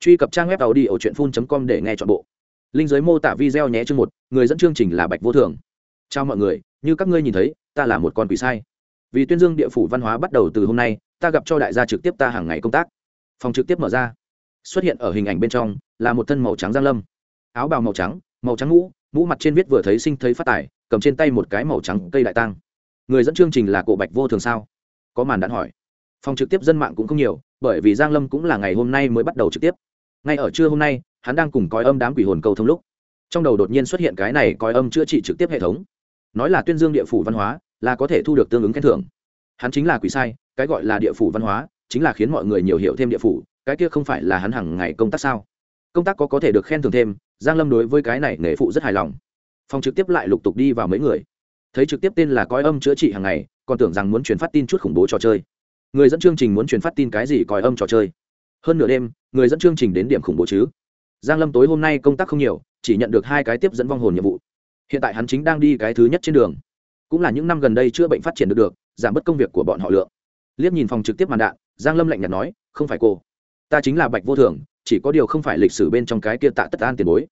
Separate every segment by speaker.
Speaker 1: truy cập trang web tàu đi ở truyện com để nghe chọn bộ. Linh giới mô tả video nhé chương một người dẫn chương trình là bạch vô thường. Chào mọi người như các ngươi nhìn thấy ta là một con quỷ sai. Vì tuyên dương địa phủ văn hóa bắt đầu từ hôm nay ta gặp cho đại gia trực tiếp ta hàng ngày công tác. Phòng trực tiếp mở ra. Xuất hiện ở hình ảnh bên trong là một thân màu trắng giang lâm. Áo bào màu trắng màu trắng mũ mũ mặt trên viết vừa thấy sinh thấy phát tải, cầm trên tay một cái màu trắng cây đại tăng người dẫn chương trình là cổ bạch vô thường sao? Có màn đạn hỏi. Phòng trực tiếp dân mạng cũng không nhiều bởi vì giang lâm cũng là ngày hôm nay mới bắt đầu trực tiếp ngay ở trưa hôm nay, hắn đang cùng coi âm đám quỷ hồn cầu thông lúc, trong đầu đột nhiên xuất hiện cái này coi âm chữa trị trực tiếp hệ thống. Nói là tuyên dương địa phủ văn hóa, là có thể thu được tương ứng khen thưởng. Hắn chính là quỷ sai, cái gọi là địa phủ văn hóa, chính là khiến mọi người nhiều hiểu thêm địa phủ, cái kia không phải là hắn hàng ngày công tác sao? Công tác có có thể được khen thưởng thêm, giang lâm đối với cái này nghề phụ rất hài lòng. Phòng trực tiếp lại lục tục đi vào mấy người. Thấy trực tiếp tên là coi âm chữa trị hàng ngày, còn tưởng rằng muốn truyền phát tin chút khủng bố trò chơi. Người dẫn chương trình muốn truyền phát tin cái gì coi âm trò chơi? Hơn nửa đêm, người dẫn chương trình đến điểm khủng bố chứ? Giang lâm tối hôm nay công tác không nhiều, chỉ nhận được hai cái tiếp dẫn vong hồn nhiệm vụ. Hiện tại hắn chính đang đi cái thứ nhất trên đường. Cũng là những năm gần đây chữa bệnh phát triển được được, giảm bớt công việc của bọn họ lượng. Liếc nhìn phòng trực tiếp màn đạn, giang lâm lạnh nhạt nói, không phải cô. Ta chính là bạch vô thường, chỉ có điều không phải lịch sử bên trong cái kia tạ tất an tiền bối.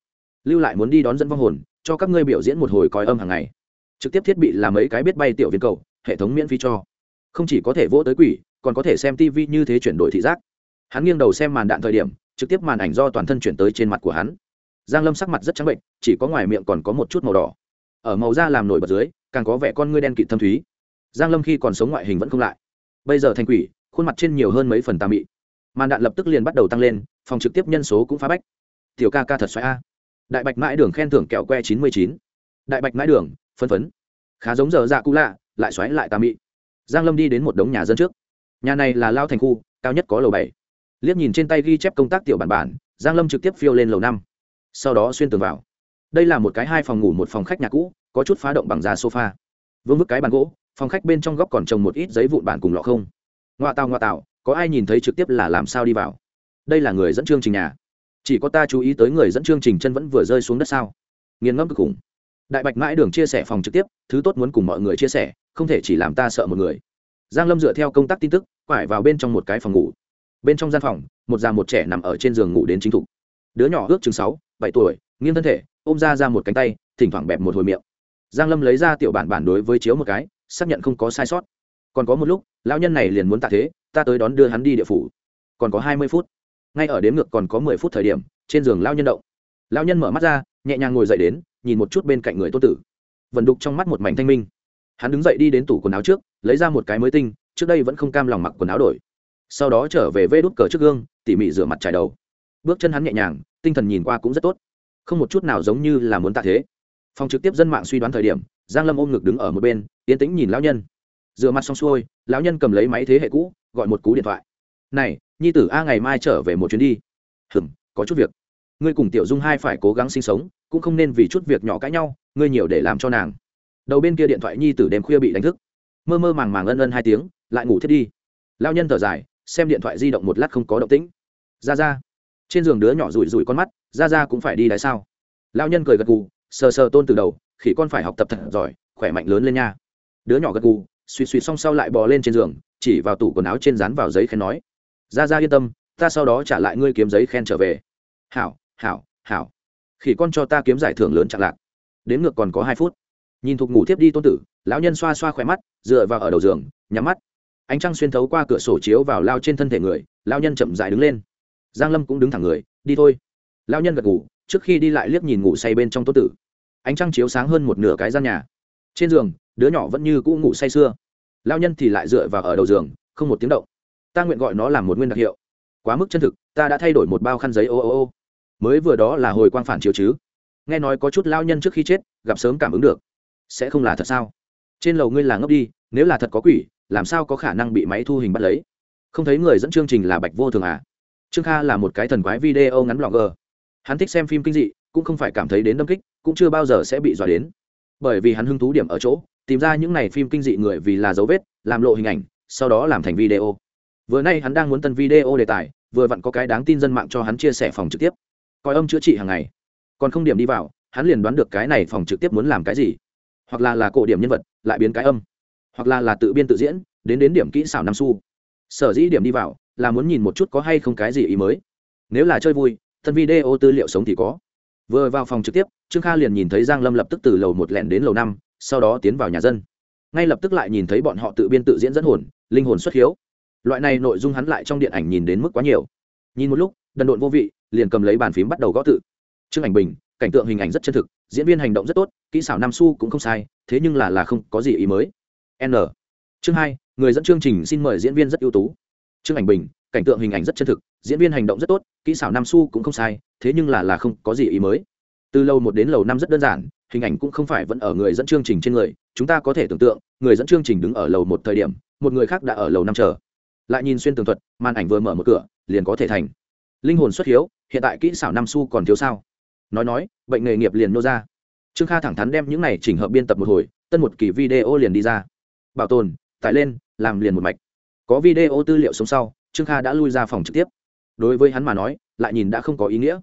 Speaker 1: Lưu lại muốn đi đón dẫn vong hồn, cho các ngươi biểu diễn một hồi coi âm hàng ngày. Trực tiếp thiết bị là mấy cái biết bay tiểu viên cầu, hệ thống miễn phí cho. Không chỉ có thể vỗ tới quỷ, còn có thể xem tv như thế chuyển đổi thị giác hắn nghiêng đầu xem màn đạn thời điểm, trực tiếp màn ảnh do toàn thân chuyển tới trên mặt của hắn. Giang lâm sắc mặt rất trắng bệnh, chỉ có ngoài miệng còn có một chút màu đỏ. Ở màu da làm nổi bật dưới, càng có vẻ con ngươi đen kịt thâm thúy. Giang lâm khi còn sống ngoại hình vẫn không lại. Bây giờ thành quỷ, khuôn mặt trên nhiều hơn mấy phần tà mị. Màn đạn lập tức liền bắt đầu tăng lên, phòng trực tiếp nhân số cũng phá bách. Tiểu ca ca thật xoáy a. Đại bạch mãi đường khen thưởng kẹo que chín mươi chín. Đại bạch mãi đường phân phấn. Khá giống giờ dạ cũ lạ, lại xoáy lại tà mị. Giang lâm đi đến một đống nhà dân trước. Nhà này là lao thành khu, cao nhất có lầu bảy liếc nhìn trên tay ghi chép công tác tiểu bản bản, giang lâm trực tiếp phiêu lên lầu năm. Sau đó xuyên tường vào. Đây là một cái hai phòng ngủ, một phòng khách nhà cũ, có chút phá động bằng da sofa. Vương vức cái bàn gỗ, phòng khách bên trong góc còn trồng một ít giấy vụn bản cùng lọ không. Ngoại tào ngoại tào, có ai nhìn thấy trực tiếp là làm sao đi vào? Đây là người dẫn chương trình nhà. Chỉ có ta chú ý tới người dẫn chương trình chân vẫn vừa rơi xuống đất sao? Nghiền ngẫm cực khủng. Đại bạch mãi đường chia sẻ phòng trực tiếp, thứ tốt muốn cùng mọi người chia sẻ, không thể chỉ làm ta sợ một người. Giang lâm dựa theo công tác tin tức, quải vào bên trong một cái phòng ngủ bên trong gian phòng, một già một trẻ nằm ở trên giường ngủ đến chính thục. Đứa nhỏ ước chừng sáu, bảy tuổi, nghiêng thân thể, ôm ra ra một cánh tay, thỉnh thoảng bẹp một hồi miệng. Giang lâm lấy ra tiểu bản bản đối với chiếu một cái, xác nhận không có sai sót. Còn có một lúc, lão nhân này liền muốn tạ thế, ta tới đón đưa hắn đi địa phủ. Còn có hai mươi phút. Ngay ở đếm ngược còn có mười phút thời điểm, trên giường lão nhân động. Lão nhân mở mắt ra, nhẹ nhàng ngồi dậy đến, nhìn một chút bên cạnh người tôn tử. Vần đục trong mắt một mảnh thanh minh. Hắn đứng dậy đi đến tủ quần áo trước, lấy ra một cái mới tinh, trước đây vẫn không cam lòng mặc quần áo đổi sau đó trở về vê đút cờ trước gương, tỉ mỉ rửa mặt trải đầu. Bước chân hắn nhẹ nhàng, tinh thần nhìn qua cũng rất tốt. Không một chút nào giống như là muốn tạ thế. Phòng trực tiếp dân mạng suy đoán thời điểm, giang lâm ôm ngực đứng ở một bên, yên tĩnh nhìn lão nhân. Rửa mặt xong xuôi, lão nhân cầm lấy máy thế hệ cũ, gọi một cú điện thoại. Này, nhi tử a ngày mai trở về một chuyến đi. Hừm, có chút việc. Ngươi cùng tiểu dung hai phải cố gắng sinh sống, cũng không nên vì chút việc nhỏ cãi nhau, ngươi nhiều để làm cho nàng. Đầu bên kia điện thoại nhi tử đêm khuya bị đánh thức. Mơ mơ màng màng ân ân hai tiếng, lại ngủ thiết đi. Lao nhân thở dài xem điện thoại di động một lát không có động tĩnh. Ra ra. Trên giường đứa nhỏ rủi rủi con mắt, ra ra cũng phải đi đái sao? Lao nhân cười gật gù, sờ sờ tôn từ đầu, khỉ con phải học tập thật giỏi, khỏe mạnh lớn lên nha. Đứa nhỏ gật gù, suy suy xong sau lại bò lên trên giường, chỉ vào tủ quần áo trên dán vào giấy khen nói. Ra ra yên tâm, ta sau đó trả lại ngươi kiếm giấy khen trở về. Hảo hảo hảo. Khỉ con cho ta kiếm giải thưởng lớn chặn lạc. Đến ngược còn có hai phút. Nhìn thục ngủ tiếp đi tôn tử, lão nhân xoa xoa khỏe mắt, dựa vào ở đầu giường, nhắm mắt ánh trăng xuyên thấu qua cửa sổ chiếu vào lao trên thân thể người, lao nhân chậm dại đứng lên. Giang lâm cũng đứng thẳng người, đi thôi. Lao nhân gật ngủ trước khi đi lại liếc nhìn ngủ say bên trong tôn tử. Ánh trăng chiếu sáng hơn một nửa cái gian nhà. Trên giường, đứa nhỏ vẫn như cũ ngủ say sưa. Lao nhân thì lại dựa vào ở đầu giường, không một tiếng động. Ta nguyện gọi nó là một nguyên đặc hiệu. Quá mức chân thực, ta đã thay đổi một bao khăn giấy ô ô ô. Mới vừa đó là hồi quang phản chiếu chứ. Nghe nói có chút lao nhân trước khi chết, gặp sớm cảm ứng được. Sẽ không là thật sao? Trên lầu ngươi là ngốc đi, nếu là thật có quỷ làm sao có khả năng bị máy thu hình bắt lấy? Không thấy người dẫn chương trình là bạch vô thường à? Trương kha là một cái thần quái video ngắn blogger. Hắn thích xem phim kinh dị, cũng không phải cảm thấy đến đâm kích, cũng chưa bao giờ sẽ bị dọa đến. Bởi vì hắn hứng thú điểm ở chỗ, tìm ra những n à y phim kinh dị người vì là dấu vết, làm lộ hình ảnh, sau đó làm thành video. Vừa nay hắn đang muốn tân video đề tài, vừa vặn có cái đáng tin dân mạng cho hắn chia sẻ phòng trực tiếp. Coi âm chữa trị hàng ngày. Còn không điểm đi vào, hắn liền đoán được cái này phòng trực tiếp muốn làm cái gì. Hoặc là là cổ điểm nhân vật, lại biến cái âm hoặc là là tự biên tự diễn, đến đến điểm kỹ xảo năm xu. Sở dĩ điểm đi vào, là muốn nhìn một chút có hay không cái gì ý mới. Nếu là chơi vui, thân video tư liệu sống thì có. Vừa vào phòng trực tiếp, trương kha liền nhìn thấy giang lâm lập tức từ lầu một lẻn đến lầu năm, sau đó tiến vào nhà dân. Ngay lập tức lại nhìn thấy bọn họ tự biên tự diễn dẫn hồn, linh hồn xuất hiếu. Loại này nội dung hắn lại trong điện ảnh nhìn đến mức quá nhiều. Nhìn một lúc, đần độn vô vị, liền cầm lấy bàn phím bắt đầu gõ tự. Trương ảnh bình, cảnh tượng hình ảnh rất chân thực, diễn viên hành động rất tốt, kỹ xảo nam su cũng không sai, thế nhưng là là không có gì ý mới n. Chương hai, người dẫn chương trình xin mời diễn viên rất ưu tú. Trương ảnh bình, cảnh tượng hình ảnh rất chân thực, diễn viên hành động rất tốt, kỹ xảo nam su cũng không sai, thế nhưng là là không có gì ý mới. Từ lâu một đến lầu năm rất đơn giản, hình ảnh cũng không phải vẫn ở người dẫn chương trình trên người, chúng ta có thể tưởng tượng, người dẫn chương trình đứng ở lầu một thời điểm, một người khác đã ở lầu năm chờ. Lại nhìn xuyên tường thuật, màn ảnh vừa mở một cửa, liền có thể thành. Linh hồn xuất hiếu, hiện tại kỹ xảo năm su còn thiếu sao? Nói nói, bệnh nghề nghiệp liền nô ra. Trương kha thẳng thắn đem những này chỉnh hợp biên tập một hồi, tân một kỳ video liền đi ra bảo tồn, tải lên, làm liền một mạch. Có video tư liệu sống sau, trương kha đã lui ra phòng trực tiếp. Đối với hắn mà nói, lại nhìn đã không có ý nghĩa.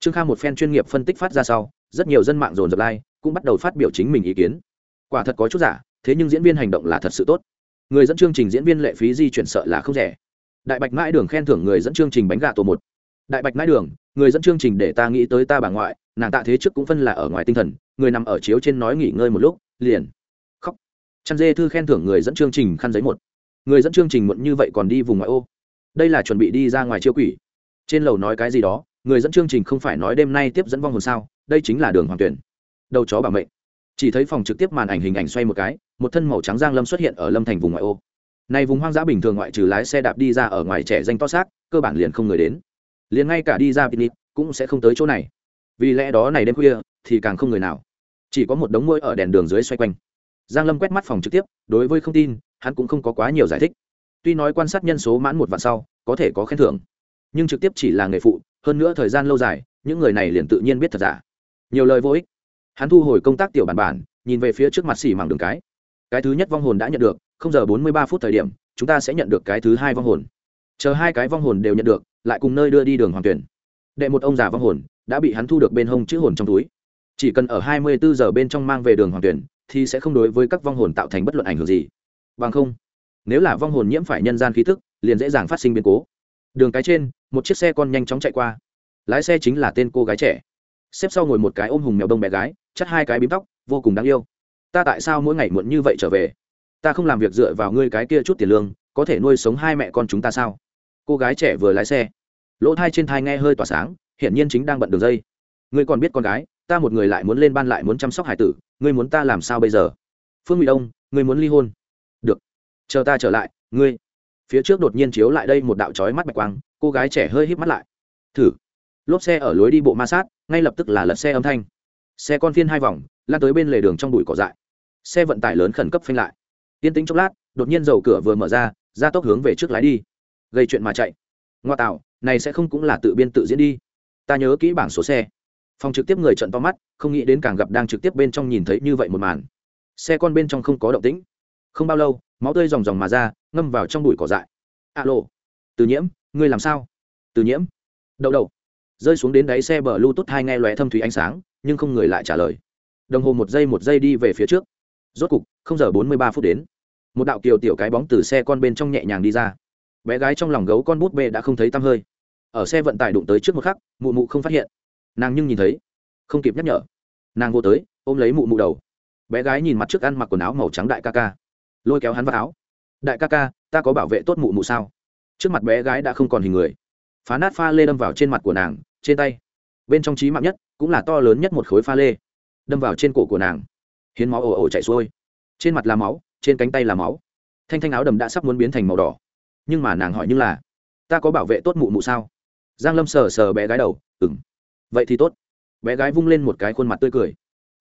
Speaker 1: Trương kha một phen chuyên nghiệp phân tích phát ra sau, rất nhiều dân mạng dồn dập like, cũng bắt đầu phát biểu chính mình ý kiến. Quả thật có chút giả, thế nhưng diễn viên hành động là thật sự tốt. Người dẫn chương trình diễn viên lệ phí di chuyển sợ là không rẻ. Đại bạch mãi đường khen thưởng người dẫn chương trình bánh gà tổ một. Đại bạch mãi đường, người dẫn chương trình để ta nghĩ tới ta bà ngoại, nàng tạ thế trước cũng phân là ở ngoài tinh thần, người nằm ở chiếu trên nói nghỉ ngơi một lúc, liền chăn dê thư khen thưởng người dẫn chương trình khăn giấy một. Người dẫn chương trình muộn như vậy còn đi vùng ngoại ô. Đây là chuẩn bị đi ra ngoài chiêu quỷ. Trên lầu nói cái gì đó, người dẫn chương trình không phải nói đêm nay tiếp dẫn vong hồn sao, đây chính là đường hoàng tuyển. Đầu chó bảo mệnh. Chỉ thấy phòng trực tiếp màn ảnh hình ảnh xoay một cái, một thân màu trắng giang lâm xuất hiện ở lâm thành vùng ngoại ô. Này vùng hoang dã bình thường ngoại trừ lái xe đạp đi ra ở ngoài trẻ danh to xác, cơ bản liền không người đến. Liền ngay cả đi ra picnic cũng sẽ không tới chỗ này. Vì lẽ đó này đêm khuya thì càng không người nào. Chỉ có một đống mũi ở đèn đường dưới xoay quanh giang lâm quét mắt phòng trực tiếp, đối với không tin, hắn cũng không có quá nhiều giải thích. Tuy nói quan sát nhân số mãn một vạn sau, có thể có khen thưởng, nhưng trực tiếp chỉ là nghề phụ, hơn nữa thời gian lâu dài, những người này liền tự nhiên biết thật giả. Nhiều lời vô ích. Hắn thu hồi công tác tiểu bản bản, nhìn về phía trước mặt xỉ mảng đường cái. Cái thứ nhất vong hồn đã nhận được, không giờ bốn mươi ba phút thời điểm, chúng ta sẽ nhận được cái thứ hai vong hồn. Chờ hai cái vong hồn đều nhận được, lại cùng nơi đưa đi đường hoàng tuyển. Đệ một ông già vong hồn, đã bị hắn thu được bên hông chữ hồn trong túi. Chỉ cần ở hai mươi bốn giờ bên trong mang về đường hoàng tuyển thì sẽ không đối với các vong hồn tạo thành bất luận ảnh hưởng gì. Bằng không, nếu là vong hồn nhiễm phải nhân gian khí thức liền dễ dàng phát sinh biến cố. Đường cái trên, một chiếc xe con nhanh chóng chạy qua. Lái xe chính là tên cô gái trẻ. Xếp sau ngồi một cái ôm hùng mèo đông bé gái, chắt hai cái bím tóc, vô cùng đáng yêu. Ta tại sao mỗi ngày muộn như vậy trở về? Ta không làm việc dựa vào ngươi cái kia chút tiền lương, có thể nuôi sống hai mẹ con chúng ta sao? Cô gái trẻ vừa lái xe. Lỗ thai trên thai nghe hơi tỏa sáng, hiển nhiên chính đang bận đường dây. Ngươi còn biết con gái ta một người lại muốn lên ban lại muốn chăm sóc hải tử, ngươi muốn ta làm sao bây giờ? Phương Mỹ đông, ngươi muốn ly hôn. Được. Chờ ta trở lại, ngươi. Phía trước đột nhiên chiếu lại đây một đạo trói mắt bạch quang, cô gái trẻ hơi híp mắt lại. Thử. Lốp xe ở lối đi bộ ma sát, ngay lập tức là lật xe âm thanh. Xe con phiên hai vòng lan tới bên lề đường trong bụi cỏ dại. Xe vận tải lớn khẩn cấp phanh lại. Yên tĩnh chốc lát, đột nhiên dầu cửa vừa mở ra ra tốc hướng về trước lái đi. Gây chuyện mà chạy. Ngoa tạo, này sẽ không cũng là tự biên tự diễn đi. Ta nhớ kỹ bảng số xe phòng trực tiếp người trận to mắt, không nghĩ đến càng gặp đang trực tiếp bên trong nhìn thấy như vậy một màn. Xe con bên trong không có động tĩnh. Không bao lâu, máu tươi ròng ròng mà ra, ngâm vào trong bụi cỏ dại. Alo. Từ nhiễm, ngươi làm sao? Từ nhiễm. Đậu đậu. Rơi xuống đến đáy xe bờ lưu tốt hai nghe lóe thâm thủy ánh sáng, nhưng không người lại trả lời. Đồng hồ một giây một giây đi về phía trước. Rốt cục, không giờ bốn mươi ba phút đến. Một đạo kiều tiểu cái bóng từ xe con bên trong nhẹ nhàng đi ra. Bé gái trong lòng gấu con bút bê đã không thấy tăm hơi. Ở xe vận tải đụng tới trước một khắc, mụ mụ không phát hiện nàng nhưng nhìn thấy, không kịp nhắc nhở, nàng vô tới, ôm lấy mụ mụ đầu. Bé gái nhìn mặt trước ăn mặc quần áo màu trắng đại ca ca, lôi kéo hắn vào áo. Đại ca ca, ta có bảo vệ tốt mụ mụ sao? Trước mặt bé gái đã không còn hình người. Phá nát pha lê đâm vào trên mặt của nàng, trên tay. Bên trong trí mạng nhất, cũng là to lớn nhất một khối pha lê, đâm vào trên cổ của nàng. Hiến máu ồ ồ chạy xuôi. Trên mặt là máu, trên cánh tay là máu. Thanh thanh áo đầm đã sắp muốn biến thành màu đỏ. Nhưng mà nàng hỏi như là, ta có bảo vệ tốt mụ mụ sao? Giang lâm sờ sờ bé gái đầu ừng vậy thì tốt. Bé gái vung lên một cái khuôn mặt tươi cười.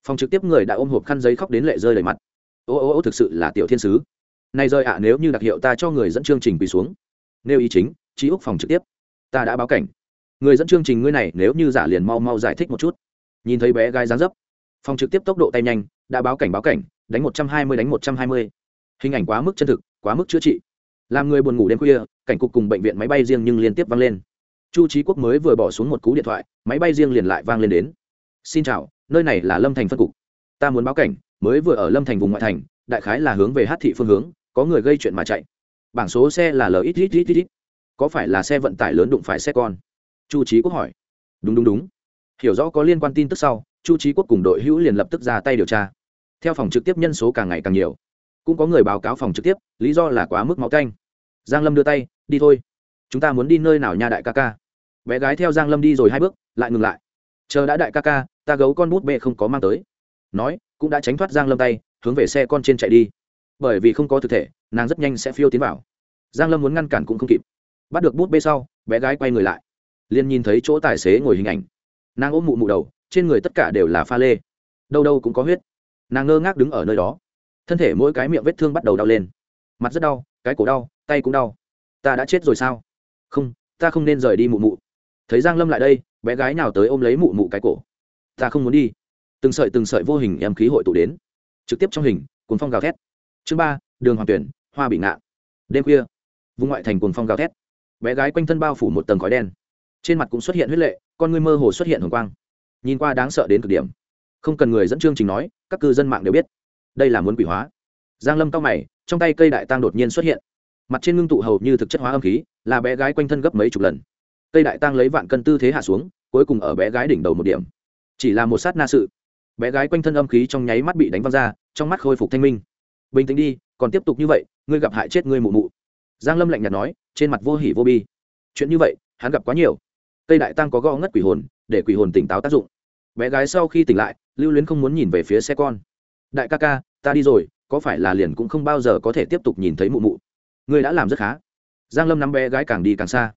Speaker 1: Phòng trực tiếp người đã ôm hộp khăn giấy khóc đến lệ rơi đầy mặt. Ô ô ô, thực sự là tiểu thiên sứ. Này rơi ạ, nếu như đặc hiệu ta cho người dẫn chương trình quỳ xuống. Nêu ý chính, trí úc phòng trực tiếp. Ta đã báo cảnh. Người dẫn chương trình ngươi này, nếu như giả liền mau mau giải thích một chút. Nhìn thấy bé gái dán dấp, phòng trực tiếp tốc độ tay nhanh, đã báo cảnh báo cảnh, đánh một trăm hai mươi, đánh một trăm hai mươi. Hình ảnh quá mức chân thực, quá mức chữa trị. Làm người buồn ngủ đêm khuya, cảnh cục cùng bệnh viện máy bay riêng nhưng liên tiếp vang lên chu trí quốc mới vừa bỏ xuống một cú điện thoại, máy bay riêng liền lại vang lên đến. Xin chào, nơi này là lâm thành phân cục. Ta muốn báo cảnh, mới vừa ở lâm thành vùng ngoại thành, đại khái là hướng về hát thị phương hướng, có người gây chuyện mà chạy. Bảng số xe là l ít ít ít ít có phải là xe vận tải lớn đụng phải xe con? Chu trí quốc hỏi. Đúng đúng đúng. Hiểu rõ có liên quan tin tức sau, chu trí quốc cùng đội hữu liền lập tức ra tay điều tra. Theo phòng trực tiếp nhân số càng ngày càng nhiều, cũng có người báo cáo phòng trực tiếp, lý do là quá mức máu canh. Giang lâm đưa tay, đi thôi chúng ta muốn đi nơi nào nha đại ca ca? Bé gái theo giang lâm đi rồi hai bước, lại ngừng lại. Chờ đã đại ca ca, ta gấu con bút bê không có mang tới. Nói, cũng đã tránh thoát giang lâm tay, hướng về xe con trên chạy đi. Bởi vì không có thực thể, nàng rất nhanh sẽ phiêu tiến vào. Giang lâm muốn ngăn cản cũng không kịp. Bắt được bút bê sau, bé gái quay người lại. Liền nhìn thấy chỗ tài xế ngồi hình ảnh. Nàng ôm mụ mụ đầu, trên người tất cả đều là pha lê. Đâu đâu cũng có huyết. Nàng ngơ ngác đứng ở nơi đó. Thân thể mỗi cái miệng vết thương bắt đầu đau lên. Mặt rất đau, cái cổ đau, tay cũng đau. Ta đã chết rồi sao? Không, ta không nên rời đi mụ mụ. Thấy giang lâm lại đây, bé gái nào tới ôm lấy mụ mụ cái cổ? Ta không muốn đi. Từng sợi từng sợi vô hình em khí hội tụ đến. Trực tiếp trong hình cuốn phong gào thét. Chương ba, đường hoàng tuyển, hoa bị ngạn đêm khuya, vùng ngoại thành cuồng phong gào thét. Bé gái quanh thân bao phủ một tầng khói đen. Trên mặt cũng xuất hiện huyết lệ, con ngươi mơ hồ xuất hiện hồng quang. Nhìn qua đáng sợ đến cực điểm. Không cần người dẫn chương trình nói, các cư dân mạng đều biết. Đây là muốn quỷ hóa. Giang lâm cao mày, trong tay cây đại tang đột nhiên xuất hiện. Mặt trên ngưng tụ hầu như thực chất hóa âm khí là bé gái quanh thân gấp mấy chục lần. Cây đại tăng lấy vạn cân tư thế hạ xuống, cuối cùng ở bé gái đỉnh đầu một điểm. Chỉ là một sát na sự. Bé gái quanh thân âm khí trong nháy mắt bị đánh văng ra, trong mắt khôi phục thanh minh. Bình tĩnh đi, còn tiếp tục như vậy, ngươi gặp hại chết ngươi mụ mụ. Giang lâm lạnh nhạt nói, trên mặt vô hỉ vô bi. Chuyện như vậy, hắn gặp quá nhiều. Cây đại tăng có gõ ngất quỷ hồn, để quỷ hồn tỉnh táo tác dụng. Bé gái sau khi tỉnh lại, lưu luyến không muốn nhìn về phía xe con. Đại ca ca, ta đi rồi, có phải là liền cũng không bao giờ có thể tiếp tục nhìn thấy mụ mụ? Ngươi đã làm rất khá giang lâm nắm bé gái càng đi càng xa.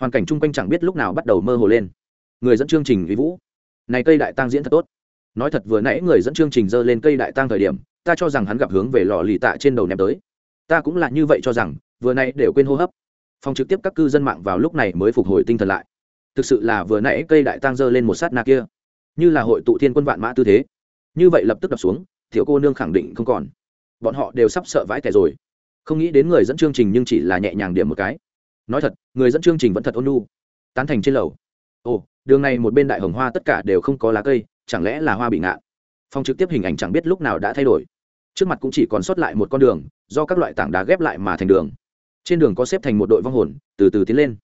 Speaker 1: Hoàn cảnh chung quanh chẳng biết lúc nào bắt đầu mơ hồ lên. Người dẫn chương trình vi vũ. Này cây đại tăng diễn thật tốt. Nói thật vừa nãy người dẫn chương trình dơ lên cây đại tăng thời điểm, ta cho rằng hắn gặp hướng về lò lì tạ trên đầu ném tới. Ta cũng là như vậy cho rằng, vừa nãy đều quên hô hấp. Phòng trực tiếp các cư dân mạng vào lúc này mới phục hồi tinh thần lại. Thực sự là vừa nãy cây đại tăng dơ lên một sát na kia. Như là hội tụ thiên quân vạn mã tư thế. Như vậy lập tức đập xuống, tiểu cô nương khẳng định không còn. Bọn họ đều sắp sợ vãi tẻ rồi không nghĩ đến người dẫn chương trình nhưng chỉ là nhẹ nhàng điểm một cái. Nói thật, người dẫn chương trình vẫn thật ôn nhu, tán thành trên lầu. Ồ, đường này một bên đại hồng hoa tất cả đều không có lá cây, chẳng lẽ là hoa bị ngạn? Phòng trực tiếp hình ảnh chẳng biết lúc nào đã thay đổi. Trước mặt cũng chỉ còn sót lại một con đường, do các loại tảng đá ghép lại mà thành đường. Trên đường có xếp thành một đội vong hồn, từ từ tiến lên.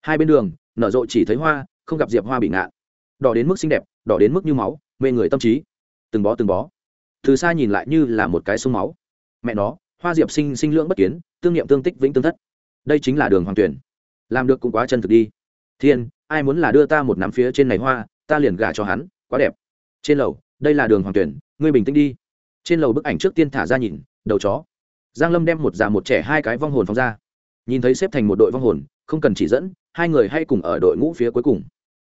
Speaker 1: Hai bên đường, nở rộ chỉ thấy hoa, không gặp diệp hoa bị ngạn. Đỏ đến mức xinh đẹp, đỏ đến mức như máu, mê người tâm trí. Từng bó từng bó. Từ xa nhìn lại như là một cái sông máu. Mẹ nó hoa diệp sinh sinh lưỡng bất kiến, tương nghiệm tương tích vĩnh tương thất. Đây chính là đường hoàng tuyển. Làm được cũng quá chân thực đi. Thiên, ai muốn là đưa ta một nắm phía trên này hoa, ta liền gả cho hắn, quá đẹp. Trên lầu, đây là đường hoàng tuyển, ngươi bình tĩnh đi. Trên lầu bức ảnh trước tiên thả ra nhìn, đầu chó. Giang lâm đem một già một trẻ hai cái vong hồn phóng ra. Nhìn thấy xếp thành một đội vong hồn, không cần chỉ dẫn, hai người hay cùng ở đội ngũ phía cuối cùng.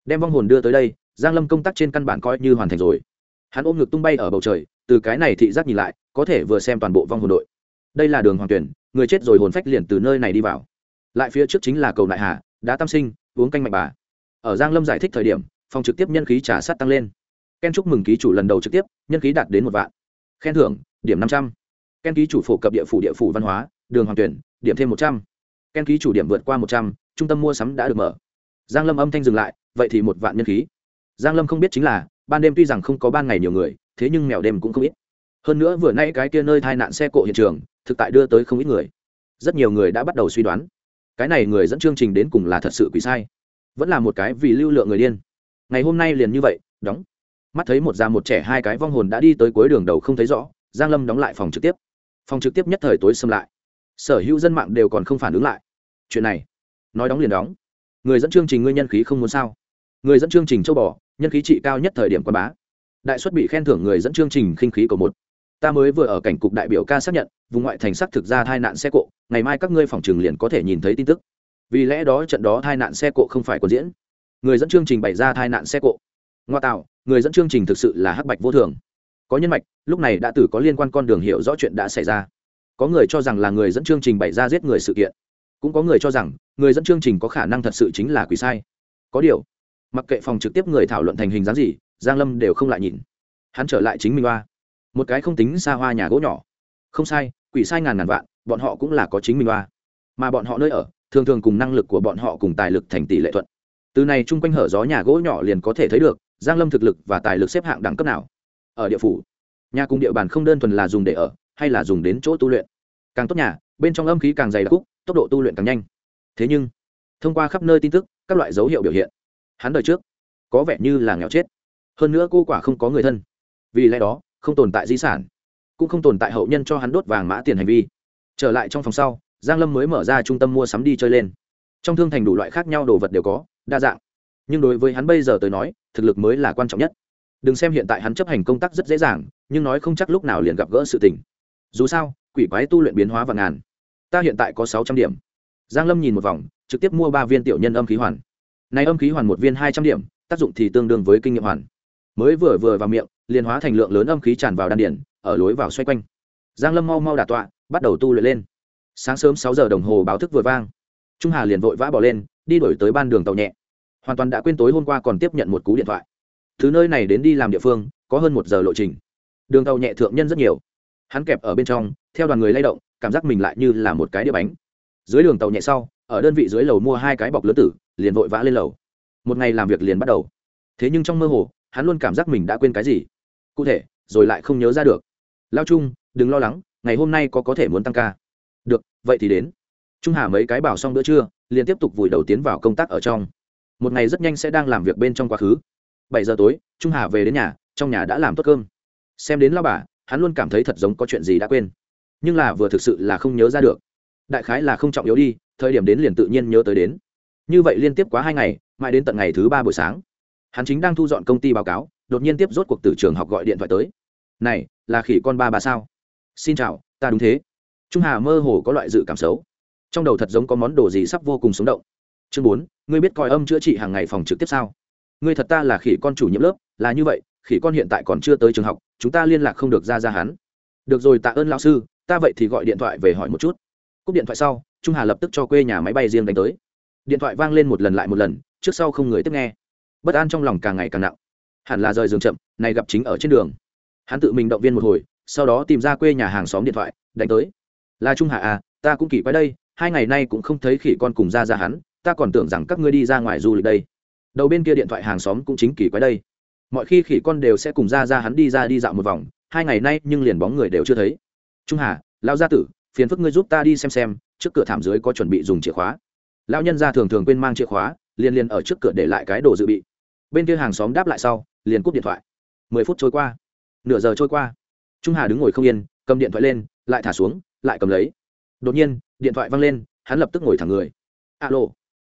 Speaker 1: Đem vong hồn đưa tới đây, giang lâm công tác trên căn bản coi như hoàn thành rồi. Hắn ôm ngực tung bay ở bầu trời, từ cái này thị giác nhìn lại, có thể vừa xem toàn bộ vong hồn đội đây là đường hoàng tuyển, người chết rồi hồn phách liền từ nơi này đi vào. Lại phía trước chính là cầu đại hà đã tam sinh, uống canh mạnh bà. Ở giang lâm giải thích thời điểm, phòng trực tiếp nhân khí trả sát tăng lên. Ken chúc mừng ký chủ lần đầu trực tiếp, nhân khí đạt đến một vạn. Khen thưởng, điểm năm trăm. Ken ký chủ phổ cập địa phủ địa phủ văn hóa, đường hoàng tuyển, điểm thêm một trăm. Ken ký chủ điểm vượt qua một trăm, trung tâm mua sắm đã được mở. Giang lâm âm thanh dừng lại, vậy thì một vạn nhân khí. Giang lâm không biết chính là, ban đêm tuy rằng không có ban ngày nhiều người, thế nhưng mèo đêm cũng không ít hơn nữa vừa nay cái kia nơi tai nạn xe cộ hiện trường, thực tại đưa tới không ít người. Rất nhiều người đã bắt đầu suy đoán, cái này người dẫn chương trình đến cùng là thật sự quỷ sai, vẫn là một cái vì lưu lượng người điên. Ngày hôm nay liền như vậy, đóng. Mắt thấy một già một trẻ hai cái vong hồn đã đi tới cuối đường đầu không thấy rõ, giang lâm đóng lại phòng trực tiếp. Phòng trực tiếp nhất thời tối xâm lại. Sở hữu dân mạng đều còn không phản ứng lại. Chuyện này, nói đóng liền đóng. Người dẫn chương trình ngươi nhân khí không muốn sao? Người dẫn chương trình châu bò, nhân khí trị cao nhất thời điểm quan bá. Đại xuất bị khen thưởng người dẫn chương trình khinh khí của một ta mới vừa ở cảnh cục đại biểu ca xác nhận, vùng ngoại thành xác thực ra tai nạn xe cộ, ngày mai các ngươi phòng trường liền có thể nhìn thấy tin tức. Vì lẽ đó trận đó tai nạn xe cộ không phải còn diễn. Người dẫn chương trình bày ra tai nạn xe cộ. Ngoa tạo, người dẫn chương trình thực sự là hắc bạch vô thường. Có nhân mạch, lúc này đã tử có liên quan con đường hiểu rõ chuyện đã xảy ra. Có người cho rằng là người dẫn chương trình bày ra giết người sự kiện. Cũng có người cho rằng, người dẫn chương trình có khả năng thật sự chính là quỷ sai. Có điều, mặc kệ phòng trực tiếp người thảo luận thành hình dáng gì, giang lâm đều không lại nhìn. Hắn trở lại chính mình hoa một cái không tính xa hoa nhà gỗ nhỏ. Không sai, quỷ sai ngàn ngàn vạn, bọn họ cũng là có chính mình hoa mà bọn họ nơi ở, thường thường cùng năng lực của bọn họ cùng tài lực thành tỷ lệ thuận. Từ này chung quanh hở gió nhà gỗ nhỏ liền có thể thấy được, giang lâm thực lực và tài lực xếp hạng đẳng cấp nào. Ở địa phủ, nhà cùng địa bàn không đơn thuần là dùng để ở, hay là dùng đến chỗ tu luyện. Càng tốt nhà, bên trong âm khí càng dày đặc, tốc độ tu luyện càng nhanh. Thế nhưng, thông qua khắp nơi tin tức, các loại dấu hiệu biểu hiện, hắn đời trước có vẻ như là nghèo chết. Hơn nữa cô quả không có người thân. Vì lẽ đó không tồn tại di sản, cũng không tồn tại hậu nhân cho hắn đốt vàng mã tiền hành vi. Trở lại trong phòng sau, giang lâm mới mở ra trung tâm mua sắm đi chơi lên. Trong thương thành đủ loại khác nhau đồ vật đều có, đa dạng. Nhưng đối với hắn bây giờ tới nói, thực lực mới là quan trọng nhất. Đừng xem hiện tại hắn chấp hành công tác rất dễ dàng, nhưng nói không chắc lúc nào liền gặp gỡ sự tình. Dù sao, quỷ quái tu luyện biến hóa và ngàn. Ta hiện tại có sáu trăm điểm. Giang lâm nhìn một vòng, trực tiếp mua ba viên tiểu nhân âm khí hoàn. Này âm khí hoàn một viên hai trăm điểm, tác dụng thì tương đương với kinh nghiệm hoàn mới vừa vừa vào miệng, liền hóa thành lượng lớn âm khí tràn vào đan điển ở lối vào xoay quanh. Giang lâm mau mau đả tọa, bắt đầu tu luyện lên. Sáng sớm sáu giờ đồng hồ báo thức vừa vang. Trung hà liền vội vã bỏ lên, đi đổi tới ban đường tàu nhẹ. Hoàn toàn đã quên tối hôm qua còn tiếp nhận một cú điện thoại. Thứ nơi này đến đi làm địa phương, có hơn một giờ lộ trình. Đường tàu nhẹ thượng nhân rất nhiều. Hắn kẹp ở bên trong, theo đoàn người lay động, cảm giác mình lại như là một cái đĩa bánh. Dưới đường tàu nhẹ sau, ở đơn vị dưới lầu mua hai cái bọc lứa tử, liền vội vã lên lầu. Một ngày làm việc liền bắt đầu. Thế nhưng trong mơ hồ hắn luôn cảm giác mình đã quên cái gì. Cụ thể, rồi lại không nhớ ra được. Lao trung, đừng lo lắng, ngày hôm nay có có thể muốn tăng ca. Được, vậy thì đến. Trung hà mấy cái bảo xong bữa trưa, liền tiếp tục vùi đầu tiến vào công tác ở trong. Một ngày rất nhanh sẽ đang làm việc bên trong quá khứ. Bảy giờ tối, trung hà về đến nhà, trong nhà đã làm tốt cơm. Xem đến lao bà, hắn luôn cảm thấy thật giống có chuyện gì đã quên. Nhưng là vừa thực sự là không nhớ ra được. Đại khái là không trọng yếu đi, thời điểm đến liền tự nhiên nhớ tới đến. Như vậy liên tiếp quá hai ngày, mãi đến tận ngày thứ ba buổi sáng hắn chính đang thu dọn công ty báo cáo, đột nhiên tiếp rốt cuộc từ trường học gọi điện thoại tới. Này, là khỉ con ba bà sao? Xin chào, ta đúng thế. Trung hà mơ hồ có loại dự cảm xấu. Trong đầu thật giống có món đồ gì sắp vô cùng sống động. Chương bốn, ngươi biết coi âm chữa trị hàng ngày phòng trực tiếp sao? Ngươi thật ta là khỉ con chủ nhiệm lớp, là như vậy, khỉ con hiện tại còn chưa tới trường học, chúng ta liên lạc không được ra ra hắn. Được rồi, tạ ơn lão sư, ta vậy thì gọi điện thoại về hỏi một chút. Cúp điện thoại sau, trung hà lập tức cho quê nhà máy bay riêng đánh tới. Điện thoại vang lên một lần lại một lần, trước sau không người tiếp nghe bất an trong lòng càng ngày càng nặng. Hẳn là rời giường chậm này gặp chính ở trên đường. Hắn tự mình động viên một hồi, sau đó tìm ra quê nhà hàng xóm điện thoại, đánh tới. Là trung Hạ à ta cũng kỳ quái đây, hai ngày nay cũng không thấy khỉ con cùng ra ra hắn, ta còn tưởng rằng các ngươi đi ra ngoài du lịch đây. Đầu bên kia điện thoại hàng xóm cũng chính kỳ quái đây. Mọi khi khỉ con đều sẽ cùng ra ra hắn đi ra đi dạo một vòng, hai ngày nay nhưng liền bóng người đều chưa thấy. Trung hà lao gia tử, phiền phức ngươi giúp ta đi xem xem, trước cửa thảm dưới có chuẩn bị dùng chìa khóa. Lao nhân ra thường thường quên mang chìa khóa, liền liền ở trước cửa để lại cái đồ dự bị bên kia hàng xóm đáp lại sau, liền cúp điện thoại. Mười phút trôi qua. Nửa giờ trôi qua. Trung hà đứng ngồi không yên, cầm điện thoại lên, lại thả xuống, lại cầm lấy. Đột nhiên, điện thoại văng lên, hắn lập tức ngồi thẳng người. Alo.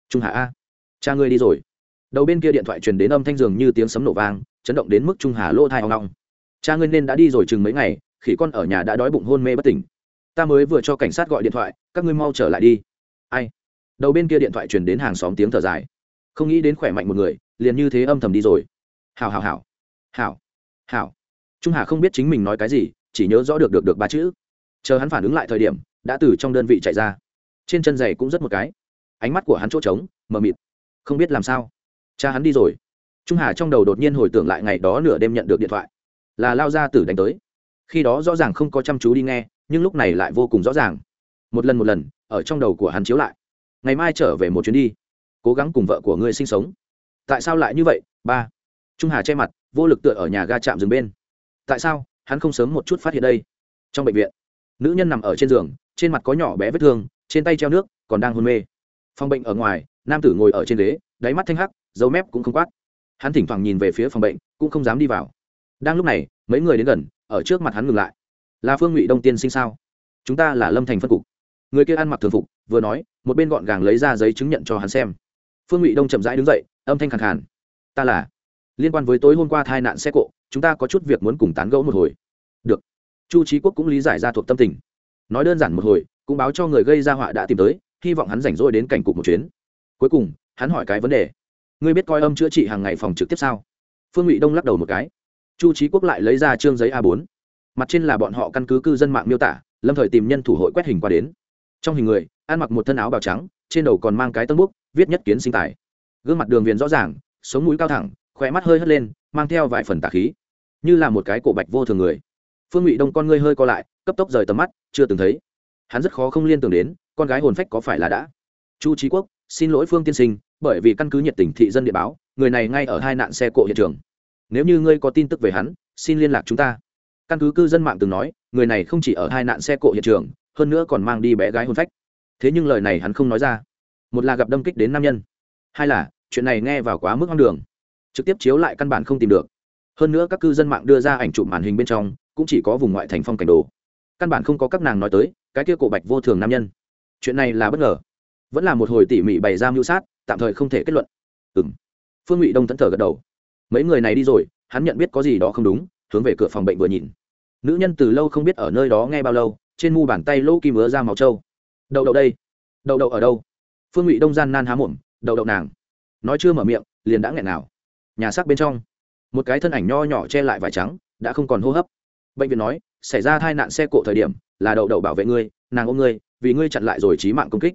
Speaker 1: Trung hà a. Cha ngươi đi rồi. Đầu bên kia điện thoại truyền đến âm thanh dường như tiếng sấm nổ vang, chấn động đến mức trung hà lỗ thai hoang long cha ngươi nên đã đi rồi chừng mấy ngày, khỉ con ở nhà đã đói bụng hôn mê bất tỉnh. Ta mới vừa cho cảnh sát gọi điện thoại, các ngươi mau trở lại đi. Ai? Đầu bên kia điện thoại truyền đến hàng xóm tiếng thở dài không nghĩ đến khỏe mạnh một người, liền như thế âm thầm đi rồi. Hào hào hào hào hào trung hà không biết chính mình nói cái gì, chỉ nhớ rõ được được được ba chữ. Chờ hắn phản ứng lại thời điểm, đã từ trong đơn vị chạy ra. Trên chân giày cũng rất một cái. Ánh mắt của hắn chỗ trống, mờ mịt. Không biết làm sao. Cha hắn đi rồi. Trung hà trong đầu đột nhiên hồi tưởng lại ngày đó nửa đêm nhận được điện thoại. Là lao ra tử đánh tới. Khi đó rõ ràng không có chăm chú đi nghe, nhưng lúc này lại vô cùng rõ ràng. Một lần một lần, ở trong đầu của hắn chiếu lại. Ngày mai trở về một chuyến đi cố gắng cùng vợ của ngươi sinh sống. Tại sao lại như vậy? Ba. Trung hà che mặt, vô lực tựa ở nhà ga chạm dừng bên. Tại sao? Hắn không sớm một chút phát hiện đây. Trong bệnh viện, nữ nhân nằm ở trên giường, trên mặt có nhỏ bé vết thương, trên tay treo nước, còn đang hôn mê. Phòng bệnh ở ngoài, nam tử ngồi ở trên ghế, đáy mắt thanh hắc, dấu mép cũng không quát. Hắn thỉnh thoảng nhìn về phía phòng bệnh, cũng không dám đi vào. Đang lúc này, mấy người đến gần, ở trước mặt hắn ngừng lại. Là phương ngụy đông tiên sinh sao? Chúng ta là lâm thành phân cục. Người kia ăn mặc thường phục, vừa nói, một bên gọn gàng lấy ra giấy chứng nhận cho hắn xem phương ngụy đông chậm rãi đứng dậy, âm thanh khẳng khàn. Ta là, liên quan với tối hôm qua tai nạn xe cộ, chúng ta có chút việc muốn cùng tán gẫu một hồi. Được. Chu trí quốc cũng lý giải ra thuộc tâm tình. Nói đơn giản một hồi, cũng báo cho người gây ra họa đã tìm tới, hy vọng hắn rảnh rỗi đến cảnh cục một chuyến. Cuối cùng, hắn hỏi cái vấn đề. Ngươi biết coi âm chữa trị hàng ngày phòng trực tiếp sao? Phương ngụy đông lắc đầu một cái. Chu trí quốc lại lấy ra trương giấy a 4 mặt trên là bọn họ căn cứ cư dân mạng miêu tả, lâm thời tìm nhân thủ hội quét hình qua đến. Trong hình người, ăn mặc một thân áo bào trắng, trên đầu còn mang cái tân bút viết nhất kiến sinh tài. Gương mặt đường viền rõ ràng, sống mũi cao thẳng khỏe mắt hơi hất lên, mang theo vài phần tà khí. Như là một cái cổ bạch vô thường người. Phương ngụy đông con ngươi hơi co lại, cấp tốc rời tầm mắt, chưa từng thấy. Hắn rất khó không liên tưởng đến, con gái hồn phách có phải là đã. Chu trí quốc, xin lỗi phương tiên sinh, bởi vì căn cứ nhiệt tình thị dân địa báo, người này ngay ở hai nạn xe cộ hiện trường. Nếu như ngươi có tin tức về hắn, xin liên lạc chúng ta. Căn cứ cư dân mạng từng nói, người này không chỉ ở hai nạn xe cộ hiện trường, hơn nữa còn mang đi bé gái hôn phách. Thế nhưng lời này hắn không nói ra một là gặp đâm kích đến nam nhân, hai là, chuyện này nghe vào quá mức hoang đường, trực tiếp chiếu lại căn bản không tìm được. Hơn nữa các cư dân mạng đưa ra ảnh chụp màn hình bên trong, cũng chỉ có vùng ngoại thành phong cảnh đồ. Căn bản không có các nàng nói tới, cái kia cổ bạch vô thường nam nhân. Chuyện này là bất ngờ. Vẫn là một hồi tỉ mỉ bày ra mưu sát, tạm thời không thể kết luận. Ừ m phương ngụy đông thẫn thờ gật đầu. Mấy người này đi rồi, hắn nhận biết có gì đó không đúng, hướng về cửa phòng bệnh vừa nhìn. Nữ nhân từ lâu không biết ở nơi đó nghe bao lâu, trên mu bàn tay lỗ kim ứa ra màu trâu. Đậu đậu đây. Đậu đậu ở đâu? Phương ngụy đông gian nan há muộm đậu đậu nàng. Nói chưa mở miệng, liền đã nghẹn nào. Nhà xác bên trong, một cái thân ảnh nho nhỏ che lại vải trắng, đã không còn hô hấp. Bệnh viện nói, xảy ra tai nạn xe cộ thời điểm, là đậu đậu bảo vệ ngươi, nàng ôm ngươi, vì ngươi chặn lại rồi trí mạng công kích.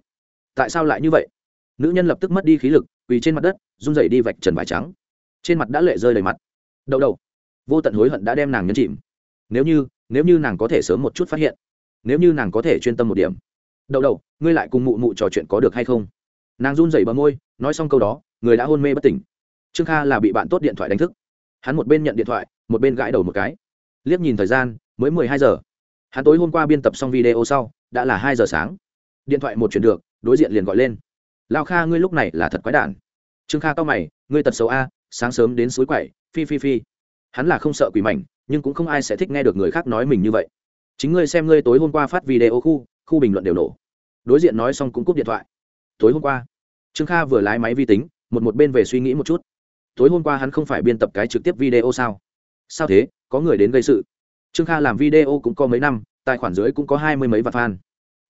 Speaker 1: Tại sao lại như vậy? Nữ nhân lập tức mất đi khí lực vì trên mặt đất, run rẩy đi vạch trần vải trắng. Trên mặt đã lệ rơi đầy mặt. Đậu đậu. Vô tận hối hận đã đem nàng nhấn chìm. Nếu như nếu như nàng có thể sớm một chút phát hiện, nếu như nàng có thể chuyên tâm một điểm đậu đậu, ngươi lại cùng mụ mụ trò chuyện có được hay không? Nàng run rẩy bờ môi, nói xong câu đó, người đã hôn mê bất tỉnh. Trương kha là bị bạn tốt điện thoại đánh thức. Hắn một bên nhận điện thoại, một bên gãi đầu một cái. Liếc nhìn thời gian, mới mười hai giờ. Hắn tối hôm qua biên tập xong video sau, đã là hai giờ sáng. Điện thoại một chuyển được, đối diện liền gọi lên. Lao kha, ngươi lúc này là thật quái đản. Trương kha cao mày, ngươi tật xấu a, sáng sớm đến suối quậy phi phi phi. Hắn là không sợ quỷ mảnh, nhưng cũng không ai sẽ thích nghe được người khác nói mình như vậy. Chính ngươi xem ngươi tối hôm qua phát video khu khu bình luận đều nổ. Đối diện nói xong cũng cúp điện thoại. Tối hôm qua, trương kha vừa lái máy vi tính, một một bên về suy nghĩ một chút. Tối hôm qua hắn không phải biên tập cái trực tiếp video sao? Sao thế? Có người đến gây sự. Trương kha làm video cũng có mấy năm, tài khoản dưới cũng có hai mươi mấy vạn fan.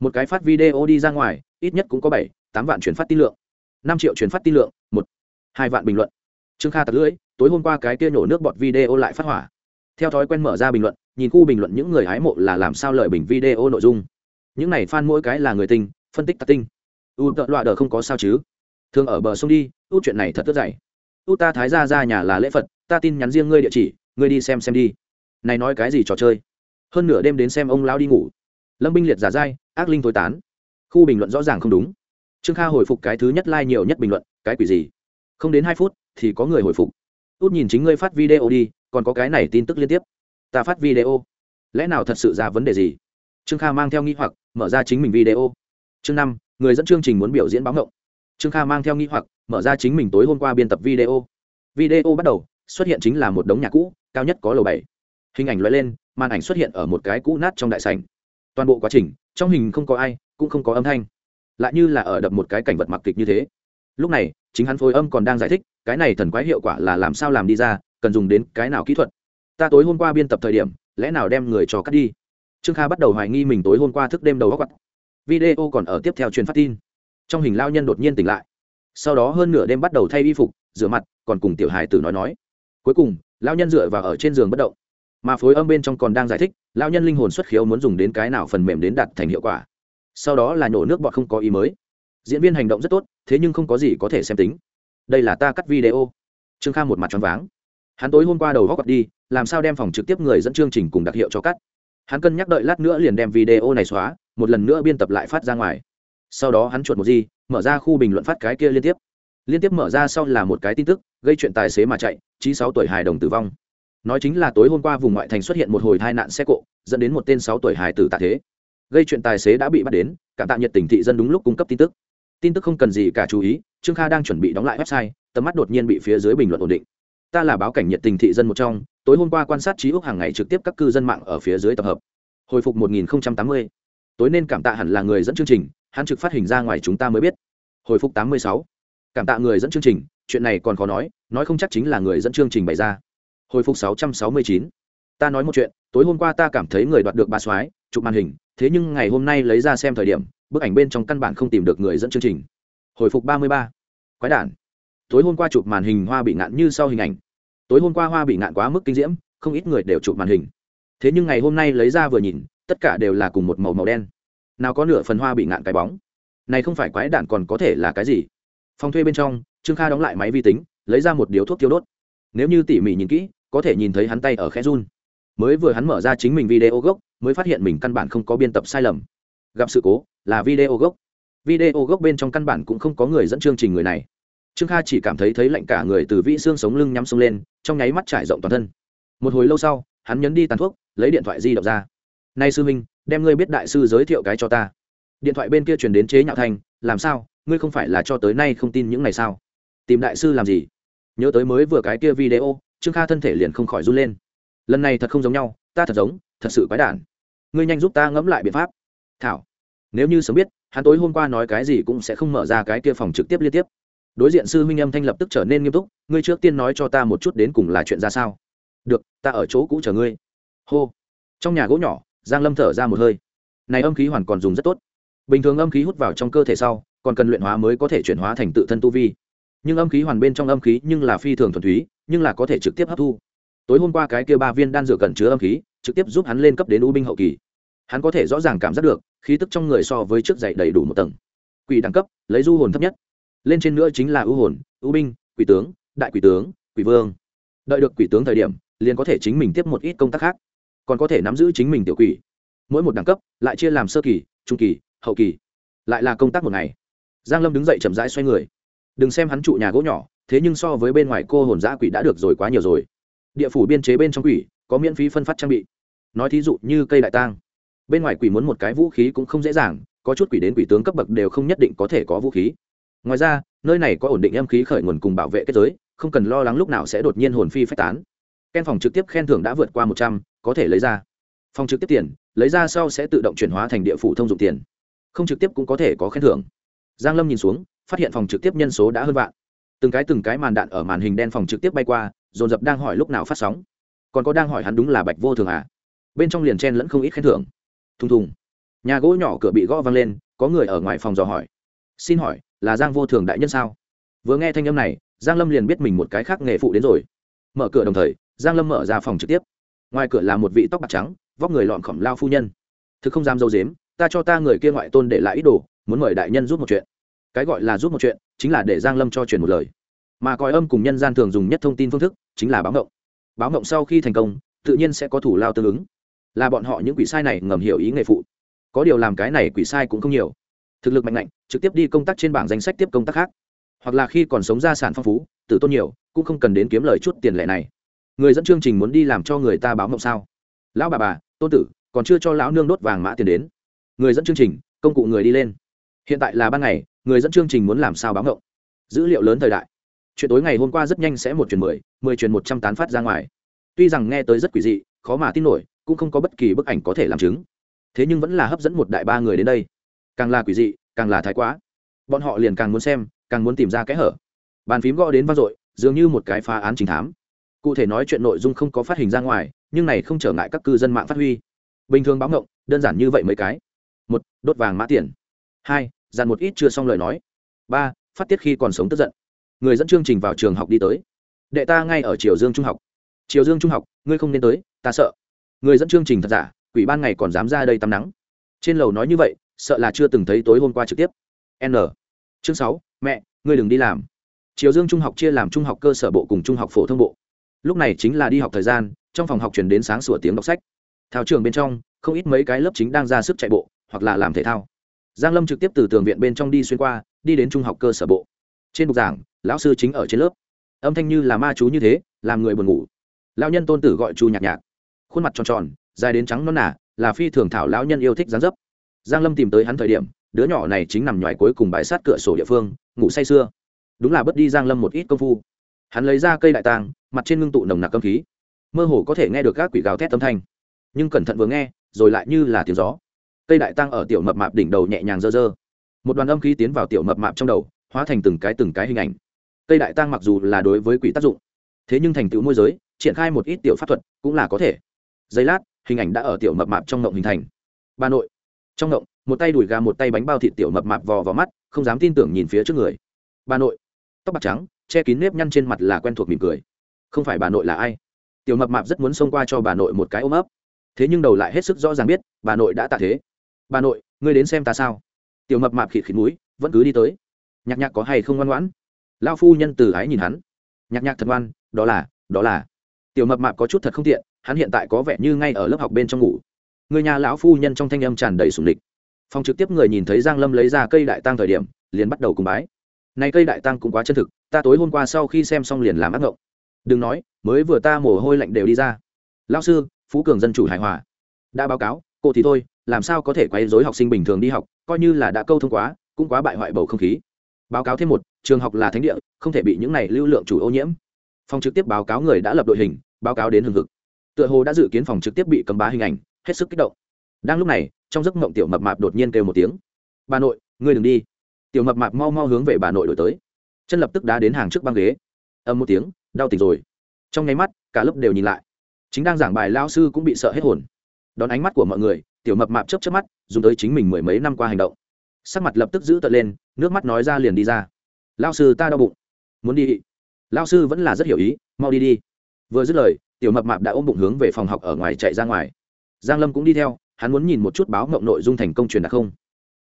Speaker 1: Một cái phát video đi ra ngoài, ít nhất cũng có bảy, tám vạn chuyển phát tin lượng. Năm triệu chuyển phát tin lượng, một, hai vạn bình luận. Trương kha tặc lưỡi, tối hôm qua cái kia nổ nước bọt video lại phát hỏa. Theo thói quen mở ra bình luận, nhìn khu bình luận những người hái mộ là làm sao lợi bình video nội dung những này fan mỗi cái là người tinh, phân tích tạc tinh. U tợ loạ đờ không có sao chứ. Thường ở bờ sông đi, u chuyện này thật tức dày. U ta thái ra ra nhà là lễ phật, ta tin nhắn riêng ngươi địa chỉ, ngươi đi xem xem đi. Này nói cái gì trò chơi? Hơn nửa đêm đến xem ông lao đi ngủ. Lâm binh liệt giả dai, ác linh thối tán. Khu bình luận rõ ràng không đúng. Trương kha hồi phục cái thứ nhất like nhiều nhất bình luận, cái quỷ gì? Không đến hai phút, thì có người hồi phục. Út nhìn chính ngươi phát video đi, còn có cái này tin tức liên tiếp. Ta phát video. Lẽ nào thật sự ra vấn đề gì? Trương kha mang theo nghi hoặc, mở ra chính mình video. Chương năm, người dẫn chương trình muốn biểu diễn báo ngộng. Trương kha mang theo nghi hoặc, mở ra chính mình tối hôm qua biên tập video. Video bắt đầu, xuất hiện chính là một đống nhà cũ, cao nhất có lầu bảy. Hình ảnh loại lên, màn ảnh xuất hiện ở một cái cũ nát trong đại sành toàn bộ quá trình, trong hình không có ai, cũng không có âm thanh. Lại như là ở đập một cái cảnh vật mặc kịch như thế. Lúc này, chính hắn phối âm còn đang giải thích, cái này thần quái hiệu quả là làm sao làm đi ra, cần dùng đến cái nào kỹ thuật. Ta tối hôm qua biên tập thời điểm, lẽ nào đem người cho cắt đi? Trương kha bắt đầu hoài nghi mình tối hôm qua thức đêm đầu góc quặt video còn ở tiếp theo truyền phát tin. Trong hình lao nhân đột nhiên tỉnh lại. Sau đó hơn nửa đêm bắt đầu thay y phục, rửa mặt, còn cùng tiểu hài tử nói nói. Cuối cùng, lao nhân dựa vào ở trên giường bất động. Mà phối âm bên trong còn đang giải thích, lao nhân linh hồn xuất khiếu muốn dùng đến cái nào phần mềm đến đạt thành hiệu quả. Sau đó là nhổ nước bọt không có ý mới. Diễn viên hành động rất tốt, thế nhưng không có gì có thể xem tính. Đây là ta cắt video. Trương kha một mặt choáng váng. Hắn tối hôm qua đầu góc đi, làm sao đem phòng trực tiếp người dẫn chương trình cùng đặc hiệu cho cắt? Hắn cân nhắc đợi lát nữa liền đem video này xóa, một lần nữa biên tập lại phát ra ngoài. Sau đó hắn chuột một gì, mở ra khu bình luận phát cái kia liên tiếp. Liên tiếp mở ra sau là một cái tin tức, gây chuyện tài xế mà chạy, chí sáu tuổi hài đồng tử vong. Nói chính là tối hôm qua vùng ngoại thành xuất hiện một hồi tai nạn xe cộ, dẫn đến một tên sáu tuổi hài tử tạ thế. Gây chuyện tài xế đã bị bắt đến, cảm tạ nhiệt tình thị dân đúng lúc cung cấp tin tức. Tin tức không cần gì cả chú ý, trương kha đang chuẩn bị đóng lại website, tầm mắt đột nhiên bị phía dưới bình luận ổn định ta là báo cảnh nhiệt tình thị dân một trong, tối hôm qua quan sát trí ước hàng ngày trực tiếp các cư dân mạng ở phía dưới tập hợp hồi phục 1080. tối nên cảm tạ hẳn là người dẫn chương trình, hắn trực phát hình ra ngoài chúng ta mới biết hồi phục 86. cảm tạ người dẫn chương trình, chuyện này còn khó nói nói không chắc chính là người dẫn chương trình bày ra hồi phục 669. ta nói một chuyện, tối hôm qua ta cảm thấy người đoạt được ba soái, chụp màn hình, thế nhưng ngày hôm nay lấy ra xem thời điểm, bức ảnh bên trong căn bản không tìm được người dẫn chương trình hồi phục 33. quái đản tối hôm qua chụp màn hình hoa bị ngạn như sau hình ảnh. Tối hôm qua hoa bị ngạn quá mức kinh diễm, không ít người đều chụp màn hình. Thế nhưng ngày hôm nay lấy ra vừa nhìn, tất cả đều là cùng một màu màu đen. Nào có nửa phần hoa bị ngạn cái bóng. Này không phải quái đản còn có thể là cái gì? Phòng thuê bên trong, trương kha đóng lại máy vi tính, lấy ra một điếu thuốc tiêu đốt. Nếu như tỉ mỉ nhìn kỹ, có thể nhìn thấy hắn tay ở khẽ run. Mới vừa hắn mở ra chính mình video gốc, mới phát hiện mình căn bản không có biên tập sai lầm. Gặp sự cố, là video gốc. Video gốc bên trong căn bản cũng không có người dẫn chương trình người này trương kha chỉ cảm thấy thấy lạnh cả người từ vĩ xương sống lưng nhắm sông lên trong nháy mắt trải rộng toàn thân. Một hồi lâu sau hắn nhấn đi tàn thuốc lấy điện thoại di động ra. Nay sư minh đem ngươi biết đại sư giới thiệu cái cho ta. Điện thoại bên kia chuyển đến chế nhạo Thành, làm sao? Ngươi không phải là cho tới nay không tin những này sao? Tìm đại sư làm gì? Nhớ tới mới vừa cái kia video trương kha thân thể liền không khỏi run lên. Lần này thật không giống nhau ta thật giống thật sự quái đản. Ngươi nhanh giúp ta ngẫm lại biện pháp. Thảo nếu như sớm biết hắn tối hôm qua nói cái gì cũng sẽ không mở ra cái kia phòng trực tiếp liên tiếp đối diện sư huynh âm thanh lập tức trở nên nghiêm túc, ngươi trước tiên nói cho ta một chút đến cùng là chuyện ra sao. Được, ta ở chỗ cũ chờ ngươi. Hô. Trong nhà gỗ nhỏ, giang lâm thở ra một hơi. Này âm khí hoàn còn dùng rất tốt. Bình thường âm khí hút vào trong cơ thể sau, còn cần luyện hóa mới có thể chuyển hóa thành tự thân tu vi. Nhưng âm khí hoàn bên trong âm khí nhưng là phi thường thuần túy, nhưng là có thể trực tiếp hấp thu. Tối hôm qua cái kia ba viên đan dược cẩn chứa âm khí, trực tiếp giúp hắn lên cấp đến u binh hậu kỳ. Hắn có thể rõ ràng cảm giác được, khí tức trong người so với trước dậy đầy đủ một tầng. Quỷ đẳng cấp, lấy du hồn thấp nhất lên trên nữa chính là ưu hồn, ưu binh, quỷ tướng, đại quỷ tướng, quỷ vương. Đợi được quỷ tướng thời điểm, liền có thể chính mình tiếp một ít công tác khác. Còn có thể nắm giữ chính mình tiểu quỷ. Mỗi một đẳng cấp, lại chia làm sơ kỳ, trung kỳ, hậu kỳ. Lại là công tác một ngày. Giang lâm đứng dậy chậm rãi xoay người. Đừng xem hắn trụ nhà gỗ nhỏ, thế nhưng so với bên ngoài cô hồn giã quỷ đã được rồi quá nhiều rồi. Địa phủ biên chế bên trong quỷ, có miễn phí phân phát trang bị. Nói thí dụ như cây đại tang. Bên ngoài quỷ muốn một cái vũ khí cũng không dễ dàng, có chút quỷ đến quỷ tướng cấp bậc đều không nhất định có thể có vũ khí ngoài ra, nơi này có ổn định âm khí khởi nguồn cùng bảo vệ kết giới, không cần lo lắng lúc nào sẽ đột nhiên hồn phi phách tán. Ken phòng trực tiếp khen thưởng đã vượt qua một trăm, có thể lấy ra. Phòng trực tiếp tiền, lấy ra sau sẽ tự động chuyển hóa thành địa phủ thông dụng tiền. Không trực tiếp cũng có thể có khen thưởng. Giang lâm nhìn xuống, phát hiện phòng trực tiếp nhân số đã hơn vạn. Từng cái từng cái màn đạn ở màn hình đen phòng trực tiếp bay qua, dồn dập đang hỏi lúc nào phát sóng. Còn có đang hỏi hắn đúng là bạch vô thường à? Bên trong liền chen lẫn không ít khen thưởng. Thùng thùng. Nhà gỗ nhỏ cửa bị gõ văng lên, có người ở ngoài phòng dò hỏi. Xin hỏi là giang vô thường đại nhân sao? Vừa nghe thanh âm này, giang lâm liền biết mình một cái khác nghề phụ đến rồi. Mở cửa đồng thời, giang lâm mở ra phòng trực tiếp. Ngoài cửa là một vị tóc bạc trắng, vóc người lọn khổng lao phu nhân. Thực không dám dâu dếm, ta cho ta người kia ngoại tôn để lại ít đồ, muốn mời đại nhân giúp một chuyện. Cái gọi là giúp một chuyện, chính là để giang lâm cho truyền một lời. Mà còi âm cùng nhân gian thường dùng nhất thông tin phương thức, chính là báo ngộng. Báo ngộng sau khi thành công, tự nhiên sẽ có thủ lao tương ứng. Là bọn họ những quỷ sai này ngầm hiểu ý nghề phụ. Có điều làm cái này quỷ sai cũng không nhiều thực lực mạnh mạnh trực tiếp đi công tác trên bảng danh sách tiếp công tác khác. Hoặc là khi còn sống gia sản phong phú, tử tôn nhiều, cũng không cần đến kiếm lời chút tiền lệ này. Người dẫn chương trình muốn đi làm cho người ta báo mộng sao? Lão bà bà, tôn tử, còn chưa cho lão nương đốt vàng mã tiền đến. Người dẫn chương trình, công cụ người đi lên. Hiện tại là ban ngày, người dẫn chương trình muốn làm sao báo mộng? Dữ liệu lớn thời đại. Chuyện tối ngày hôm qua rất nhanh sẽ một chuyển mười mười chuyển một trăm tán phát ra ngoài. Tuy rằng nghe tới rất quỷ dị, khó mà tin nổi, cũng không có bất kỳ bức ảnh có thể làm chứng. Thế nhưng vẫn là hấp dẫn một đại ba người đến đây càng là quỷ dị, càng là thái quá. Bọn họ liền càng muốn xem, càng muốn tìm ra kẽ hở. Bàn phím gõ đến vang dội, dường như một cái phá án chính thám. Cụ thể nói chuyện nội dung không có phát hình ra ngoài, nhưng này không trở ngại các cư dân mạng phát huy. Bình thường báo ngộng, đơn giản như vậy mấy cái. Một, đốt vàng mã tiền. Hai, dàn một ít chưa xong lời nói. Ba, phát tiết khi còn sống tức giận. Người dẫn chương trình vào trường học đi tới. Đệ ta ngay ở triều dương trung học. Triều dương trung học, ngươi không nên tới, ta sợ. Người dẫn chương trình thật giả, quỷ ban ngày còn dám ra đây tắm nắng. Trên lầu nói như vậy sợ là chưa từng thấy tối hôm qua trực tiếp. N. Chương sáu, mẹ, ngươi đừng đi làm. Triều dương trung học chia làm trung học cơ sở bộ cùng trung học phổ thông bộ. Lúc này chính là đi học thời gian, trong phòng học chuyển đến sáng sủa tiếng đọc sách. Thao trường bên trong, không ít mấy cái lớp chính đang ra sức chạy bộ, hoặc là làm thể thao. Giang lâm trực tiếp từ tường viện bên trong đi xuyên qua, đi đến trung học cơ sở bộ. Trên bục giảng, lão sư chính ở trên lớp. Âm thanh như là ma chú như thế, làm người buồn ngủ. Lão nhân tôn tử gọi chu nhạc nhạc. Khuôn mặt tròn tròn, dài đến trắng non nả là phi thường thảo lão nhân yêu thích dáng dấp giang lâm tìm tới hắn thời điểm, đứa nhỏ này chính nằm ngoài cuối cùng bãi sát cửa sổ địa phương, ngủ say sưa. Đúng là bất đi giang lâm một ít công phu. Hắn lấy ra cây đại tàng, mặt trên ngưng tụ nồng nặc cơm khí. Mơ hồ có thể nghe được các quỷ gào thét âm thanh. Nhưng cẩn thận vừa nghe, rồi lại như là tiếng gió. Cây đại tăng ở tiểu mập mạp đỉnh đầu nhẹ nhàng dơ dơ. Một đoàn âm khí tiến vào tiểu mập mạp trong đầu, hóa thành từng cái từng cái hình ảnh. Cây đại tăng mặc dù là đối với quỷ tác dụng, thế nhưng thành tựu môi giới, triển khai một ít tiểu pháp thuật cũng là có thể. Giây lát, hình ảnh đã ở tiểu mập mạp trong ngộng hình thành. Bà nội trong ngộng, một tay đùi gà, một tay bánh bao thịt tiểu mập mạp vò vào mắt, không dám tin tưởng nhìn phía trước người. Bà nội, tóc bạc trắng, che kín nếp nhăn trên mặt là quen thuộc mỉm cười. Không phải bà nội là ai? Tiểu mập mạp rất muốn xông qua cho bà nội một cái ôm ấp. Thế nhưng đầu lại hết sức rõ ràng biết, bà nội đã tạ thế. Bà nội, ngươi đến xem ta sao? Tiểu mập mạp khịt khịt mũi, vẫn cứ đi tới. Nhạc nhạc có hay không ngoan ngoãn? Lao phu nhân từ ái nhìn hắn. Nhạc nhạc thật ngoan, đó là đó là. Tiểu mập mạp có chút thật không tiện, hắn hiện tại có vẻ như ngay ở lớp học bên trong ngủ người nhà lão phu nhân trong thanh âm tràn đầy sùng địch phòng trực tiếp người nhìn thấy giang lâm lấy ra cây đại tăng thời điểm, liền bắt đầu cùng bái. Này cây đại tăng cũng quá chân thực, ta tối hôm qua sau khi xem xong liền làm ác ngộng. Đừng nói, mới vừa ta mồ hôi lạnh đều đi ra. Lão sư, phú cường dân chủ hài hòa. Đã báo cáo, cô thì thôi, làm sao có thể quấy rối học sinh bình thường đi học, coi như là đã câu thông quá, cũng quá bại hoại bầu không khí. Báo cáo thêm một, trường học là thánh địa, không thể bị những này lưu lượng chủ ô nhiễm. Phòng trực tiếp báo cáo người đã lập đội hình, báo cáo đến hừng hực. Tựa hồ đã dự kiến phòng trực tiếp bị cấm bá hình ảnh hết sức kích động. Đang lúc này, trong giấc mộng tiểu mập mạp đột nhiên kêu một tiếng. Bà nội, ngươi đừng đi. Tiểu mập mạp mau mau hướng về bà nội đổi tới. Chân lập tức đá đến hàng trước băng ghế. Âm một tiếng, đau tỉnh rồi. Trong nháy mắt, cả lớp đều nhìn lại. Chính đang giảng bài lao sư cũng bị sợ hết hồn. Đón ánh mắt của mọi người, tiểu mập mạp chấp chấp mắt, dùng tới chính mình mười mấy năm qua hành động. Sắc mặt lập tức giữ tợn lên, nước mắt nói ra liền đi ra. Lao sư, ta đau bụng. Muốn đi. Lao sư vẫn là rất hiểu ý, mau đi đi. Vừa dứt lời, tiểu mập mạp đã ôm bụng hướng về phòng học ở ngoài chạy ra ngoài giang lâm cũng đi theo, hắn muốn nhìn một chút báo ngộng nội dung thành công truyền đạt không.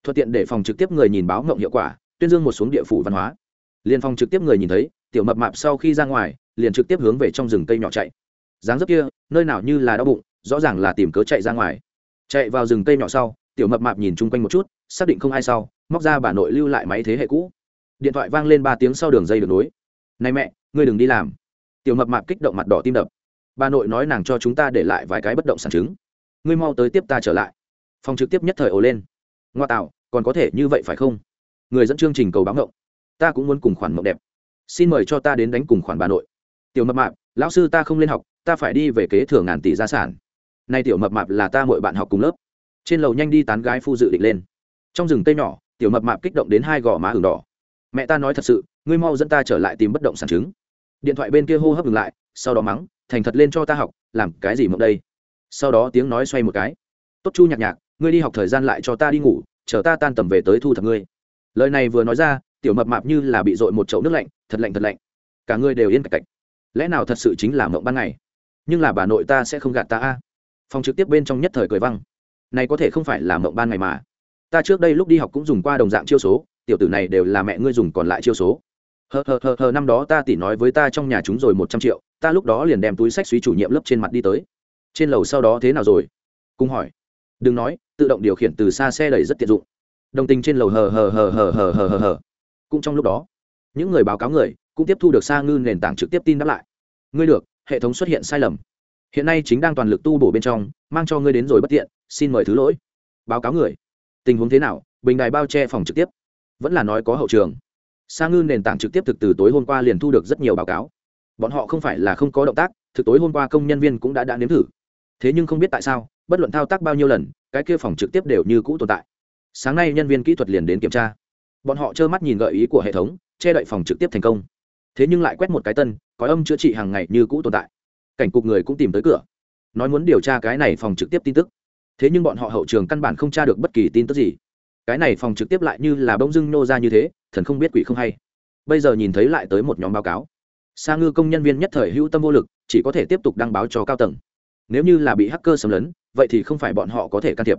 Speaker 1: Thuận tiện để phòng trực tiếp người nhìn báo ngộng hiệu quả, tuyên dương một xuống địa phủ văn hóa. Liền phòng trực tiếp người nhìn thấy, tiểu mập mạp sau khi ra ngoài, liền trực tiếp hướng về trong rừng cây nhỏ chạy. Dáng dấp kia, nơi nào như là đau bụng, rõ ràng là tìm cớ chạy ra ngoài. Chạy vào rừng cây nhỏ sau, tiểu mập mạp nhìn chung quanh một chút, xác định không ai sau, móc ra bà nội lưu lại máy thế hệ cũ. Điện thoại vang lên ba tiếng sau đường dây được nối. Này mẹ, ngươi đừng đi làm. Tiểu mập mạp kích động mặt đỏ tim đập. Bà nội nói nàng cho chúng ta để lại vài cái bất động sản chứng ngươi mau tới tiếp ta trở lại. Phòng trực tiếp nhất thời ồ lên. Ngoa tạo, còn có thể như vậy phải không? Người dẫn chương trình cầu báo ngộng. Ta cũng muốn cùng khoản mộng đẹp. Xin mời cho ta đến đánh cùng khoản bà nội. Tiểu mập mạp, lão sư ta không lên học, ta phải đi về kế thừa ngàn tỷ gia sản. Nay tiểu mập mạp là ta mọi bạn học cùng lớp. Trên lầu nhanh đi tán gái phu dự định lên. Trong rừng tây nhỏ, tiểu mập mạp kích động đến hai gò má hừng đỏ. Mẹ ta nói thật sự, ngươi mau dẫn ta trở lại tìm bất động sản chứng điện thoại bên kia hô hấp ngừng lại, sau đó mắng, thành thật lên cho ta học, làm cái gì mộng đây? Sau đó tiếng nói xoay một cái. Tốt chu nhạc nhạc, ngươi đi học thời gian lại cho ta đi ngủ, chờ ta tan tầm về tới thu thập ngươi. Lời này vừa nói ra, tiểu mập mạp như là bị dội một chậu nước lạnh, thật lạnh thật lạnh. Cả ngươi đều yên cạch cạch. Lẽ nào thật sự chính là mộng ban ngày? Nhưng là bà nội ta sẽ không gạt ta a. Phòng trực tiếp bên trong nhất thời cười văng. Này có thể không phải là mộng ban ngày mà. Ta trước đây lúc đi học cũng dùng qua đồng dạng chiêu số, tiểu tử này đều là mẹ ngươi dùng còn lại chiêu số. Hờ hờ hờ hờ, năm đó ta tỉ nói với ta trong nhà chúng rồi một trăm triệu, ta lúc đó liền đem túi sách suý chủ nhiệm lớp trên mặt đi tới trên lầu sau đó thế nào rồi? Cung hỏi. Đừng nói, tự động điều khiển từ xa xe đẩy rất tiện dụng. Đồng tình trên lầu hờ hờ hờ hờ hờ hờ hờ hờ. Cũng trong lúc đó, những người báo cáo người cũng tiếp thu được xa ngư nền tảng trực tiếp tin đáp lại. Ngươi được, hệ thống xuất hiện sai lầm. Hiện nay chính đang toàn lực tu bổ bên trong, mang cho ngươi đến rồi bất tiện, xin mời thứ lỗi. Báo cáo người. Tình huống thế nào? Bình đài bao che phòng trực tiếp. Vẫn là nói có hậu trường. Sa ngư nền tảng trực tiếp thực từ tối hôm qua liền thu được rất nhiều báo cáo. Bọn họ không phải là không có động tác, thực tối hôm qua công nhân viên cũng đã đã nếm thử thế nhưng không biết tại sao, bất luận thao tác bao nhiêu lần, cái kia phòng trực tiếp đều như cũ tồn tại. Sáng nay nhân viên kỹ thuật liền đến kiểm tra. Bọn họ trơ mắt nhìn gợi ý của hệ thống, che đậy phòng trực tiếp thành công. Thế nhưng lại quét một cái tân, có âm chữa trị hàng ngày như cũ tồn tại. Cảnh cục người cũng tìm tới cửa. Nói muốn điều tra cái này phòng trực tiếp tin tức. Thế nhưng bọn họ hậu trường căn bản không tra được bất kỳ tin tức gì. Cái này phòng trực tiếp lại như là bông dưng nô ra như thế, thần không biết quỷ không hay. Bây giờ nhìn thấy lại tới một nhóm báo cáo. Sa ngư công nhân viên nhất thời hữu tâm vô lực, chỉ có thể tiếp tục đăng báo cho cao tầng nếu như là bị hacker xâm lấn, vậy thì không phải bọn họ có thể can thiệp.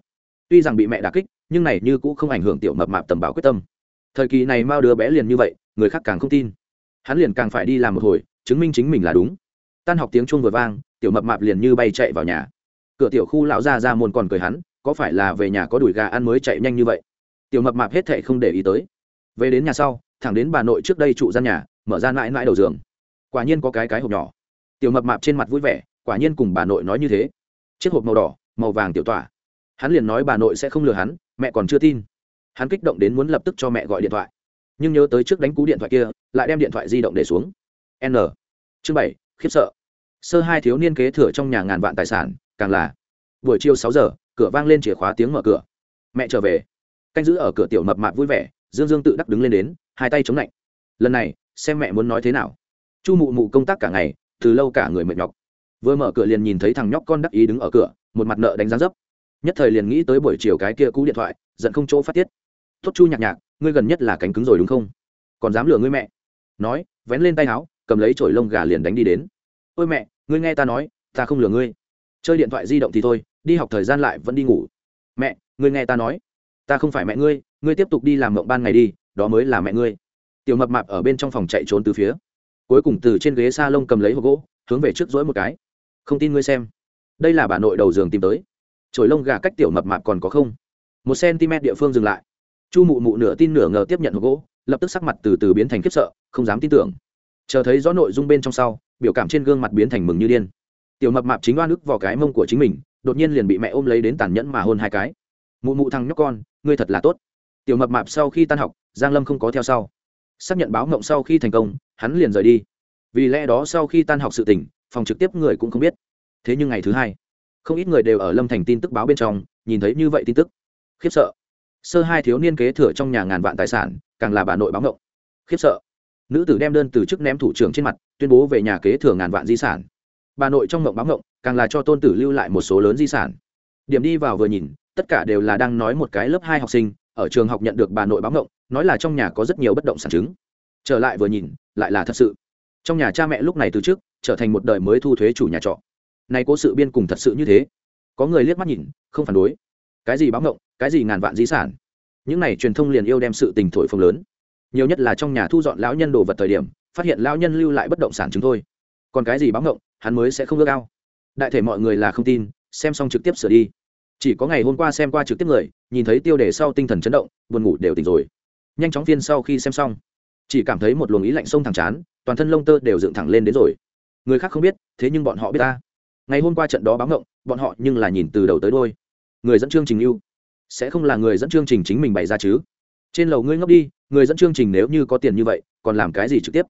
Speaker 1: Tuy rằng bị mẹ đà kích, nhưng này như cũng không ảnh hưởng tiểu mập mạp tầm báo quyết tâm. Thời kỳ này mao đứa bé liền như vậy, người khác càng không tin. Hắn liền càng phải đi làm một hồi, chứng minh chính mình là đúng. Tan học tiếng chuông vừa vang, tiểu mập mạp liền như bay chạy vào nhà. Cửa tiểu khu lão ra ra môn còn cười hắn, có phải là về nhà có đùi gà ăn mới chạy nhanh như vậy? Tiểu mập mạp hết thệ không để ý tới. Về đến nhà sau, thẳng đến bà nội trước đây trụ gian nhà, mở ra mãi mãi đầu giường. Quả nhiên có cái cái hộp nhỏ. Tiểu mập mạp trên mặt vui vẻ quả nhiên cùng bà nội nói như thế. Chiếc hộp màu đỏ, màu vàng tiểu tỏa hắn liền nói bà nội sẽ không lừa hắn, mẹ còn chưa tin. Hắn kích động đến muốn lập tức cho mẹ gọi điện thoại. Nhưng nhớ tới trước đánh cú điện thoại kia, lại đem điện thoại di động để xuống. N. Chương bảy, khiếp sợ. Sơ hai thiếu niên kế thừa trong nhà ngàn vạn tài sản, càng là. Buổi chiều sáu giờ, cửa vang lên chìa khóa tiếng mở cửa. Mẹ trở về. Canh giữ ở cửa tiểu mập mạp vui vẻ, dương dương tự đắc đứng lên đến, hai tay chống lạnh lần này, xem mẹ muốn nói thế nào. Chu mụ mụ công tác cả ngày, từ lâu cả người mệt nhọc vừa mở cửa liền nhìn thấy thằng nhóc con đắc ý đứng ở cửa, một mặt nợ đánh giá dấp. Nhất thời liền nghĩ tới buổi chiều cái kia cú điện thoại, giận không chỗ phát tiết. Tốt chu nhạc nhạc, ngươi gần nhất là cánh cứng rồi đúng không? Còn dám lừa ngươi mẹ? Nói, vén lên tay áo, cầm lấy chổi lông gà liền đánh đi đến. Ôi mẹ, ngươi nghe ta nói, ta không lừa ngươi. Chơi điện thoại di động thì thôi, đi học thời gian lại vẫn đi ngủ. Mẹ, ngươi nghe ta nói. Ta không phải mẹ ngươi ngươi tiếp tục đi làm mộng ban ngày đi, đó mới là mẹ ngươi. Tiểu mập mạp ở bên trong phòng chạy trốn từ phía. Cuối cùng từ trên ghế s a lông cầm lấy hộp gỗ, hướng về trước dỗi một cái không tin ngươi xem. Đây là bà nội đầu giường tìm tới. Trồi lông gà cách tiểu mập mạp còn có không? Một cm địa phương dừng lại. Chu mụ mụ nửa tin nửa ngờ tiếp nhận hộp gỗ, lập tức sắc mặt từ từ biến thành khiếp sợ, không dám tin tưởng. Chờ thấy rõ nội dung bên trong sau, biểu cảm trên gương mặt biến thành mừng như điên. Tiểu mập mạp chính oan ức vào cái mông của chính mình, đột nhiên liền bị mẹ ôm lấy đến tàn nhẫn mà hôn hai cái. Mụ mụ thằng nhóc con, ngươi thật là tốt. Tiểu mập mạp sau khi tan học, giang lâm không có theo sau. Xác nhận báo ngộng sau khi thành công, hắn liền rời đi. Vì lẽ đó sau khi tan học sự tỉnh phòng trực tiếp người cũng không biết. Thế nhưng ngày thứ hai, không ít người đều ở lâm thành tin tức báo bên trong, nhìn thấy như vậy tin tức. Khiếp sợ. Sơ hai thiếu niên kế thừa trong nhà ngàn vạn tài sản, càng là bà nội báo ngộng khiếp sợ. Nữ tử đem đơn từ chức ném thủ trưởng trên mặt, tuyên bố về nhà kế thừa ngàn vạn di sản. Bà nội trong ngộng báo ngộng càng là cho tôn tử lưu lại một số lớn di sản. Điểm đi vào vừa nhìn, tất cả đều là đang nói một cái lớp hai học sinh, ở trường học nhận được bà nội báo ngộng nói là trong nhà có rất nhiều bất động sản chứng. Trở lại vừa nhìn, lại là thật sự trong nhà cha mẹ lúc này từ trước, trở thành một đời mới thu thuế chủ nhà trọ. Nay cố sự biên cùng thật sự như thế. Có người liếc mắt nhìn, không phản đối. Cái gì báo ngộng, cái gì ngàn vạn di sản. Những này truyền thông liền yêu đem sự tình thổi phồng lớn. Nhiều nhất là trong nhà thu dọn lão nhân đồ vật thời điểm, phát hiện lão nhân lưu lại bất động sản chứng thôi. Còn cái gì báo ngộng, hắn mới sẽ không ước ao. Đại thể mọi người là không tin, xem xong trực tiếp sửa đi. Chỉ có ngày hôm qua xem qua trực tiếp người, nhìn thấy tiêu đề sau tinh thần chấn động, buồn ngủ đều tỉnh rồi. Nhanh chóng phiên sau khi xem xong chỉ cảm thấy một luồng ý lạnh sông thẳng chán, toàn thân lông tơ đều dựng thẳng lên đến rồi. Người khác không biết, thế nhưng bọn họ biết ta. Ngày hôm qua trận đó báo ngộng, bọn họ nhưng là nhìn từ đầu tới đôi người dẫn chương trình lưu sẽ không là người dẫn chương trình chính mình bày ra chứ? Trên lầu ngươi ngốc đi, người dẫn chương trình nếu như có tiền như vậy, còn làm cái gì trực tiếp?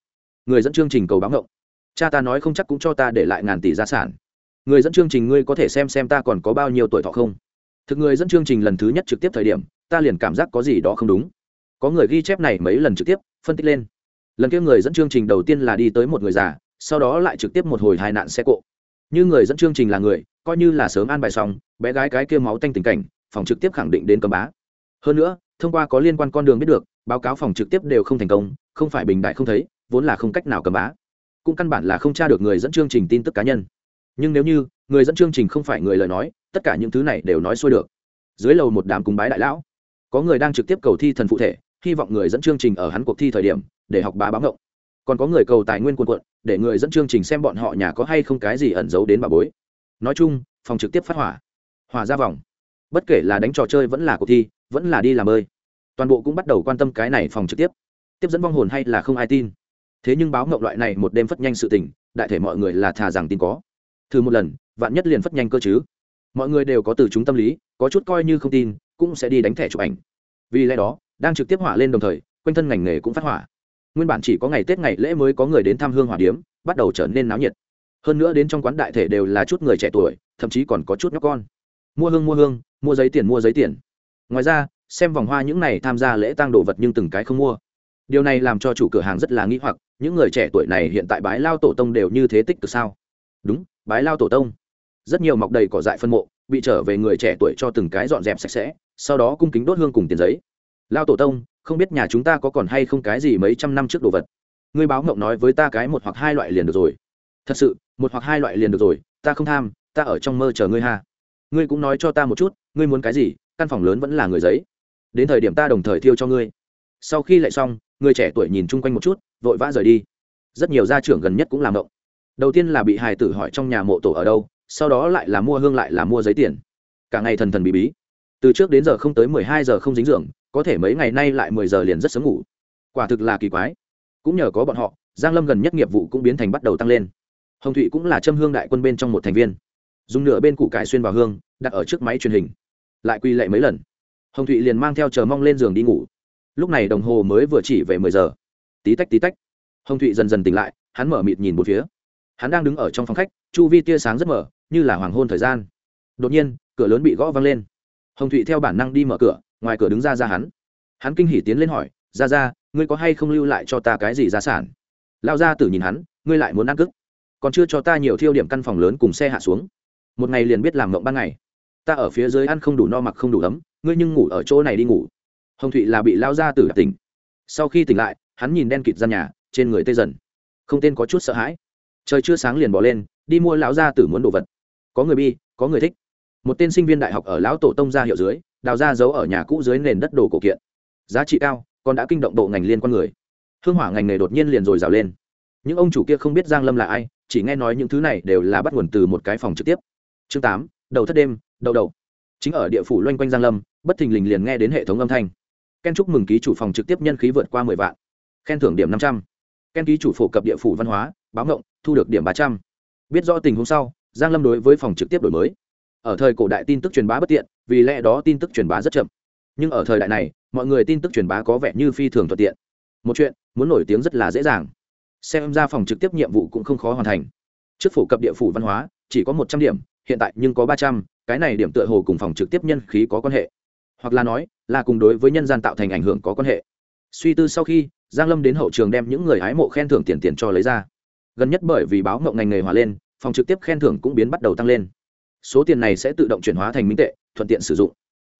Speaker 1: Người dẫn chương trình cầu báo ngộng. Cha ta nói không chắc cũng cho ta để lại ngàn tỷ gia sản. Người dẫn chương trình ngươi có thể xem xem ta còn có bao nhiêu tuổi thọ không? Thực người dẫn chương trình lần thứ nhất trực tiếp thời điểm, ta liền cảm giác có gì đó không đúng. Có người ghi chép này mấy lần trực tiếp phân tích lên. Lần kia người dẫn chương trình đầu tiên là đi tới một người già, sau đó lại trực tiếp một hồi hai nạn xe cộ. Như người dẫn chương trình là người, coi như là sớm an bài xong, bé gái cái kia máu tanh tình cảnh, phòng trực tiếp khẳng định đến cấm bá. Hơn nữa, thông qua có liên quan con đường biết được, báo cáo phòng trực tiếp đều không thành công, không phải bình đại không thấy, vốn là không cách nào cấm bá. Cũng căn bản là không tra được người dẫn chương trình tin tức cá nhân. Nhưng nếu như, người dẫn chương trình không phải người lời nói, tất cả những thứ này đều nói xuôi được. Dưới lầu một đám cúng bái đại lão, có người đang trực tiếp cầu thi thần phụ thể hy vọng người dẫn chương trình ở hắn cuộc thi thời điểm, để học bá báo ngộng còn có người cầu tài nguyên quân quận để người dẫn chương trình xem bọn họ nhà có hay không cái gì ẩn giấu đến bà bối. Nói chung, phòng trực tiếp phát hỏa. Hòa ra vòng. Bất kể là đánh trò chơi vẫn là cuộc thi, vẫn là đi làm ơi toàn bộ cũng bắt đầu quan tâm cái này phòng trực tiếp. Tiếp dẫn vong hồn hay là không ai tin. Thế nhưng báo ngộng loại này một đêm phất nhanh sự tình, đại thể mọi người là thà rằng tin có. Thử một lần, vạn nhất liền phất nhanh cơ chứ. Mọi người đều có từ chúng tâm lý, có chút coi như không tin, cũng sẽ đi đánh thẻ chụp ảnh. Vì lẽ đó đang trực tiếp hỏa lên đồng thời, quanh thân ngành nghề cũng phát hỏa. Nguyên bản chỉ có ngày tết ngày lễ mới có người đến thăm hương hỏa điếm, bắt đầu trở nên náo nhiệt. Hơn nữa đến trong quán đại thể đều là chút người trẻ tuổi, thậm chí còn có chút nhóc con. Mua hương mua hương, mua giấy tiền, mua giấy tiền. Ngoài ra, xem vòng hoa những này tham gia lễ tăng đồ vật nhưng từng cái không mua. Điều này làm cho chủ cửa hàng rất là nghĩ hoặc, những người trẻ tuổi này hiện tại bái lao tổ tông đều như thế tích cực sao? Đúng, bái lao tổ tông. Rất nhiều mọc đầy cỏ dại phân mộ, bị trở về người trẻ tuổi cho từng cái dọn dẹp sạch sẽ, sau đó cung kính đốt hương cùng tiền giấy lao tổ tông, không biết nhà chúng ta có còn hay không cái gì mấy trăm năm trước đồ vật. Ngươi báo ngộng nói với ta cái một hoặc hai loại liền được rồi. Thật sự, một hoặc hai loại liền được rồi, ta không tham, ta ở trong mơ chờ ngươi ha. Ngươi cũng nói cho ta một chút, ngươi muốn cái gì, căn phòng lớn vẫn là người giấy. Đến thời điểm ta đồng thời thiêu cho ngươi. Sau khi lại xong, người trẻ tuổi nhìn chung quanh một chút, vội vã rời đi. Rất nhiều gia trưởng gần nhất cũng làm động đầu tiên là bị hài tử hỏi trong nhà mộ tổ ở đâu, sau đó lại là mua hương lại là mua giấy tiền. Cả ngày thần thần bí bí từ trước đến giờ không tới mười hai giờ không dính giường, có thể mấy ngày nay lại mười giờ liền rất sớm ngủ. Quả thực là kỳ quái. Cũng nhờ có bọn họ, giang lâm gần nhất nghiệp vụ cũng biến thành bắt đầu tăng lên. Hồng thụy cũng là châm hương đại quân bên trong một thành viên. Dùng nửa bên củ cải xuyên vào hương, đặt ở trước máy truyền hình. Lại quy lệ mấy lần. Hồng thụy liền mang theo chờ mong lên giường đi ngủ. Lúc này đồng hồ mới vừa chỉ về mười giờ. Tí tách tí tách. Hồng thụy dần dần tỉnh lại, hắn mở mịt nhìn một phía. Hắn đang đứng ở trong phòng khách, chu vi tia sáng rất mở như là hoàng hôn thời gian. Đột nhiên, cửa lớn bị gõ văng lên hồng thụy theo bản năng đi mở cửa, ngoài cửa đứng ra ra hắn. Hắn kinh hỉ tiến lên hỏi ra ra ngươi có hay không lưu lại cho ta cái gì gia sản? Lao ra tử nhìn hắn, ngươi lại muốn ăn cức. Còn chưa cho ta nhiều thiêu điểm căn phòng lớn cùng xe hạ xuống. Một ngày liền biết làm mộng ban ngày. Ta ở phía dưới ăn không đủ no mặc không đủ ấm, ngươi nhưng ngủ ở chỗ này đi ngủ. Hồng thụy là bị lao ra tử đập tỉnh. Sau khi tỉnh lại, hắn nhìn đen kịt ra nhà, trên người tê dần. Không tên có chút sợ hãi. Trời chưa sáng liền bỏ lên, đi mua lão gia tử muốn đồ vật. Có người bi, có người thích một tên sinh viên đại học ở lão tổ tông ra hiệu dưới, đào ra giấu ở nhà cũ dưới nền đất đồ cổ kiện. Giá trị cao, còn đã kinh động bộ ngành liên quan người. Hương hỏa ngành nghề đột nhiên liền rồi rào lên. Những ông chủ kia không biết giang lâm là ai, chỉ nghe nói những thứ này đều là bắt nguồn từ một cái phòng trực tiếp. Chương tám, đầu thất đêm, đầu đầu. Chính ở địa phủ loanh quanh giang lâm, bất thình lình liền nghe đến hệ thống âm thanh. Ken chúc mừng ký chủ phòng trực tiếp nhân khí vượt qua mười vạn. Khen thưởng điểm năm trăm. Ken ký chủ phổ cập địa phủ văn hóa, báo ngộng, thu được điểm ba trăm. Biết rõ tình huống sau, giang lâm đối với phòng trực tiếp đổi mới ở thời cổ đại tin tức truyền bá bất tiện, vì lẽ đó tin tức truyền bá rất chậm. Nhưng ở thời đại này, mọi người tin tức truyền bá có vẻ như phi thường thuận tiện. Một chuyện muốn nổi tiếng rất là dễ dàng. Xem ra phòng trực tiếp nhiệm vụ cũng không khó hoàn thành. Trước phổ cập địa phủ văn hóa, chỉ có một trăm điểm, hiện tại nhưng có ba trăm, cái này điểm tựa hồ cùng phòng trực tiếp nhân khí có quan hệ. Hoặc là nói, là cùng đối với nhân gian tạo thành ảnh hưởng có quan hệ. Suy tư sau khi, giang lâm đến hậu trường đem những người hái mộ khen thưởng tiền tiền cho lấy ra. Gần nhất bởi vì báo mộng ngành nghề hòa lên, phòng trực tiếp khen thưởng cũng biến bắt đầu tăng lên số tiền này sẽ tự động chuyển hóa thành minh tệ, thuận tiện sử dụng.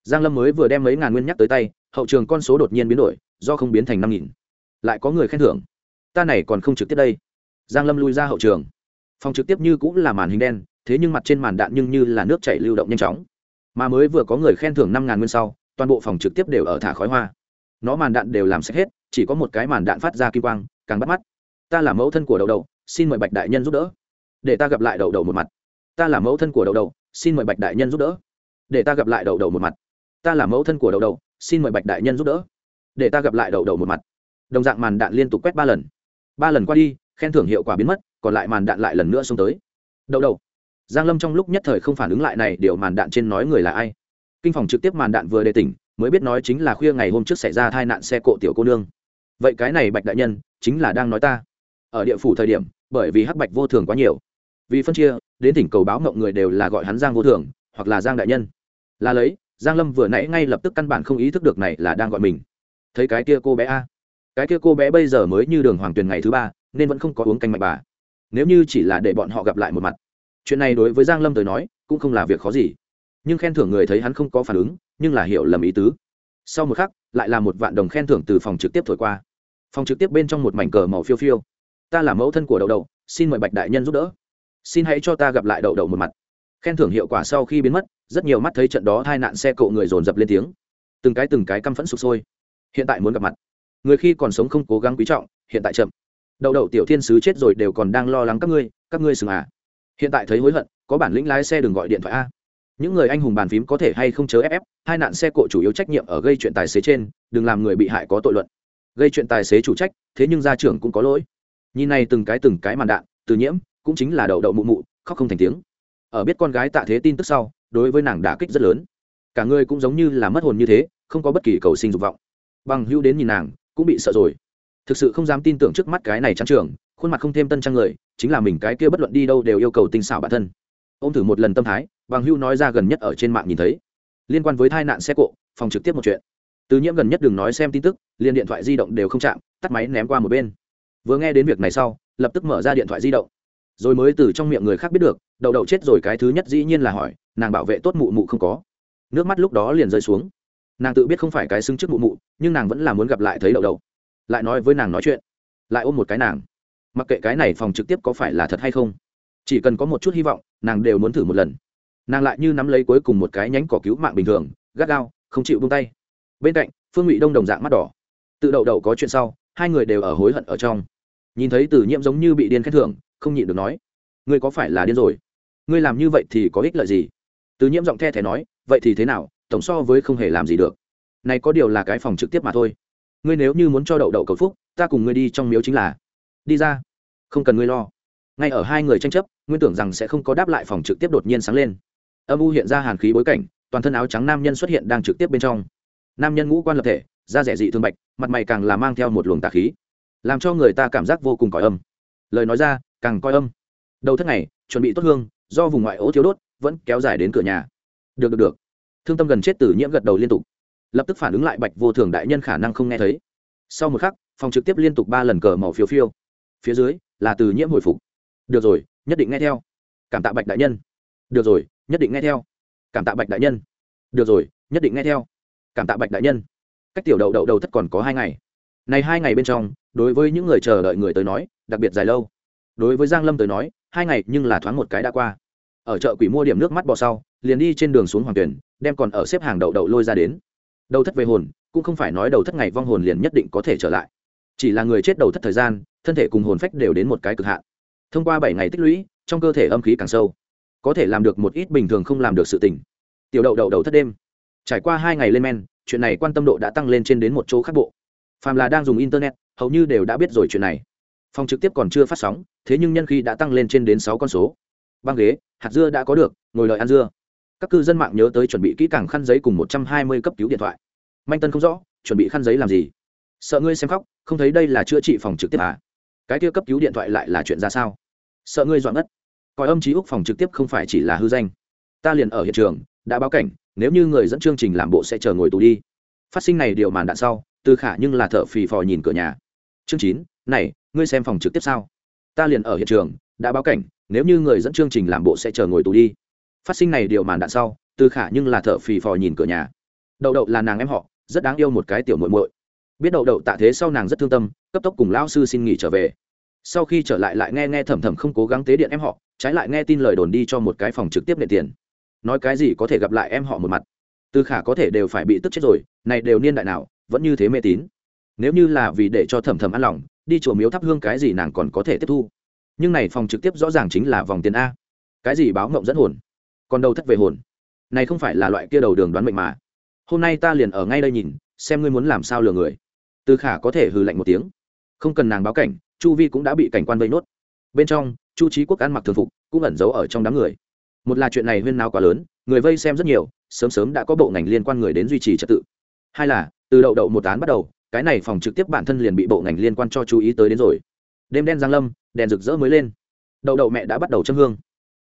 Speaker 1: Giang lâm mới vừa đem mấy ngàn nguyên nhắc tới tay, hậu trường con số đột nhiên biến đổi, do không biến thành năm nghìn. Lại có người khen thưởng. Ta này còn không trực tiếp đây. Giang lâm lui ra hậu trường. Phòng trực tiếp như cũng là màn hình đen, thế nhưng mặt trên màn đạn nhưng như là nước chảy lưu động nhanh chóng. Mà mới vừa có người khen thưởng năm ngàn nguyên sau, toàn bộ phòng trực tiếp đều ở thả khói hoa. Nó màn đạn đều làm sạch hết, chỉ có một cái màn đạn phát ra kim quang, càng bắt mắt. Ta là mẫu thân của đậu đậu, xin mời bạch đại nhân giúp đỡ. Để ta gặp lại đậu đậu một mặt ta là mẫu thân của đậu đậu, xin mời bạch đại nhân giúp đỡ. Để ta gặp lại đậu đậu một mặt. Ta là mẫu thân của đậu đậu, xin mời bạch đại nhân giúp đỡ. Để ta gặp lại đậu đậu một mặt. Đồng dạng màn đạn liên tục quét ba lần. Ba lần qua đi, khen thưởng hiệu quả biến mất, còn lại màn đạn lại lần nữa xông tới. Đậu đậu. Giang lâm trong lúc nhất thời không phản ứng lại này, điều màn đạn trên nói người là ai? Kinh phòng trực tiếp màn đạn vừa đề tỉnh, mới biết nói chính là khuya ngày hôm trước xảy ra tai nạn xe cộ tiểu cô nương. Vậy cái này bạch đại nhân, chính là đang nói ta. Ở địa phủ thời điểm, bởi vì hắc bạch vô thường quá nhiều vì phân chia, đến thỉnh cầu báo mộng người đều là gọi hắn giang vô thường, hoặc là giang đại nhân. Là lấy, giang lâm vừa nãy ngay lập tức căn bản không ý thức được này là đang gọi mình. Thấy cái kia cô bé a. Cái kia cô bé bây giờ mới như đường hoàng tuyền ngày thứ ba, nên vẫn không có uống canh mạch bà. Nếu như chỉ là để bọn họ gặp lại một mặt. Chuyện này đối với giang lâm tới nói, cũng không là việc khó gì. Nhưng khen thưởng người thấy hắn không có phản ứng, nhưng là hiểu lầm ý tứ. Sau một khắc, lại là một vạn đồng khen thưởng từ phòng trực tiếp thổi qua. Phòng trực tiếp bên trong một mảnh cờ màu phiêu phiêu. Ta là mẫu thân của đậu đậu, xin mời bạch đại nhân giúp đỡ xin hãy cho ta gặp lại đậu đậu một mặt. Khen thưởng hiệu quả sau khi biến mất, rất nhiều mắt thấy trận đó hai nạn xe cộ người dồn dập lên tiếng. Từng cái từng cái căm phẫn sụp sôi. Hiện tại muốn gặp mặt. Người khi còn sống không cố gắng quý trọng, hiện tại chậm. Đậu đậu tiểu thiên sứ chết rồi đều còn đang lo lắng các ngươi các ngươi sừng à. Hiện tại thấy hối hận, có bản lĩnh lái xe đừng gọi điện thoại a. Những người anh hùng bàn phím có thể hay không chớ ép, hai nạn xe cộ chủ yếu trách nhiệm ở gây chuyện tài xế trên, đừng làm người bị hại có tội luận. Gây chuyện tài xế chủ trách, thế nhưng gia trưởng cũng có lỗi. Nhìn này từng cái từng cái màn đạn, từ nhiễm cũng chính là đậu đậu mụ mụ, khóc không thành tiếng. Ở biết con gái tạ thế tin tức sau, đối với nàng đả kích rất lớn. Cả người cũng giống như là mất hồn như thế, không có bất kỳ cầu sinh dục vọng. Bằng hữu đến nhìn nàng, cũng bị sợ rồi. Thực sự không dám tin tưởng trước mắt cái này trắng trường, khuôn mặt không thêm tân trang người, chính là mình cái kia bất luận đi đâu đều yêu cầu tinh xảo bản thân. Ô m thử một lần tâm thái, bằng hưu nói ra gần nhất ở trên mạng nhìn thấy. Liên quan với tai nạn xe cộ, phòng trực tiếp một chuyện. Từ nhiễm gần nhất đừng nói xem tin tức, liền điện thoại di động đều không chạm, tắt máy ném qua một bên. Vừa nghe đến việc này sau, lập tức mở ra điện thoại di động rồi mới từ trong miệng người khác biết được, đậu đậu chết rồi cái thứ nhất dĩ nhiên là hỏi, nàng bảo vệ tốt mụ mụ không có. Nước mắt lúc đó liền rơi xuống. Nàng tự biết không phải cái xứng trước mụ mụ, nhưng nàng vẫn là muốn gặp lại thấy đậu đậu. Lại nói với nàng nói chuyện. Lại ôm một cái nàng. Mặc kệ cái này phòng trực tiếp có phải là thật hay không, chỉ cần có một chút hy vọng, nàng đều muốn thử một lần. Nàng lại như nắm lấy cuối cùng một cái nhánh cỏ cứu mạng bình thường, gắt gao, không chịu bung tay. Bên cạnh, phương ngụy đông đồng dạng mắt đỏ. Tự đậu đậu có chuyện sau, hai người đều ở hối hận ở trong. Nhìn thấy từ nhiễm giống như bị điên khen thưởng không nhịn được nói, ngươi có phải là điên rồi? Ngươi làm như vậy thì có ích lợi gì? Từ nhiễm giọng the thé nói, vậy thì thế nào? Tổng so với không hề làm gì được. Này có điều là cái phòng trực tiếp mà thôi. Ngươi nếu như muốn cho đậu đậu cầu phúc, ta cùng ngươi đi trong miếu chính là. Đi ra. Không cần ngươi lo. Ngay ở hai người tranh chấp, nguyên tưởng rằng sẽ không có đáp lại phòng trực tiếp đột nhiên sáng lên. Âm u hiện ra hàn khí bối cảnh, toàn thân áo trắng nam nhân xuất hiện đang trực tiếp bên trong. Nam nhân ngũ quan lập thể, da rẻ dị thương bạch, mặt mày càng là mang theo một luồng tà khí, làm cho người ta cảm giác vô cùng còi âm lời nói ra, càng coi âm. Đầu thất này, chuẩn bị tốt hương, do vùng ngoại ố thiếu đốt, vẫn kéo dài đến cửa nhà. Được được được. Thương tâm gần chết tử nhiễm gật đầu liên tục. Lập tức phản ứng lại bạch vô thường đại nhân khả năng không nghe thấy. Sau một khắc, phòng trực tiếp liên tục ba lần cờ màu phiếu phiêu. Phía dưới, là từ nhiễm hồi phục. Được rồi, nhất định nghe theo. Cảm tạ bạch đại nhân. Được rồi, nhất định nghe theo. Cảm tạ bạch đại nhân. Được rồi, nhất định nghe theo. Cảm tạ bạch đại nhân. Cách tiểu đậu đậu đầu thất còn có hai ngày. Này hai ngày bên trong đối với những người chờ đợi người tới nói, đặc biệt dài lâu. Đối với giang lâm tới nói, hai ngày nhưng là thoáng một cái đã qua. Ở chợ quỷ mua điểm nước mắt bò sau, liền đi trên đường xuống hoàng tuyển đem còn ở xếp hàng đậu đậu lôi ra đến. Đầu thất về hồn, cũng không phải nói đầu thất ngày vong hồn liền nhất định có thể trở lại. Chỉ là người chết đầu thất thời gian, thân thể cùng hồn phách đều đến một cái cực hạn. Thông qua bảy ngày tích lũy, trong cơ thể âm khí càng sâu. Có thể làm được một ít bình thường không làm được sự tình. Tiểu đậu đậu đầu thất đêm. Trải qua hai ngày lên men, chuyện này quan tâm độ đã tăng lên trên đến một chỗ khác bộ. Phàm là đang dùng internet hầu như đều đã biết rồi chuyện này. Phòng trực tiếp còn chưa phát sóng, thế nhưng nhân khí đã tăng lên trên đến sáu con số. Băng ghế, hạt dưa đã có được, ngồi lợi ăn dưa. Các cư dân mạng nhớ tới chuẩn bị kỹ càng khăn giấy cùng một trăm hai mươi cấp cứu điện thoại. Manh tân không rõ, chuẩn bị khăn giấy làm gì? Sợ ngươi xem khóc, không thấy đây là chữa trị phòng trực tiếp à? Cái kia cấp cứu điện thoại lại là chuyện ra sao? Sợ ngươi dọn ngất. Coi âm trí úc phòng trực tiếp không phải chỉ là hư danh. Ta liền ở hiện trường, đã báo cảnh, nếu như người dẫn chương trình làm bộ sẽ chờ ngồi tù đi. Phát sinh này điều màn đạn sau, từ khả nhưng là thợ phì phò nhìn cửa nhà chương chín, này, ngươi xem phòng trực tiếp sao? Ta liền ở hiện trường, đã báo cảnh, nếu như người dẫn chương trình làm bộ sẽ chờ ngồi tù đi. Phát sinh này điều màn đạn sau, từ khả nhưng là thợ phì phò nhìn cửa nhà. Đậu đậu là nàng em họ, rất đáng yêu một cái tiểu muội muội. Biết đậu đậu tạ thế sau nàng rất thương tâm, cấp tốc cùng lão sư xin nghỉ trở về. Sau khi trở lại lại nghe nghe thầm thầm không cố gắng tế điện em họ, trái lại nghe tin lời đồn đi cho một cái phòng trực tiếp nệ tiền. Nói cái gì có thể gặp lại em họ một mặt. Từ khả có thể đều phải bị tức chết rồi, này đều niên đại nào, vẫn như thế mê tín nếu như là vì để cho thầm thầm an lòng, đi chùa miếu thắp hương cái gì nàng còn có thể tiếp thu. Nhưng này phòng trực tiếp rõ ràng chính là vòng tiền a. Cái gì báo mộng dẫn hồn? Còn đầu thất về hồn? Này không phải là loại kia đầu đường đoán mệnh mà. Hôm nay ta liền ở ngay đây nhìn, xem ngươi muốn làm sao lừa người. Từ khả có thể hừ lạnh một tiếng. Không cần nàng báo cảnh, chu vi cũng đã bị cảnh quan vây nốt. Bên trong, chu trí quốc ăn mặc thường phục, cũng ẩn giấu ở trong đám người. Một là chuyện này huyên nào quá lớn, người vây xem rất nhiều, sớm sớm đã có bộ ngành liên quan người đến duy trì trật tự. Hai là, từ đậu đậu một án bắt đầu cái này phòng trực tiếp bản thân liền bị bộ ngành liên quan cho chú ý tới đến rồi. Đêm đen giang lâm, đèn rực rỡ mới lên. Đậu đậu mẹ đã bắt đầu châm hương.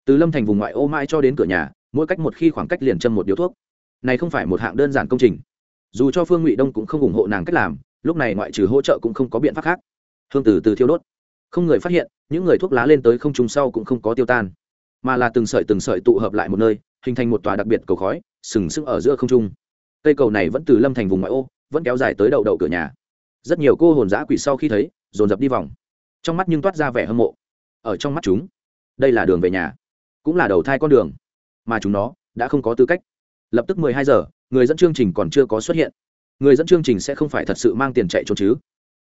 Speaker 1: Từ lâm thành vùng ngoại ô mãi cho đến cửa nhà, mỗi cách một khi khoảng cách liền châm một điếu thuốc. Này không phải một hạng đơn giản công trình. Dù cho phương ngụy đông cũng không ủng hộ nàng cách làm, lúc này ngoại trừ hỗ trợ cũng không có biện pháp khác. Hương từ từ thiêu đốt. Không người phát hiện, những người thuốc lá lên tới không trùng sau cũng không có tiêu tan, mà là từng sợi từng sợi tụ hợp lại một nơi, hình thành một tòa đặc biệt cầu khói, sừng sững ở giữa không trung. Cây cầu này vẫn từ lâm thành vùng ngoại ô vẫn kéo dài tới đậu đậu cửa nhà. Rất nhiều cô hồn giã quỷ sau khi thấy, dồn dập đi vòng. Trong mắt nhưng toát ra vẻ hâm mộ. Ở trong mắt chúng, đây là đường về nhà, cũng là đầu thai con đường, mà chúng nó đã không có tư cách. Lập tức mười hai giờ, người dẫn chương trình còn chưa có xuất hiện. Người dẫn chương trình sẽ không phải thật sự mang tiền chạy trốn chứ.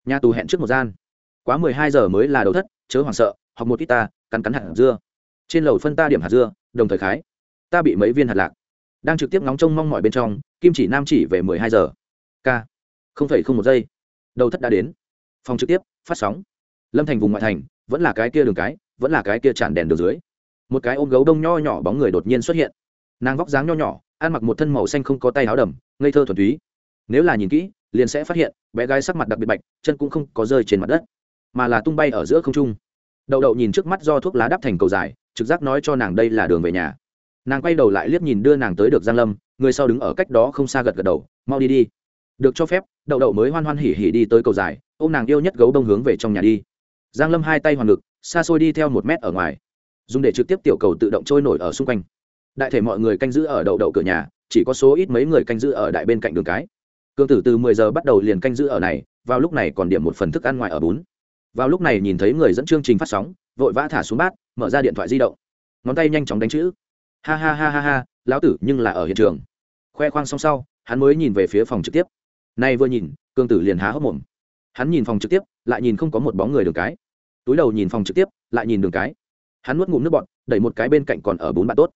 Speaker 1: Nhà tù hẹn trước một gian. Quá mười hai giờ mới là đầu thất, chớ hoảng sợ, học một ít ta, cắn cắn hạt dưa. Trên lầu phân ta điểm hạt dưa, đồng thời khái. Ta bị mấy viên hạt lạc. Đang trực tiếp ngóng trông mong mỏi bên trong, kim chỉ nam chỉ về mười hai giờ k không phải không một giây. Đầu thất đã đến. Phòng trực tiếp, phát sóng. Lâm thành vùng ngoại thành, vẫn là cái kia đường cái, vẫn là cái kia tràn đèn đường dưới. Một cái ôm gấu đông nho nhỏ bóng người đột nhiên xuất hiện. Nàng vóc dáng nho nhỏ, ăn mặc một thân màu xanh không có tay áo đầm, ngây thơ thuần túy. Nếu là nhìn kỹ, liền sẽ phát hiện, bé gái sắc mặt đặc biệt bạch, chân cũng không có rơi trên mặt đất, mà là tung bay ở giữa không trung. Đậu đậu nhìn trước mắt do thuốc lá đắp thành cầu dài, trực giác nói cho nàng đây là đường về nhà. Nàng quay đầu lại liếc nhìn đưa nàng tới được giang lâm, người sau đứng ở cách đó không xa gật gật đầu, mau đi đi được cho phép, đậu đậu mới hoan hoan hỉ hỉ đi tới cầu dài ô m nàng yêu nhất gấu đông hướng về trong nhà đi. Giang lâm hai tay hoàn ngực, xa xôi đi theo một mét ở ngoài. Dùng để trực tiếp tiểu cầu tự động trôi nổi ở xung quanh. Đại thể mọi người canh giữ ở đậu đậu cửa nhà, chỉ có số ít mấy người canh giữ ở đại bên cạnh đường cái. Cương tử từ mười giờ bắt đầu liền canh giữ ở này, vào lúc này còn điểm một phần thức ăn ngoài ở bún. Vào lúc này nhìn thấy người dẫn chương trình phát sóng, vội vã thả xuống bát, mở ra điện thoại di động. Ngón tay nhanh chóng đánh chữ. Ha ha ha ha ha, lão tử nhưng là ở hiện trường. Khoe khoang xong sau, hắn mới nhìn về phía phòng trực tiếp nay vừa nhìn, cương tử liền há hốc mồm. Hắn nhìn phòng trực tiếp, lại nhìn không có một bóng người đường cái. Túi đầu nhìn phòng trực tiếp, lại nhìn đường cái. Hắn nuốt ngụm nước bọt, đẩy một cái bên cạnh còn ở bốn bạn tốt.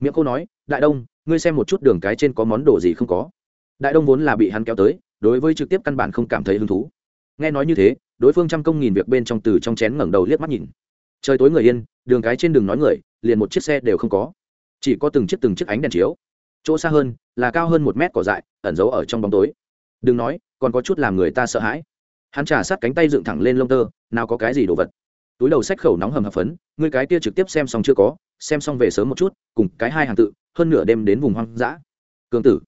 Speaker 1: Miệng cô nói, đại đông, ngươi xem một chút đường cái trên có món đồ gì không có. Đại đông vốn là bị hắn kéo tới, đối với trực tiếp căn bản không cảm thấy hứng thú. Nghe nói như thế, đối phương trăm công nghìn việc bên trong từ trong chén ngẩng đầu liếc mắt nhìn. Trời tối người yên, đường cái trên đường nói người, liền một chiếc xe đều không có. Chỉ có từng chiếc từng chiếc ánh đèn chiếu. Chỗ xa hơn, là cao hơn một mét cỏ dại, ẩn giấu ở trong bóng tối đừng nói, còn có chút làm người ta sợ hãi. Hắn trả sát cánh tay dựng thẳng lên lông tơ, nào có cái gì đồ vật. Túi đầu sách khẩu nóng hầm hập phấn người cái kia trực tiếp xem xong chưa có, xem xong về sớm một chút, cùng cái hai hàng tự, hơn nửa đêm đến vùng hoang dã. Cường tử.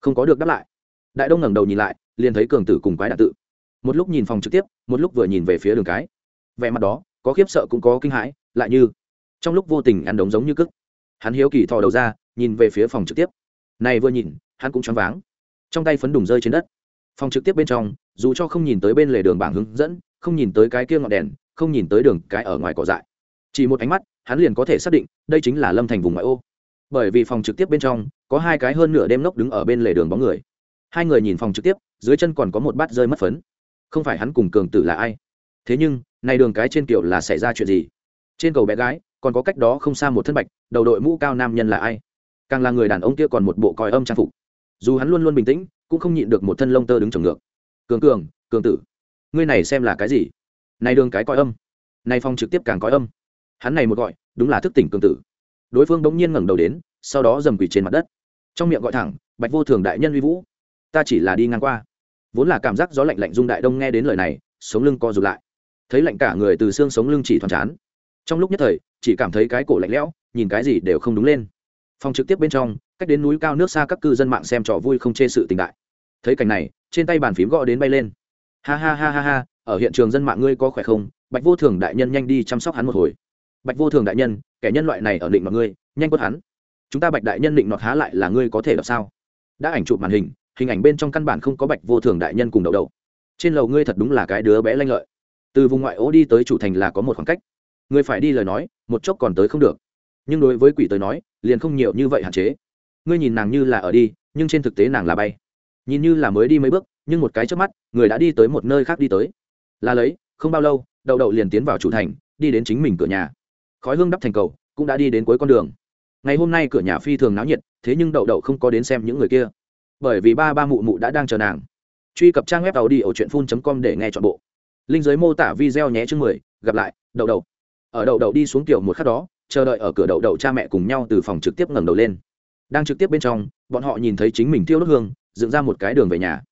Speaker 1: Không có được đáp lại. Đại đông ngẩng đầu nhìn lại, liền thấy cường tử cùng quái đạn tự. Một lúc nhìn phòng trực tiếp, một lúc vừa nhìn về phía đường cái. Vẻ mặt đó, có khiếp sợ cũng có kinh hãi, lại như trong lúc vô tình ăn đống giống như cức. Hắn hiếu kỳ thò đầu ra, nhìn về phía phòng trực tiếp. Này vừa nhìn, hắn cũng choáng váng. Trong tay phấn đùng rơi trên đất phòng trực tiếp bên trong, dù cho không nhìn tới bên lề đường bảng hướng dẫn, không nhìn tới cái kia ngọn đèn, không nhìn tới đường cái ở ngoài cỏ dại. Chỉ một ánh mắt, hắn liền có thể xác định, đây chính là lâm thành vùng ngoại ô. Bởi vì phòng trực tiếp bên trong, có hai cái hơn nửa đêm nốc đứng ở bên lề đường bóng người. Hai người nhìn phòng trực tiếp, dưới chân còn có một bát rơi mất phấn. Không phải hắn cùng cường tử là ai? Thế nhưng này đường cái trên kiểu là xảy ra chuyện gì? Trên cầu bé gái, còn có cách đó không xa một thân bạch, đầu đội mũ cao nam nhân là ai? Càng là người đàn ông kia còn một bộ còi âm trang phục dù hắn luôn luôn bình tĩnh, cũng không nhịn được một thân lông tơ đứng trồng ngược. Cường cường cường tử, ngươi này xem là cái gì? Này đường cái coi âm. Này phong trực tiếp càng coi âm. Hắn này một gọi, đúng là thức tỉnh cường tử. Đối phương bỗng nhiên ngẩng đầu đến, sau đó dầm quỳ trên mặt đất. Trong miệng gọi thẳng, bạch vô thường đại nhân uy vũ. Ta chỉ là đi ngang qua. Vốn là cảm giác gió lạnh lạnh dung đại đông nghe đến lời này, sống lưng co rụt lại. Thấy lạnh cả người từ xương sống lưng chỉ thoáng chán. Trong lúc nhất thời, chỉ cảm thấy cái cổ lạnh lẽo, nhìn cái gì đều không đúng lên. Phòng trực tiếp bên trong cách đến núi cao nước xa các cư dân mạng xem trò vui không chê sự tình đại. Thấy cảnh này, trên tay bàn phím gõ đến bay lên. Ha ha ha ha ha, ở hiện trường dân mạng ngươi có khỏe không? Bạch vô thường đại nhân nhanh đi chăm sóc hắn một hồi. Bạch vô thường đại nhân, kẻ nhân loại này ở định mọi ngươi, nhanh quất hắn. Chúng ta bạch đại nhân định nọt há lại là ngươi có thể đọc sao? Đã ảnh chụp màn hình hình ảnh bên trong căn bản không có bạch vô thường đại nhân cùng đậu đậu. Trên lầu ngươi thật đúng là cái đứa bé lanh lợi. Từ vùng ngoại ô đi tới chủ thành là có một khoảng cách. Ngươi phải đi lời nói, một chốc còn tới không được. Nhưng đối với quỷ tới nói, liền không nhiều như vậy hạn chế ngươi nhìn nàng như là ở đi, nhưng trên thực tế nàng là bay. Nhìn như là mới đi mấy bước, nhưng một cái trước mắt, người đã đi tới một nơi khác đi tới. Là lấy, không bao lâu, đậu đậu liền tiến vào chủ thành, đi đến chính mình cửa nhà. Khói hương đắp thành cầu, cũng đã đi đến cuối con đường. Ngày hôm nay cửa nhà phi thường náo nhiệt, thế nhưng đậu đậu không có đến xem những người kia. Bởi vì ba ba mụ mụ đã đang chờ nàng. Truy cập trang web tàu đi ở truyện phun com để nghe t h ọ n bộ. Linh giới mô tả video nhé chương mười, gặp lại, đậu đậu. Ở đậu đậu đi xuống tiểu một khắc đó, chờ đợi ở cửa đậu đậu cha mẹ cùng nhau từ phòng trực tiếp ngẩng đầu lên đang trực tiếp bên trong, bọn họ nhìn thấy chính mình tiêu đốt hương, dựng ra một cái đường về nhà.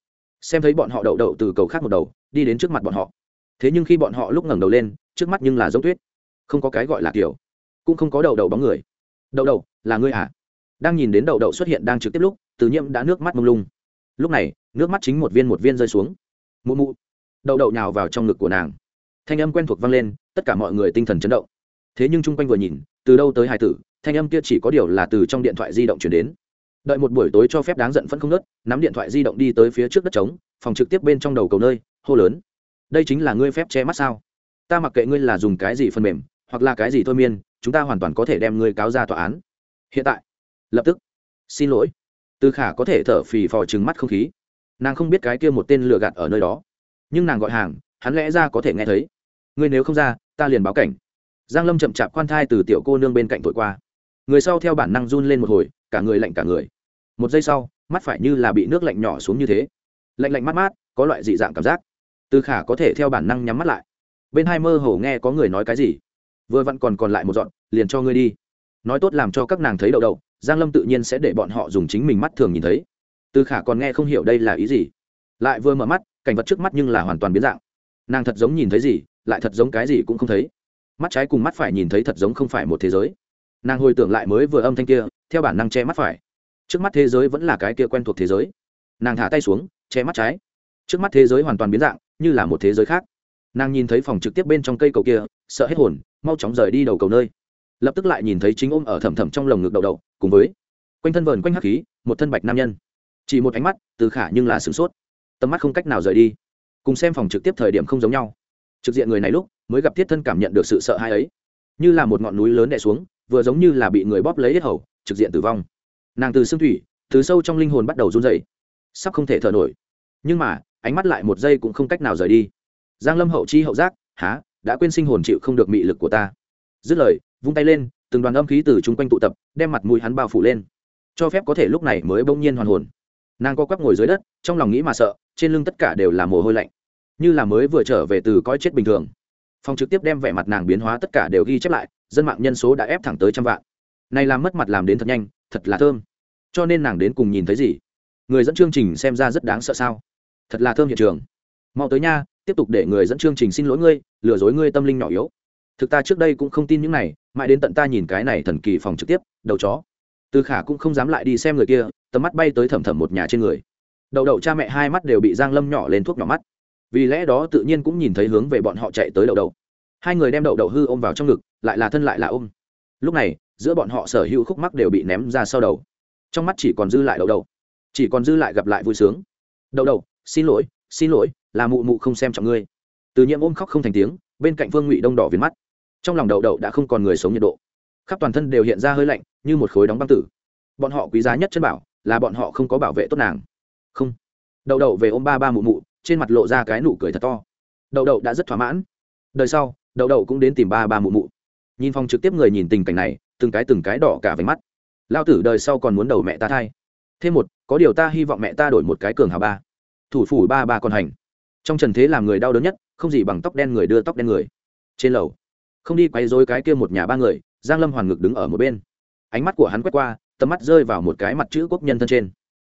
Speaker 1: Xem thấy bọn họ đậu đậu từ cầu khác một đầu, đi đến trước mặt bọn họ. Thế nhưng khi bọn họ lúc ngẩng đầu lên, trước mắt nhưng là giống tuyết. Không có cái gọi là kiểu, cũng không có đậu đậu bóng người. Đậu đậu, là ngươi à? Đang nhìn đến đậu đậu xuất hiện đang trực tiếp lúc, từ nhiễm đã nước mắt mông lung. Lúc này, nước mắt chính một viên một viên rơi xuống. Mụ mụ. Đậu đậu nhào vào trong ngực của nàng. Thanh âm quen thuộc vang lên, tất cả mọi người tinh thần chấn động. Thế nhưng chung quanh vừa nhìn, từ đâu tới hai tử thanh âm kia chỉ có điều là từ trong điện thoại di động chuyển đến. Đợi một buổi tối cho phép đáng giận phân không nớt nắm điện thoại di động đi tới phía trước đất trống, phòng trực tiếp bên trong đầu cầu nơi, hô lớn. Đây chính là ngươi phép che mắt sao? Ta mặc kệ ngươi là dùng cái gì phần mềm, hoặc là cái gì thôi miên, chúng ta hoàn toàn có thể đem ngươi cáo ra tòa án. Hiện tại. Lập tức. Xin lỗi. Tư khả có thể thở phì phò trừng mắt không khí. Nàng không biết cái kia một tên lừa gạt ở nơi đó. Nhưng nàng gọi hàng, hắn lẽ ra có thể nghe thấy. Ngươi nếu không ra, ta liền báo cảnh. Giang lâm chậm chạp khoan thai từ tiểu cô nương bên cạnh thổi qua người sau theo bản năng run lên một hồi, cả người lạnh cả người. Một giây sau, mắt phải như là bị nước lạnh nhỏ xuống như thế. Lạnh lạnh mát mát, có loại dị dạng cảm giác. Từ khả có thể theo bản năng nhắm mắt lại. Bên hai mơ hồ nghe có người nói cái gì. Vừa vặn còn còn lại một dọn, liền cho ngươi đi. Nói tốt làm cho các nàng thấy đậu đậu, giang lâm tự nhiên sẽ để bọn họ dùng chính mình mắt thường nhìn thấy. Từ khả còn nghe không hiểu đây là ý gì. Lại vừa mở mắt, cảnh vật trước mắt nhưng là hoàn toàn biến dạng. Nàng thật giống nhìn thấy gì, lại thật giống cái gì cũng không thấy. Mắt trái cùng mắt phải nhìn thấy thật giống không phải một thế giới nàng hồi tưởng lại mới vừa âm thanh kia, theo bản năng che mắt phải. Trước mắt thế giới vẫn là cái kia quen thuộc thế giới. Nàng thả tay xuống, che mắt trái. Trước mắt thế giới hoàn toàn biến dạng, như là một thế giới khác. Nàng nhìn thấy phòng trực tiếp bên trong cây cầu kia, sợ hết hồn, mau chóng rời đi đầu cầu nơi. Lập tức lại nhìn thấy chính ôm ở thầm thầm trong lồng ngực đầu đầu, cùng với quanh thân vờn quanh hắc khí, một thân bạch nam nhân. Chỉ một ánh mắt, từ khả nhưng là sửng sốt. Tầm mắt không cách nào rời đi. Cùng xem phòng trực tiếp thời điểm không giống nhau. Trực diện người này lúc, mới gặp thiết thân cảm nhận được sự sợ hãi ấy. Như là một ngọn núi lớn đè xuống vừa giống như là bị người bóp lấy hết hầu, trực diện tử vong. Nàng từ xương thủy, từ sâu trong linh hồn bắt đầu run dày sắp không thể thở nổi. Nhưng mà, ánh mắt lại một giây cũng không cách nào rời đi. Giang lâm hậu chi hậu giác há đã quên sinh hồn chịu không được mị lực của ta. Dứt lời, vung tay lên, từng đoàn âm khí từ chung quanh tụ tập, đem mặt mũi hắn bao phủ lên. Cho phép có thể lúc này mới bỗng nhiên hoàn hồn. Nàng co quắp ngồi dưới đất, trong lòng nghĩ mà sợ, trên lưng tất cả đều là mồ hôi lạnh. Như là mới vừa trở về từ coi chết bình thường. Phòng trực tiếp đem vẻ mặt nàng biến hóa tất cả đều ghi chép lại dân mạng nhân số đã ép thẳng tới trăm vạn. Này làm mất mặt làm đến thật nhanh, thật là thơm. Cho nên nàng đến cùng nhìn thấy gì? Người dẫn chương trình xem ra rất đáng sợ sao? Thật là thơm hiện trường. Mau tới nha, tiếp tục để người dẫn chương trình xin lỗi ngươi, lừa dối ngươi tâm linh nhỏ yếu. Thực ta trước đây cũng không tin những này, mãi đến tận ta nhìn cái này thần kỳ phòng trực tiếp, đầu chó. Từ khả cũng không dám lại đi xem người kia, tầm mắt bay tới thầm thầm một nhà trên người. Đậu đậu cha mẹ hai mắt đều bị giang lâm nhỏ lên thuốc nhỏ mắt. Vì lẽ đó tự nhiên cũng nhìn thấy hướng về bọn họ chạy tới đậu đậu hai người đem đậu đậu hư ôm vào trong ngực, lại là thân lại là ôm. Lúc này, giữa bọn họ sở hữu khúc mắc đều bị ném ra sau đầu. Trong mắt chỉ còn dư lại đậu đậu. Chỉ còn dư lại gặp lại vui sướng. Đậu đậu, xin lỗi xin lỗi, là mụ mụ không xem trọng ngươi. Từ nhiệm ôm khóc không thành tiếng, bên cạnh vương ngụy đông đỏ viền mắt. Trong lòng đậu đậu đã không còn người sống nhiệt độ. Khắp toàn thân đều hiện ra hơi lạnh, như một khối đóng băng tử. Bọn họ quý giá nhất chân bảo, là bọn họ không có bảo vệ tốt nàng. Không. Đậu đậu về ôm ba ba mụ mụ, trên mặt lộ ra cái nụ cười thật to. Đậu đậu đã rất thỏa mãn. Đời sau đậu đậu cũng đến tìm ba ba mụ mụ. Nhìn phòng trực tiếp người nhìn tình cảnh này, từng cái từng cái đỏ cả váy mắt. Lao tử đời sau còn muốn đầu mẹ ta thai thêm một, có điều ta hy vọng mẹ ta đổi một cái cường hà ba. Thủ phủ ba ba con hành. Trong trần thế làm người đau đớn nhất, không gì bằng tóc đen người đưa tóc đen người. Trên lầu, không đi quay dối cái kia một nhà ba người, giang lâm hoàn ngực đứng ở một bên. Ánh mắt của hắn quét qua, tầm mắt rơi vào một cái mặt chữ quốc nhân thân trên.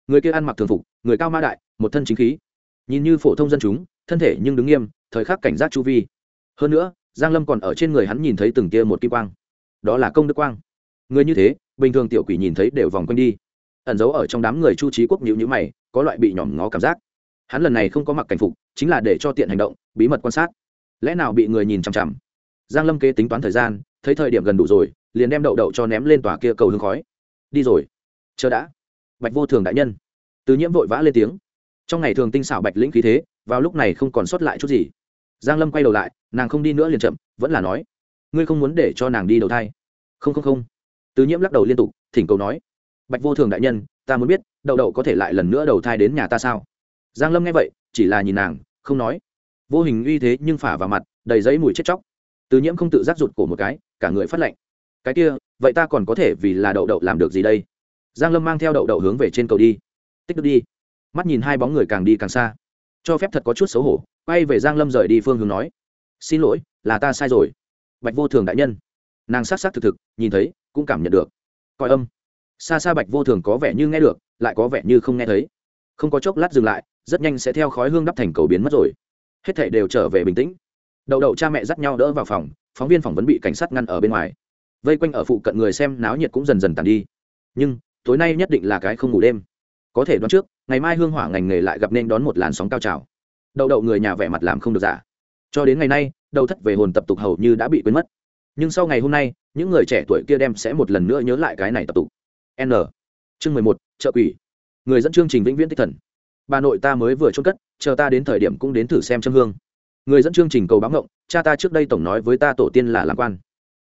Speaker 1: Người kia ăn mặc thường phục, người cao ma đại, một thân chính khí. Nhìn như phổ thông dân chúng, thân thể nhưng đứng nghiêm, thời khắc cảnh giác chu vi. Hơn nữa giang lâm còn ở trên người hắn nhìn thấy từng tia một kim quang. Đó là công đức quang. Người như thế, bình thường tiểu quỷ nhìn thấy đều vòng quanh đi. Ẩn giấu ở trong đám người chu trí quốc nhữ nhữ mày, có loại bị nhỏm ngó cảm giác. Hắn lần này không có mặc cảnh phục, chính là để cho tiện hành động, bí mật quan sát. Lẽ nào bị người nhìn chằm chằm? Giang lâm kế tính toán thời gian, thấy thời điểm gần đủ rồi, liền đem đậu đậu cho ném lên tòa kia cầu hương khói. Đi rồi. Chờ đã. Bạch vô thường đại nhân. Từ nhiễm vội vã lên tiếng. Trong ngày thường tinh xảo bạch lĩnh khí thế, vào lúc này không còn sót lại chút gì. Giang lâm quay đầu lại nàng không đi nữa liền chậm, vẫn là nói, ngươi không muốn để cho nàng đi đầu thai? Không không không. Tứ nhiễm lắc đầu liên tục, thỉnh cầu nói, bạch vô thường đại nhân, ta muốn biết, đậu đậu có thể lại lần nữa đầu thai đến nhà ta sao? Giang lâm nghe vậy, chỉ là nhìn nàng, không nói. Vô hình uy thế nhưng phả vào mặt, đầy giấy mùi chết chóc. Tứ nhiễm không tự giác rụt cổ một cái, cả người phát lệnh cái kia, vậy ta còn có thể vì là đậu đậu làm được gì đây? Giang lâm mang theo đậu đậu hướng về trên cầu đi. Tích cực đi. Mắt nhìn hai bóng người càng đi càng xa. Cho phép thật có chút xấu hổ, quay về giang lâm rời đi phương hướng nói xin lỗi, là ta sai rồi. Bạch vô thường đại nhân. Nàng s á c s á c thực thực, nhìn thấy, cũng cảm nhận được. Coi âm. Xa xa bạch vô thường có vẻ như nghe được, lại có vẻ như không nghe thấy. Không có chốc lát dừng lại, rất nhanh sẽ theo khói hương đắp thành cầu biến mất rồi. Hết thảy đều trở về bình tĩnh. Đậu đậu cha mẹ dắt nhau đỡ vào phòng, phóng viên phỏng vấn bị cảnh sát ngăn ở bên ngoài. Vây quanh ở phụ cận người xem náo nhiệt cũng dần dần tàn đi. Nhưng, tối nay nhất định là cái không ngủ đêm. Có thể đoán trước, ngày mai hương hỏa ngành nghề lại gặp nên đón một làn sóng cao trào. Đậu đậu người nhà vẻ mặt làm không được giả cho đến ngày nay, đầu thất về hồn tập tục hầu như đã bị quên mất. Nhưng sau ngày hôm nay, những người trẻ tuổi kia đem sẽ một lần nữa nhớ lại cái này tập tục. N. Chương mười một chợ quỷ. Người dẫn chương trình vĩnh viễn tích thần. Bà nội ta mới vừa trôn cất, chờ ta đến thời điểm cũng đến thử xem châm hương. Người dẫn chương trình cầu báo ngộng, cha ta trước đây tổng nói với ta tổ tiên là lạc quan.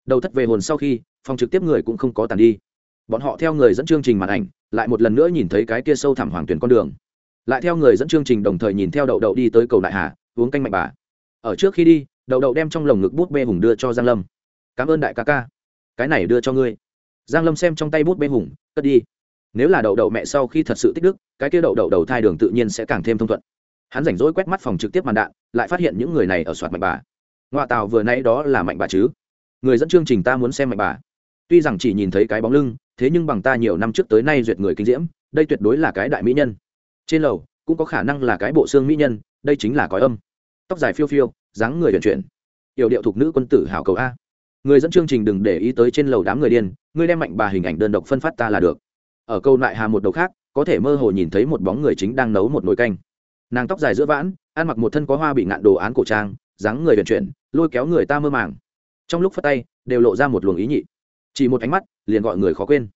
Speaker 1: Đầu thất về hồn sau khi, phòng trực tiếp người cũng không có tàn đi. Bọn họ theo người dẫn chương trình màn ảnh, lại một lần nữa nhìn thấy cái kia sâu thẳm hoàng tuyển con đường. Lại theo người dẫn chương trình đồng thời nhìn theo đậu đậu đi tới cầu đại hà, uống canh mạnh bà ở trước khi đi, đậu đậu đem trong lồng ngực bút bê hùng đưa cho giang lâm. Cảm ơn đại ca ca, cái này đưa cho ngươi. Giang lâm xem trong tay bút bê hùng, cất đi. Nếu là đậu đậu mẹ sau khi thật sự tích đức, cái kia đậu đậu đầu thai đường tự nhiên sẽ càng thêm thông thuận. Hắn rảnh rỗi quét mắt phòng trực tiếp màn đạn, lại phát hiện những người này ở soạt mạnh bà. Ngoại tàu vừa nãy đó là mạnh bà chứ? Người dẫn chương trình ta muốn xem mạnh bà. Tuy rằng chỉ nhìn thấy cái bóng lưng, thế nhưng bằng ta nhiều năm trước tới nay duyệt người kinh diễm, đây tuyệt đối là cái đại mỹ nhân. Trên lầu, cũng có khả năng là cái bộ xương mỹ nhân, đây chính là cõi âm tóc dài phiêu phiêu, dáng người vận chuyển. Yểu điệu thục nữ quân tử hảo cầu a. Người dẫn chương trình đừng để ý tới trên lầu đám người điên ngươi đem mạnh bà hình ảnh đơn độc phân phát ta là được. Ở câu lại hà một đầu khác, có thể mơ hồ nhìn thấy một bóng người chính đang nấu một nồi canh. Nàng tóc dài giữa vãn, ăn mặc một thân có hoa bị ngạn đồ án cổ trang, dáng người vận chuyển, lôi kéo người ta mơ màng. Trong lúc phát tay, đều lộ ra một luồng ý nhị. Chỉ một ánh mắt, liền gọi người khó quên.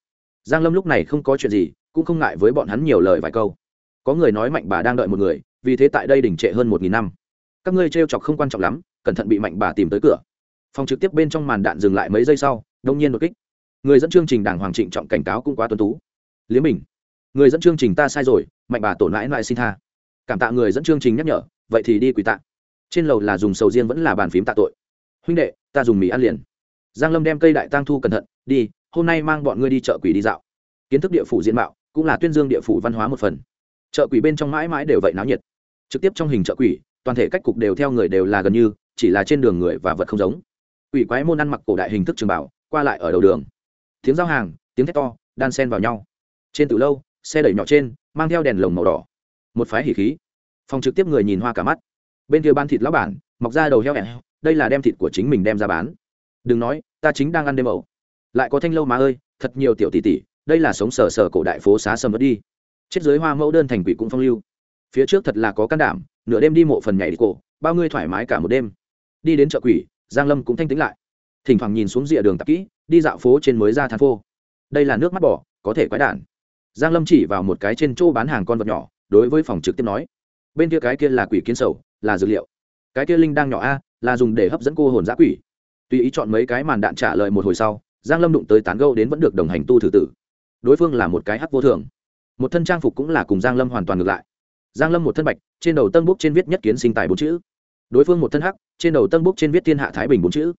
Speaker 1: Giang lâm lúc này không có chuyện gì, cũng không ngại với bọn hắn nhiều lời vài câu. Có người nói mạnh bà đang đợi một người, vì thế tại đây đỉnh trệ hơn một nghìn năm các ngươi trêu chọc không quan trọng lắm, cẩn thận bị mạnh bà tìm tới cửa. Phòng trực tiếp bên trong màn đạn dừng lại mấy giây sau, đông nhiên đột kích. Người dẫn chương trình đảng hoàng trịnh trọng cảnh cáo cũng quá tuân tú. Liếm mình. Người dẫn chương trình ta sai rồi, mạnh bà tổn mãi lại xin tha. Cảm tạ người dẫn chương trình nhắc nhở, vậy thì đi quỳ tạ. Trên lầu là dùng sầu riêng vẫn là bàn phím tạ tội. Huynh đệ, ta dùng mì ăn liền. Giang lâm đem cây đại tang thu cẩn thận, đi, hôm nay mang bọn ngươi đi chợ quỷ đi dạo. Kiến thức địa phủ diện mạo, cũng là tuyên dương địa phủ văn hóa một phần. Chợ quỷ bên trong mãi mãi đều vậy náo nhiệt. Trực tiếp trong hình chợ quỷ toàn thể cách cục đều theo người đều là gần như, chỉ là trên đường người và vật không giống. Ủy quái môn ăn mặc cổ đại hình thức trường bảo, qua lại ở đầu đường. Tiếng giao hàng, tiếng thét to, đan sen vào nhau. Trên từ lâu, xe đẩy nhỏ trên, mang theo đèn lồng màu đỏ. Một phái hỉ khí. Phòng trực tiếp người nhìn hoa cả mắt. Bên kia ban thịt lão bản, mọc ra đầu heo hẹ đây là đem thịt của chính mình đem ra bán. Đừng nói, ta chính đang ăn đêm ẩu. Lại có thanh lâu má ơi, thật nhiều tiểu tỷ tỷ, đây là sống sờ sờ cổ đại phố xá sầm mất đi. Chết dưới hoa mẫu đơn thành quỷ cũng phong lưu phía trước thật là có can đảm, nửa đêm đi mộ phần nhảy đi cổ, bao ngươi thoải mái cả một đêm. Đi đến chợ quỷ, giang lâm cũng thanh tĩnh lại. Thỉnh thoảng nhìn xuống rìa đường tạp kỹ, đi dạo phố trên mới ra thàn phô. Đây là nước mắt bỏ có thể quái đản. Giang lâm chỉ vào một cái trên chỗ bán hàng con vật nhỏ, đối với phòng trực tiếp nói. Bên kia cái kia là quỷ kiến sầu, là dược liệu. Cái kia linh đang nhỏ a, là dùng để hấp dẫn cô hồn giã quỷ. Tùy ý chọn mấy cái màn đạn trả lời một hồi sau, giang lâm đụng tới tán gâu đến vẫn được đồng hành tu thử tử. Đối phương là một cái hắc vô thường. Một thân trang phục cũng là cùng giang lâm hoàn toàn ngược lại giang lâm một thân bạch, trên đầu tân búc trên viết nhất kiến sinh tài bốn chữ. Đối phương một thân hắc, trên đầu tân búc trên viết thiên hạ thái bình bốn chữ.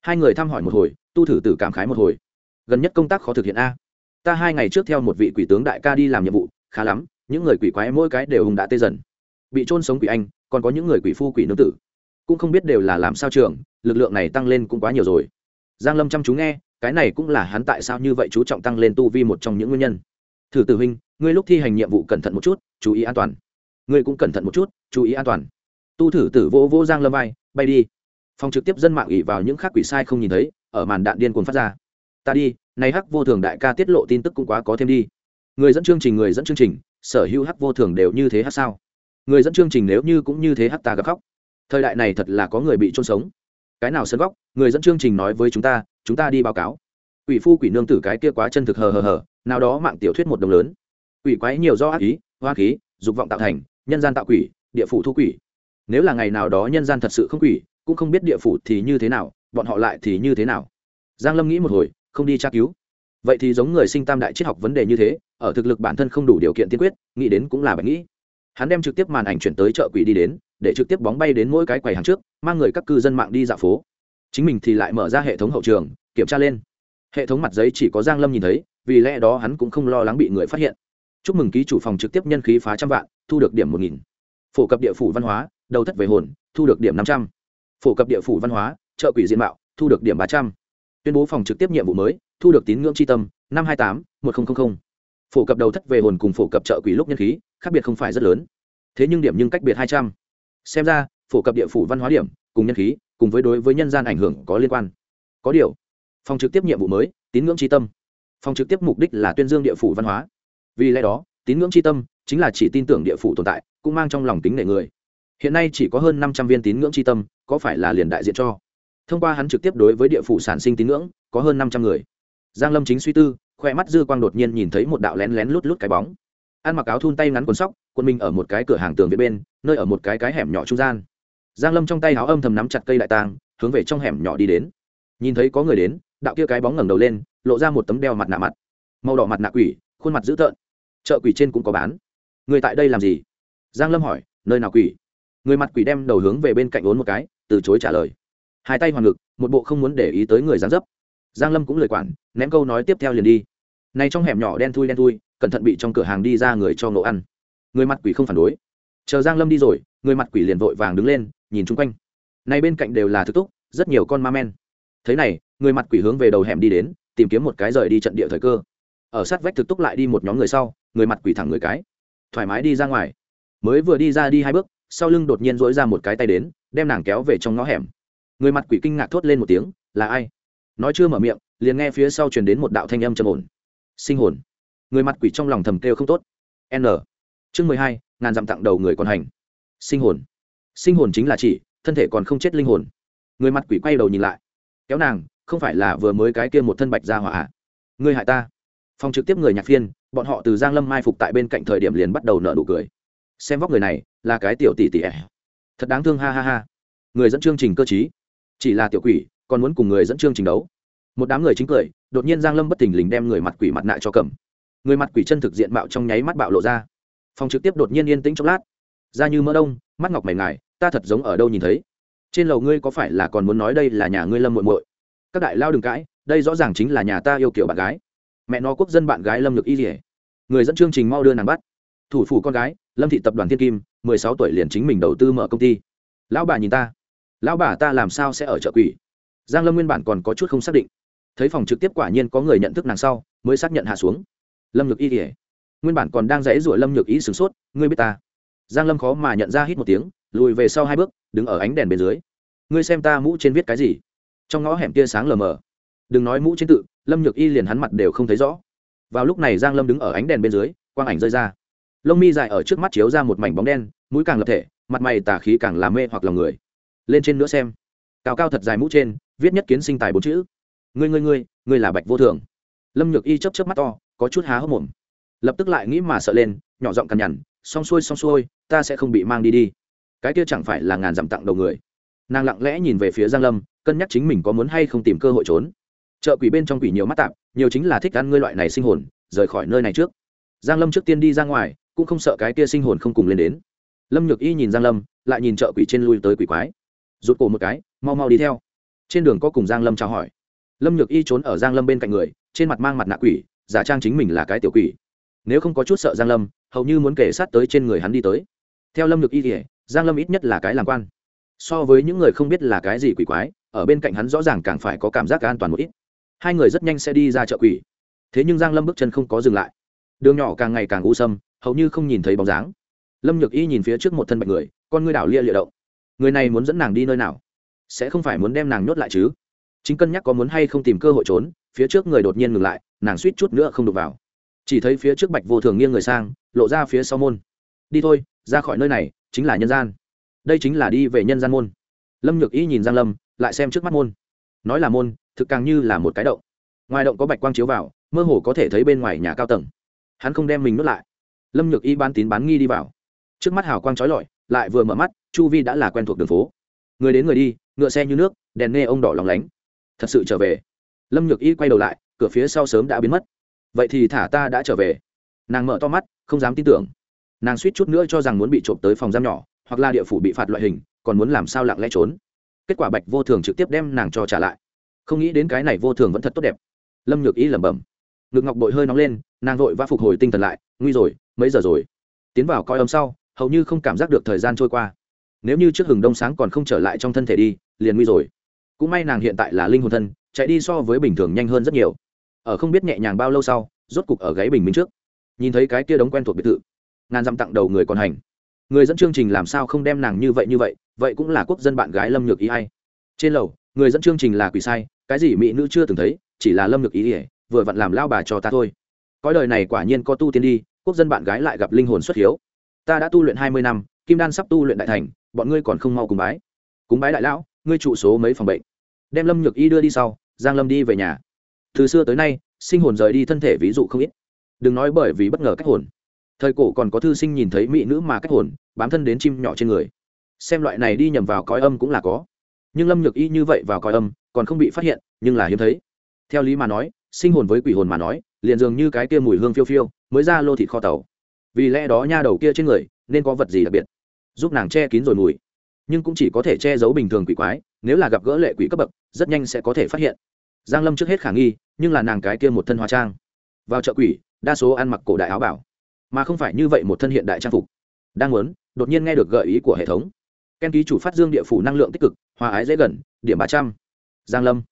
Speaker 1: Hai người thăm hỏi một hồi, tu thử tử cảm khái một hồi. Gần nhất công tác khó thực hiện a. Ta hai ngày trước theo một vị quỷ tướng đại ca đi làm nhiệm vụ, khá lắm, những người quỷ quái mỗi cái đều hùng đã tê dần. Bị trôn sống quỷ anh, còn có những người quỷ phu quỷ nương tử. Cũng không biết đều là làm sao trường, lực lượng này tăng lên cũng quá nhiều rồi. Giang lâm chăm chú nghe, cái này cũng là hắn tại sao như vậy chú trọng tăng lên tu vi một trong những nguyên nhân. Thử tử huynh, ngươi lúc thi hành nhiệm vụ cẩn thận một chút, chú ý an toàn ngươi cũng cẩn thận một chút, chú ý an toàn. Tu thử tử vỗ vỗ giang lâm vai, bay đi. Phòng trực tiếp dân mạng ỉ vào những khác quỷ sai không nhìn thấy, ở màn đạn điên cuồng phát ra. Ta đi nay hắc vô thường đại ca tiết lộ tin tức cũng quá có thêm đi. Người dẫn chương trình, người dẫn chương trình, sở hữu hắc vô thường đều như thế hắc sao? Người dẫn chương trình nếu như cũng như thế hắc ta gặp khóc. Thời đại này thật là có người bị trôn sống. Cái nào sân góc, người dẫn chương trình nói với chúng ta chúng ta đi báo cáo. Quỷ phu quỷ nương tử cái kia quá chân thực hờ hờ hờ, nào đó mạng tiểu thuyết một đồng lớn. Quỷ quái nhiều do ác ý hoa khí, dục vọng tạo thành nhân gian tạo quỷ, địa phủ thu quỷ. Nếu là ngày nào đó nhân gian thật sự không quỷ, cũng không biết địa phủ thì như thế nào, bọn họ lại thì như thế nào. Giang lâm nghĩ một hồi, không đi tra cứu. Vậy thì giống người sinh tam đại triết học vấn đề như thế, ở thực lực bản thân không đủ điều kiện tiên quyết, nghĩ đến cũng là bạch nghĩ. Hắn đem trực tiếp màn ảnh chuyển tới chợ quỷ đi đến, để trực tiếp bóng bay đến mỗi cái quầy hàng trước, mang người các cư dân mạng đi dạo phố. Chính mình thì lại mở ra hệ thống hậu trường, kiểm tra lên. Hệ thống mặt giấy chỉ có giang lâm nhìn thấy, vì lẽ đó hắn cũng không lo lắng bị người phát hiện. Chúc mừng ký chủ phòng trực tiếp nhân khí phá trăm vạn thu được điểm một nghìn. Phổ cập địa phủ văn hóa, đầu thất về hồn, thu được điểm năm trăm. Phổ cập địa phủ văn hóa, chợ quỷ diện mạo, thu được điểm ba trăm. Tuyên bố phòng trực tiếp nhiệm vụ mới, thu được tín ngưỡng tri tâm, năm hai tám, một nghìn phổ cập đầu thất về hồn cùng phổ cập chợ quỷ lúc nhân khí, khác biệt không phải rất lớn. Thế nhưng điểm nhưng cách biệt hai trăm. Xem ra, phổ cập địa phủ văn hóa điểm, cùng nhân khí, cùng với đối với nhân gian ảnh hưởng có liên quan. Có điều, phòng trực tiếp nhiệm vụ mới, tín ngưỡng tri tâm. Phòng trực tiếp mục đích là tuyên dương địa phủ văn hóa. Vì lẽ đó, tín ngưỡng tri tâm chính là chỉ tin tưởng địa phủ tồn tại, cũng mang trong lòng tính nệ người. Hiện nay chỉ có hơn năm trăm viên tín ngưỡng tri tâm, có phải là liền đại diện cho? Thông qua hắn trực tiếp đối với địa phủ sản sinh tín ngưỡng, có hơn năm trăm người. Giang lâm chính suy tư, khoe mắt dư quang đột nhiên nhìn thấy một đạo lén lén lút lút cái bóng. Ăn mặc áo thun tay ngắn quần sóc quân mình ở một cái cửa hàng tường phía bên, nơi ở một cái cái hẻm nhỏ trung gian. Giang lâm trong tay áo âm thầm nắm chặt cây đại tang hướng về trong hẻm nhỏ đi đến. Nhìn thấy có người đến, đạo kia cái bóng ngẩng đầu lên, lộ ra một tấm đeo mặt nạ mặt. Màu đỏ mặt nạ quỷ, khuôn mặt dữ tợn. Chợ quỷ trên cũng có bán người tại đây làm gì? Giang lâm hỏi, nơi nào quỷ? Người mặt quỷ đem đầu hướng về bên cạnh ốn một cái, từ chối trả lời. Hai tay hoàn ngực, một bộ không muốn để ý tới người gián dấp. Giang lâm cũng lời quản, ném câu nói tiếp theo liền đi. Nay trong hẻm nhỏ đen thui đen thui, cẩn thận bị trong cửa hàng đi ra người cho ngộ ăn. Người mặt quỷ không phản đối. Chờ giang lâm đi rồi, người mặt quỷ liền vội vàng đứng lên, nhìn chung quanh. Này bên cạnh đều là thực túc, rất nhiều con ma men. Thế này, người mặt quỷ hướng về đầu hẻm đi đến, tìm kiếm một cái rời đi trận địa thời cơ. Ở sát vách thực túc lại đi một nhóm người sau, người mặt quỷ thẳng người cái thoải mái đi ra ngoài. Mới vừa đi ra đi hai bước, sau lưng đột nhiên dỗi ra một cái tay đến, đem nàng kéo về trong ngõ hẻm. Người mặt quỷ kinh ngạc thốt lên một tiếng, là ai? Nói chưa mở miệng, liền nghe phía sau truyền đến một đạo thanh âm trầm ổn. Sinh hồn. Người mặt quỷ trong lòng thầm kêu không tốt. N. Chương mười hai, ngàn dặm tặng đầu người còn hành. Sinh hồn. Sinh hồn chính là chỉ, thân thể còn không chết linh hồn. Người mặt quỷ quay đầu nhìn lại. Kéo nàng, không phải là vừa mới cái kia một thân bạch ra hỏa à? ạ người hại ta phòng trực tiếp người nhạc phiên, bọn họ từ giang lâm mai phục tại bên cạnh thời điểm liền bắt đầu nợ nụ cười. Xem vóc người này, là cái tiểu tỷ tỷ ẻ. Thật đáng thương, ha ha ha. Người dẫn chương trình cơ chí chỉ là tiểu quỷ, còn muốn cùng người dẫn chương trình đấu. Một đám người chính cười, đột nhiên giang lâm bất thình lình đem người mặt quỷ mặt nạ cho cầm. Người mặt quỷ chân thực diện mạo trong nháy mắt bạo lộ ra. Phòng trực tiếp đột nhiên yên tĩnh chốc lát. Ra như mỡ đông, mắt ngọc mày ngài, ta thật giống ở đâu nhìn thấy. Trên lầu ngươi có phải là còn muốn nói đây là nhà ngươi lâm muội muội? Các đại lao đừng cãi, đây rõ ràng chính là nhà ta yêu kiểu bạn gái mẹ nó quốc dân bạn gái lâm lực y rỉa người dẫn chương trình mau đưa nàng bắt. Thủ phủ con gái, lâm thị tập đoàn thiên kim, mười sáu tuổi liền chính mình đầu tư mở công ty. Lão bà nhìn ta. Lão bà ta làm sao sẽ ở chợ quỷ? Giang lâm nguyên bản còn có chút không xác định. Thấy phòng trực tiếp quả nhiên có người nhận thức nàng sau, mới xác nhận hạ xuống. Lâm nhược y kể nguyên bản còn đang dãy rủa lâm nhược y sửng sốt, ngươi biết ta. Giang lâm khó mà nhận ra hít một tiếng, lùi về sau hai bước, đứng ở ánh đèn bên dưới. Ngươi xem ta mũ trên viết cái gì? Trong ngõ hẻm tia sáng lờ mờ. Đừng nói mũ trên tự lâm nhược y liền hắn mặt đều không thấy rõ. Vào lúc này giang lâm đứng ở ánh đèn bên dưới, quang ảnh rơi ra. Lông mi dài ở trước mắt chiếu ra một mảnh bóng đen, mũi càng lập thể, mặt mày tà khí càng làm mê hoặc lòng người. Lên trên nữa xem. Cao cao thật dài mũ trên, viết nhất kiến sinh tài bốn chữ. Ngươi ngươi ngươi ngươi là bạch vô thường. Lâm nhược y chấp chấp mắt to, có chút há hốc mồm. Lập tức lại nghĩ mà sợ lên, nhỏ giọng cằn nhằn, xong xuôi xong xuôi, ta sẽ không bị mang đi đi. Cái kia chẳng phải là ngàn dặm tặng đầu người. Nàng lặng lẽ nhìn về phía giang lâm, cân nhắc chính mình có muốn hay không tìm cơ hội trốn chợ quỷ bên trong quỷ nhiều mắt tạp, nhiều chính là thích ăn ngươi loại này sinh hồn, rời khỏi nơi này trước. Giang lâm trước tiên đi ra ngoài, cũng không sợ cái kia sinh hồn không cùng lên đến. Lâm nhược y nhìn giang lâm, lại nhìn chợ quỷ trên lui tới quỷ quái. Rụt cổ một cái, mau mau đi theo. Trên đường có cùng giang lâm chào hỏi. Lâm nhược y trốn ở giang lâm bên cạnh người, trên mặt mang mặt nạ quỷ, giả trang chính mình là cái tiểu quỷ. Nếu không có chút sợ giang lâm, hầu như muốn kể sát tới trên người hắn đi tới. Theo lâm nhược y thì, giang lâm ít nhất là cái làm quan. So với những người không biết là cái gì quỷ quái, ở bên cạnh hắn rõ ràng càng phải có cảm giác an toàn một ít hai người rất nhanh sẽ đi ra chợ quỷ. Thế nhưng giang lâm bước chân không có dừng lại. Đường nhỏ càng ngày càng u sâm, hầu như không nhìn thấy bóng dáng. Lâm nhược y nhìn phía trước một thân bạch người, con ngươi đảo lia lịa động. Người này muốn dẫn nàng đi nơi nào? Sẽ không phải muốn đem nàng nhốt lại chứ? Chính cân nhắc có muốn hay không tìm cơ hội trốn, phía trước người đột nhiên ngừng lại, nàng suýt chút nữa không đụng vào. Chỉ thấy phía trước bạch vô thường nghiêng người sang, lộ ra phía sau môn. Đi thôi, ra khỏi nơi này, chính là nhân gian. Đây chính là đi về nhân gian môn. Lâm nhược y nhìn giang lâm, lại xem trước mắt môn. Nói là môn thực càng như là một cái động. Ngoài động có bạch quang chiếu vào, mơ hồ có thể thấy bên ngoài nhà cao tầng. Hắn không đem mình nuốt lại. Lâm nhược y ban tín bán nghi đi vào. Trước mắt hào quang trói lọi, lại vừa mở mắt, chu vi đã là quen thuộc đường phố. Người đến người đi, ngựa xe như nước, đèn nghe ông đỏ lóng lánh. Thật sự trở về. Lâm nhược y quay đầu lại, cửa phía sau sớm đã biến mất. Vậy thì thả ta đã trở về. Nàng mở to mắt, không dám tin tưởng. Nàng suýt chút nữa cho rằng muốn bị trộm tới phòng giam nhỏ, hoặc là địa phủ bị phạt loại hình, còn muốn làm sao lặng lẽ trốn. Kết quả bạch vô thường trực tiếp đem nàng cho trả lại không nghĩ đến cái này vô thường vẫn thật tốt đẹp. Lâm nhược ý lẩm bẩm. Ngực ngọc bội hơi nóng lên, nàng vội và phục hồi tinh thần lại, nguy rồi, mấy giờ rồi? Tiến vào coi âm sau, hầu như không cảm giác được thời gian trôi qua. Nếu như trước hừng đông sáng còn không trở lại trong thân thể đi, liền nguy rồi. Cũng may nàng hiện tại là linh hồn thân, chạy đi so với bình thường nhanh hơn rất nhiều. Ở không biết nhẹ nhàng bao lâu sau, rốt cục ở gáy bình minh trước. Nhìn thấy cái kia đống quen thuộc biệt thự, ngàn dặm tặng đầu người còn hành. Người dẫn chương trình làm sao không đem nàng như vậy như vậy vậy cũng là quốc dân bạn gái lâm nhược ý hay trên lầu người dẫn chương trình là quỷ sai, cái gì mỹ nữ chưa từng thấy, chỉ là lâm nhược ý ỉa, vừa vặn làm lao bà cho ta thôi. Cõi đời này quả nhiên có tu tiên đi, quốc dân bạn gái lại gặp linh hồn xuất hiếu. Ta đã tu luyện hai mươi năm, kim đan sắp tu luyện đại thành, bọn ngươi còn không mau cùng bái. Cúng bái đại lão, ngươi trụ số mấy phòng bệnh? Đem lâm nhược y đưa đi sau, giang lâm đi về nhà. Từ xưa tới nay, sinh hồn rời đi thân thể ví dụ không ít. Đừng nói bởi vì bất ngờ cách hồn. Thời cổ còn có thư sinh nhìn thấy mỹ nữ mà cách hồn, bám thân đến chim nhỏ trên người. Xem loại này đi nhầm vào cõi âm cũng là có nhưng lâm nhược y như vậy vào coi âm, còn không bị phát hiện, nhưng là hiếm thấy. Theo lý mà nói, sinh hồn với quỷ hồn mà nói, liền dường như cái kia mùi hương phiêu phiêu, mới ra lô thịt kho tàu. Vì lẽ đó nha đầu kia trên người, nên có vật gì đặc biệt? Giúp nàng che kín rồi mùi. Nhưng cũng chỉ có thể che giấu bình thường quỷ quái, nếu là gặp gỡ lệ quỷ cấp bậc, rất nhanh sẽ có thể phát hiện. Giang lâm trước hết khả nghi, nhưng là nàng cái kia một thân hóa trang. Vào chợ quỷ, đa số ăn mặc cổ đại áo bảo. Mà không phải như vậy một thân hiện đại trang phục. Đang muốn, đột nhiên nghe được gợi ý của hệ thống ken ký chủ phát dương địa phủ năng lượng tích cực, hòa ái dễ gần, điểm ba trăm. Giang lâm.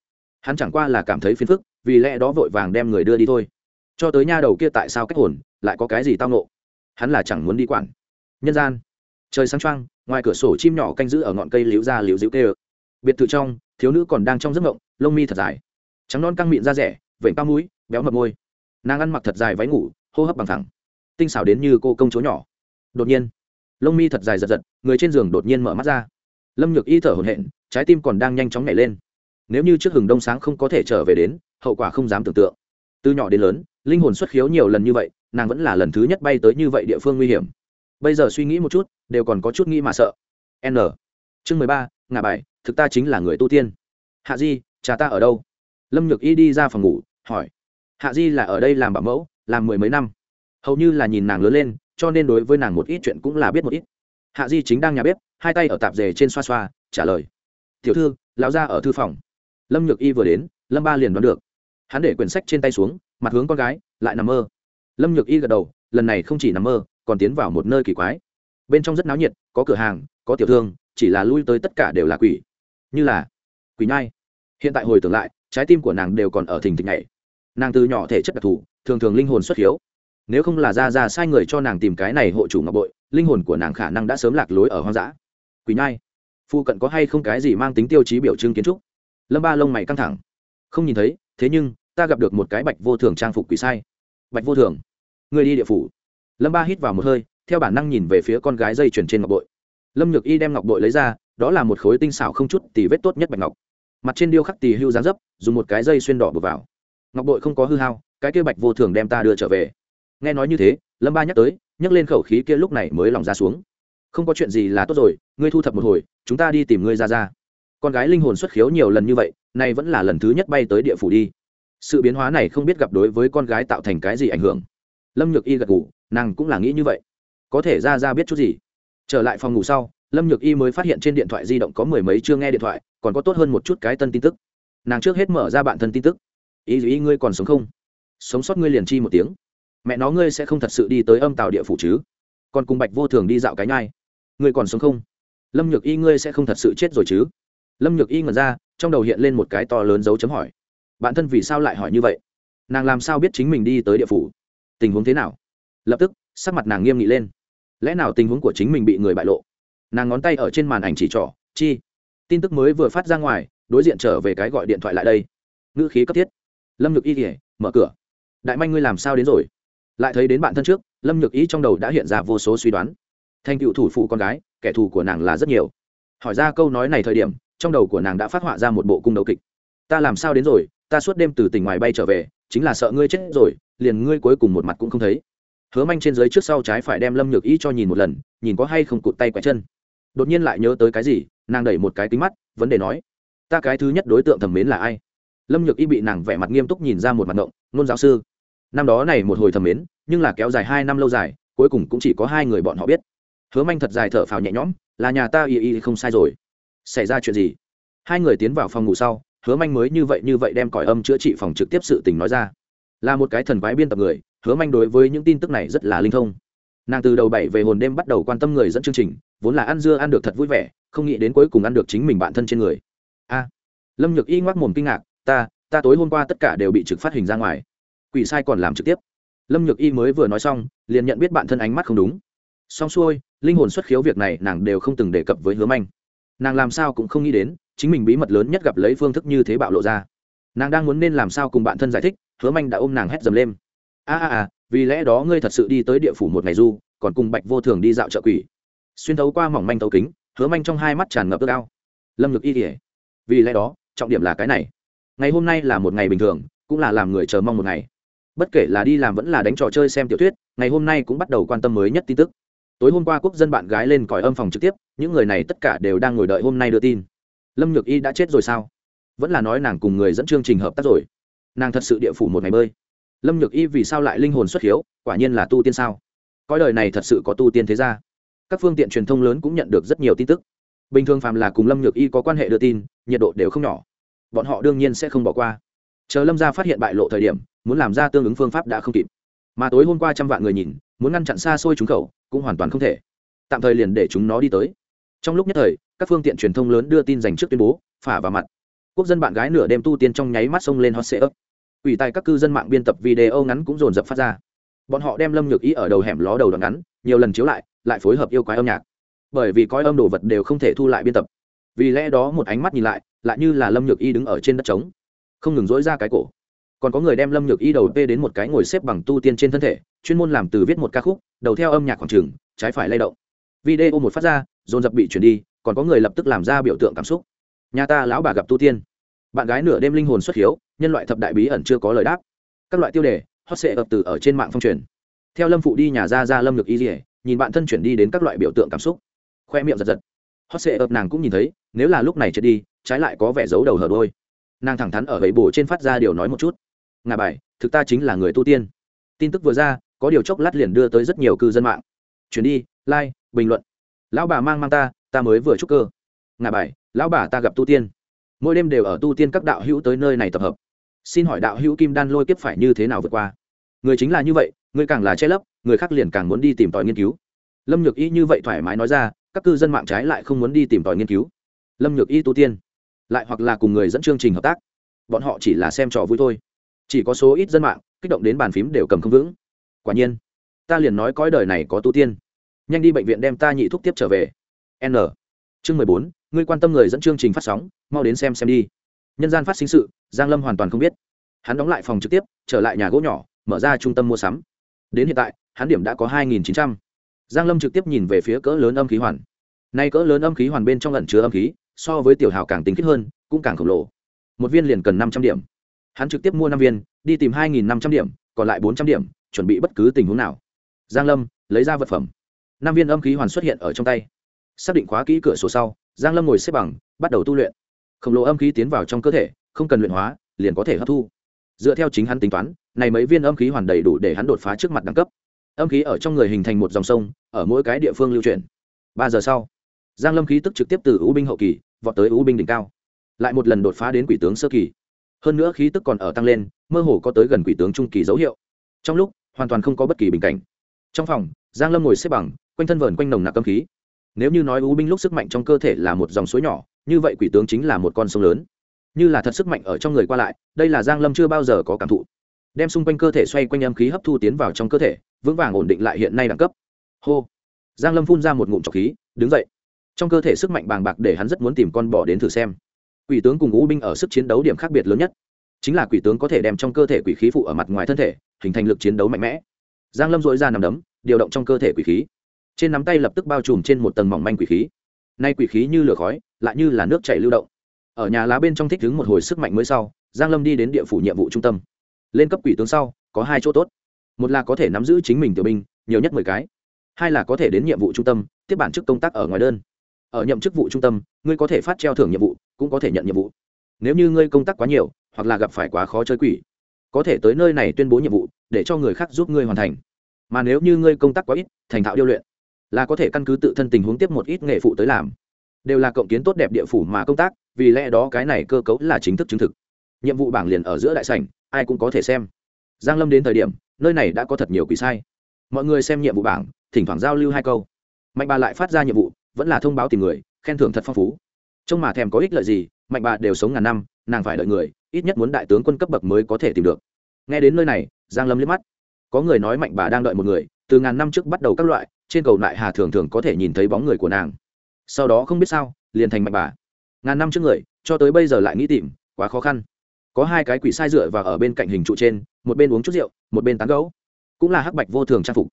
Speaker 1: Hắn chẳng qua là cảm thấy phiền phức, vì lẽ đó vội vàng đem người đưa đi thôi. Cho tới nha đầu kia tại sao cách hồn, lại có cái gì tao nộ hắn là chẳng muốn đi quản. Nhân gian. Trời sáng trăng ngoài cửa sổ chim nhỏ canh giữ ở ngọn cây liễu ra liễu dịu tê biệt thự trong, thiếu nữ còn đang trong giấc ngộng lông mi thật dài. Trắng non căng miệng da rẻ, vểnh cao mũi, béo mập môi. Nàng ăn mặc thật dài váy ngủ, hô hấp bằng thẳng tinh xảo đến như cô công chúa nhỏ. Đột nhiên lông mi thật dài giật giật, người trên giường đột nhiên mở mắt ra. Lâm nhược y thở hổn hển, trái tim còn đang nhanh chóng nhảy lên. Nếu như trước hừng đông sáng không có thể trở về đến, hậu quả không dám tưởng tượng. Từ nhỏ đến lớn, linh hồn xuất khiếu nhiều lần như vậy, nàng vẫn là lần thứ nhất bay tới như vậy địa phương nguy hiểm. Bây giờ suy nghĩ một chút, đều còn có chút nghĩ mà sợ. N. Chương mười ba ngà bài, thực ta chính là người tu tiên. Hạ di, cha ta ở đâu? Lâm nhược y đi ra phòng ngủ, hỏi. Hạ di là ở đây làm bảo mẫu, làm mười mấy năm. Hầu như là nhìn nàng lớn lên cho nên đối với nàng một ít chuyện cũng là biết một ít. Hạ di chính đang nhà bếp, hai tay ở tạp dề trên xoa xoa, trả lời. Tiểu thư, lão ra ở thư phòng. Lâm nhược y vừa đến, lâm ba liền đoán được. Hắn để quyển sách trên tay xuống, mặt hướng con gái, lại nằm mơ. Lâm nhược y gật đầu, lần này không chỉ nằm mơ, còn tiến vào một nơi kỳ quái. Bên trong rất náo nhiệt, có cửa hàng, có tiểu thương, chỉ là lui tới tất cả đều là quỷ. Như là quỷ nhai. Hiện tại hồi tưởng lại, trái tim của nàng đều còn ở thình thịch nhảy. Nàng từ nhỏ thể chất đặc thù, thường thường linh hồn xuất hiếu nếu không là ra ra sai người cho nàng tìm cái này hộ chủ ngọc bội, linh hồn của nàng khả năng đã sớm lạc lối ở hoang dã. Quỷ nhai, phu cận có hay không cái gì mang tính tiêu chí biểu trưng kiến trúc? Lâm ba lông mày căng thẳng. Không nhìn thấy, thế nhưng, ta gặp được một cái bạch vô thường trang phục quỷ sai. Bạch vô thường, người đi địa phủ. Lâm ba hít vào một hơi, theo bản năng nhìn về phía con gái dây chuyền trên ngọc bội. Lâm nhược y đem ngọc bội lấy ra, đó là một khối tinh xảo không chút tì vết tốt nhất bạch ngọc. Mặt trên điêu khắc tì hưu dáng dấp, dùng một cái dây xuyên đỏ buộc vào. Ngọc bội không có hư hao, cái kia bạch vô thường đem ta đưa trở về nghe nói như thế, lâm ba nhắc tới nhắc lên khẩu khí kia lúc này mới lòng ra xuống. Không có chuyện gì là tốt rồi, ngươi thu thập một hồi, chúng ta đi tìm ngươi ra ra. Con gái linh hồn xuất khiếu nhiều lần như vậy, nay vẫn là lần thứ nhất bay tới địa phủ đi. Sự biến hóa này không biết gặp đối với con gái tạo thành cái gì ảnh hưởng. Lâm nhược y gật ngủ nàng cũng là nghĩ như vậy. Có thể ra ra biết chút gì. Trở lại phòng ngủ sau, lâm nhược y mới phát hiện trên điện thoại di động có mười mấy chương nghe điện thoại, còn có tốt hơn một chút cái tân tin tức. Nàng trước hết mở ra bạn thân tin tức. Ý y ngươi còn sống không? Sống sót ngươi liền chi một tiếng mẹ nó ngươi sẽ không thật sự đi tới âm tàu địa phủ chứ? Còn cùng bạch vô thường đi dạo cái nhai. Ngươi còn sống không? Lâm nhược y ngươi sẽ không thật sự chết rồi chứ? Lâm nhược y ngẩn ra, trong đầu hiện lên một cái to lớn dấu chấm hỏi. Bản thân vì sao lại hỏi như vậy? Nàng làm sao biết chính mình đi tới địa phủ? Tình huống thế nào? Lập tức, sắc mặt nàng nghiêm nghị lên. Lẽ nào tình huống của chính mình bị người bại lộ? Nàng ngón tay ở trên màn ảnh chỉ trỏ, chi. Tin tức mới vừa phát ra ngoài, đối diện trở về cái gọi điện thoại lại đây. Ngữ khí cấp thiết. Lâm nhược y kể mở cửa. Đại manh ngươi làm sao đến rồi? Lại thấy đến bạn thân trước, lâm nhược ý trong đầu đã hiện ra vô số suy đoán. Thành cựu thủ phụ con gái, kẻ thù của nàng là rất nhiều. Hỏi ra câu nói này thời điểm, trong đầu của nàng đã phát họa ra một bộ cung đấu kịch. Ta làm sao đến rồi, ta suốt đêm từ tỉnh ngoài bay trở về, chính là sợ ngươi chết rồi, liền ngươi cuối cùng một mặt cũng không thấy. Hứa manh trên dưới trước sau trái phải đem lâm nhược ý cho nhìn một lần, nhìn có hay không cụt tay quẹt chân. Đột nhiên lại nhớ tới cái gì, nàng đẩy một cái kính mắt, vấn đề nói, ta cái thứ nhất đối tượng thẩm mến là ai? Lâm nhược y bị nàng vẻ mặt nghiêm túc nhìn ra một mặt ngộng, nôn giáo sư năm đó này một hồi thầm mến, nhưng là kéo dài hai năm lâu dài, cuối cùng cũng chỉ có hai người bọn họ biết. Hứa manh thật dài thở phào nhẹ nhõm, là nhà ta y y không sai rồi. Xảy ra chuyện gì? Hai người tiến vào phòng ngủ sau, hứa manh mới như vậy như vậy đem còi âm chữa trị phòng trực tiếp sự tình nói ra. Là một cái thần quái biên tập người, hứa manh đối với những tin tức này rất là linh thông. Nàng từ đầu bảy về hồn đêm bắt đầu quan tâm người dẫn chương trình, vốn là ăn dưa ăn được thật vui vẻ, không nghĩ đến cuối cùng ăn được chính mình bản thân trên người. A. Lâm nhược y ngoác mồm kinh ngạc, ta ta tối hôm qua tất cả đều bị trực phát hình ra ngoài quỷ sai còn làm trực tiếp. Lâm nhược y mới vừa nói xong, liền nhận biết bản thân ánh mắt không đúng. Xong xuôi, linh hồn xuất khiếu việc này nàng đều không từng đề cập với hứa manh. Nàng làm sao cũng không nghĩ đến, chính mình bí mật lớn nhất gặp lấy phương thức như thế bạo lộ ra. Nàng đang muốn nên làm sao cùng bạn thân giải thích, hứa manh đã ôm nàng hét dầm lên. A a a, vì lẽ đó ngươi thật sự đi tới địa phủ một ngày du, còn cùng bạch vô thường đi dạo chợ quỷ. Xuyên thấu qua mỏng manh thấu kính, hứa manh trong hai mắt tràn ngập ước ao. Lâm ngực y kỉa vì lẽ đó, trọng điểm là cái này. Ngày hôm nay là một ngày bình thường, cũng là làm người chờ mong một ngày bất kể là đi làm vẫn là đánh trò chơi xem tiểu thuyết, ngày hôm nay cũng bắt đầu quan tâm mới nhất tin tức. Tối hôm qua quốc dân bạn gái lên còi âm phòng trực tiếp, những người này tất cả đều đang ngồi đợi hôm nay đưa tin. Lâm nhược y đã chết rồi sao? Vẫn là nói nàng cùng người dẫn chương trình hợp tác rồi. Nàng thật sự địa phủ một ngày bơi. Lâm nhược y vì sao lại linh hồn xuất hiếu, quả nhiên là tu tiên sao? Coi đời này thật sự có tu tiên thế gia. Các phương tiện truyền thông lớn cũng nhận được rất nhiều tin tức. Bình thường phàm là cùng lâm nhược y có quan hệ đưa tin, nhiệt độ đều không nhỏ. Bọn họ đương nhiên sẽ không bỏ qua. Chờ lâm gia phát hiện bại lộ thời điểm muốn làm ra tương ứng phương pháp đã không kịp. Mà tối hôm qua trăm vạn người nhìn, muốn ngăn chặn xa xôi chúng khẩu cũng hoàn toàn không thể. Tạm thời liền để chúng nó đi tới. Trong lúc nhất thời, các phương tiện truyền thông lớn đưa tin dành trước tuyên bố, phả vào mặt. Quốc dân bạn gái nửa đêm tu tiên trong nháy mắt xông lên hot sệ ấp ủy tài các cư dân mạng biên tập video ngắn cũng dồn dập phát ra. Bọn họ đem lâm nhược ý ở đầu hẻm ló đầu đoạn ngắn, nhiều lần chiếu lại lại phối hợp yêu quái âm nhạc. Bởi vì coi âm đồ vật đều không thể thu lại biên tập. Vì lẽ đó một ánh mắt nhìn lại lại như là lâm nhược y đứng ở trên đất trống. Không ngừng dỗi ra cái cổ còn có người đem lâm nhược y đầu tê đến một cái ngồi xếp bằng tu tiên trên thân thể, chuyên môn làm từ viết một ca khúc, đầu theo âm nhạc khoảng trường, trái phải lay động. Video một phát ra, dồn dập bị chuyển đi, còn có người lập tức làm ra biểu tượng cảm xúc. Nhà ta lão bà gặp tu tiên. Bạn gái nửa đêm linh hồn xuất hiếu, nhân loại thập đại bí ẩn chưa có lời đáp. Các loại tiêu đề, hot sệ ập từ ở trên mạng phong truyền. Theo lâm phụ đi nhà ra ra lâm nhược y dỉa nhìn bạn thân chuyển đi đến các loại biểu tượng cảm xúc. Khoe miệng giật giật. Hot sệ ập nàng cũng nhìn thấy, nếu là lúc này chết đi, trái lại có vẻ giấu đầu hở đôi. Nàng thẳng thắn ở gậy bổ trên phát ra điều nói một chút ngà bài, thực ta chính là người tu tiên. Tin tức vừa ra, có điều chốc lát liền đưa tới rất nhiều cư dân mạng. Chuyển đi, like, bình luận. Lão bà mang mang ta ta mới vừa chúc cơ. Ngà bài, lão bà ta gặp tu tiên. Mỗi đêm đều ở tu tiên các đạo hữu tới nơi này tập hợp. Xin hỏi đạo hữu kim đan lôi kiếp phải như thế nào vượt qua? Người chính là như vậy, người càng là che lấp, người khác liền càng muốn đi tìm tòi nghiên cứu. Lâm nhược y như vậy thoải mái nói ra, các cư dân mạng trái lại không muốn đi tìm tòi nghiên cứu. Lâm nhược y tu tiên, lại hoặc là cùng người dẫn chương trình hợp tác. Bọn họ chỉ là xem trò vui thôi chỉ có số ít dân mạng kích động đến bàn phím đều cầm không vững. Quả nhiên, ta liền nói cõi đời này có tu tiên. Nhanh đi bệnh viện đem ta nhị thuốc tiếp trở về. N. Chương mười bốn, ngươi quan tâm người dẫn chương trình phát sóng, mau đến xem xem đi. Nhân gian phát sinh sự, giang lâm hoàn toàn không biết. Hắn đóng lại phòng trực tiếp, trở lại nhà gỗ nhỏ, mở ra trung tâm mua sắm. Đến hiện tại, hắn điểm đã có hai nghìn chín trăm. Giang lâm trực tiếp nhìn về phía cỡ lớn âm khí hoàn. Nay cỡ lớn âm khí hoàn bên trong lẩn chứa âm khí, so với tiểu hào càng tính kết hơn, cũng càng khổng lồ. Một viên liền cần năm trăm điểm hắn trực tiếp mua năm viên, đi tìm hai nghìn năm trăm điểm, còn lại bốn trăm điểm, chuẩn bị bất cứ tình huống nào. Giang lâm, lấy ra vật phẩm. Năm viên âm khí hoàn xuất hiện ở trong tay. Xác định khóa kỹ cửa sổ sau, giang lâm ngồi xếp bằng, bắt đầu tu luyện. Khổng lồ âm khí tiến vào trong cơ thể, không cần luyện hóa, liền có thể hấp thu. Dựa theo chính hắn tính toán, này mấy viên âm khí hoàn đầy đủ để hắn đột phá trước mặt đẳng cấp. Âm khí ở trong người hình thành một dòng sông, ở mỗi cái địa phương lưu chuyển. Ba giờ sau, giang lâm khí tức trực tiếp từ ưu binh hậu kỳ, vọt tới ưu binh đỉnh cao. Lại một lần đột phá đến quỷ tướng sơ kỳ hơn nữa khí tức còn ở tăng lên, mơ hồ có tới gần quỷ tướng trung kỳ dấu hiệu. Trong lúc, hoàn toàn không có bất kỳ bình cảnh. Trong phòng, giang lâm ngồi xếp bằng, quanh thân vờn quanh nồng nặc âm khí. Nếu như nói u binh lúc sức mạnh trong cơ thể là một dòng suối nhỏ, như vậy quỷ tướng chính là một con sông lớn. Như là thật sức mạnh ở trong người qua lại, đây là giang lâm chưa bao giờ có cảm thụ. Đem xung quanh cơ thể xoay quanh âm khí hấp thu tiến vào trong cơ thể, vững vàng ổn định lại hiện nay đẳng cấp. Hô. Giang lâm phun ra một ngụm trọc khí, đứng dậy. Trong cơ thể sức mạnh bàng bạc để hắn rất muốn tìm con bò đến thử xem quỷ tướng cùng ngũ binh ở sức chiến đấu điểm khác biệt lớn nhất. Chính là quỷ tướng có thể đem trong cơ thể quỷ khí phụ ở mặt ngoài thân thể, hình thành lực chiến đấu mạnh mẽ. Giang lâm dội ra nằm đấm, điều động trong cơ thể quỷ khí. Trên nắm tay lập tức bao trùm trên một tầng mỏng manh quỷ khí. Nay quỷ khí như lửa khói, lại như là nước chảy lưu động. Ở nhà lá bên trong thích đứng một hồi sức mạnh mới sau, giang lâm đi đến địa phủ nhiệm vụ trung tâm. Lên cấp quỷ tướng sau, có hai chỗ tốt. Một là có thể nắm giữ chính mình tiểu binh, nhiều nhất mười cái. Hai là có thể đến nhiệm vụ trung tâm, tiếp bản chức công tác ở ngoài đơn. Ở nhậm chức vụ trung tâm, ngươi có thể phát treo thưởng nhiệm vụ cũng có thể nhận nhiệm vụ. Nếu như ngươi công tác quá nhiều, hoặc là gặp phải quá khó chơi quỷ, có thể tới nơi này tuyên bố nhiệm vụ, để cho người khác giúp ngươi hoàn thành. Mà nếu như ngươi công tác quá ít, thành thạo điêu luyện, là có thể căn cứ tự thân tình huống tiếp một ít nghề phụ tới làm. Đều là cộng kiến tốt đẹp địa phủ mà công tác, vì lẽ đó cái này cơ cấu là chính thức chứng thực. Nhiệm vụ bảng liền ở giữa đại sảnh, ai cũng có thể xem. Giang lâm đến thời điểm, nơi này đã có thật nhiều quỷ sai. Mọi người xem nhiệm vụ bảng, thỉnh thoảng giao lưu hai câu. Mạnh bà lại phát ra nhiệm vụ, vẫn là thông báo tìm người, khen thưởng thật phong phú trông mà thèm có ích lợi gì, mạnh bà đều sống ngàn năm, nàng phải đợi người, ít nhất muốn đại tướng quân cấp bậc mới có thể tìm được. Nghe đến nơi này, giang lâm liếc mắt. Có người nói mạnh bà đang đợi một người, từ ngàn năm trước bắt đầu các loại, trên cầu nại hà thường thường có thể nhìn thấy bóng người của nàng. Sau đó không biết sao, liền thành mạnh bà. Ngàn năm trước người, cho tới bây giờ lại nghĩ tìm, quá khó khăn. Có hai cái quỷ sai dựa và ở bên cạnh hình trụ trên, một bên uống chút rượu, một bên tán gấu cũng là hắc bạch vô thường trang phục.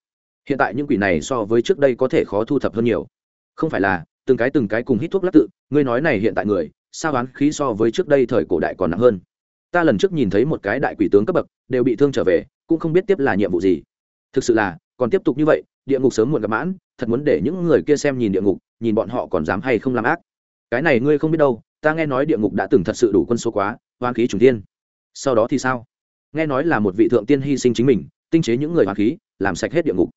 Speaker 1: Hiện tại những quỷ này so với trước đây có thể khó thu thập hơn nhiều. Không phải là từng cái từng cái cùng hít thuốc lắc tự, ngươi nói này hiện tại người, sao oán khí so với trước đây thời cổ đại còn nặng hơn? Ta lần trước nhìn thấy một cái đại quỷ tướng cấp bậc, đều bị thương trở về, cũng không biết tiếp là nhiệm vụ gì. Thực sự là, còn tiếp tục như vậy, địa ngục sớm muộn gặp mãn, thật muốn để những người kia xem nhìn địa ngục, nhìn bọn họ còn dám hay không làm ác. Cái này ngươi không biết đâu, ta nghe nói địa ngục đã từng thật sự đủ quân số quá hoang khí trùng tiên sau đó thì sao? Nghe nói là một vị thượng tiên hy sinh chính mình, tinh chế những người hoang khí, làm sạch hết địa ngục.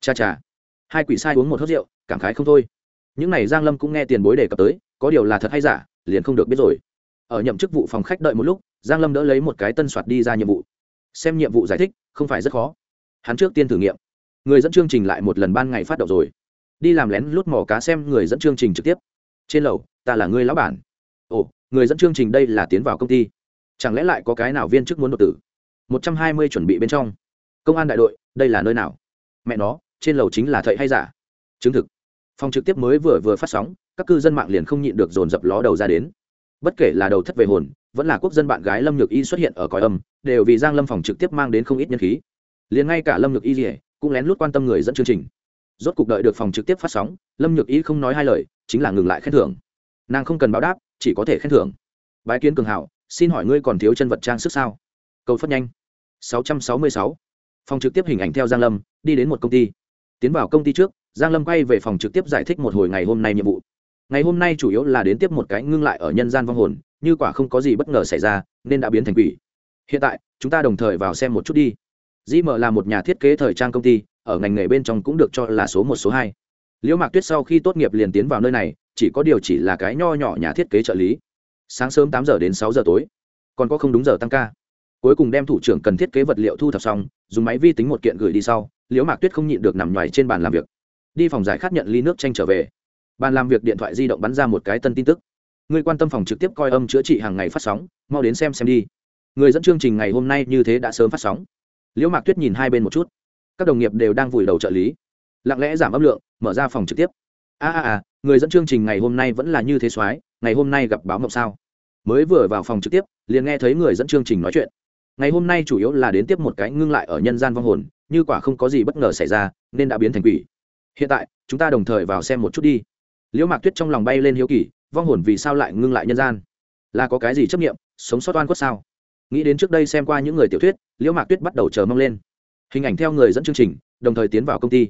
Speaker 1: Cha cha. Hai quỷ sai uống một hớt rượu, cảm khái không thôi những này giang lâm cũng nghe tiền bối đề cập tới, có điều là thật hay giả, liền không được biết rồi. Ở nhậm chức vụ phòng khách đợi một lúc, giang lâm đỡ lấy một cái tân soạt đi ra nhiệm vụ. Xem nhiệm vụ giải thích, không phải rất khó. Hắn trước tiên thử nghiệm. Người dẫn chương trình lại một lần ban ngày phát động rồi. Đi làm lén lút mò cá xem người dẫn chương trình trực tiếp. Trên lầu, ta là người lão bản. Ồ, người dẫn chương trình đây là tiến vào công ty. Chẳng lẽ lại có cái nào viên chức muốn đột tử? Một trăm hai mươi chuẩn bị bên trong. Công an đại đội, đây là nơi nào? Mẹ nó, trên lầu chính là thậy hay giả? Chứng thực phòng trực tiếp mới vừa vừa phát sóng, các cư dân mạng liền không nhịn được dồn dập ló đầu ra đến. Bất kể là đầu thất về hồn, vẫn là quốc dân bạn gái lâm nhược y xuất hiện ở cõi âm, đều vì giang lâm phòng trực tiếp mang đến không ít nhân khí. Liền ngay cả lâm nhược y rỉa cũng lén lút quan tâm người dẫn chương trình. Rốt cuộc đợi được phòng trực tiếp phát sóng, lâm nhược y không nói hai lời, chính là ngừng lại khen thưởng. Nàng không cần báo đáp, chỉ có thể khen thưởng. Bái kiến cường hảo, xin hỏi ngươi còn thiếu chân vật trang sức sao? Cầu phát nhanh. 666. phòng trực tiếp hình ảnh theo giang lâm, đi đến một công ty. Tiến vào công ty trước giang lâm quay về phòng trực tiếp giải thích một hồi ngày hôm nay nhiệm vụ. Ngày hôm nay chủ yếu là đến tiếp một cái ngưng lại ở nhân gian vong hồn, như quả không có gì bất ngờ xảy ra, nên đã biến thành quỷ. Hiện tại, chúng ta đồng thời vào xem một chút đi. Di mở là một nhà thiết kế thời trang công ty, ở ngành nghề bên trong cũng được cho là số một, số hai. Liễu mạc tuyết sau khi tốt nghiệp liền tiến vào nơi này, chỉ có điều chỉ là cái nho nhỏ nhà thiết kế trợ lý. Sáng sớm tám giờ đến sáu giờ tối. Còn có không đúng giờ tăng ca. Cuối cùng đem thủ trưởng cần thiết kế vật liệu thu thập xong, dùng máy vi tính một kiện gửi đi sau, liễu mạc tuyết không nhịn được nằm ngoài trên bàn làm việc đi phòng giải khát nhận ly nước tranh trở về. Bàn làm việc điện thoại di động bắn ra một cái tân tin tức. Người quan tâm phòng trực tiếp coi âm chữa trị hàng ngày phát sóng, mau đến xem xem đi. Người dẫn chương trình ngày hôm nay như thế đã sớm phát sóng. Liễu mạc tuyết nhìn hai bên một chút. Các đồng nghiệp đều đang vùi đầu trợ lý. Lặng lẽ giảm âm lượng, mở ra phòng trực tiếp. A a a, người dẫn chương trình ngày hôm nay vẫn là như thế soái, ngày hôm nay gặp báo mộng sao? Mới vừa vào phòng trực tiếp, liền nghe thấy người dẫn chương trình nói chuyện. Ngày hôm nay chủ yếu là đến tiếp một cái ngưng lại ở nhân gian vong hồn, như quả không có gì bất ngờ xảy ra, nên đã biến thành quỷ hiện tại, chúng ta đồng thời vào xem một chút đi. Liễu mạc tuyết trong lòng bay lên hiếu kỳ, vong hồn vì sao lại ngưng lại nhân gian? Là có cái gì chấp nghiệm sống sót oan khuất sao? Nghĩ đến trước đây xem qua những người tiểu thuyết, liễu mạc tuyết bắt đầu chờ mong lên. Hình ảnh theo người dẫn chương trình, đồng thời tiến vào công ty.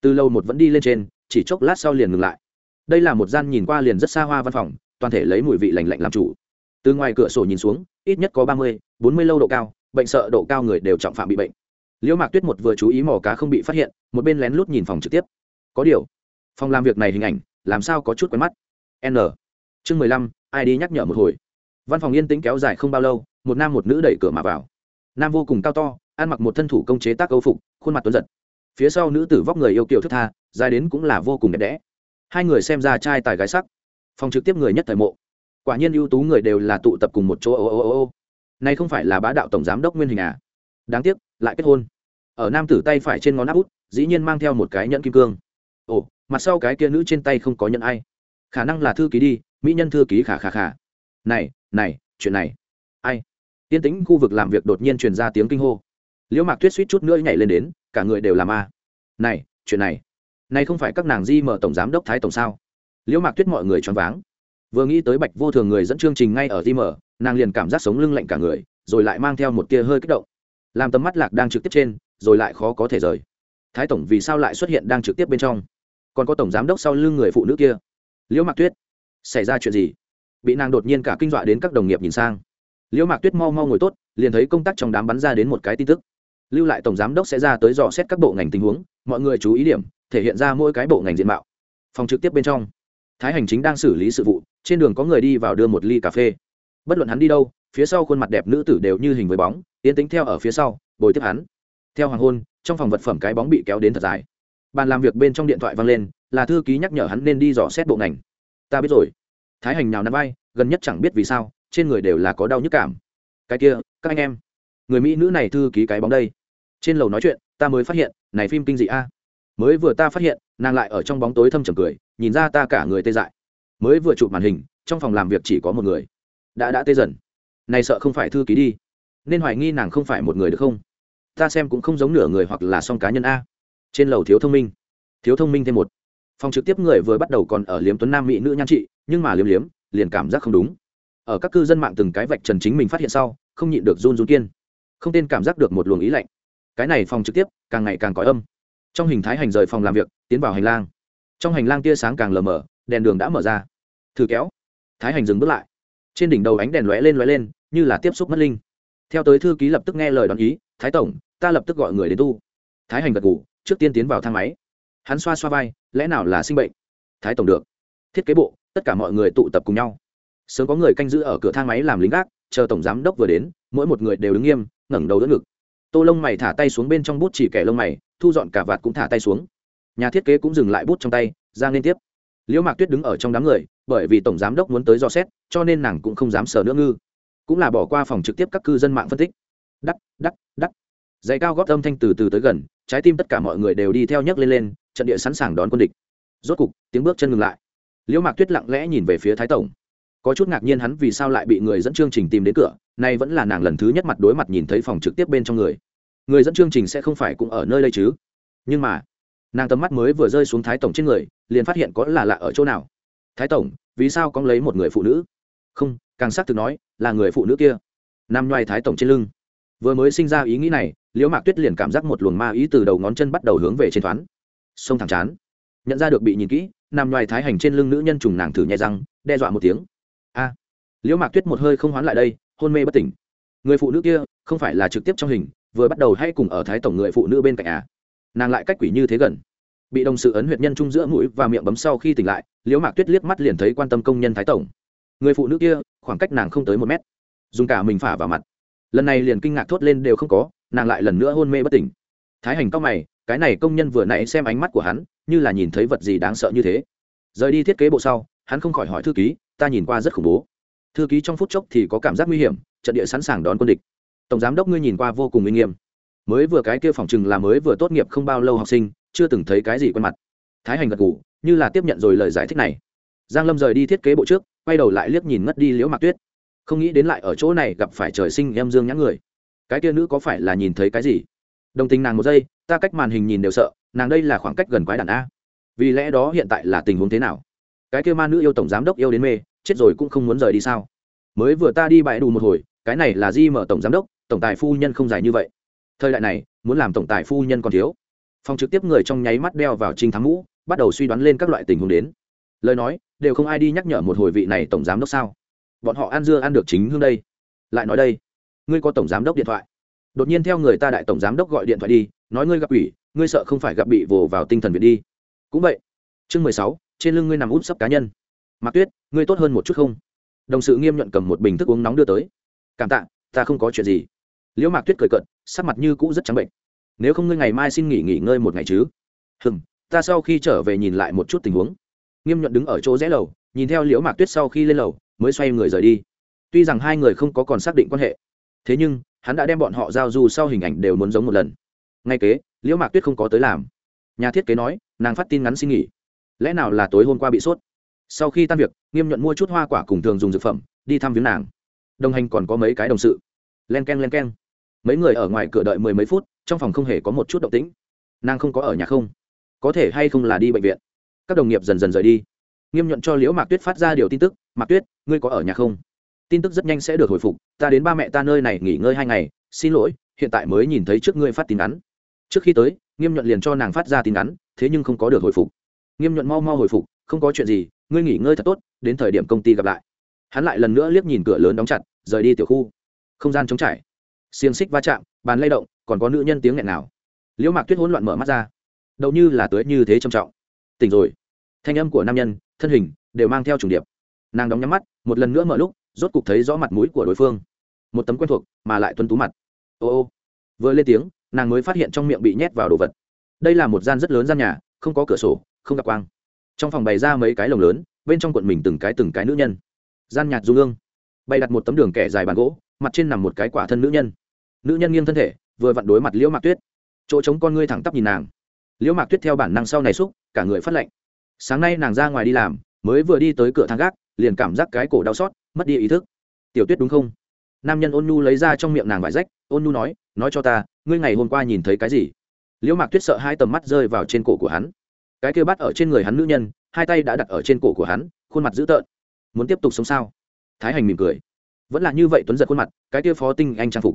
Speaker 1: Từ lâu một vẫn đi lên trên, chỉ chốc lát sau liền ngừng lại. Đây là một gian nhìn qua liền rất xa hoa văn phòng, toàn thể lấy mùi vị lành lạnh làm chủ. Từ ngoài cửa sổ nhìn xuống, ít nhất có ba mươi, bốn mươi lâu độ cao, bệnh sợ độ cao người đều trọng phạm bị bệnh. Liễu mạc tuyết một vừa chú ý mò cá không bị phát hiện, một bên lén lút nhìn phòng trực tiếp có điều, phòng làm việc này hình ảnh, làm sao có chút quen mắt? N. Chương mười lăm, ai đi nhắc nhở một hồi. Văn phòng yên tĩnh kéo dài không bao lâu, một nam một nữ đẩy cửa mà vào. Nam vô cùng cao to, ăn mặc một thân thủ công chế tác âu phục, khuôn mặt tuấn giật. Phía sau nữ tử vóc người yêu kiều thức tha, dài đến cũng là vô cùng đẹp đẽ. Hai người xem ra trai tài gái sắc. Phòng trực tiếp người nhất thời mộ. Quả nhiên ưu tú người đều là tụ tập cùng một chỗ, ô ô ô ô. Nay không phải là bá đạo tổng giám đốc nguyên hình à? Đáng tiếc, lại kết hôn. Ở nam tử tay phải trên ngón áp út, dĩ nhiên mang theo một cái nhẫn kim cương ồ, mặt sau cái kia nữ trên tay không có nhận ai. Khả năng là thư ký đi, mỹ nhân thư ký khả khả khả này này, chuyện này. Ai? Tiên tĩnh khu vực làm việc đột nhiên truyền ra tiếng kinh hô. Liễu mạc tuyết suýt chút nữa nhảy lên đến, cả người đều làm a này, chuyện này. Này không phải các nàng di mở tổng giám đốc thái tổng sao? Liễu mạc tuyết mọi người choáng váng. Vừa nghĩ tới bạch vô thường người dẫn chương trình ngay ở di mở, nàng liền cảm giác sống lưng lạnh cả người, rồi lại mang theo một tia hơi kích động. Làm tấm mắt lạc đang trực tiếp trên, rồi lại khó có thể rời. Thái tổng vì sao lại xuất hiện đang trực tiếp bên trong? Còn có tổng giám đốc sau lưng người phụ nữ kia. Liễu mạc tuyết, xảy ra chuyện gì? Bị nàng đột nhiên cả kinh dọa đến các đồng nghiệp nhìn sang. Liễu mạc tuyết mau mau ngồi tốt, liền thấy công tác trong đám bắn ra đến một cái tin tức. Lưu lại tổng giám đốc sẽ ra tới dò xét các bộ ngành tình huống, mọi người chú ý điểm, thể hiện ra mỗi cái bộ ngành diện mạo. Phòng trực tiếp bên trong, thái hành chính đang xử lý sự vụ, trên đường có người đi vào đưa một ly cà phê. Bất luận hắn đi đâu, phía sau khuôn mặt đẹp nữ tử đều như hình với bóng tiến tính theo ở phía sau, bồi tiếp hắn. Theo hoàng hôn, trong phòng vật phẩm cái bóng bị kéo đến thật dài bàn làm việc bên trong điện thoại vang lên, là thư ký nhắc nhở hắn nên đi dò xét bộ ngành. Ta biết rồi. Thái hành nào nắm vai, gần nhất chẳng biết vì sao, trên người đều là có đau nhức cảm. Cái kia, các anh em. Người mỹ nữ này thư ký cái bóng đây. Trên lầu nói chuyện, ta mới phát hiện, này phim kinh dị a. Mới vừa ta phát hiện, nàng lại ở trong bóng tối thâm trầm cười, nhìn ra ta cả người tê dại. Mới vừa chụp màn hình, trong phòng làm việc chỉ có một người. Đã đã tê dần. Này sợ không phải thư ký đi. Nên hoài nghi nàng không phải một người được không? Ta xem cũng không giống nửa người hoặc là song cá nhân a trên lầu thiếu thông minh. Thiếu thông minh thêm một. Phòng trực tiếp người vừa bắt đầu còn ở liếm tuấn nam mỹ nữ nhan trị, nhưng mà liếm liếm liền cảm giác không đúng. Ở các cư dân mạng từng cái vạch trần chính mình phát hiện sau, không nhịn được run run kiên. Không tên cảm giác được một luồng ý lạnh. Cái này phòng trực tiếp càng ngày càng có âm. Trong hình thái hành rời phòng làm việc, tiến vào hành lang. Trong hành lang tia sáng càng lờ mờ, đèn đường đã mở ra. Thử kéo. Thái hành dừng bước lại. Trên đỉnh đầu ánh đèn lóe lên lóe lên, như là tiếp xúc mất linh. Theo tới thư ký lập tức nghe lời đón ý, thái tổng, ta lập tức gọi người đến tu. Thái hành gật ngủ trước tiên tiến vào thang máy. Hắn xoa xoa vai, lẽ nào là sinh bệnh? Thái tổng được. Thiết kế bộ, tất cả mọi người tụ tập cùng nhau. Sớm có người canh giữ ở cửa thang máy làm lính gác, chờ tổng giám đốc vừa đến, mỗi một người đều đứng nghiêm, ngẩng đầu đỡ ngực. Tô lông mày thả tay xuống bên trong bút chỉ kẻ lông mày, thu dọn cả vạt cũng thả tay xuống. Nhà thiết kế cũng dừng lại bút trong tay, ra liên tiếp. Liễu mạc tuyết đứng ở trong đám người, bởi vì tổng giám đốc muốn tới dò xét, cho nên nàng cũng không dám sờ nữa ngư. Cũng là bỏ qua phòng trực tiếp các cư dân mạng phân tích. Đắc đắc đắc. Giày cao góp âm thanh từ từ tới gần trái tim tất cả mọi người đều đi theo nhấc lên lên, trận địa sẵn sàng đón quân địch. Rốt cục, tiếng bước chân ngừng lại. Liễu mạc tuyết lặng lẽ nhìn về phía thái tổng. Có chút ngạc nhiên hắn vì sao lại bị người dẫn chương trình tìm đến cửa, nay vẫn là nàng lần thứ nhất mặt đối mặt nhìn thấy phòng trực tiếp bên trong người. Người dẫn chương trình sẽ không phải cũng ở nơi đây chứ? Nhưng mà, nàng tầm mắt mới vừa rơi xuống thái tổng trên người, liền phát hiện có là lạ ở chỗ nào. Thái tổng, vì sao có lấy một người phụ nữ? Không, càng xác thực nói, là người phụ nữ kia. Nam nhoài thái tổng trên lưng vừa mới sinh ra ý nghĩ này, liễu mạc tuyết liền cảm giác một luồng ma ý từ đầu ngón chân bắt đầu hướng về trên thoáng. Sông thẳng chán. Nhận ra được bị nhìn kỹ, nằm ngoài thái hành trên lưng nữ nhân trùng nàng thử nhẹ răng, đe dọa một tiếng. A. Liễu mạc tuyết một hơi không hoán lại đây, hôn mê bất tỉnh. Người phụ nữ kia, không phải là trực tiếp trong hình, vừa bắt đầu hay cùng ở thái tổng người phụ nữ bên cạnh à. Nàng lại cách quỷ như thế gần. Bị đồng sự ấn huyệt nhân trung giữa mũi và miệng bấm sau khi tỉnh lại, liễu mạc tuyết liếc mắt liền thấy quan tâm công nhân thái tổng. Người phụ nữ kia, khoảng cách nàng không tới một mét. Dùng cả mình phả vào mặt lần này liền kinh ngạc thốt lên đều không có, nàng lại lần nữa hôn mê bất tỉnh. Thái hành cao mày, cái này công nhân vừa nãy xem ánh mắt của hắn, như là nhìn thấy vật gì đáng sợ như thế. Rời đi thiết kế bộ sau, hắn không khỏi hỏi thư ký, ta nhìn qua rất khủng bố. Thư ký trong phút chốc thì có cảm giác nguy hiểm, trận địa sẵn sàng đón quân địch. Tổng giám đốc ngươi nhìn qua vô cùng nguy nghiêm. Mới vừa cái kia phòng chừng là mới vừa tốt nghiệp không bao lâu học sinh, chưa từng thấy cái gì quen mặt. Thái hành gật ngủ như là tiếp nhận rồi lời giải thích này. Giang lâm rời đi thiết kế bộ trước, quay đầu lại liếc nhìn ngất đi liễu mạc tuyết không nghĩ đến lại ở chỗ này gặp phải trời sinh em dương nhãn người. Cái kia nữ có phải là nhìn thấy cái gì? Đồng tình nàng một giây, ta cách màn hình nhìn đều sợ, nàng đây là khoảng cách gần quái đàn a. Vì lẽ đó hiện tại là tình huống thế nào? Cái kia ma nữ yêu tổng giám đốc yêu đến mê, chết rồi cũng không muốn rời đi sao? Mới vừa ta đi bãi đủ một hồi, cái này là di mở tổng giám đốc, tổng tài phu nhân không dài như vậy. Thời đại này, muốn làm tổng tài phu nhân còn thiếu. Phòng trực tiếp người trong nháy mắt đeo vào trinh thắng ngũ, bắt đầu suy đoán lên các loại tình huống đến. Lời nói, đều không ai đi nhắc nhở một hồi vị này tổng giám đốc sao? Bọn họ ăn dưa ăn được chính hương đây. Lại nói đây, ngươi có tổng giám đốc điện thoại. Đột nhiên theo người ta đại tổng giám đốc gọi điện thoại đi, nói ngươi gặp ủy, ngươi sợ không phải gặp bị vồ vào tinh thần viện đi. Cũng vậy, chương mười sáu, trên lưng ngươi nằm út sấp cá nhân. Mạc tuyết, ngươi tốt hơn một chút không? Đồng sự nghiêm nhuận cầm một bình thức uống nóng đưa tới. Cảm tạ, ta không có chuyện gì. Liễu mạc tuyết cười cận sắc mặt như cũ rất trắng bệnh. Nếu không ngươi ngày mai xin nghỉ nghỉ ngơi một ngày chứ? Hừng ta sau khi trở về nhìn lại một chút tình huống. Nghiêm nhuận đứng ở chỗ rẽ lầu, nhìn theo liễu mạc tuyết sau khi lên lầu mới xoay người rời đi. Tuy rằng hai người không có còn xác định quan hệ, thế nhưng, hắn đã đem bọn họ giao du sau hình ảnh đều muốn giống một lần. Ngay kế, liễu mạc tuyết không có tới làm. Nhà thiết kế nói, nàng phát tin ngắn xin nghỉ. Lẽ nào là tối hôm qua bị sốt? Sau khi tan việc, nghiêm nhuận mua chút hoa quả cùng thường dùng dược phẩm, đi thăm viếng nàng. Đồng hành còn có mấy cái đồng sự. Len k e n len k e n mấy người ở ngoài cửa đợi mười mấy phút, trong phòng không hề có một chút động tĩnh. Nàng không có ở nhà không? Có thể hay không là đi bệnh viện? Các đồng nghiệp dần dần rời đi nghiêm nhuận cho liễu mạc tuyết phát ra điều tin tức, mạc tuyết, ngươi có ở nhà không? Tin tức rất nhanh sẽ được hồi phục, ta đến ba mẹ ta nơi này nghỉ ngơi hai ngày, xin lỗi, hiện tại mới nhìn thấy trước ngươi phát tin ngắn trước khi tới, nghiêm nhuận liền cho nàng phát ra tin ngắn thế nhưng không có được hồi phục. Nghiêm nhuận mau mau hồi phục, không có chuyện gì, ngươi nghỉ ngơi thật tốt, đến thời điểm công ty gặp lại. Hắn lại lần nữa liếc nhìn cửa lớn đóng chặt, rời đi tiểu khu. Không gian trống trải. Xiềng xích va chạm, bàn lay động, còn có nữ nhân tiếng nghẹn nào liễu mạc tuyết hỗn loạn mở mắt ra. Đậu như là tưới như thế trầm trọng. Tỉnh rồi. Thanh âm của nam nhân thân hình đều mang theo trùng điệp. Nàng đóng nhắm mắt, một lần nữa mở lúc, rốt cục thấy rõ mặt mũi của đối phương. Một tấm quen thuộc, mà lại tuân tú mặt. Ô ô. Vừa lên tiếng, nàng mới phát hiện trong miệng bị nhét vào đồ vật. Đây là một gian rất lớn gian nhà, không có cửa sổ, không gặp quang. Trong phòng bày ra mấy cái lồng lớn, bên trong quận mình từng cái từng cái nữ nhân. Gian nhạt dung ương bày đặt một tấm đường kẻ dài bàn gỗ, mặt trên nằm một cái quả thân nữ nhân. Nữ nhân nghiêng thân thể, vừa vặn đối mặt liễu mạc tuyết. Chỗ trống con ngươi thẳng tắp nhìn nàng. Liễu mạc tuyết theo bản năng sau này xúc, cả người phát lạnh sáng nay nàng ra ngoài đi làm, mới vừa đi tới cửa thang gác, liền cảm giác cái cổ đau xót, mất đi ý thức. Tiểu tuyết đúng không? Nam nhân ôn nhu lấy ra trong miệng nàng vải rách, ôn nhu nói nói cho ta, ngươi ngày hôm qua nhìn thấy cái gì? Liễu mạc tuyết sợ hai tầm mắt rơi vào trên cổ của hắn. Cái kia bắt ở trên người hắn nữ nhân, hai tay đã đặt ở trên cổ của hắn, khuôn mặt dữ tợn. Muốn tiếp tục sống sao? Thái hành mỉm cười. Vẫn là như vậy tuấn giật khuôn mặt, cái kia phó tinh anh trang phục.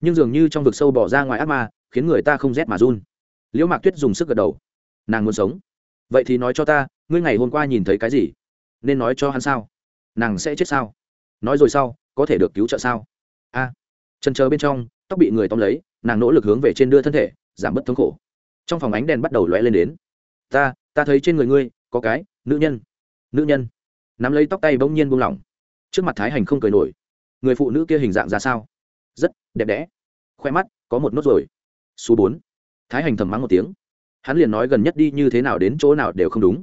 Speaker 1: Nhưng dường như trong vực sâu bỏ ra ngoài ác ma, khiến người ta không rét mà run. Liễu mạc tuyết dùng sức gật đầu. Nàng muốn sống vậy thì nói cho ta ngươi ngày hôm qua nhìn thấy cái gì? Nên nói cho hắn sao? Nàng sẽ chết sao? Nói rồi sau có thể được cứu trợ sao? A. À, trần chờ bên trong tóc bị người tóm lấy nàng nỗ lực hướng về trên đưa thân thể giảm bớt thống khổ. Trong phòng ánh đèn bắt đầu lóe lên đến. Ta ta thấy trên người ngươi có cái nữ nhân. Nữ nhân. Nắm lấy tóc tay bỗng nhiên buông lỏng. Trước mặt thái hành không cười nổi. Người phụ nữ kia hình dạng ra sao? Rất đẹp đẽ. Khoe mắt có một nốt rồi số bốn. Thái hành thầm mắng một tiếng hắn liền nói gần nhất đi như thế nào đến chỗ nào đều không đúng.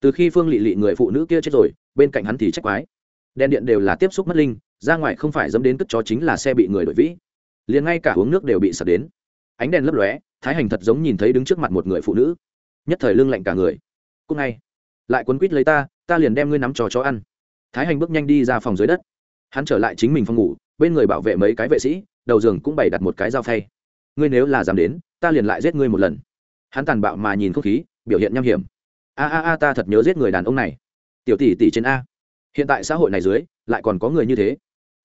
Speaker 1: Từ khi phương lị lị người phụ nữ kia chết rồi, bên cạnh hắn thì trách quái. Đèn điện đều là tiếp xúc mất linh, ra ngoài không phải dẫm đến tức chó chính là xe bị người đổi vĩ. Liền ngay cả uống nước đều bị sập đến. Ánh đèn lấp lóe, thái hành thật giống nhìn thấy đứng trước mặt một người phụ nữ. Nhất thời lưng lạnh cả người. Cúc ngay, lại quấn quýt lấy ta ta liền đem ngươi nắm trò chó ăn. Thái hành bước nhanh đi ra phòng dưới đất. Hắn trở lại chính mình phòng ngủ, bên người bảo vệ mấy cái vệ sĩ, đầu giường cũng bày đặt một cái dao phay. Ngươi nếu là dám đến, ta liền lại giết ngươi một lần hắn tàn bạo mà nhìn không khí, biểu hiện nham hiểm. A a a, ta thật nhớ giết người đàn ông này. Tiểu tỷ tỷ trên a. Hiện tại xã hội này dưới, lại còn có người như thế.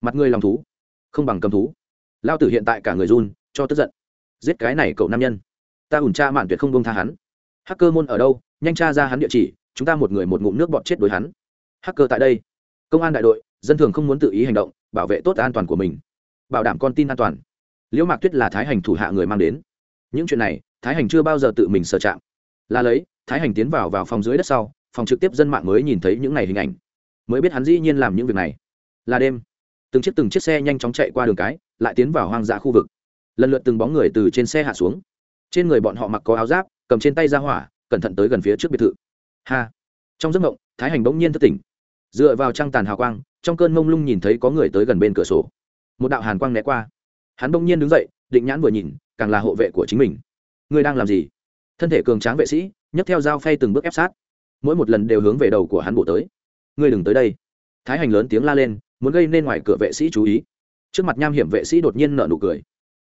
Speaker 1: Mặt ngươi lòng thú, không bằng cầm thú. Lao tử hiện tại cả người run, cho tức giận. Giết cái này cậu nam nhân. Ta ủn cha mạn tuyệt không bông tha hắn. Hacker môn ở đâu, nhanh tra ra hắn địa chỉ, chúng ta một người một ngụm nước bọt chết đối hắn. Hacker tại đây. Công an đại đội, dân thường không muốn tự ý hành động, bảo vệ tốt an toàn của mình. Bảo đảm con tin an toàn. Liễu mạc tuyết là thái hành thủ hạ người mang đến. Những chuyện này thái hành chưa bao giờ tự mình sờ chạm là lấy, thái hành tiến vào vào phòng dưới đất sau, phòng trực tiếp dân mạng mới nhìn thấy những ngày hình ảnh. Mới biết hắn dĩ nhiên làm những việc này. Là đêm, từng chiếc từng chiếc xe nhanh chóng chạy qua đường cái, lại tiến vào hoang dã khu vực. Lần lượt từng bóng người từ trên xe hạ xuống. Trên người bọn họ mặc có áo giáp, cầm trên tay ra hỏa, cẩn thận tới gần phía trước biệt thự. Ha! Trong giấc mộng, thái hành bỗng nhiên thất tỉnh. Dựa vào trăng tàn hào quang, trong cơn mông lung nhìn thấy có người tới gần bên cửa sổ. Một đạo hàn quang né qua. Hắn bỗng nhiên đứng dậy, định nhãn vừa nhìn, càng là hộ vệ của chính mình ngươi đang làm gì? Thân thể cường tráng vệ sĩ, nhấc theo dao phay từng bước ép sát. Mỗi một lần đều hướng về đầu của hắn bổ tới. Ngươi đừng tới đây. Thái hành lớn tiếng la lên, muốn gây nên ngoài cửa vệ sĩ chú ý. Trước mặt nham hiểm vệ sĩ đột nhiên nở nụ cười.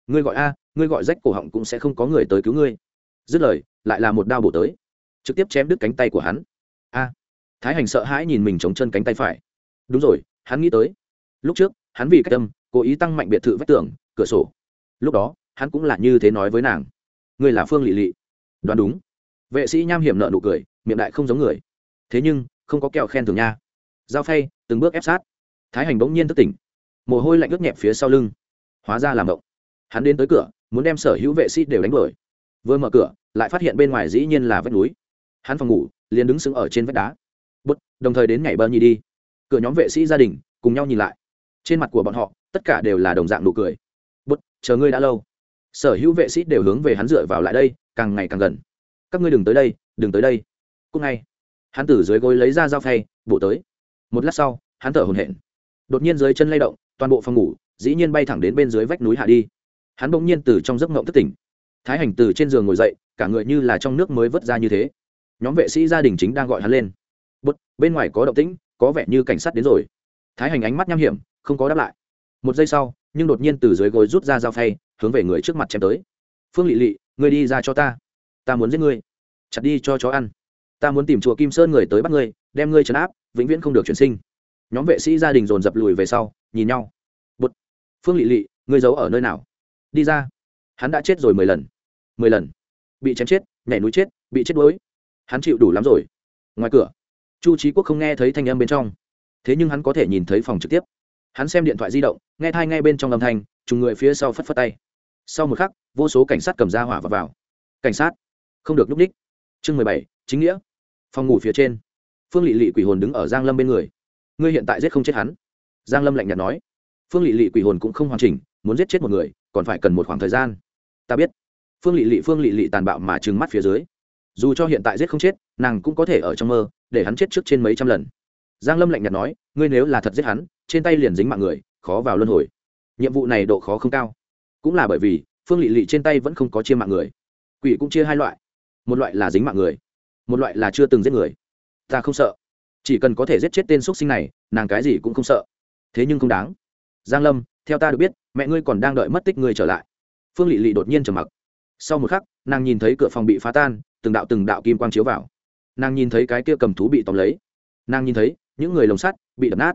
Speaker 1: Ngươi gọi a, ngươi gọi rách cổ họng cũng sẽ không có người tới cứu ngươi. Dứt lời, lại là một đao bổ tới. Trực tiếp chém đứt cánh tay của hắn. A. Thái hành sợ hãi nhìn mình chống chân cánh tay phải. Đúng rồi, hắn nghĩ tới. Lúc trước, hắn vì cách tâm, cố ý tăng mạnh biệt thự vách tường, cửa sổ. Lúc đó, hắn cũng là như thế nói với nàng ngươi là phương lị lị. Đoán đúng. Vệ sĩ nham hiểm nợ nụ cười, miệng đại không giống người. Thế nhưng, không có kẹo khen thường nha. Giao phay, từng bước ép sát. Thái hành bỗng nhiên thức tỉnh. Mồ hôi lạnh ướt nhẹp phía sau lưng. Hóa ra làm động. Hắn đến tới cửa, muốn đem sở hữu vệ sĩ đều đánh đuổi. Vừa mở cửa, lại phát hiện bên ngoài dĩ nhiên là vách núi. Hắn phòng ngủ, liền đứng sững ở trên vách đá. Bút đồng thời đến nhảy bơ nhi đi. Cửa nhóm vệ sĩ gia đình, cùng nhau nhìn lại. Trên mặt của bọn họ, tất cả đều là đồng dạng nụ cười. Bút chờ ngươi đã lâu sở hữu vệ sĩ đều hướng về hắn dựa vào lại đây, càng ngày càng gần. Các ngươi đừng tới đây, đừng tới đây. Cúc ngay. Hắn từ dưới gối lấy ra dao phay, bổ tới. Một lát sau, hắn thở hồn hển. Đột nhiên dưới chân lay động, toàn bộ phòng ngủ, dĩ nhiên bay thẳng đến bên dưới vách núi hạ đi. Hắn bỗng nhiên từ trong giấc ngộng thất tỉnh. Thái hành từ trên giường ngồi dậy, cả người như là trong nước mới vớt ra như thế. Nhóm vệ sĩ gia đình chính đang gọi hắn lên. Bút bên ngoài có động tĩnh, có vẻ như cảnh sát đến rồi. Thái hành ánh mắt nham hiểm, không có đáp lại. Một giây sau, nhưng đột nhiên từ dưới gối rút ra dao phay hướng về người trước mặt chém tới. Phương lị lị ngươi đi ra cho ta. Ta muốn giết ngươi. Chặt đi cho chó ăn. Ta muốn tìm chùa kim sơn người tới bắt ngươi, đem ngươi trấn áp, vĩnh viễn không được chuyển sinh. Nhóm vệ sĩ gia đình dồn dập lùi về sau, nhìn nhau. Bút phương lị lị ngươi giấu ở nơi nào? Đi ra. Hắn đã chết rồi mười lần. Mười lần. Bị chém chết, nhảy núi chết, bị chết đuối. Hắn chịu đủ lắm rồi. Ngoài cửa, chu trí quốc không nghe thấy thanh âm bên trong. Thế nhưng hắn có thể nhìn thấy phòng trực tiếp. Hắn xem điện thoại di động, nghe thai ngay bên trong âm thanh, trùng người phía sau phất phất tay sau một khắc, vô số cảnh sát cầm ra hỏa và vào. cảnh sát. Không được núp ních chương mười bảy, chính nghĩa. Phòng ngủ phía trên. Phương lị lị quỷ hồn đứng ở giang lâm bên người. Ngươi hiện tại giết không chết hắn. Giang lâm lạnh nhạt nói. Phương lị lị quỷ hồn cũng không hoàn chỉnh, muốn giết chết một người, còn phải cần một khoảng thời gian. Ta biết. Phương lị lị, phương lị lị tàn bạo mà trừng mắt phía dưới. Dù cho hiện tại giết không chết, nàng cũng có thể ở trong mơ, để hắn chết trước trên mấy trăm lần. Giang lâm lạnh nhạt nói, ngươi nếu là thật giết hắn, trên tay liền dính mạng người, khó vào luân hồi. Nhiệm vụ này độ khó không cao cũng là bởi vì, phương lị lị trên tay vẫn không có chia mạng người. Quỷ cũng chia hai loại. Một loại là dính mạng người, một loại là chưa từng giết người. Ta không sợ. Chỉ cần có thể giết chết tên x sinh này, nàng cái gì cũng không sợ. Thế nhưng không đáng. Giang lâm, theo ta được biết, mẹ ngươi còn đang đợi mất tích ngươi trở lại. Phương lị lị đột nhiên trầm mặc. Sau một khắc, nàng nhìn thấy cửa phòng bị phá tan, từng đạo từng đạo kim quang chiếu vào. Nàng nhìn thấy cái kia cầm thú bị tóm lấy. Nàng nhìn thấy, những người lồng sắt bị đập nát.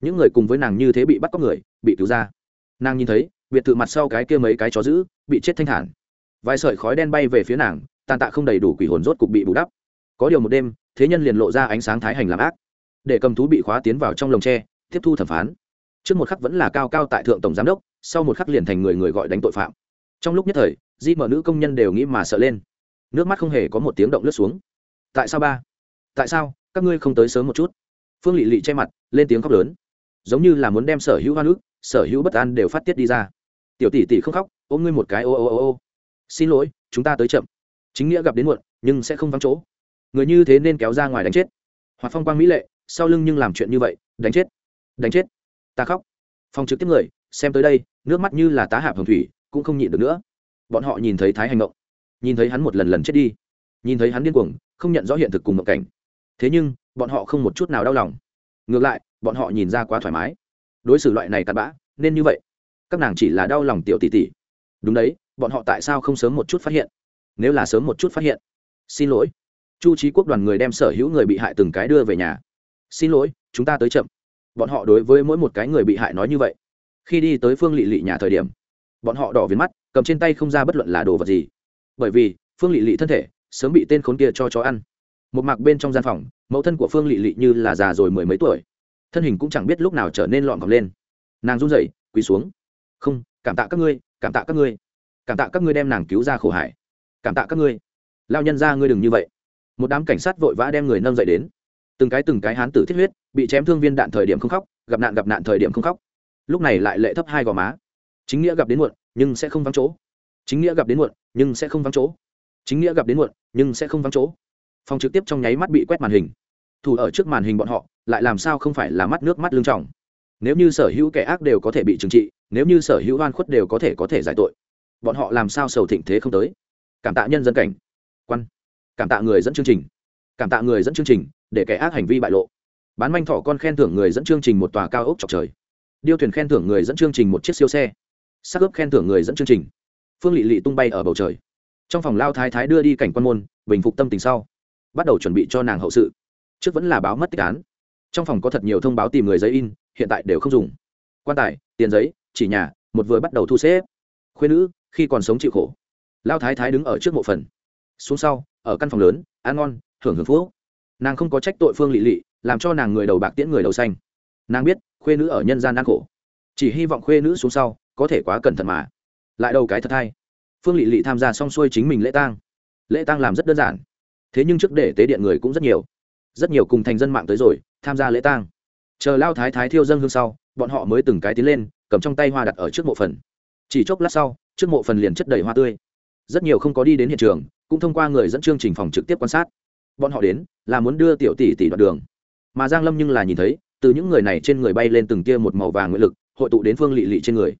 Speaker 1: Những người cùng với nàng như thế bị bắt cóc người, bị cứu ra. Nàng nhìn thấy biệt thự mặt sau cái kia mấy cái chó giữ bị chết thanh thản. Vài sợi khói đen bay về phía nàng, tàn tạ không đầy đủ quỷ hồn rốt cục bị bù đắp. Có điều một đêm, thế nhân liền lộ ra ánh sáng thái hành làm ác. Để cầm thú bị khóa tiến vào trong lồng tre, tiếp thu thẩm phán. Trước một khắc vẫn là cao cao tại thượng tổng giám đốc, sau một khắc liền thành người người gọi đánh tội phạm. Trong lúc nhất thời, di mở nữ công nhân đều nghĩ mà sợ lên. Nước mắt không hề có một tiếng động lướt xuống. Tại sao ba? Tại sao? Các ngươi không tới sớm một chút. Phương lị lị che mặt, lên tiếng khóc lớn. Giống như là muốn đem sở hữu hoa nước sở hữu bất an đều phát tiết đi ra tiểu tỷ tỷ không khóc, ôm ngươi một cái, ô ô ô ô. Xin lỗi, chúng ta tới chậm. Chính nghĩa gặp đến muộn, nhưng sẽ không vắng chỗ. Người như thế nên kéo ra ngoài đánh chết. Hoặc phong quang mỹ lệ, sau lưng nhưng làm chuyện như vậy, đánh chết. Đánh chết. Ta khóc. Phòng trực tiếp người, xem tới đây, nước mắt như là tá hạp hồng thủy, cũng không nhịn được nữa. Bọn họ nhìn thấy thái hành động nhìn thấy hắn một lần lần chết đi. Nhìn thấy hắn điên cuồng, không nhận rõ hiện thực cùng mộng cảnh. Thế nhưng, bọn họ không một chút nào đau lòng. Ngược lại, bọn họ nhìn ra quá thoải mái. Đối xử loại này tạt bã, nên như vậy các nàng chỉ là đau lòng tiểu tỷ tỷ. Đúng đấy, bọn họ tại sao không sớm một chút phát hiện? Nếu là sớm một chút phát hiện, xin lỗi. Chu trí quốc đoàn người đem sở hữu người bị hại từng cái đưa về nhà. Xin lỗi, chúng ta tới chậm. Bọn họ đối với mỗi một cái người bị hại nói như vậy. Khi đi tới phương lị lị nhà thời điểm, bọn họ đỏ viến mắt, cầm trên tay không ra bất luận là đồ vật gì. Bởi vì, phương lị lị thân thể sớm bị tên khốn kia cho chó ăn. Một mặc bên trong gian phòng, mẫu thân của phương lị lị như là già rồi mười mấy tuổi. Thân hình cũng chẳng biết lúc nào trở nên lọn cọc lên. Nàng run rẩy, quỳ xuống không, cảm tạ các ngươi, cảm tạ các ngươi. Cảm tạ các ngươi đem nàng cứu ra khổ hải. Cảm tạ các ngươi. Lao nhân ra ngươi đừng như vậy. Một đám cảnh sát vội vã đem người nâng dậy đến. Từng cái từng cái hán tử thiết huyết, bị chém thương viên đạn thời điểm không khóc, gặp nạn gặp nạn thời điểm không khóc. Lúc này lại lệ thấp hai gò má. Chính nghĩa gặp đến muộn, nhưng sẽ không vắng chỗ. Chính nghĩa gặp đến muộn, nhưng sẽ không vắng chỗ. Chính nghĩa gặp đến muộn, nhưng sẽ không vắng chỗ. Phòng trực tiếp trong nháy mắt bị quét màn hình. Thủ ở trước màn hình bọn họ, lại làm sao không phải là mắt nước mắt lương trọng nếu như sở hữu kẻ ác đều có thể bị trừng trị nếu như sở hữu oan khuất đều có thể có thể giải tội, bọn họ làm sao sầu thịnh thế không tới? Cảm tạ nhân dân cảnh. Quan. Cảm tạ người dẫn chương trình. Cảm tạ người dẫn chương trình, để kẻ ác hành vi bại lộ. Bán manh thỏ con khen thưởng người dẫn chương trình một tòa cao ốc chọc trời. Điêu thuyền khen thưởng người dẫn chương trình một chiếc siêu xe. Sắc ướp khen thưởng người dẫn chương trình. Phương lị lị tung bay ở bầu trời. Trong phòng lao thái thái đưa đi cảnh quan môn, bình phục tâm tình sau. Bắt đầu chuẩn bị cho nàng hậu sự. Trước vẫn là báo mất tích án. Trong phòng có thật nhiều thông báo tìm người giấy in, hiện tại đều không dùng. Quan tài, tiền giấy chỉ nhà, một vừa bắt đầu thu xếp. Khuyên nữ, khi còn sống chịu khổ. Lao thái thái đứng ở trước mộ phần. Xuống sau, ở căn phòng lớn, ăn ngon thưởng hưởng phú nàng không có trách tội phương lị lị, làm cho nàng người đầu bạc tiễn người đầu xanh. Nàng biết, khuê nữ ở nhân gian ăn khổ. Chỉ hy vọng khuê nữ xuống sau, có thể quá cẩn thận mà. Lại đầu cái thật hay. Phương lị lị tham gia xong xuôi chính mình lễ tang. Lễ tang làm rất đơn giản. Thế nhưng trước để tế điện người cũng rất nhiều. Rất nhiều cùng thành dân mạng tới rồi, tham gia lễ tang. Chờ lao thái thái thiêu dân hương sau, bọn họ mới từng cái tiến lên cầm trong tay hoa đặt ở trước mộ phần. Chỉ chốc lát sau, trước mộ phần liền chất đầy hoa tươi. Rất nhiều không có đi đến hiện trường, cũng thông qua người dẫn chương trình phòng trực tiếp quan sát. Bọn họ đến, là muốn đưa tiểu tỷ tỷ đoạn đường. Mà giang lâm nhưng là nhìn thấy, từ những người này trên người bay lên từng tia một màu vàng nguyện lực, hội tụ đến phương lị lị trên người.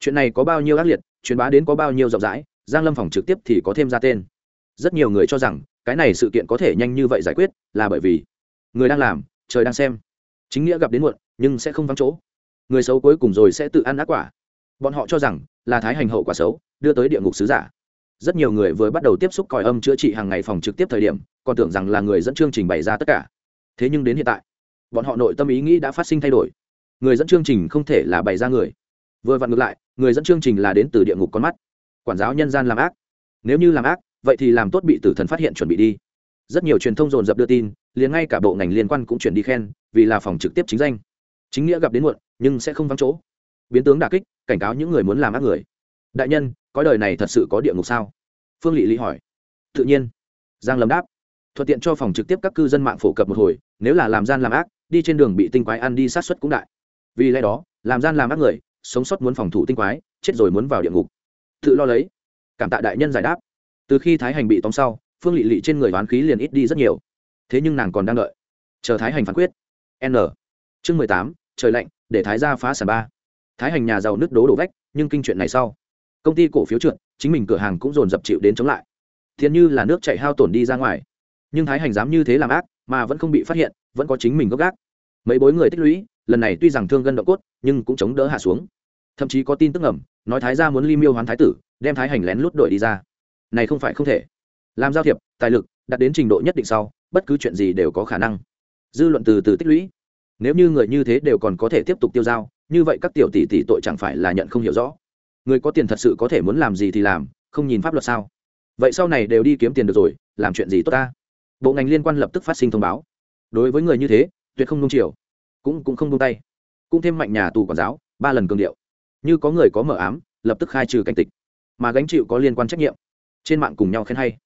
Speaker 1: Chuyện này có bao nhiêu ác liệt, truyền bá đến có bao nhiêu rộng rãi, giang lâm phòng trực tiếp thì có thêm ra tên. Rất nhiều người cho rằng, cái này sự kiện có thể nhanh như vậy giải quyết, là bởi vì người đang làm, trời đang xem. Chính nghĩa gặp đến muộn, nhưng sẽ không vắng chỗ người xấu cuối cùng rồi sẽ tự ăn ác quả. Bọn họ cho rằng là thái hành hậu quả xấu, đưa tới địa ngục sứ giả. Rất nhiều người vừa bắt đầu tiếp xúc còi âm chữa trị hàng ngày phòng trực tiếp thời điểm, còn tưởng rằng là người dẫn chương trình bày ra tất cả. Thế nhưng đến hiện tại, bọn họ nội tâm ý nghĩ đã phát sinh thay đổi. Người dẫn chương trình không thể là bày ra người. Vừa vặn ngược lại, người dẫn chương trình là đến từ địa ngục con mắt. Quản giáo nhân gian làm ác. Nếu như làm ác, vậy thì làm tốt bị tử thần phát hiện chuẩn bị đi. Rất nhiều truyền thông dồn dập đưa tin, liền ngay cả bộ ngành liên quan cũng chuyển đi khen, vì là phòng trực tiếp chính danh chính nghĩa gặp đến muộn, nhưng sẽ không vắng chỗ. Biến tướng đà kích, cảnh cáo những người muốn làm ác người. Đại nhân có đời này thật sự có địa ngục sao? Phương lị lý hỏi. Tự nhiên. Giang lâm đáp. Thuận tiện cho phòng trực tiếp các cư dân mạng phổ cập một hồi, nếu là làm gian làm ác, đi trên đường bị tinh quái ăn đi sát xuất cũng đại. Vì lẽ đó, làm gian làm ác người, sống sót muốn phòng thủ tinh quái, chết rồi muốn vào địa ngục. Tự lo lấy. Cảm tạ đại nhân giải đáp. Từ khi thái hành bị tóm sau, phương lị lị trên người đoán khí liền ít đi rất nhiều. Thế nhưng nàng còn đang đợi. Chờ thái hành phán quyết. N chương mười tám trời lạnh để thái gia phá sản ba. Thái hành nhà giàu nước đố đổ vách nhưng kinh chuyện này sau. Công ty cổ phiếu trượt chính mình cửa hàng cũng dồn dập chịu đến chống lại. Thiên như là nước chạy hao tổn đi ra ngoài. Nhưng thái hành dám như thế làm ác mà vẫn không bị phát hiện vẫn có chính mình gốc gác. Mấy bối người tích lũy lần này tuy rằng thương gân độ cốt nhưng cũng chống đỡ hạ xuống. Thậm chí có tin tức ngầm, nói thái gia muốn ly miêu hoán thái tử đem thái hành lén lút đội đi ra. Này không phải không thể. Làm giao thiệp tài lực đạt đến trình độ nhất định sau bất cứ chuyện gì đều có khả năng. Dư luận từ từ tích lũy nếu như người như thế đều còn có thể tiếp tục tiêu dao, như vậy các tiểu tỷ tỷ tội chẳng phải là nhận không hiểu rõ. Người có tiền thật sự có thể muốn làm gì thì làm, không nhìn pháp luật sao? Vậy sau này đều đi kiếm tiền được rồi, làm chuyện gì tốt ta? Bộ ngành liên quan lập tức phát sinh thông báo. Đối với người như thế, tuyệt không nung chiều. Cũng cũng không nung tay. Cũng thêm mạnh nhà tù quản giáo, ba lần cường điệu. Như có người có mở ám, lập tức khai trừ cảnh tịch. Mà gánh chịu có liên quan trách nhiệm. Trên mạng cùng nhau khen hay.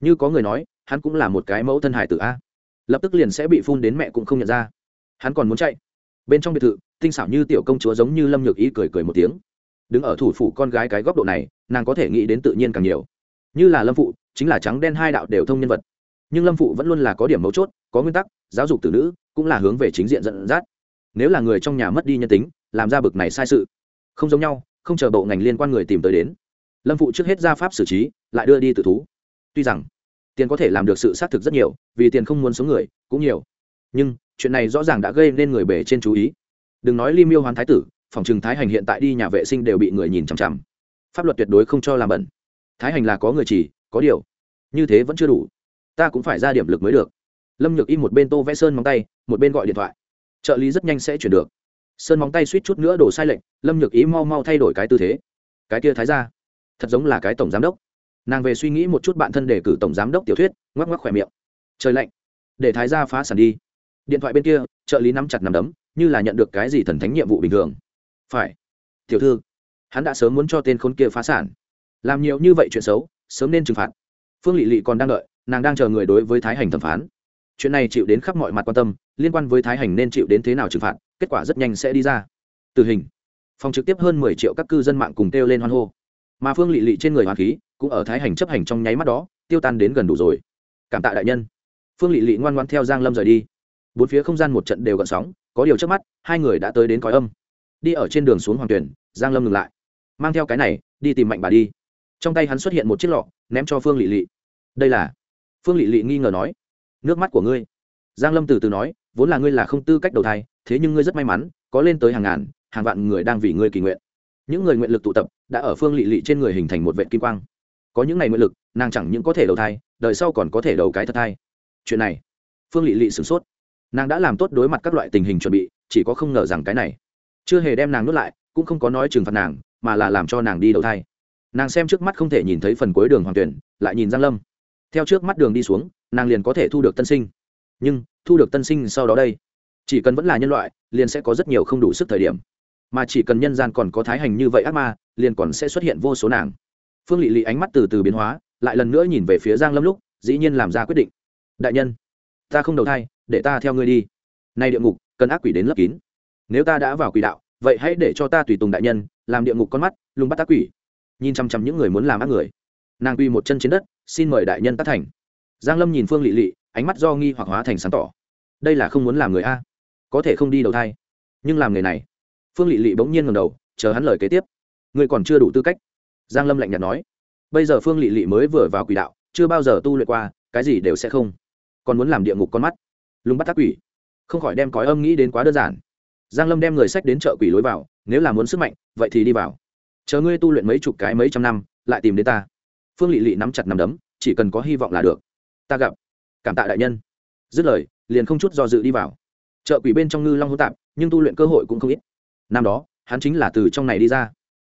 Speaker 1: Như có người nói, hắn cũng là một cái mẫu thân hải tử a. Lập tức liền sẽ bị phun đến mẹ cũng không nhận ra hắn còn muốn chạy. Bên trong biệt thự, tinh xảo như tiểu công chúa giống như lâm nhược ý cười cười một tiếng. Đứng ở thủ phủ con gái cái góc độ này, nàng có thể nghĩ đến tự nhiên càng nhiều. Như là lâm phụ, chính là trắng đen hai đạo đều thông nhân vật. Nhưng lâm phụ vẫn luôn là có điểm mấu chốt, có nguyên tắc, giáo dục tử nữ, cũng là hướng về chính diện dẫn dắt. Nếu là người trong nhà mất đi nhân tính, làm ra bực này sai sự, không giống nhau, không chờ bộ ngành liên quan người tìm tới đến. Lâm phụ trước hết ra pháp xử trí, lại đưa đi tự thú. Tuy rằng, tiền có thể làm được sự xác thực rất nhiều, vì tiền không muốn sống người, cũng nhiều. Nhưng chuyện này rõ ràng đã gây nên người bể trên chú ý. Đừng nói ly miêu hoán thái tử, phòng trừng thái hành hiện tại đi nhà vệ sinh đều bị người nhìn chằm chằm. Pháp luật tuyệt đối không cho làm bẩn. Thái hành là có người chỉ, có điều, như thế vẫn chưa đủ. Ta cũng phải ra điểm lực mới được. Lâm nhược im một bên tô vẽ sơn móng tay, một bên gọi điện thoại. Trợ lý rất nhanh sẽ chuyển được. Sơn móng tay suýt chút nữa đổ sai lệnh lâm nhược ý mau mau thay đổi cái tư thế. Cái kia thái ra thật giống là cái tổng giám đốc. Nàng về suy nghĩ một chút bạn thân đề cử tổng giám đốc tiểu thuyết, ngoắc ngoắc khỏe miệng. Trời lạnh, để thái ra phá sản đi điện thoại bên kia, trợ lý nắm chặt nằm đấm, như là nhận được cái gì thần thánh nhiệm vụ bình thường. Phải. Tiểu thư, hắn đã sớm muốn cho tên khốn kia phá sản. Làm nhiều như vậy chuyện xấu, sớm nên trừng phạt. Phương lị lị còn đang đợi, nàng đang chờ người đối với thái hành thẩm phán. Chuyện này chịu đến khắp mọi mặt quan tâm, liên quan với thái hành nên chịu đến thế nào trừng phạt, kết quả rất nhanh sẽ đi ra. Tử hình. Phòng trực tiếp hơn mười triệu các cư dân mạng cùng kêu lên hoan hô. Mà phương lị lị trên người hoàng khí cũng ở thái hành chấp hành trong nháy mắt đó, tiêu tan đến gần đủ rồi. Cảm tạ đại nhân. Phương lị lị ngoan ngoan theo giang lâm rời đi bốn phía không gian một trận đều gợn sóng, có điều trước mắt, hai người đã tới đến cõi âm. Đi ở trên đường xuống hoàng tuyển, giang lâm ngừng lại. Mang theo cái này, đi tìm mạnh bà đi. Trong tay hắn xuất hiện một chiếc lọ, ném cho phương lị lị. Đây là? Phương lị lị nghi ngờ nói. Nước mắt của ngươi. Giang lâm từ từ nói, vốn là ngươi là không tư cách đầu thai, thế nhưng ngươi rất may mắn, có lên tới hàng ngàn, hàng vạn người đang vì ngươi kỳ nguyện. Những người nguyện lực tụ tập, đã ở phương lị lị trên người hình thành một vệ kim quang. Có những ngày nguyện lực, nàng chẳng những có thể đầu thai, đời sau còn có thể đầu cái thật thai. Chuyện này, phương lị lị sửng sốt nàng đã làm tốt đối mặt các loại tình hình chuẩn bị, chỉ có không ngờ rằng cái này. Chưa hề đem nàng nuốt lại, cũng không có nói trừng phạt nàng, mà là làm cho nàng đi đầu thai. Nàng xem trước mắt không thể nhìn thấy phần cuối đường hoàng tuyển, lại nhìn giang lâm. Theo trước mắt đường đi xuống, nàng liền có thể thu được tân sinh. Nhưng, thu được tân sinh sau đó đây, chỉ cần vẫn là nhân loại, liền sẽ có rất nhiều không đủ sức thời điểm. Mà chỉ cần nhân gian còn có thái hành như vậy ác ma, liền còn sẽ xuất hiện vô số nàng. Phương lị lị ánh mắt từ từ biến hóa, lại lần nữa nhìn về phía giang lâm lúc, dĩ nhiên làm ra quyết định. Đại nhân, ta không đầu thai để ta theo ngươi đi. Nay địa ngục, cần ác quỷ đến lấp kín. Nếu ta đã vào quỷ đạo, vậy hãy để cho ta tùy tùng đại nhân, làm địa ngục con mắt, lùng bắt ác quỷ. Nhìn chăm chăm những người muốn làm ác người. Nàng quy một chân trên đất, xin mời đại nhân tác thành. Giang lâm nhìn phương lị lị ánh mắt do nghi hoặc hóa thành sáng tỏ. Đây là không muốn làm người a. Có thể không đi đầu thai. Nhưng làm người này. Phương lị lị bỗng nhiên ngầm đầu, chờ hắn lời kế tiếp. Người còn chưa đủ tư cách. Giang lâm lạnh nhạt nói. Bây giờ phương lị lị mới vừa vào quỷ đạo, chưa bao giờ tu luyện qua, cái gì đều sẽ không. Còn muốn làm địa ngục con mắt lùng bắt tác quỷ. Không khỏi đem cõi âm nghĩ đến quá đơn giản. Giang lâm đem người sách đến chợ quỷ lối vào, nếu là muốn sức mạnh, vậy thì đi vào. Chờ ngươi tu luyện mấy chục cái mấy trăm năm, lại tìm đến ta. Phương lị lị nắm chặt nắm đấm, chỉ cần có hy vọng là được. Ta gặp. Cảm tạ đại nhân. Dứt lời, liền không chút do dự đi vào. Chợ quỷ bên trong ngư long hỗn tạp, nhưng tu luyện cơ hội cũng không ít. Năm đó, hắn chính là từ trong này đi ra.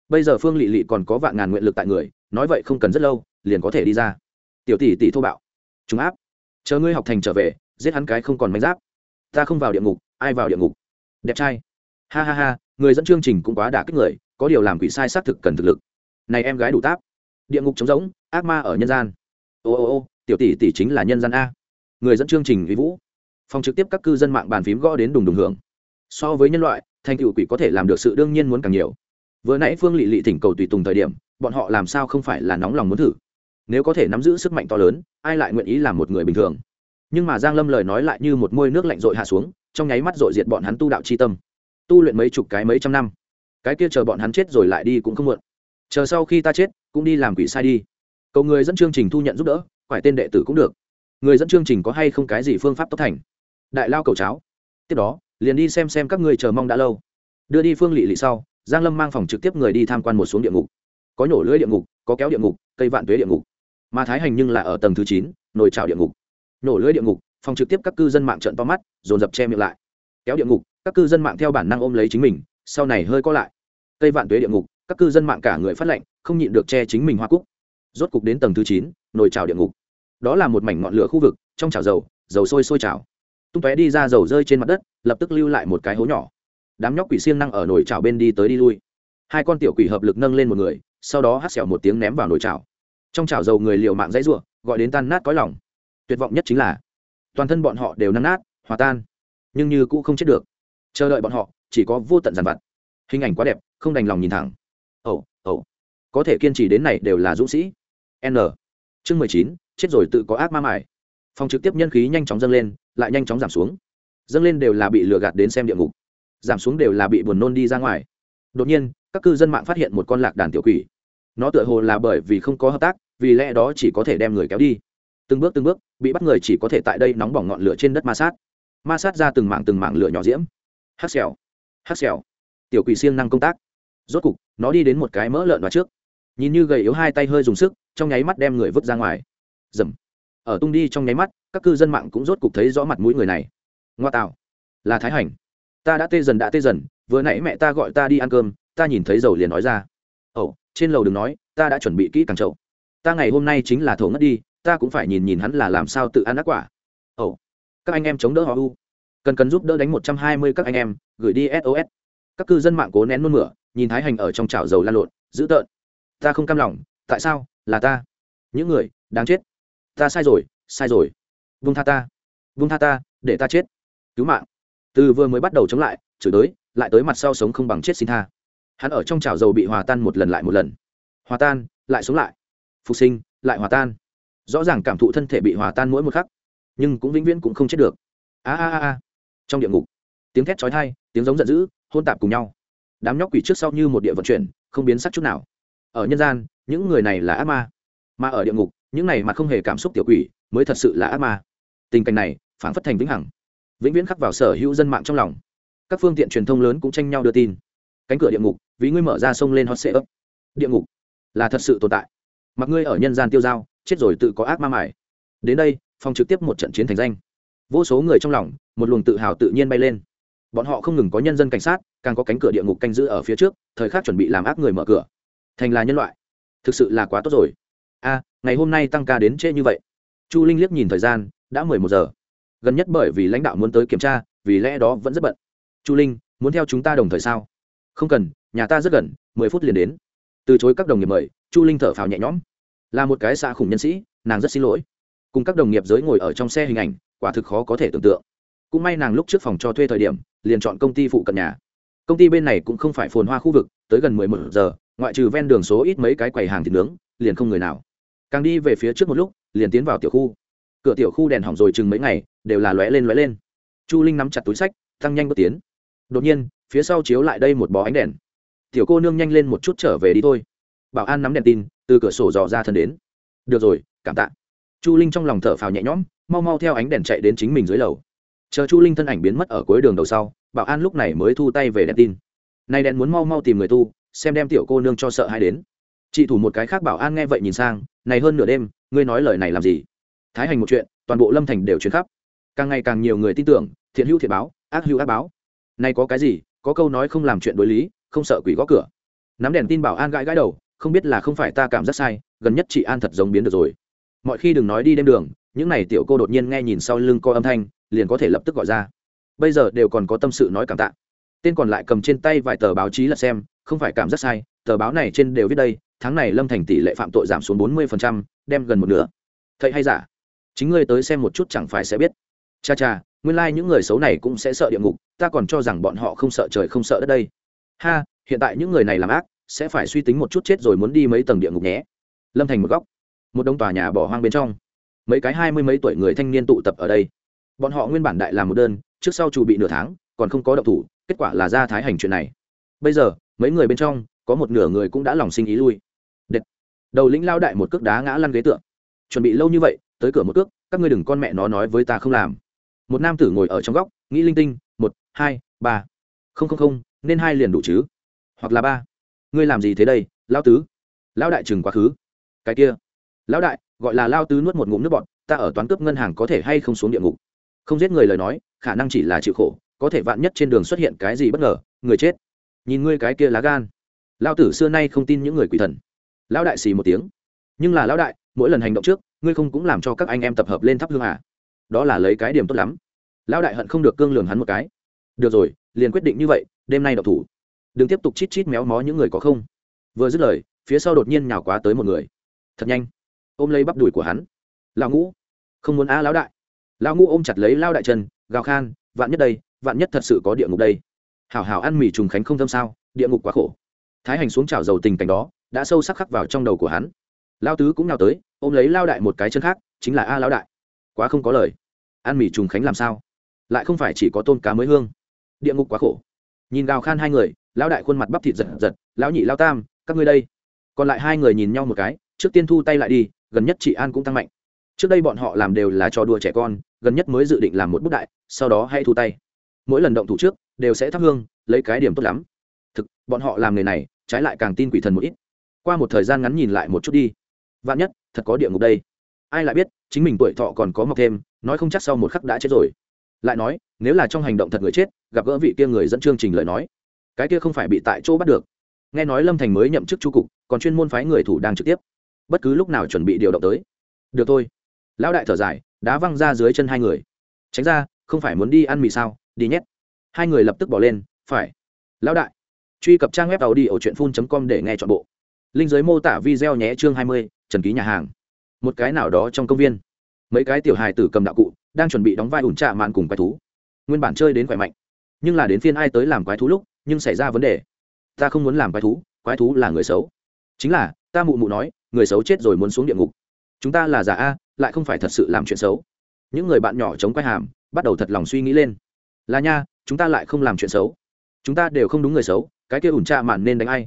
Speaker 1: Bây giờ phương lị lị còn có vạn ngàn nguyện lực tại người, nói vậy không cần rất lâu, liền có thể đi ra. Tiểu tỷ tỷ thô bạo. Chúng áp. Chờ ngươi học thành trở về giết hắn cái không còn manh giáp. Ta không vào địa ngục, ai vào địa ngục? Đẹp trai. Ha ha ha, người dẫn chương trình cũng quá đả kích người, có điều làm quỷ sai xác thực cần thực lực. Này em gái đủ táp. Địa ngục trống rỗng, ác ma ở nhân gian. Ô ô ô, tiểu tỷ tỷ chính là nhân gian a. Người dẫn chương trình uy vũ. Phòng trực tiếp các cư dân mạng bàn phím gõ đến đùng đùng hưởng. So với nhân loại, thành tựu quỷ có thể làm được sự đương nhiên muốn càng nhiều. Vừa nãy phương lị lị thỉnh cầu tùy tùng thời điểm, bọn họ làm sao không phải là nóng lòng muốn thử? Nếu có thể nắm giữ sức mạnh to lớn, ai lại nguyện ý làm một người bình thường? Nhưng mà giang lâm lời nói lại như một môi nước lạnh rội hạ xuống, trong nháy mắt rội diệt bọn hắn tu đạo chi tâm. Tu luyện mấy chục cái mấy trăm năm, cái kia chờ bọn hắn chết rồi lại đi cũng không muộn. Chờ sau khi ta chết, cũng đi làm quỷ sai đi. Cầu người dẫn chương trình thu nhận giúp đỡ phải tên đệ tử cũng được. Người dẫn chương trình có hay không cái gì phương pháp tốt thành? Đại lao cầu cháo. Tiếp đó, liền đi xem xem các người chờ mong đã lâu. Đưa đi phương lỵ lỵ sau, giang lâm mang phòng trực tiếp người đi tham quan một xuống địa ngục. Có nhổ lưỡi địa ngục, có kéo địa ngục, cây vạn tuế địa ngục. Mà thái hành nhưng là ở tầng thứ chín, nồi chảo địa ngục nổ lưới địa ngục, phòng trực tiếp các cư dân mạng trận to mắt, dồn dập che miệng lại. Kéo địa ngục, các cư dân mạng theo bản năng ôm lấy chính mình, sau này hơi co lại. Cây vạn tuế địa ngục, các cư dân mạng cả người phát lệnh không nhịn được che chính mình hoa cúc. Rốt cục đến tầng thứ chín, nồi trào địa ngục. Đó là một mảnh ngọn lửa khu vực, trong chảo dầu dầu sôi sôi trào. Tung tóe đi ra dầu rơi trên mặt đất, lập tức lưu lại một cái hố nhỏ. Đám nhóc quỷ siêng năng ở nồi chảo bên đi tới đi lui. Hai con tiểu quỷ hợp lực nâng lên một người, sau đó hắt xẻo một tiếng ném vào nồi chảo. Trong chảo dầu người liều mạng dãy ruộng gọi đến tan nát cõi lòng tuyệt vọng nhất chính là toàn thân bọn họ đều năn nát hòa tan nhưng như cũ không chết được. Chờ đợi bọn họ chỉ có vô tận giàn vặt. Hình ảnh quá đẹp không đành lòng nhìn thẳng. Ẩu、oh, ẩu、oh. có thể kiên trì đến này đều là dũng sĩ. N. Chương mười chín chết rồi tự có ác ma mải. Phòng trực tiếp nhân khí nhanh chóng dâng lên lại nhanh chóng giảm xuống. Dâng lên đều là bị lừa gạt đến xem địa ngục. Giảm xuống đều là bị buồn nôn đi ra ngoài. Đột nhiên các cư dân mạng phát hiện một con lạc đàn tiểu quỷ. Nó tựa hồ là bởi vì không có hợp tác vì lẽ đó chỉ có thể đem người kéo đi từng bước từng bước, bị bắt người chỉ có thể tại đây nóng bỏng ngọn lửa trên đất ma sát. Ma sát ra từng mảng từng mảng lửa nhỏ diễm. Hát xèo hát xèo. Tiểu quỷ siêng năng công tác. Rốt cục, nó đi đến một cái mỡ lợn vào trước. Nhìn như gầy yếu hai tay hơi dùng sức, trong nháy mắt đem người vứt ra ngoài. Dầm. Ở tung đi trong nháy mắt, các cư dân mạng cũng rốt cục thấy rõ mặt mũi người này. Ngoa tạo. Là thái hành. Ta đã tê dần, đã tê dần, vừa nãy mẹ ta gọi ta đi ăn cơm, ta nhìn thấy dầu liền nói ra. Ồ, trên lầu đừng nói, ta đã chuẩn bị kỹ càng trậu ta ngày hôm nay chính là thổ ngất đi ta cũng phải nhìn nhìn hắn là làm sao tự ăn ác quả. Ồ, các anh em chống đỡ họ u. Cần cần giúp đỡ đánh một trăm hai mươi các anh em, gửi đi sos các cư dân mạng cố nén nôn mửa, nhìn thái hành ở trong chảo dầu lan lộn, dữ tợn. Ta không cam lòng, tại sao, là ta? Những người, đáng chết. Ta sai rồi sai rồi. Vung tha ta. Vung tha ta, để ta chết. Cứu mạng. Từ vừa mới bắt đầu chống lại, chửi tới, lại tới mặt sau sống không bằng chết xin tha. Hắn ở trong chảo dầu bị hòa tan một lần lại một lần. Hòa tan, lại sống lại. Phục sinh, lại hòa tan rõ ràng cảm thụ thân thể bị hòa tan mỗi một khắc, nhưng cũng vĩnh viễn cũng không chết được. A a a trong địa ngục, tiếng thét chói tai, tiếng giống giận dữ, hôn tạp cùng nhau. Đám nhóc quỷ trước sau như một địa vận chuyển, không biến sắc chút nào. Ở nhân gian, những người này là ác ma. Mà ở địa ngục, những này mà không hề cảm xúc tiểu quỷ, mới thật sự là ác ma. Tình cảnh này phản phất thành vĩnh hằng. Vĩnh viễn khắc vào sở hữu dân mạng trong lòng. Các phương tiện truyền thông lớn cũng tranh nhau đưa tin. Cánh cửa địa ngục, vì ngươi mở ra sông lên hot sệ ấp địa ngục là thật sự tồn tại. Mặc ngươi ở nhân gian tiêu dao chết rồi tự có ác ma mải. Đến đây, phong trực tiếp một trận chiến thành danh. Vô số người trong lòng, một luồng tự hào tự nhiên bay lên. Bọn họ không ngừng có nhân dân cảnh sát, càng có cánh cửa địa ngục canh giữ ở phía trước, thời khắc chuẩn bị làm ác người mở cửa. Thành là nhân loại. Thực sự là quá tốt rồi. A, ngày hôm nay tăng ca đến trễ như vậy. Chu linh liếc nhìn thời gian, đã mười một giờ. Gần nhất bởi vì lãnh đạo muốn tới kiểm tra, vì lẽ đó vẫn rất bận. Chu linh, muốn theo chúng ta đồng thời sao? Không cần, nhà ta rất gần, mười phút liền đến. Từ chối các đồng nghiệp mời, chu linh thở phào nhẹ nhõm là một cái xã khủng nhân sĩ, nàng rất xin lỗi. Cùng các đồng nghiệp giới ngồi ở trong xe hình ảnh, quả thực khó có thể tưởng tượng. Cũng may nàng lúc trước phòng cho thuê thời điểm, liền chọn công ty phụ cận nhà. Công ty bên này cũng không phải phồn hoa khu vực, tới gần mười một giờ, ngoại trừ ven đường số ít mấy cái quầy hàng thịt nướng, liền không người nào. Càng đi về phía trước một lúc, liền tiến vào tiểu khu. Cửa tiểu khu đèn hỏng rồi chừng mấy ngày, đều là lóe lên lóe lên. Chu linh nắm chặt túi sách, tăng nhanh bước tiến. Đột nhiên, phía sau chiếu lại đây một bó ánh đèn. Tiểu cô nương nhanh lên một chút trở về đi thôi bảo an nắm đèn tin, từ cửa sổ dò ra thân đến. Được rồi, cảm tạ. Chu linh trong lòng thở phào nhẹ nhõm, mau mau theo ánh đèn chạy đến chính mình dưới lầu. Chờ chu linh thân ảnh biến mất ở cuối đường đầu sau, bảo an lúc này mới thu tay về đèn tin. Nay đèn muốn mau mau tìm người tu, xem đem tiểu cô nương cho sợ hay đến. Chị thủ một cái khác bảo an nghe vậy nhìn sang, này hơn nửa đêm, ngươi nói lời này làm gì? Thái hành một chuyện, toàn bộ lâm thành đều chuyển khắp. Càng ngày càng nhiều người tin tưởng, thiện hữu thiện báo, ác hữu ác báo. Nay có cái gì, có câu nói không làm chuyện đối lý, không sợ quỷ gõ cửa. Nắm đèn tin bảo an gãi gãi đầu không biết là không phải ta cảm giác sai, gần nhất chị an thật giống biến được rồi. Mọi khi đừng nói đi đêm đường, những n à y tiểu cô đột nhiên nghe nhìn sau lưng co âm thanh, liền có thể lập tức gọi ra. Bây giờ đều còn có tâm sự nói cảm tạ. Tên còn lại cầm trên tay vài tờ báo chí là xem, không phải cảm giác sai, tờ báo này trên đều viết đây, tháng này lâm thành tỷ lệ phạm tội giảm xuống bốn mươi đem gần một nửa. Thầy hay giả? Chính ngươi tới xem một chút chẳng phải sẽ biết. Cha cha, nguyên lai、like、những người xấu này cũng sẽ sợ địa ngục, ta còn cho rằng bọn họ không sợ trời không sợ đất đây. Ha, hiện tại những người này làm ác sẽ phải suy tính một chút chết rồi muốn đi mấy tầng địa ngục nhé. Lâm thành một góc, một đông tòa nhà bỏ hoang bên trong. Mấy cái hai mươi mấy tuổi người thanh niên tụ tập ở đây. Bọn họ nguyên bản đại làm một đơn, trước sau chủ bị nửa tháng, còn không có động thủ, kết quả là ra thái hành chuyện này. Bây giờ, mấy người bên trong, có một nửa người cũng đã lòng sinh ý lui. Đệt. đầu lĩnh lao đại một cước đá ngã lăn ghế tượng chuẩn bị lâu như vậy, tới cửa một cước, các ngươi đừng con mẹ nó nói với ta không làm. Một nam tử ngồi ở trong góc, nghĩ linh tinh, một, hai, ba. Không không không, nên hai liền đủ chứ. Hoặc là ba ngươi làm gì thế đây lao tứ? Lão đại chừng quá khứ. Cái kia. Lão đại, gọi là lao tứ nuốt một ngụm nước bọt, ta ở toán cướp ngân hàng có thể hay không xuống địa ngục? Không giết người lời nói, khả năng chỉ là chịu khổ, có thể vạn nhất trên đường xuất hiện cái gì bất ngờ, người chết. Nhìn ngươi cái kia lá gan. Lao tử xưa nay không tin những người quỷ thần. Lão đại xì một tiếng. Nhưng là lão đại, mỗi lần hành động trước, ngươi không cũng làm cho các anh em tập hợp lên thắp hương à? Đó là lấy cái điểm tốt lắm. Lão đại hận không được cương lường hắn một cái. Được rồi, liền quyết định như vậy, đêm nay đọc thủ đừng tiếp tục chít chít méo mó những người có không. Vừa dứt lời, phía sau đột nhiên nhào quá tới một người. Thật nhanh. Ôm lấy bắp đùi của hắn. Lão ngũ. Không muốn á lão đại. Lão ngũ ôm chặt lấy lao đại chân, gào khan, vạn nhất đây, vạn nhất thật sự có địa ngục đây. Hảo hảo ăn mì trùng khánh không thâm sao, địa ngục quá khổ. Thái hành xuống trào dầu tình cảnh đó, đã sâu sắc khắc vào trong đầu của hắn. Lao tứ cũng nào tới, ôm lấy lao đại một cái chân khác, chính là a lão đại. Quá không có lời. Ăn mì trùng khánh làm sao? Lại không phải chỉ có tôn cá mới hương. Địa ngục quá khổ nhìn gào khan hai người, lão đại khuôn mặt bắp thịt giật giật, lão nhị lao tam, các ngươi đây. Còn lại hai người nhìn nhau một cái, trước tiên thu tay lại đi, gần nhất chị an cũng tăng mạnh. Trước đây bọn họ làm đều là trò đùa trẻ con, gần nhất mới dự định làm một bút đại, sau đó hay thu tay. Mỗi lần động thủ trước, đều sẽ thắp hương, lấy cái điểm tốt lắm. Thực, bọn họ làm nghề này, trái lại càng tin quỷ thần một ít. Qua một thời gian ngắn nhìn lại một chút đi. Vạn nhất, thật có địa ngục đây. Ai lại biết, chính mình tuổi thọ còn có mọc thêm, nói không chắc sau một khắc đã chết rồi lại nói, nếu là trong hành động thật người chết, gặp gỡ vị kia người dẫn chương trình lời nói, cái kia không phải bị tại chỗ bắt được. Nghe nói lâm thành mới nhậm chức chu cục, còn chuyên môn phái người thủ đang trực tiếp. Bất cứ lúc nào chuẩn bị điều động tới. Được thôi. Lão đại thở dài, đá văng ra dưới chân hai người. Tránh ra, không phải muốn đi ăn mì sao, đi nhét. Hai người lập tức bỏ lên, phải. Lão đại, truy cập trang web tàu đi ở truyện phun com để nghe t h ọ n bộ. Linh giới mô tả video nhé chương hai mươi, trần ký nhà hàng. Một cái nào đó trong công viên. Mấy cái tiểu hài tử cầm đạo cụ đang chuẩn bị đóng vai ủn trạ mạn cùng quái thú. Nguyên bản chơi đến khỏe mạnh, nhưng là đến phiên ai tới làm quái thú lúc, nhưng xảy ra vấn đề. Ta không muốn làm quái thú quái thú là người xấu. Chính là, ta mụ mụ nói, người xấu chết rồi muốn xuống địa ngục. Chúng ta là giả a, lại không phải thật sự làm chuyện xấu. Những người bạn nhỏ chống quay hàm, bắt đầu thật lòng suy nghĩ lên. Là nha, chúng ta lại không làm chuyện xấu. Chúng ta đều không đúng người xấu, cái kia ủn trạ mạn nên đánh ai?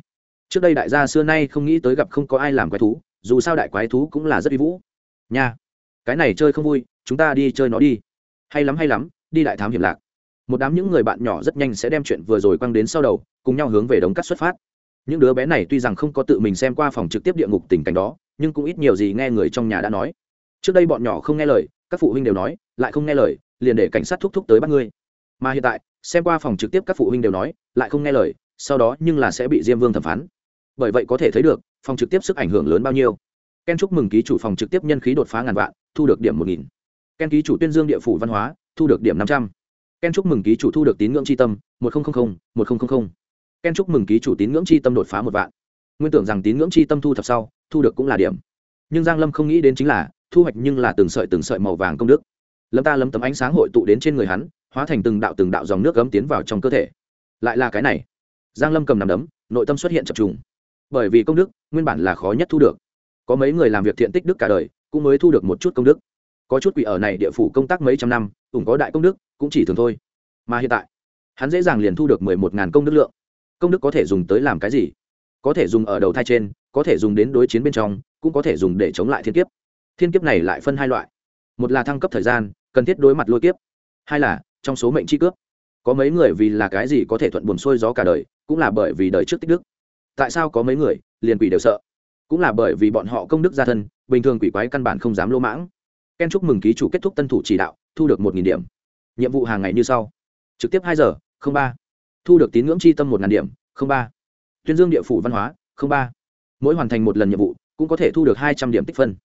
Speaker 1: Trước đây đại gia xưa nay không nghĩ tới gặp không có ai làm quái thú, dù sao đại quái thú cũng là rất uy vũ. Nha, cái này chơi không vui chúng ta đi chơi nó đi. Hay lắm hay lắm, đi đại thám hiểm lạc. Một đám những người bạn nhỏ rất nhanh sẽ đem chuyện vừa rồi quăng đến sau đầu, cùng nhau hướng về đống cắt xuất phát. Những đứa bé này tuy rằng không có tự mình xem qua phòng trực tiếp địa ngục tình cảnh đó, nhưng cũng ít nhiều gì nghe người trong nhà đã nói. Trước đây bọn nhỏ không nghe lời, các phụ huynh đều nói, lại không nghe lời, liền để cảnh sát thúc thúc tới bắt ngươi. Mà hiện tại, xem qua phòng trực tiếp các phụ huynh đều nói, lại không nghe lời, sau đó nhưng là sẽ bị diêm vương thẩm phán. Bởi vậy có thể thấy được, phòng trực tiếp sức ảnh hưởng lớn bao nhiêu. Ken chúc mừng ký chủ phòng trực tiếp nhân khí đột phá ngàn vạn, thu được điểm một nghìn ken ký chủ tuyên dương địa phủ văn hóa, thu được điểm năm trăm. Ken chúc mừng ký chủ thu được tín ngưỡng tri tâm, một nghìn một nghìn ken chúc mừng ký chủ tín ngưỡng tri tâm đột phá một vạn. Nguyên tưởng rằng tín ngưỡng tri tâm thu thập sau, thu được cũng là điểm. Nhưng giang lâm không nghĩ đến chính là, thu hoạch nhưng là từng sợi từng sợi màu vàng công đức. Lâm ta lâm tấm ánh sáng hội tụ đến trên người hắn, hóa thành từng đạo từng đạo dòng nước gấm tiến vào trong cơ thể. Lại là cái này. Giang lâm cầm nằm đấm, nội tâm xuất hiện chập trùng. Bởi vì công đức, nguyên bản là khó nhất thu được. Có mấy người làm việc thiện tích đức cả đời, cũng mới thu được một chút công đức có chút quỷ ở này địa phủ công tác mấy trăm năm, cũng có đại công đức, cũng chỉ thường thôi. Mà hiện tại, hắn dễ dàng liền thu được mười một ngàn công đức lượng. Công đức có thể dùng tới làm cái gì? Có thể dùng ở đầu thai trên, có thể dùng đến đối chiến bên trong, cũng có thể dùng để chống lại thiên kiếp. Thiên kiếp này lại phân hai loại. Một là thăng cấp thời gian, cần thiết đối mặt lôi kiếp. Hai là, trong số mệnh chi cướp. Có mấy người vì là cái gì có thể thuận buồn xuôi gió cả đời, cũng là bởi vì đời trước tích đức. Tại sao có mấy người, liền quỷ đều sợ. Cũng là bởi vì bọn họ công đức gia thân, bình thường quỷ quái căn bản không dám lỗ mãng ken chúc mừng ký chủ kết thúc tân thủ chỉ đạo, thu được một điểm. Nhiệm vụ hàng ngày như sau. Trực tiếp hai giờ ba. Thu được tín ngưỡng chi tâm một điểm ba. Tuyên dương địa phủ văn hóa ba. Mỗi hoàn thành một lần nhiệm vụ, cũng có thể thu được hai trăm điểm tích phân.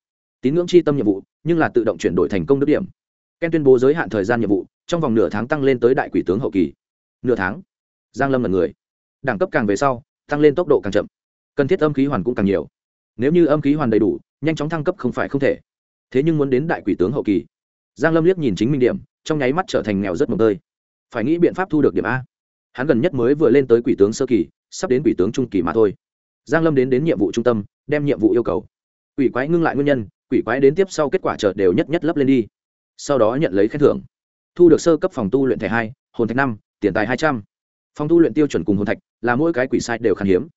Speaker 1: Tín ngưỡng chi tâm nhiệm vụ, nhưng là tự động chuyển đổi thành công đức điểm. Ken tuyên bố giới hạn thời gian nhiệm vụ, trong vòng nửa tháng tăng lên tới đại quỷ tướng hậu kỳ. Nửa tháng. Giang lâm là người. Đẳng cấp càng về sau, tăng lên tốc độ càng chậm. Cần thiết âm khí hoàn cũng càng nhiều. Nếu như âm khí hoàn đầy đủ, nhanh chóng thăng cấp không phải không thể thế nhưng muốn đến đại quỷ tướng hậu kỳ. Giang lâm liếc nhìn chính mình điểm, trong nháy mắt trở thành nghèo rất mồm tơi. Phải nghĩ biện pháp thu được điểm a. Hắn gần nhất mới vừa lên tới quỷ tướng sơ kỳ, sắp đến quỷ tướng trung kỳ mà thôi. Giang lâm đến đến nhiệm vụ trung tâm, đem nhiệm vụ yêu cầu. Quỷ quái ngưng lại nguyên nhân, quỷ quái đến tiếp sau kết quả chợt đều nhất nhất lấp lên đi. Sau đó nhận lấy khen thưởng. Thu được sơ cấp phòng tu luyện thẻ hai, hồn thạch năm, tiền tài hai trăm. Phòng tu luyện tiêu chuẩn cùng hồn thạch là mỗi cái quỷ sai đều khan hiếm.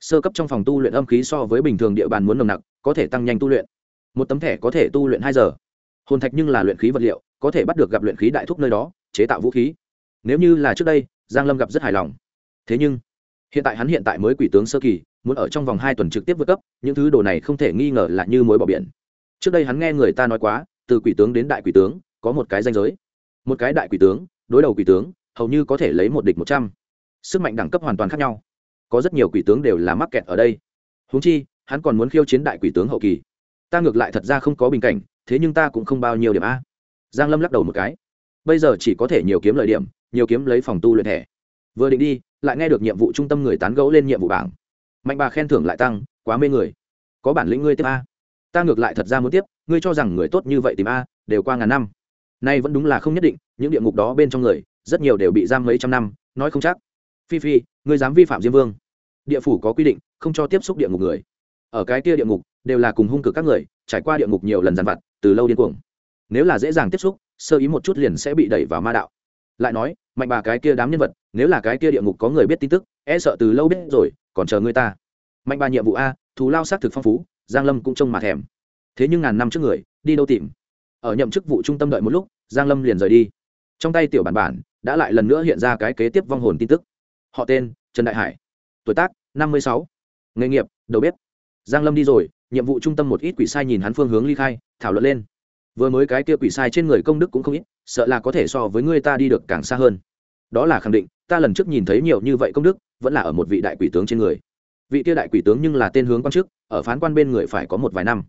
Speaker 1: Sơ cấp trong phòng tu luyện âm khí so với bình thường địa bàn muốn nồng nặc, có thể tăng nhanh tu luyện một tấm thẻ có thể tu luyện hai giờ. Hồn thạch nhưng là luyện khí vật liệu, có thể bắt được gặp luyện khí đại thúc nơi đó, chế tạo vũ khí. Nếu như là trước đây, giang lâm gặp rất hài lòng. Thế nhưng, hiện tại hắn hiện tại mới quỷ tướng sơ kỳ, muốn ở trong vòng hai tuần trực tiếp vượt cấp, những thứ đồ này không thể nghi ngờ là như mối bỏ biển. Trước đây hắn nghe người ta nói quá, từ quỷ tướng đến đại quỷ tướng, có một cái danh giới. Một cái đại quỷ tướng, đối đầu quỷ tướng, hầu như có thể lấy một địch một trăm. Sức mạnh đẳng cấp hoàn toàn khác nhau. Có rất nhiều quỷ tướng đều là mắc kẹt ở đây. Húng chi, hắn còn muốn khiêu chiến đại quỷ tướng hậu kỳ ta ngược lại thật ra không có bình cảnh, thế nhưng ta cũng không bao nhiêu điểm a. Giang lâm lắc đầu một cái. Bây giờ chỉ có thể nhiều kiếm lợi điểm, nhiều kiếm lấy phòng tu luyện thẻ. Vừa định đi, lại nghe được nhiệm vụ trung tâm người tán gẫu lên nhiệm vụ bảng. Mạnh bà khen thưởng lại tăng, quá mê người. Có bản lĩnh ngươi tiếp a. Ta ngược lại thật ra muốn tiếp, ngươi cho rằng người tốt như vậy tìm a, đều qua ngàn năm. Nay vẫn đúng là không nhất định, những địa ngục đó bên trong người, rất nhiều đều bị giam mấy trăm năm, nói không chắc. Phi phi, ngươi dám vi phạm diêm vương. Địa phủ có quy định, không cho tiếp xúc địa ngục người. Ở cái kia địa ngục đều là cùng hung cực các người, trải qua địa ngục nhiều lần dằn vặt, từ lâu điên cuồng. Nếu là dễ dàng tiếp xúc, sơ ý một chút liền sẽ bị đẩy vào ma đạo. Lại nói, mạnh bà cái kia đám nhân vật, nếu là cái kia địa ngục có người biết tin tức e sợ từ lâu biết rồi, còn chờ người ta. Mạnh bà nhiệm vụ a, thù lao xác thực phong phú, giang lâm cũng trông mà thèm. Thế nhưng ngàn năm trước người, đi đâu tìm? Ở nhậm chức vụ trung tâm đợi một lúc, giang lâm liền rời đi. Trong tay tiểu bản bản, đã lại lần nữa hiện ra cái kế tiếp vong hồn tin tức. Họ tên, trần đại hải. Tuổi tác, năm mươi sáu. Nghề nghiệp, đầu bếp. Giang lâm đi rồi nhiệm vụ trung tâm một ít quỷ sai nhìn hắn phương hướng ly khai, thảo luận lên. Vừa mới cái kia quỷ sai trên người công đức cũng không ít, sợ là có thể so với người ta đi được càng xa hơn. Đó là khẳng định, ta lần trước nhìn thấy nhiều như vậy công đức, vẫn là ở một vị đại quỷ tướng trên người. Vị kia đại quỷ tướng nhưng là tên hướng quan chức ở phán quan bên người phải có một vài năm.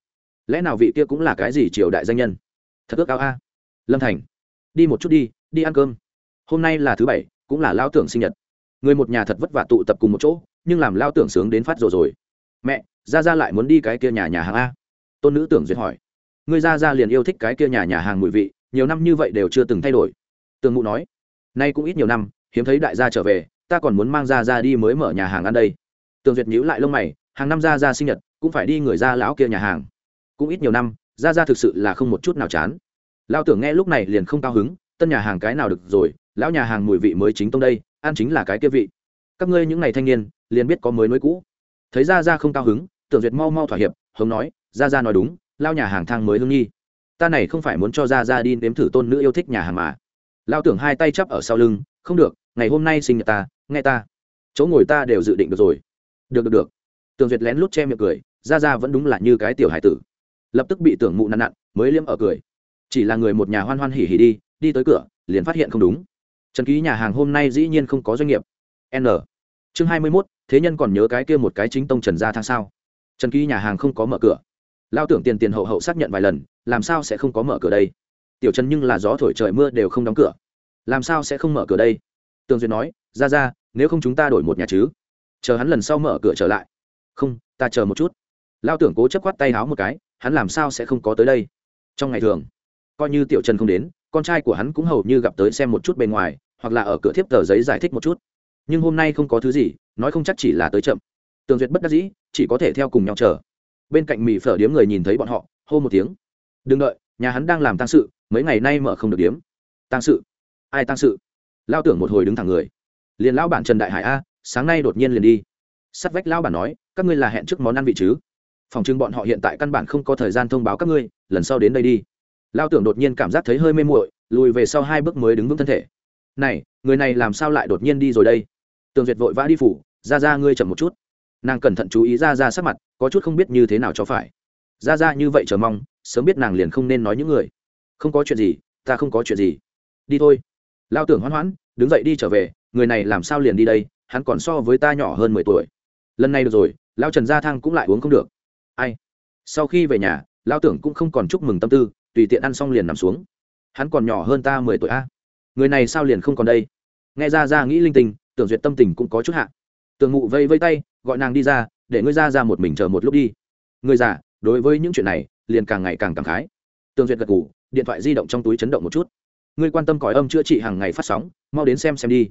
Speaker 1: Lẽ nào vị kia cũng là cái gì triều đại danh nhân? Thật ước ao a. Lâm thành, đi một chút đi đi ăn cơm. Hôm nay là thứ bảy, cũng là lao tưởng sinh nhật. Người một nhà thật vất vả tụ tập cùng một chỗ, nhưng làm lao tưởng sướng đến phát rồi rồi. Mẹ ra ra lại muốn đi cái kia nhà nhà hàng a. Tôn nữ tưởng duyệt hỏi. Người ra ra liền yêu thích cái kia nhà nhà hàng mùi vị, nhiều năm như vậy đều chưa từng thay đổi. Tường mụ nói. Nay cũng ít nhiều năm, hiếm thấy đại gia trở về, ta còn muốn mang ra ra đi mới mở nhà hàng ăn đây. Tường duyệt nhíu lại lông mày, hàng năm ra ra sinh nhật, cũng phải đi người ra lão kia nhà hàng. Cũng ít nhiều năm ra ra thực sự là không một chút nào chán. Lao tưởng nghe lúc này liền không cao hứng, tân nhà hàng cái nào được rồi, lão nhà hàng mùi vị mới chính tông đây, ăn chính là cái kia vị. Các ngươi những ngày thanh niên, liền biết có mới mới cũ. Thấy ra ra không cao hứng tưởng duyệt mau mau thỏa hiệp, hống nói ra ra nói đúng, lao nhà hàng thang mới hương nhi ta này không phải muốn cho ra ra đi nếm thử tôn nữ yêu thích nhà hàng mà. Lao tưởng hai tay chắp ở sau lưng, không được, ngày hôm nay sinh nhật ta, nghe ta. Chỗ ngồi ta đều dự định được rồi. Được được được. Tưởng duyệt lén lút che miệng cười ra ra vẫn đúng là như cái tiểu hải tử. Lập tức bị tưởng mụ nặn nặn, mới liêm ở cười. Chỉ là người một nhà hoan hoan hỉ hỉ đi đi tới cửa, liền phát hiện không đúng. Trần ký nhà hàng hôm nay dĩ nhiên không có doanh nghiệp. N. Chương hai mươi mốt, thế nhân còn nhớ cái kia một cái chính tông trần gia thang sao? Trần ký nhà hàng không có mở cửa. Lao tưởng tiền tiền hậu hậu xác nhận vài lần, làm sao sẽ không có mở cửa đây? Tiểu trần nhưng là gió thổi trời mưa đều không đóng cửa. Làm sao sẽ không mở cửa đây? Tường duyệt nói, ra ra, nếu không chúng ta đổi một nhà chứ? Chờ hắn lần sau mở cửa trở lại. Không, ta chờ một chút. Lao tưởng cố chấp khoắt tay háo một cái, hắn làm sao sẽ không có tới đây? Trong ngày thường, coi như tiểu trần không đến, con trai của hắn cũng hầu như gặp tới xem một chút bên ngoài, hoặc là ở cửa thiếp tờ giấy giải thích một chút. Nhưng hôm nay không có thứ gì, nói không chắc chỉ là tới chậm tường duyệt bất đắc dĩ, chỉ có thể theo cùng nhau chờ. Bên cạnh mì phở điếm người nhìn thấy bọn họ, hô một tiếng. Đừng đợi, nhà hắn đang làm tăng sự, mấy ngày nay mở không được điếm. Tăng sự? Ai tăng sự? Lao tưởng một hồi đứng thẳng người. Liền lão bản trần đại hải a, sáng nay đột nhiên liền đi. Sắt vách lão bản nói, các ngươi là hẹn trước món ăn vị chứ? Phòng trưng bọn họ hiện tại căn bản không có thời gian thông báo các ngươi, lần sau đến đây đi. Lao tưởng đột nhiên cảm giác thấy hơi mê muội, lùi về sau hai bước mới đứng vững thân thể. Này, người này làm sao lại đột nhiên đi rồi đây? Tường duyệt vội vã đi phủ, ra ra, ngươi chậm một chút nàng cẩn thận chú ý ra ra sắc mặt, có chút không biết như thế nào cho phải. Ra ra như vậy chờ mong, sớm biết nàng liền không nên nói những người. Không có chuyện gì, ta không có chuyện gì. Đi thôi. Lao tưởng hoan hoãn, đứng dậy đi trở về, người này làm sao liền đi đây, hắn còn so với ta nhỏ hơn mười tuổi. Lần này được rồi, lao trần gia thang cũng lại uống không được. Ai? Sau khi về nhà, lao tưởng cũng không còn chúc mừng tâm tư, tùy tiện ăn xong liền nằm xuống. Hắn còn nhỏ hơn ta mười tuổi a. Người này sao liền không còn đây? Nghe ra ra nghĩ linh tinh, tưởng duyệt tâm tình cũng có chút hạ tường mụ vây vây tay, gọi nàng đi ra, để ngươi ra ra một mình chờ một lúc đi. Người già, đối với những chuyện này, liền càng ngày càng cảm khái. Tường duyệt gật g ủ điện thoại di động trong túi chấn động một chút. Ngươi quan tâm còi âm chữa trị hàng ngày phát sóng, mau đến xem xem đi.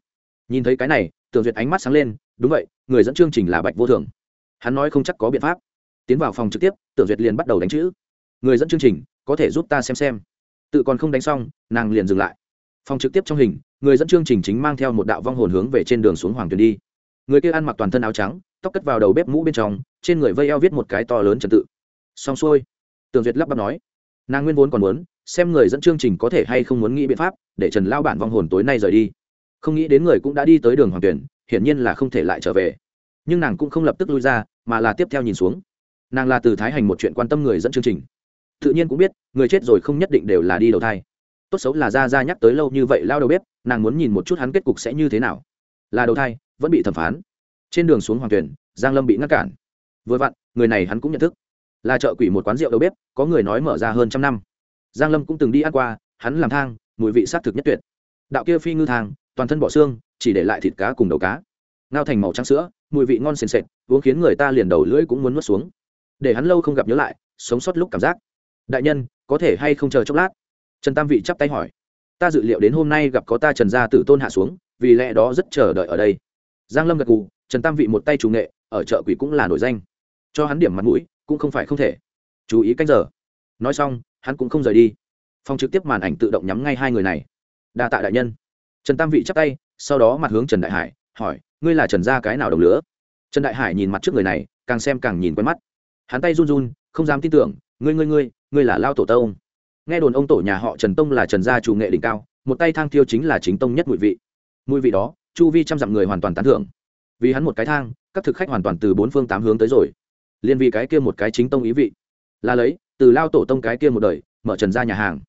Speaker 1: Nhìn thấy cái này, tường duyệt ánh mắt sáng lên, đúng vậy, người dẫn chương trình là bạch vô thường. Hắn nói không chắc có biện pháp. Tiến vào phòng trực tiếp, tường duyệt liền bắt đầu đánh chữ. Người dẫn chương trình, có thể giúp ta xem xem. Tự còn không đánh xong, nàng liền dừng lại. Phòng trực tiếp trong hình, người dẫn chương trình chính mang theo một đạo vong hồn hướng về trên đường xuống hoàng tuyền đi người kia ăn mặc toàn thân áo trắng, tóc cất vào đầu bếp mũ bên trong, trên người vây eo viết một cái to lớn trật tự. Xong xuôi, tường duyệt lắp bắp nói, nàng nguyên vốn còn muốn, xem người dẫn chương trình có thể hay không muốn nghĩ biện pháp để trần lao bản vong hồn tối nay rời đi. Không nghĩ đến người cũng đã đi tới đường hoàng tuyển, hiển nhiên là không thể lại trở về. Nhưng nàng cũng không lập tức lui ra, mà là tiếp theo nhìn xuống. Nàng là từ thái hành một chuyện quan tâm người dẫn chương trình. Tự nhiên cũng biết, người chết rồi không nhất định đều là đi đầu thai. Tốt xấu là ra ra nhắc tới lâu như vậy lao đầu bếp, nàng muốn nhìn một chút hắn kết cục sẽ như thế nào là đầu thai, vẫn bị thẩm phán. Trên đường xuống hoàng tuyển, giang lâm bị ngăn cản. Vừa vặn, người này hắn cũng nhận thức. Là chợ quỷ một quán rượu đầu bếp, có người nói mở ra hơn trăm năm. Giang lâm cũng từng đi ăn qua, hắn làm thang, mùi vị xác thực nhất tuyệt. Đạo kia phi ngư thang, toàn thân bỏ xương, chỉ để lại thịt cá cùng đầu cá. Ngao thành màu trắng sữa, mùi vị ngon sền sệt, uống khiến người ta liền đầu lưỡi cũng muốn nuốt xuống. Để hắn lâu không gặp nhớ lại, sống sót lúc cảm giác. Đại nhân, có thể hay không chờ chốc lát? Trần tam vị chắp tay hỏi. Ta dự liệu đến hôm nay gặp có ta trần gia tử tôn hạ xuống vì lẽ đó rất chờ đợi ở đây. Giang lâm gật gù, trần tam vị một tay chủ nghệ, ở chợ quỷ cũng là nổi danh. Cho hắn điểm mặt mũi, cũng không phải không thể. Chú ý cách giờ. Nói xong, hắn cũng không rời đi. Phong trực tiếp màn ảnh tự động nhắm ngay hai người này. Đa tạ đại nhân. Trần tam vị chắp tay, sau đó mặt hướng trần đại hải, hỏi, ngươi là trần gia cái nào đồng lửa trần đại hải nhìn mặt trước người này, càng xem càng nhìn quen mắt. Hắn tay run run, không dám tin tưởng, ngươi ngươi ngươi ngươi là lao tổ tông. Nghe đồn ông tổ nhà họ trần tông là trần gia chủ nghệ đỉnh cao, một tay thang thiêu chính là chính tông nhất ngụy vị mùi vị đó, chu vi trăm dặm người hoàn toàn tán thưởng. Vì hắn một cái thang, các thực khách hoàn toàn từ bốn phương tám hướng tới rồi. Liên vì cái kia một cái chính tông ý vị. Là lấy, từ lao tổ tông cái kia một đời, mở trần gia nhà hàng.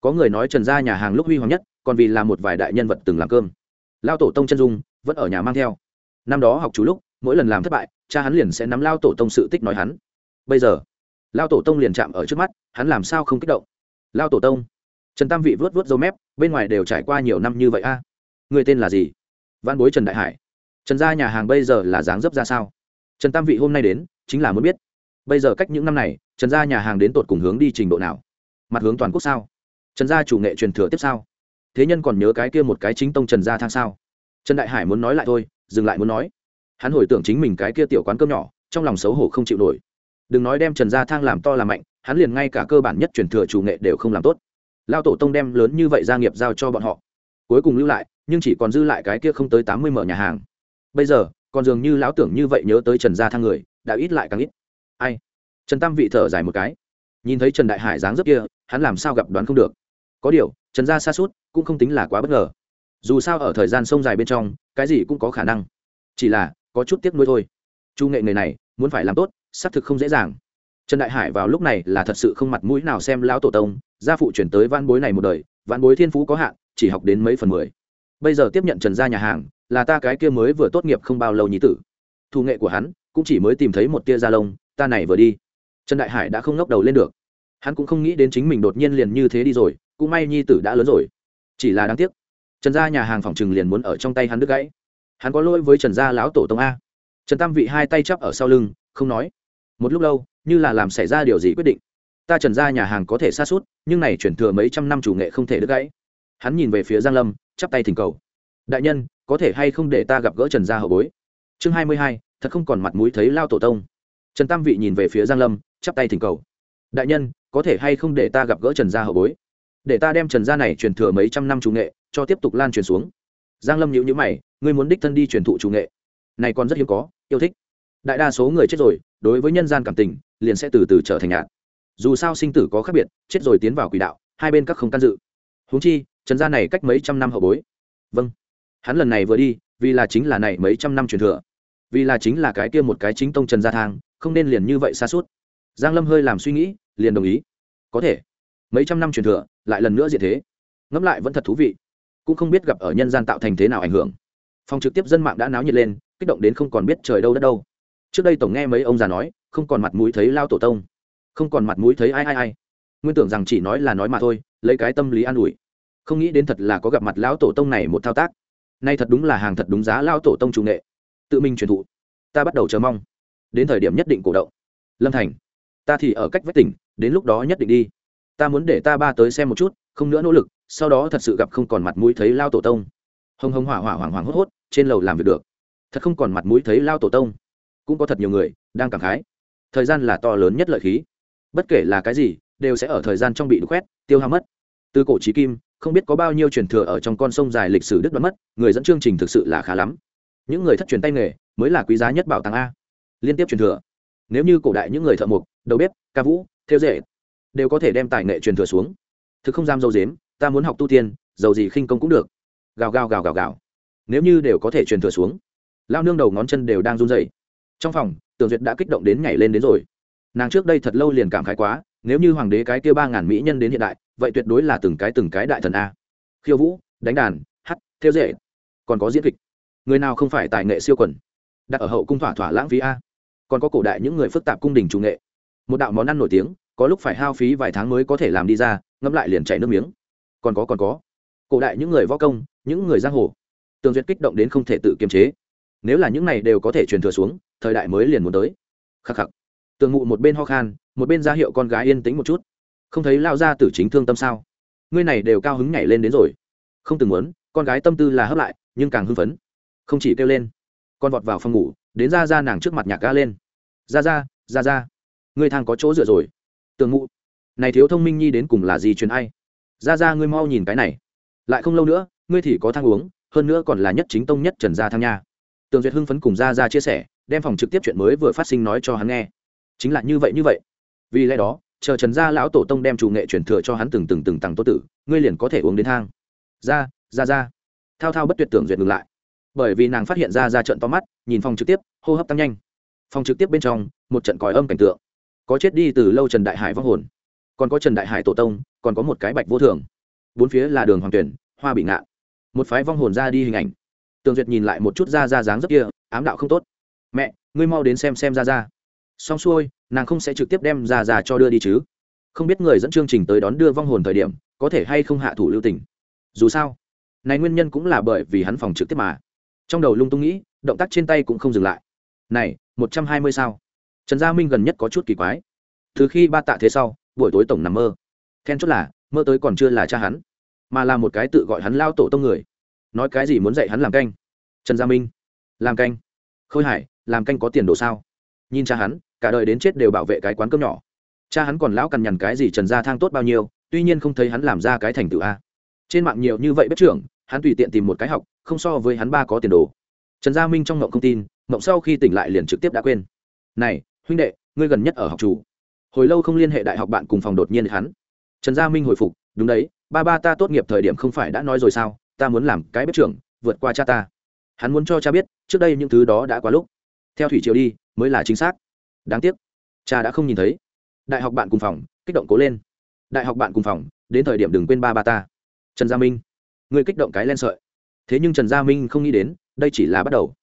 Speaker 1: Có người nói trần gia nhà hàng lúc huy hoàng nhất, còn vì là một vài đại nhân vật từng làm cơm. Lao tổ tông chân dung, vẫn ở nhà mang theo. Năm đó học chú lúc, mỗi lần làm thất bại, cha hắn liền sẽ nắm lao tổ tông sự tích nói hắn. Bây giờ, lao tổ tông liền chạm ở trước mắt, hắn làm sao không kích động? Lao tổ tông, trần tam vị vớt vớt dấu mép, bên ngoài đều trải qua nhiều năm như vậy a người tên là gì? Văn bối trần đại hải. Trần gia nhà hàng bây giờ là dáng dấp ra sao? Trần tam vị hôm nay đến, chính là muốn biết. Bây giờ cách những năm này, trần gia nhà hàng đến tột cùng hướng đi trình độ nào? Mặt hướng toàn quốc sao? Trần gia chủ nghệ truyền thừa tiếp sao? Thế nhân còn nhớ cái kia một cái chính tông trần gia thang sao? Trần đại hải muốn nói lại thôi, dừng lại muốn nói. Hắn hồi tưởng chính mình cái kia tiểu quán cơm nhỏ, trong lòng xấu hổ không chịu nổi. Đừng nói đem trần gia thang làm to làm mạnh, hắn liền ngay cả cơ bản nhất truyền thừa chủ nghệ đều không làm tốt. Lao tổ tông đem lớn như vậy gia nghiệp giao cho bọn họ. Cuối cùng lưu lại nhưng chỉ còn dư lại cái kia không tới tám mươi mở nhà hàng. Bây giờ, còn dường như lão tưởng như vậy nhớ tới trần gia thang người, đã ít lại càng ít. Ai? Trần tam vị thở dài một cái. Nhìn thấy trần đại hải dáng dấp kia, hắn làm sao gặp đoán không được. Có điều, trần gia xa suốt, cũng không tính là quá bất ngờ. Dù sao ở thời gian sông dài bên trong, cái gì cũng có khả năng. Chỉ là, có chút tiếc nuối thôi. Chu nghệ người này, muốn phải làm tốt, xác thực không dễ dàng. Trần đại hải vào lúc này là thật sự không mặt mũi nào xem lão tổ tông. Gia phụ chuyển tới văn bối này một đời văn bối thiên phú có hạn, chỉ học đến mấy phần mười bây giờ tiếp nhận trần gia nhà hàng, là ta cái kia mới vừa tốt nghiệp không bao lâu nhí tử. Thủ nghệ của hắn, cũng chỉ mới tìm thấy một tia da lông, ta này vừa đi. Trần đại hải đã không ngóc đầu lên được. Hắn cũng không nghĩ đến chính mình đột nhiên liền như thế đi rồi, cũng may nhi tử đã lớn rồi. Chỉ là đáng tiếc, trần gia nhà hàng phòng trừng liền muốn ở trong tay hắn đứt gãy. Hắn có lỗi với trần gia lão tổ tông a. Trần tam vị hai tay chắp ở sau lưng, không nói. Một lúc lâu, như là làm xảy ra điều gì quyết định. Ta trần gia nhà hàng có thể xa suốt nhưng này chuyển thừa mấy trăm năm chủ nghệ không thể đứt gãy hắn nhìn về phía giang lâm, chắp tay thỉnh cầu. Đại nhân, có thể hay không để ta gặp gỡ trần gia hậu bối? Chương hai mươi hai, thật không còn mặt mũi thấy lao tổ tông. Trần tam vị nhìn về phía giang lâm, chắp tay thỉnh cầu. Đại nhân, có thể hay không để ta gặp gỡ trần gia hậu bối? Để ta đem trần gia này truyền thừa mấy trăm năm chủ nghệ, cho tiếp tục lan truyền xuống. Giang lâm nhíu nhíu mày, ngươi muốn đích thân đi truyền thụ chủ nghệ? Này còn rất hiếm có, yêu thích. Đại đa số người chết rồi, đối với nhân gian cảm tình, liền sẽ từ từ trở thành nhạt dù sao sinh tử có khác biệt, chết rồi tiến vào quỷ đạo, hai bên các không can dự. Huống chi trần gia này cách mấy trăm năm hậu bối. Vâng. Hắn lần này vừa đi, vì là chính là này mấy trăm năm truyền thừa, vì là chính là cái kia một cái chính tông trần gia thang, không nên liền như vậy xa suốt. Giang lâm hơi làm suy nghĩ, liền đồng ý. Có thể. Mấy trăm năm truyền thừa, lại lần nữa diện thế. Ngẫm lại vẫn thật thú vị. Cũng không biết gặp ở nhân gian tạo thành thế nào ảnh hưởng. Phòng trực tiếp dân mạng đã náo nhiệt lên, kích động đến không còn biết trời đâu đất đâu. Trước đây tổng nghe mấy ông già nói, không còn mặt mũi thấy lao tổ tông. Không còn mặt mũi thấy ai ai ai. Nguyên tưởng rằng chỉ nói là nói mà thôi, lấy cái tâm lý an ủi không nghĩ đến thật là có gặp mặt lão tổ tông này một thao tác. Nay thật đúng là hàng thật đúng giá lao tổ tông chủ nghệ. Tự mình truyền thụ. Ta bắt đầu chờ mong. Đến thời điểm nhất định cổ động. Lâm thành, ta thì ở cách vách tỉnh, đến lúc đó nhất định đi. Ta muốn để ta ba tới xem một chút, không nữa nỗ lực, sau đó thật sự gặp không còn mặt mũi thấy lao tổ tông. Hồng hồng hỏa hỏa hoảng hoảng hốt hốt, trên lầu làm việc được. Thật không còn mặt mũi thấy lao tổ tông. Cũng có thật nhiều người đang cảm khái. Thời gian là to lớn nhất lợi khí. Bất kể là cái gì, đều sẽ ở thời gian trong bị đục khoét, tiêu hao mất. Từ cổ trí kim không biết có bao nhiêu truyền thừa ở trong con sông dài lịch sử đứt đoán mất, người dẫn chương trình thực sự là khá lắm. Những người thất truyền tay nghề mới là quý giá nhất bảo tàng a. Liên tiếp truyền thừa. Nếu như cổ đại những người thợ mộc, đầu bếp, ca vũ, theo dễ đều có thể đem tài nghệ truyền thừa xuống. Thực không dám dâu dếm, ta muốn học tu tiên dầu gì khinh công cũng được. Gào gào gào gào gào. Nếu như đều có thể truyền thừa xuống lao nương đầu ngón chân đều đang run rẩy. Trong phòng, tường duyệt đã kích động đến nhảy lên đến rồi. Nàng trước đây thật lâu liền cảm khái quá nếu như hoàng đế cái kia ba ngàn mỹ nhân đến hiện đại, vậy tuyệt đối là từng cái từng cái đại thần a. Khiêu vũ, đánh đàn, hát, theo dễ còn có diễn kịch. Người nào không phải tài nghệ siêu quần? Đặt ở hậu cung thỏa thỏa lãng phí a. Còn có cổ đại những người phức tạp cung đình chủ nghệ. Một đạo món ăn nổi tiếng, có lúc phải hao phí vài tháng mới có thể làm đi ra, ngẫm lại liền chảy nước miếng. Còn có còn có. Cổ đại những người võ công, những người giang hồ. Tường duyệt kích động đến không thể tự kiềm chế. Nếu là những này đều có thể truyền thừa xuống, thời đại mới liền muốn tới. Khắc khắc tường mụ một bên ho khan, một bên ra hiệu con gái yên tĩnh một chút. Không thấy lao ra tử chính thương tâm sao? Ngươi này đều cao hứng nhảy lên đến rồi. Không từng muốn, con gái tâm tư là hấp lại, nhưng càng hưng phấn. Không chỉ kêu lên, con vọt vào phòng ngủ, đến ra ra nàng trước mặt nhạc ga lên. Ra ra ra ra. Ngươi thang có chỗ dựa rồi. Tường mụ, này thiếu thông minh nhi đến cùng là gì truyền ai? Ra ra, ngươi mau nhìn cái này. Lại không lâu nữa, ngươi thì có thang uống, hơn nữa còn là nhất chính tông nhất trần gia thang nha. Tường duyệt hưng phấn cùng ra ra chia sẻ, đem phòng trực tiếp chuyện mới vừa phát sinh nói cho hắn nghe chính là như vậy như vậy. Vì lẽ đó, chờ trần gia lão tổ tông đem chủ nghệ truyền thừa cho hắn từng từng từng tặng tô tử, ngươi liền có thể uống đến thang. Ra ra ra thao thao bất tuyệt tưởng duyệt ngừng lại. Bởi vì nàng phát hiện ra ra trận to mắt, nhìn phòng trực tiếp, hô hấp tăng nhanh. Phòng trực tiếp bên trong, một trận còi âm cảnh tượng. Có chết đi từ lâu trần đại hải vong hồn. Còn có trần đại hải tổ tông, còn có một cái bạch vô thường. Bốn phía là đường hoàng tuyển, hoa bị ngạn. Một phái vong hồn ra đi hình ảnh. Tường duyệt nhìn lại một chút ra ra dáng rất kia, ám đạo không tốt. Mẹ, ngươi mau đến xem xem ra ra xong xuôi, nàng không sẽ trực tiếp đem ra ra cho đưa đi chứ. Không biết người dẫn chương trình tới đón đưa vong hồn thời điểm, có thể hay không hạ thủ lưu tình. Dù sao, này nguyên nhân cũng là bởi vì hắn phòng trực tiếp mà. Trong đầu lung tung nghĩ, động tác trên tay cũng không dừng lại. Này, một trăm hai mươi sao? Trần gia minh gần nhất có chút kỳ quái. Từ khi ba tạ thế sau, buổi tối tổng nằm mơ. Then chốt là, mơ tới còn chưa là cha hắn, mà là một cái tự gọi hắn lao tổ tông người. Nói cái gì muốn dạy hắn làm canh? Trần gia minh. Làm canh? Khôi hải, làm canh có tiền đồ sao? Nhìn cha hắn cả đời đến chết đều bảo vệ cái quán cơm nhỏ. Cha hắn còn lão cằn nhằn cái gì trần gia thang tốt bao nhiêu, tuy nhiên không thấy hắn làm ra cái thành tựu a. Trên mạng nhiều như vậy bếp trưởng, hắn tùy tiện tìm một cái học, không so với hắn ba có tiền đồ. Trần gia minh trong ngộng không tin, ngộng sau khi tỉnh lại liền trực tiếp đã quên. Này, huynh đệ, ngươi gần nhất ở học chủ. Hồi lâu không liên hệ đại học bạn cùng phòng đột nhiên hắn. Trần gia minh hồi phục, đúng đấy, ba ba ta tốt nghiệp thời điểm không phải đã nói rồi sao, ta muốn làm cái bếp trưởng, vượt qua cha ta. Hắn muốn cho cha biết, trước đây những thứ đó đã quá lúc. Theo thủy triều đi, mới là chính xác đáng tiếc, cha đã không nhìn thấy. Đại học bạn cùng phòng, kích động cố lên. Đại học bạn cùng phòng, đến thời điểm đừng quên ba ba ta. Trần gia minh người kích động cái len sợi. Thế nhưng trần gia minh không nghĩ đến, đây chỉ là bắt đầu.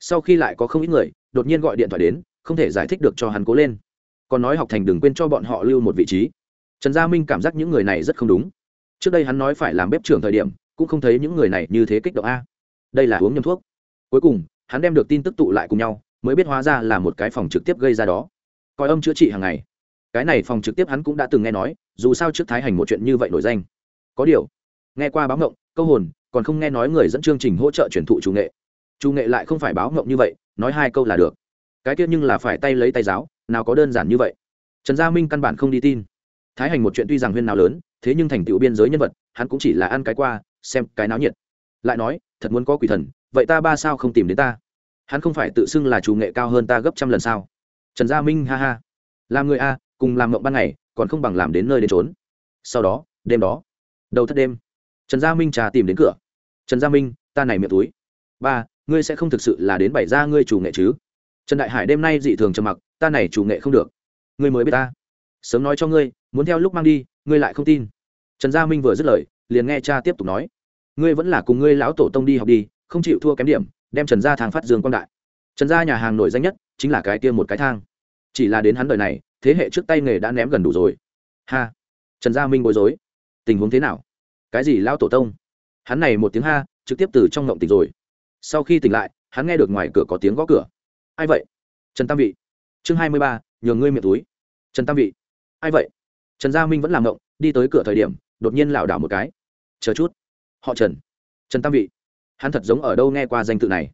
Speaker 1: Sau khi lại có không ít người, đột nhiên gọi điện thoại đến, không thể giải thích được cho hắn cố lên. Còn nói học thành đừng quên cho bọn họ lưu một vị trí. Trần gia minh cảm giác những người này rất không đúng. Trước đây hắn nói phải làm bếp trưởng thời điểm, cũng không thấy những người này như thế kích động a. Đây là uống nhầm thuốc. Cuối cùng, hắn đem được tin tức tụ lại cùng nhau mới biết hóa ra là một cái phòng trực tiếp gây ra đó. Coi âm chữa trị hàng ngày. Cái này phòng trực tiếp hắn cũng đã từng nghe nói, dù sao trước thái hành một chuyện như vậy nổi danh. Có điều, nghe qua báo ngộng, câu hồn, còn không nghe nói người dẫn chương trình hỗ trợ truyền thụ chủ nghệ. Chủ nghệ lại không phải báo ngộng như vậy, nói hai câu là được. Cái tiết nhưng là phải tay lấy tay giáo, nào có đơn giản như vậy. Trần gia minh căn bản không đi tin. Thái hành một chuyện tuy rằng huyên nào lớn, thế nhưng thành tựu biên giới nhân vật, hắn cũng chỉ là ăn cái qua, xem cái náo nhiệt. Lại nói, thật muốn có quỷ thần, vậy ta ba sao không tìm đến ta? Hắn không phải tự xưng là chủ nghệ cao hơn ta gấp trăm lần sao? Trần gia minh, ha ha. Làm người a, cùng làm mộng ban ngày, còn không bằng làm đến nơi đến trốn sau đó, đêm đó. Đầu thất đêm. Trần gia minh trà tìm đến cửa. Trần gia minh, ta này miệng túi. Ba, ngươi sẽ không thực sự là đến bày ra ngươi chủ nghệ chứ? Trần đại hải đêm nay dị thường trầm mặc, ta này chủ nghệ không được. Ngươi mới biết ta. Sớm nói cho ngươi, muốn theo lúc mang đi, ngươi lại không tin. Trần gia minh vừa dứt lời, liền nghe cha tiếp tục nói. Ngươi vẫn là cùng ngươi lão tổ tông đi học đi, không chịu thua kém điểm đem trần gia thang phát dương quang đại trần gia nhà hàng nổi danh nhất chính là cái kia một cái thang chỉ là đến hắn đời này thế hệ trước tay nghề đã ném gần đủ rồi ha trần gia minh bối rối tình huống thế nào cái gì lao tổ tông hắn này một tiếng ha trực tiếp từ trong ngộng tỉnh rồi sau khi tỉnh lại hắn nghe được ngoài cửa có tiếng gõ cửa ai vậy trần tam vị chương hai mươi ba nhường ngươi miệng túi trần tam vị ai vậy trần gia minh vẫn làm ngộng đi tới cửa thời điểm đột nhiên lảo đảo một cái chờ chút họ trần trần tam vị hắn thật giống ở đâu nghe qua danh tự này.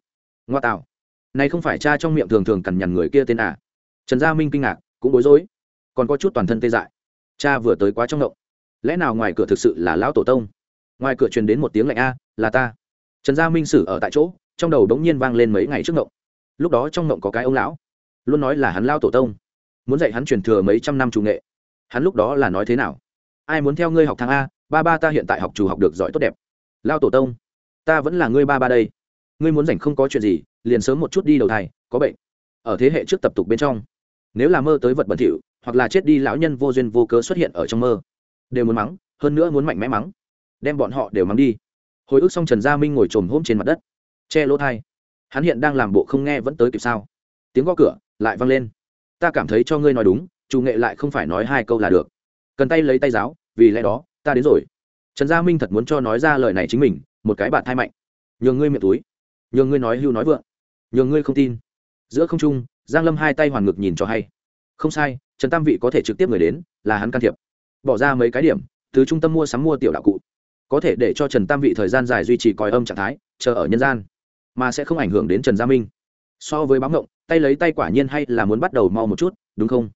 Speaker 1: Ngoa tạo. Này không phải cha trong miệng thường thường cằn nhằn người kia tên à? Trần gia minh kinh ngạc, cũng bối rối. Còn có chút toàn thân tê dại. Cha vừa tới quá trong động. Lẽ nào ngoài cửa thực sự là lão tổ tông? Ngoài cửa truyền đến một tiếng lạnh a, là ta. Trần gia minh xử ở tại chỗ, trong đầu đống nhiên vang lên mấy ngày trước động. Lúc đó trong động có cái ông lão, luôn nói là hắn lao tổ tông. Muốn dạy hắn truyền thừa mấy trăm năm chủ nghệ. Hắn lúc đó là nói thế nào? Ai muốn theo ngươi học thang a, ba ba ta hiện tại học chủ học được giỏi tốt đẹp. Lao tổ tông ta vẫn là ngươi ba ba đây. Ngươi muốn rảnh không có chuyện gì, liền sớm một chút đi đầu thai, có bệnh. Ở thế hệ trước tập tục bên trong, nếu là mơ tới vật bẩn thỉu, hoặc là chết đi lão nhân vô duyên vô cớ xuất hiện ở trong mơ, đều muốn mắng, hơn nữa muốn mạnh mẽ mắng. Đem bọn họ đều mắng đi. Hồi ức xong trần gia minh ngồi trồm hôm trên mặt đất, che lỗ thai. Hắn hiện đang làm bộ không nghe vẫn tới kịp sao. Tiếng gõ cửa lại vang lên. Ta cảm thấy cho ngươi nói đúng, chủ nghệ lại không phải nói hai câu là được. Cần tay lấy tay giáo, vì lẽ đó, ta đến rồi. Trần gia minh thật muốn cho nói ra lời này chính mình một cái bạn thai mạnh. Nhường ngươi miệng túi. Nhường ngươi nói hưu nói vượng. Nhường ngươi không tin. Giữa không trung, giang lâm hai tay hoàn ngực nhìn cho hay. Không sai, trần tam vị có thể trực tiếp người đến, là hắn can thiệp. Bỏ ra mấy cái điểm, từ trung tâm mua sắm mua tiểu đạo cụ. Có thể để cho trần tam vị thời gian dài duy trì còi âm trạng thái, chờ ở nhân gian. Mà sẽ không ảnh hưởng đến trần gia minh. So với báo ngộng, tay lấy tay quả nhiên hay là muốn bắt đầu mau một chút, đúng không?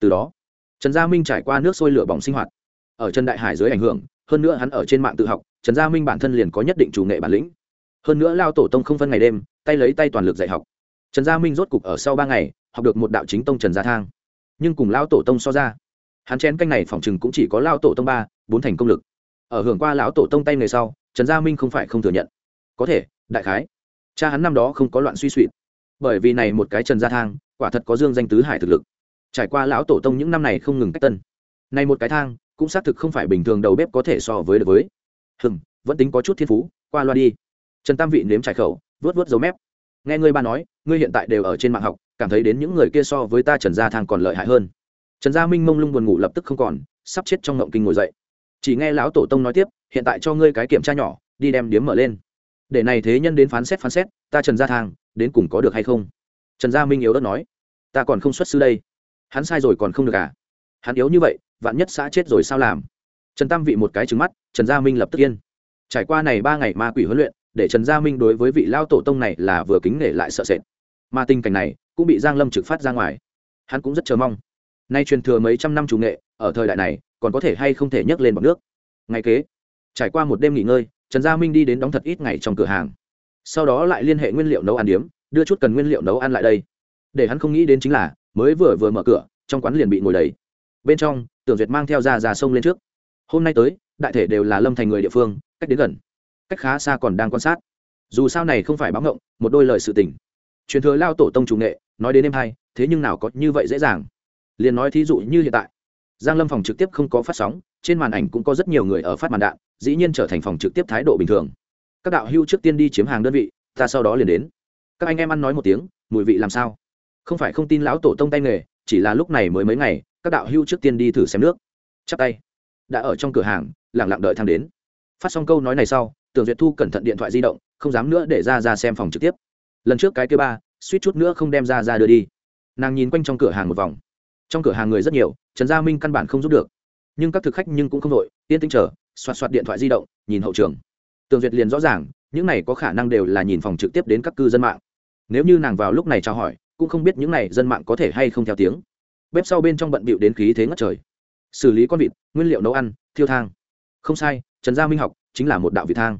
Speaker 1: Từ đó, trần gia minh trải qua nước sôi lửa bỏng sinh hoạt. Ở trần đại hải dưới ảnh hưởng, hơn nữa hắn ở trên mạng tự học trần gia minh bản thân liền có nhất định chủ nghệ bản lĩnh. Hơn nữa lao tổ tông không phân ngày đêm, tay lấy tay toàn lực dạy học. Trần gia minh rốt cục ở sau ba ngày, học được một đạo chính tông trần gia thang. Nhưng cùng lao tổ tông so ra, hắn chén canh này phỏng chừng cũng chỉ có lao tổ tông ba, bốn thành công lực. Ở hưởng qua lão tổ tông tay người sau, trần gia minh không phải không thừa nhận. Có thể, đại khái, cha hắn năm đó không có loạn suy suy bởi vì này một cái trần gia thang, quả thật có dương danh tứ hải thực lực. Trải qua lão tổ tông những năm này không ngừng cách tân. Này một cái thang, cũng xác thực không phải bình thường đầu bếp có thể so với được với hừm, vẫn tính có chút thiên phú, qua loa đi. Trần tam vị nếm trải khẩu vớt vớt dấu mép. Nghe ngươi ba nói, ngươi hiện tại đều ở trên mạng học, cảm thấy đến những người kia so với ta trần gia thang còn lợi hại hơn. Trần gia minh mông lung buồn ngủ lập tức không còn, sắp chết trong ngộng kinh ngồi dậy. Chỉ nghe lão tổ tông nói tiếp, hiện tại cho ngươi cái kiểm tra nhỏ, đi đem điếm mở lên. Để này thế nhân đến phán xét phán xét, ta trần gia thang, đến cùng có được hay không? Trần gia minh yếu đất nói, ta còn không xuất sư đây. Hắn sai rồi còn không được à? Hắn yếu như vậy, vạn nhất xã chết rồi sao làm? Trần tam vị một cái trứng mắt, trần gia minh lập tức yên. Trải qua này ba ngày ma quỷ huấn luyện, để trần gia minh đối với vị lao tổ tông này là vừa kính nể lại sợ sệt. Mà tình cảnh này cũng bị giang lâm trực phát ra ngoài. Hắn cũng rất chờ mong. Nay truyền thừa mấy trăm năm chủ nghệ, ở thời đại này, còn có thể hay không thể nhấc lên bọc nước. Ngày kế, trải qua một đêm nghỉ ngơi, trần gia minh đi đến đóng thật ít ngày trong cửa hàng. Sau đó lại liên hệ nguyên liệu nấu ăn điếm, đưa chút cần nguyên liệu nấu ăn lại đây. Để hắn không nghĩ đến chính là, mới vừa vừa mở cửa, trong quán liền bị ngồi đầy. Bên trong, tưởng duyệt mang theo ra ra sông lên trước hôm nay tới, đại thể đều là lâm thành người địa phương, cách đến gần. Cách khá xa còn đang quan sát. Dù sao này không phải báo ngộng, một đôi lời sự tình. Truyền thừa lao tổ tông chủ nghệ, nói đến em hai, thế nhưng nào có như vậy dễ dàng. Liền nói thí dụ như hiện tại. Giang lâm phòng trực tiếp không có phát sóng, trên màn ảnh cũng có rất nhiều người ở phát màn đạn, dĩ nhiên trở thành phòng trực tiếp thái độ bình thường. Các đạo hưu trước tiên đi chiếm hàng đơn vị, ta sau đó liền đến. Các anh em ăn nói một tiếng, mùi vị làm sao? Không phải không tin lão tổ tông tay nghề, chỉ là lúc này mới mấy ngày, các đạo hưu trước tiên đi thử xem nước. Chắp tay đã ở trong cửa hàng, lẳng lặng đợi thang đến. Phát xong câu nói này sau, tưởng duyệt thu cẩn thận điện thoại di động, không dám nữa để ra ra xem phòng trực tiếp. Lần trước cái kia ba, suýt chút nữa không đem ra ra đưa đi. Nàng nhìn quanh trong cửa hàng một vòng. Trong cửa hàng người rất nhiều, trần gia minh căn bản không giúp được. Nhưng các thực khách nhưng cũng không đội yên tĩnh chờ, xoạt xoạt điện thoại di động, nhìn hậu trường. Tường duyệt liền rõ ràng, những này có khả năng đều là nhìn phòng trực tiếp đến các cư dân mạng. Nếu như nàng vào lúc này trao hỏi, cũng không biết những này dân mạng có thể hay không theo tiếng. Bếp sau bên trong bận bịu đến khí thế ngất trời xử lý con vịt, nguyên liệu nấu ăn, thiêu thang. Không sai, trần gia minh học chính là một đạo vị thang.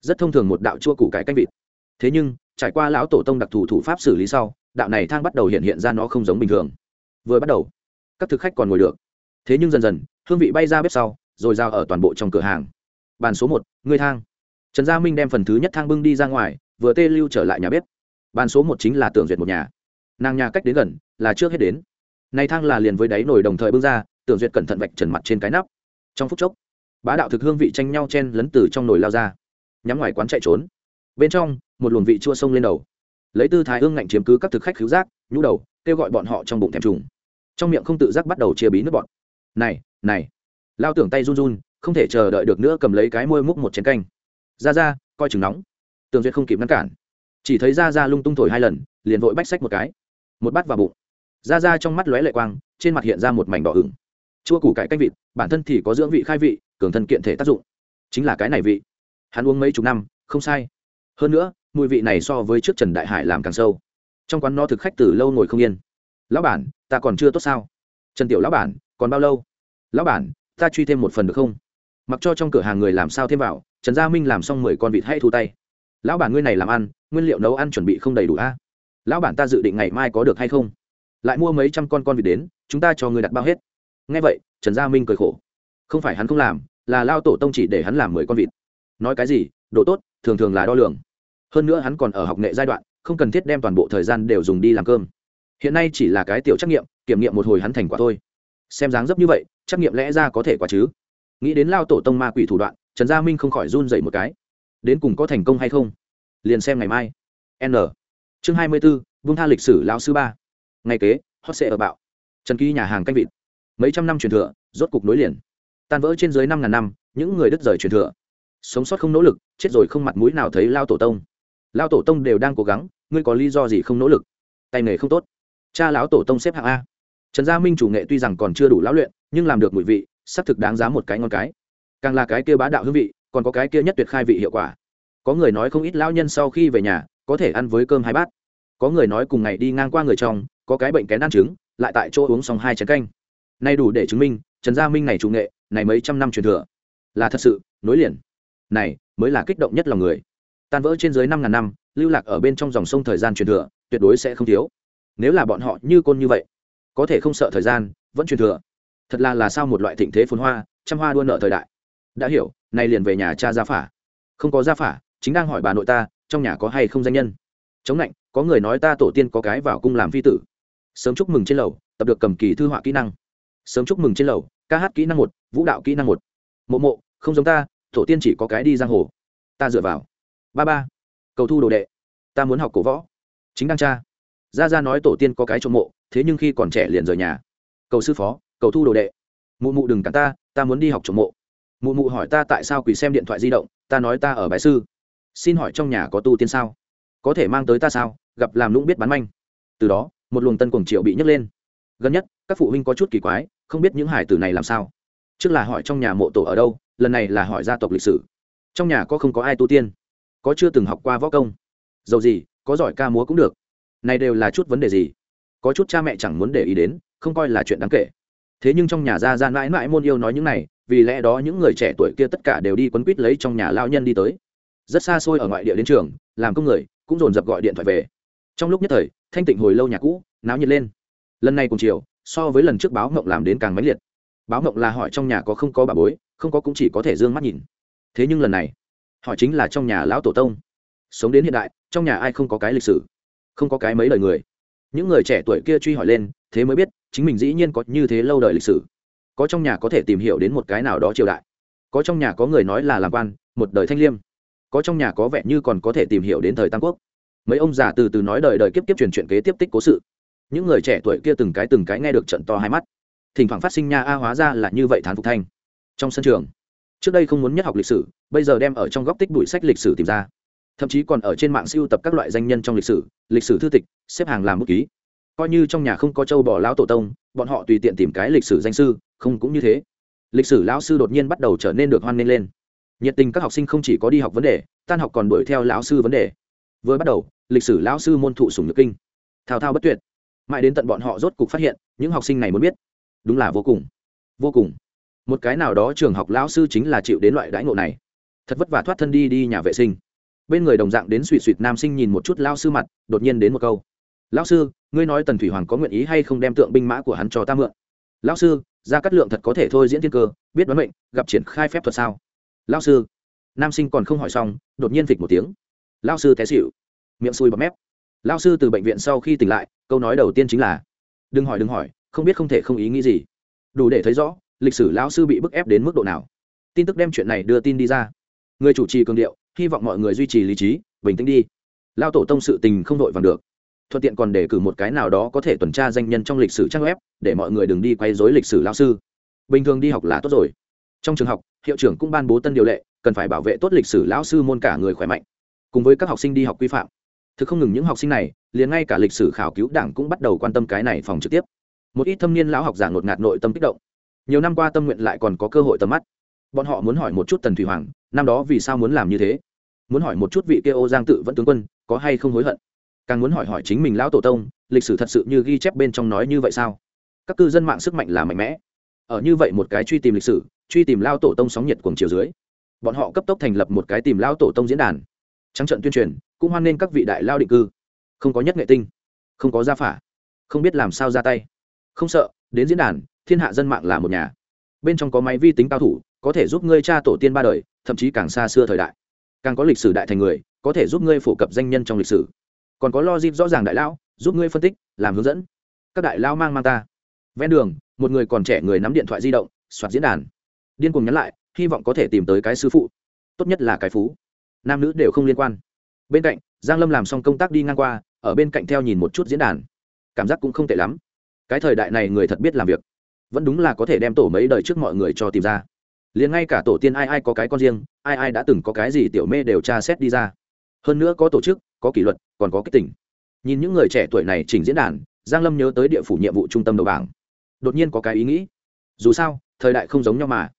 Speaker 1: Rất thông thường một đạo chua củ cải canh vịt. Thế nhưng, trải qua lão tổ tông đặc thù thủ pháp xử lý sau, đạo này thang bắt đầu hiện hiện ra nó không giống bình thường. Vừa bắt đầu, các thực khách còn ngồi được. Thế nhưng dần dần, hương vị bay ra bếp sau, rồi giao ở toàn bộ trong cửa hàng. Bàn số một, ngươi thang. Trần gia minh đem phần thứ nhất thang bưng đi ra ngoài, vừa tê lưu trở lại nhà bếp. Bàn số một chính là tưởng duyệt một nhà. Nàng nhà cách đến gần, là trước hết đến. Nay thang là liền với đáy nồi đồng thời bưng ra tưởng duyệt cẩn thận vạch trần mặt trên cái nắp. Trong phút chốc, bá đạo thực hương vị tranh nhau chen lấn từ trong nồi lao ra, nhắm ngoài quán chạy trốn. Bên trong, một luồng vị chua sông lên đầu. Lấy tư thái ương ngạnh chiếm cứ các thực khách cứu giác, nhũ đầu, kêu gọi bọn họ trong bụng thèm trùng. Trong miệng không tự giác bắt đầu chia bí nước bọn này này. Lao tưởng tay run run, không thể chờ đợi được nữa cầm lấy cái môi múc một chén canh. Ra ra, coi chừng nóng. Tường duyệt không kịp ngăn cản. Chỉ thấy ra ra lung tung thổi hai lần, liền vội bách sách một cái. Một bát vào bụng. Ra ra trong mắt lóe lệ quang, trên mặt hiện ra một mảnh đỏ ửng chua củ cải canh vịt, bản thân thì có dưỡng vị khai vị, cường thân kiện thể tác dụng. Chính là cái này vị. Hắn uống mấy chục năm, không sai. Hơn nữa, mùi vị này so với trước trần đại hải làm càng sâu. Trong quán no thực khách từ lâu ngồi không yên. Lão bản, ta còn chưa tốt sao? Trần tiểu lão bản, còn bao lâu? Lão bản, ta truy thêm một phần được không? Mặc cho trong cửa hàng người làm sao thêm vào, trần gia minh làm xong mười con vịt hay thu tay. Lão bản ngươi này làm ăn, nguyên liệu nấu ăn chuẩn bị không đầy đủ a? Lão bản ta dự định ngày mai có được hay không? Lại mua mấy trăm con con vịt đến, chúng ta cho người đặt bao hết nghe vậy, trần gia minh cười khổ. Không phải hắn không làm, là lao tổ tông chỉ để hắn làm mười con vịt. Nói cái gì độ tốt, thường thường là đo lường. Hơn nữa hắn còn ở học nghệ giai đoạn, không cần thiết đem toàn bộ thời gian đều dùng đi làm cơm. Hiện nay chỉ là cái tiểu trắc nghiệm, kiểm nghiệm một hồi hắn thành quả thôi. Xem dáng dấp như vậy, trắc nghiệm lẽ ra có thể quả chứ. Nghĩ đến lao tổ tông ma quỷ thủ đoạn, trần gia minh không khỏi run dậy một cái. Đến cùng có thành công hay không? Liền xem ngày mai. N. Chương hai mươi b ố vung tha lịch sử lão sư ba. Ngày kế, hot sệ ở bạo. Trần ký nhà hàng canh vịt mấy trăm năm truyền thừa, rốt cục nối liền. Tan vỡ trên dưới năm ngàn năm, những người đứt rời truyền thừa. Sống sót không nỗ lực, chết rồi không mặt mũi nào thấy lao tổ tông. Lao tổ tông đều đang cố gắng, ngươi có lý do gì không nỗ lực? Tay nghề không tốt. Cha lão tổ tông xếp hạng a. Trần gia minh chủ nghệ tuy rằng còn chưa đủ lão luyện, nhưng làm được mùi vị, xác thực đáng giá một cái ngon cái. Càng là cái kia bá đạo hương vị, còn có cái kia nhất tuyệt khai vị hiệu quả. Có người nói không ít lão nhân sau khi về nhà, có thể ăn với cơm hai bát. Có người nói cùng ngày đi ngang qua người trong có cái bệnh kén ăn trứng, lại tại chỗ uống xong hai chén canh nay đủ để chứng minh, trần gia minh này chủ nghệ, này mấy trăm năm truyền thừa. Là thật sự, nối liền. Này, mới là kích động nhất lòng người. Tan vỡ trên dưới năm ngàn năm, lưu lạc ở bên trong dòng sông thời gian truyền thừa, tuyệt đối sẽ không thiếu. Nếu là bọn họ như côn như vậy, có thể không sợ thời gian, vẫn truyền thừa. Thật là là sao một loại thịnh thế phồn hoa, trăm hoa đua nợ thời đại. Đã hiểu, nay liền về nhà cha gia phả. Không có gia phả, chính đang hỏi bà nội ta, trong nhà có hay không danh nhân. Chống lạnh, có người nói ta tổ tiên có cái vào cung làm phi tử. Sớm chúc mừng trên lầu, tập được cầm kỳ thư họa kỹ năng sớm chúc mừng trên lầu, ca hát kỹ năng một, vũ đạo kỹ năng một. Mộ mộ, không giống ta, tổ tiên chỉ có cái đi giang hồ. Ta dựa vào. Ba ba. Cầu thu đồ đệ. Ta muốn học cổ võ. Chính đang cha. Gia gia nói tổ tiên có cái trộm mộ, thế nhưng khi còn trẻ liền rời nhà. Cầu sư phó, cầu thu đồ đệ. Mụ mụ đừng cản ta ta muốn đi học trộm mộ. Mụ mụ hỏi ta tại sao quỳ xem điện thoại di động, ta nói ta ở bài sư. Xin hỏi trong nhà có tu tiên sao? Có thể mang tới ta sao? Gặp làm lũng biết bán manh. Từ đó, một luồng tân cuồng triệu bị nhấc lên. Gần nhất, các phụ huynh có chút kỳ quái không biết những hải tử này làm sao. Trước là hỏi trong nhà mộ tổ ở đâu, lần này là hỏi gia tộc lịch sử. Trong nhà có không có ai tu tiên, có chưa từng học qua võ công. Dầu gì, có giỏi ca múa cũng được. Này đều là chút vấn đề gì? Có chút cha mẹ chẳng muốn để ý đến, không coi là chuyện đáng kể. Thế nhưng trong nhà gia ra mãi mãi môn yêu nói những này, vì lẽ đó những người trẻ tuổi kia tất cả đều đi quấn quýt lấy trong nhà lao nhân đi tới. Rất xa xôi ở ngoại địa đến trường, làm công người, cũng dồn dập gọi điện thoại về. Trong lúc nhất thời, thanh tịnh hồi lâu nhà cũ, náo nhiệt lên. Lần này cùng chiều so với lần trước báo mộng làm đến càng mãnh liệt. Báo mộng là hỏi trong nhà có không có bà bối, không có cũng chỉ có thể d ư ơ n g mắt nhìn. Thế nhưng lần này họ chính là trong nhà lão tổ tông. Sống đến hiện đại, trong nhà ai không có cái lịch sử, không có cái mấy lời người. Những người trẻ tuổi kia truy hỏi lên, thế mới biết, chính mình dĩ nhiên có như thế lâu đời lịch sử. Có trong nhà có thể tìm hiểu đến một cái nào đó triều đại. Có trong nhà có người nói là làm quan, một đời thanh liêm. Có trong nhà có vẻ như còn có thể tìm hiểu đến thời tam quốc. Mấy ông già từ từ nói đời đời kiếp kiếp truyền chuyện kế tiếp tích cố sự những người trẻ tuổi kia từng cái từng cái nghe được trận to hai mắt. Thỉnh thoảng phát sinh nha a hóa ra là như vậy thán phục thanh. Trong sân trường, trước đây không muốn nhất học lịch sử, bây giờ đem ở trong góc tích bụi sách lịch sử tìm ra. Thậm chí còn ở trên mạng siêu tập các loại danh nhân trong lịch sử lịch sử thư tịch, xếp hàng làm bút ký. Coi như trong nhà không có châu bò lão tổ tông, bọn họ tùy tiện tìm cái lịch sử danh sư, không cũng như thế. Lịch sử lão sư đột nhiên bắt đầu trở nên được hoan nghênh lên. Nhiệt tình các học sinh không chỉ có đi học vấn đề, tan học còn đuổi theo lão sư vấn đề. Vừa bắt đầu, lịch sử lão sư môn thụ sùng nhược kinh. Thao thao bất tuyệt mãi đến tận bọn họ rốt cục phát hiện, những học sinh này muốn biết. Đúng là vô cùng vô cùng. Một cái nào đó trường học lão sư chính là chịu đến loại đãi ngộ này. Thật vất vả thoát thân đi đi nhà vệ sinh. Bên người đồng dạng đến suỵ suỵt nam sinh nhìn một chút lao sư mặt, đột nhiên đến một câu. Lão sư, ngươi nói tần thủy hoàng có nguyện ý hay không đem tượng binh mã của hắn cho ta mượn? Lão sư, ra cắt lượng thật có thể thôi diễn thiên cơ, biết đoán mệnh, gặp triển khai phép thuật sao? Lão sư. Nam sinh còn không hỏi xong, đột nhiên phịch một tiếng. Lão sư té xịu miệng xui bọt mép lao sư từ bệnh viện sau khi tỉnh lại, câu nói đầu tiên chính là, đừng hỏi đừng hỏi, không biết không thể không ý nghĩ gì. Đủ để thấy rõ, lịch sử lao sư bị bức ép đến mức độ nào. Tin tức đem chuyện này đưa tin đi ra. Người chủ trì cường điệu, hy vọng mọi người duy trì lý trí, bình tĩnh đi. Lao tổ tông sự tình không đội vàng được. Thuận tiện còn để cử một cái nào đó có thể tuần tra danh nhân trong lịch sử trang web, để mọi người đừng đi quay dối lịch sử lao sư. Bình thường đi học là tốt rồi. Trong trường học, hiệu trưởng cũng ban bố tân điều lệ, cần phải bảo vệ tốt lịch sử lão sư môn cả người khỏe mạnh. Cùng với các học sinh đi học quy phạm thực không ngừng những học sinh này, liền ngay cả lịch sử khảo cứu đảng cũng bắt đầu quan tâm cái này phòng trực tiếp. Một ít thâm niên lão học giả ngột ngạt nội tâm kích động. Nhiều năm qua tâm nguyện lại còn có cơ hội tầm mắt. Bọn họ muốn hỏi một chút tần thủy hoàng, năm đó vì sao muốn làm như thế? Muốn hỏi một chút vị kia ô giang tự vẫn tướng quân, có hay không hối hận? Càng muốn hỏi hỏi chính mình lão tổ tông, lịch sử thật sự như ghi chép bên trong nói như vậy sao? Các cư dân mạng sức mạnh là mạnh mẽ. Ở như vậy một cái truy tìm lịch sử, truy tìm lao tổ tông sóng nhiệt cuồng chiều dưới, bọn họ cấp tốc thành lập một cái tìm lao tổ tông diễn đàn. Trắng trận tuyên truyền cũng hoan nghênh các vị đại lao định cư. Không có nhất nghệ tinh, không có gia phả, không biết làm sao ra tay. Không sợ, đến diễn đàn, thiên hạ dân mạng là một nhà. Bên trong có máy vi tính cao thủ, có thể giúp ngươi cha tổ tiên ba đời, thậm chí càng xa xưa thời đại. Càng có lịch sử đại thành người, có thể giúp ngươi phổ cập danh nhân trong lịch sử. Còn có lo dịp rõ ràng đại lão, giúp ngươi phân tích, làm hướng dẫn. Các đại lao mang mang ta. Ven đường, một người còn trẻ người nắm điện thoại di động, soạt diễn đàn. Điên cùng nhắn lại, hy vọng có thể tìm tới cái sư phụ. Tốt nhất là cái phú. Nam nữ đều không liên quan bên cạnh, giang lâm làm xong công tác đi ngang qua, ở bên cạnh theo nhìn một chút diễn đàn. Cảm giác cũng không tệ lắm. Cái thời đại này người thật biết làm việc. Vẫn đúng là có thể đem tổ mấy đời trước mọi người cho tìm ra. Liền ngay cả tổ tiên ai ai có cái con riêng, ai ai đã từng có cái gì tiểu mê đều tra xét đi ra. Hơn nữa có tổ chức, có kỷ luật, còn có cái tỉnh. Nhìn những người trẻ tuổi này chỉnh diễn đàn, giang lâm nhớ tới địa phủ nhiệm vụ trung tâm đầu bảng. Đột nhiên có cái ý nghĩ. Dù sao, thời đại không giống nhau mà.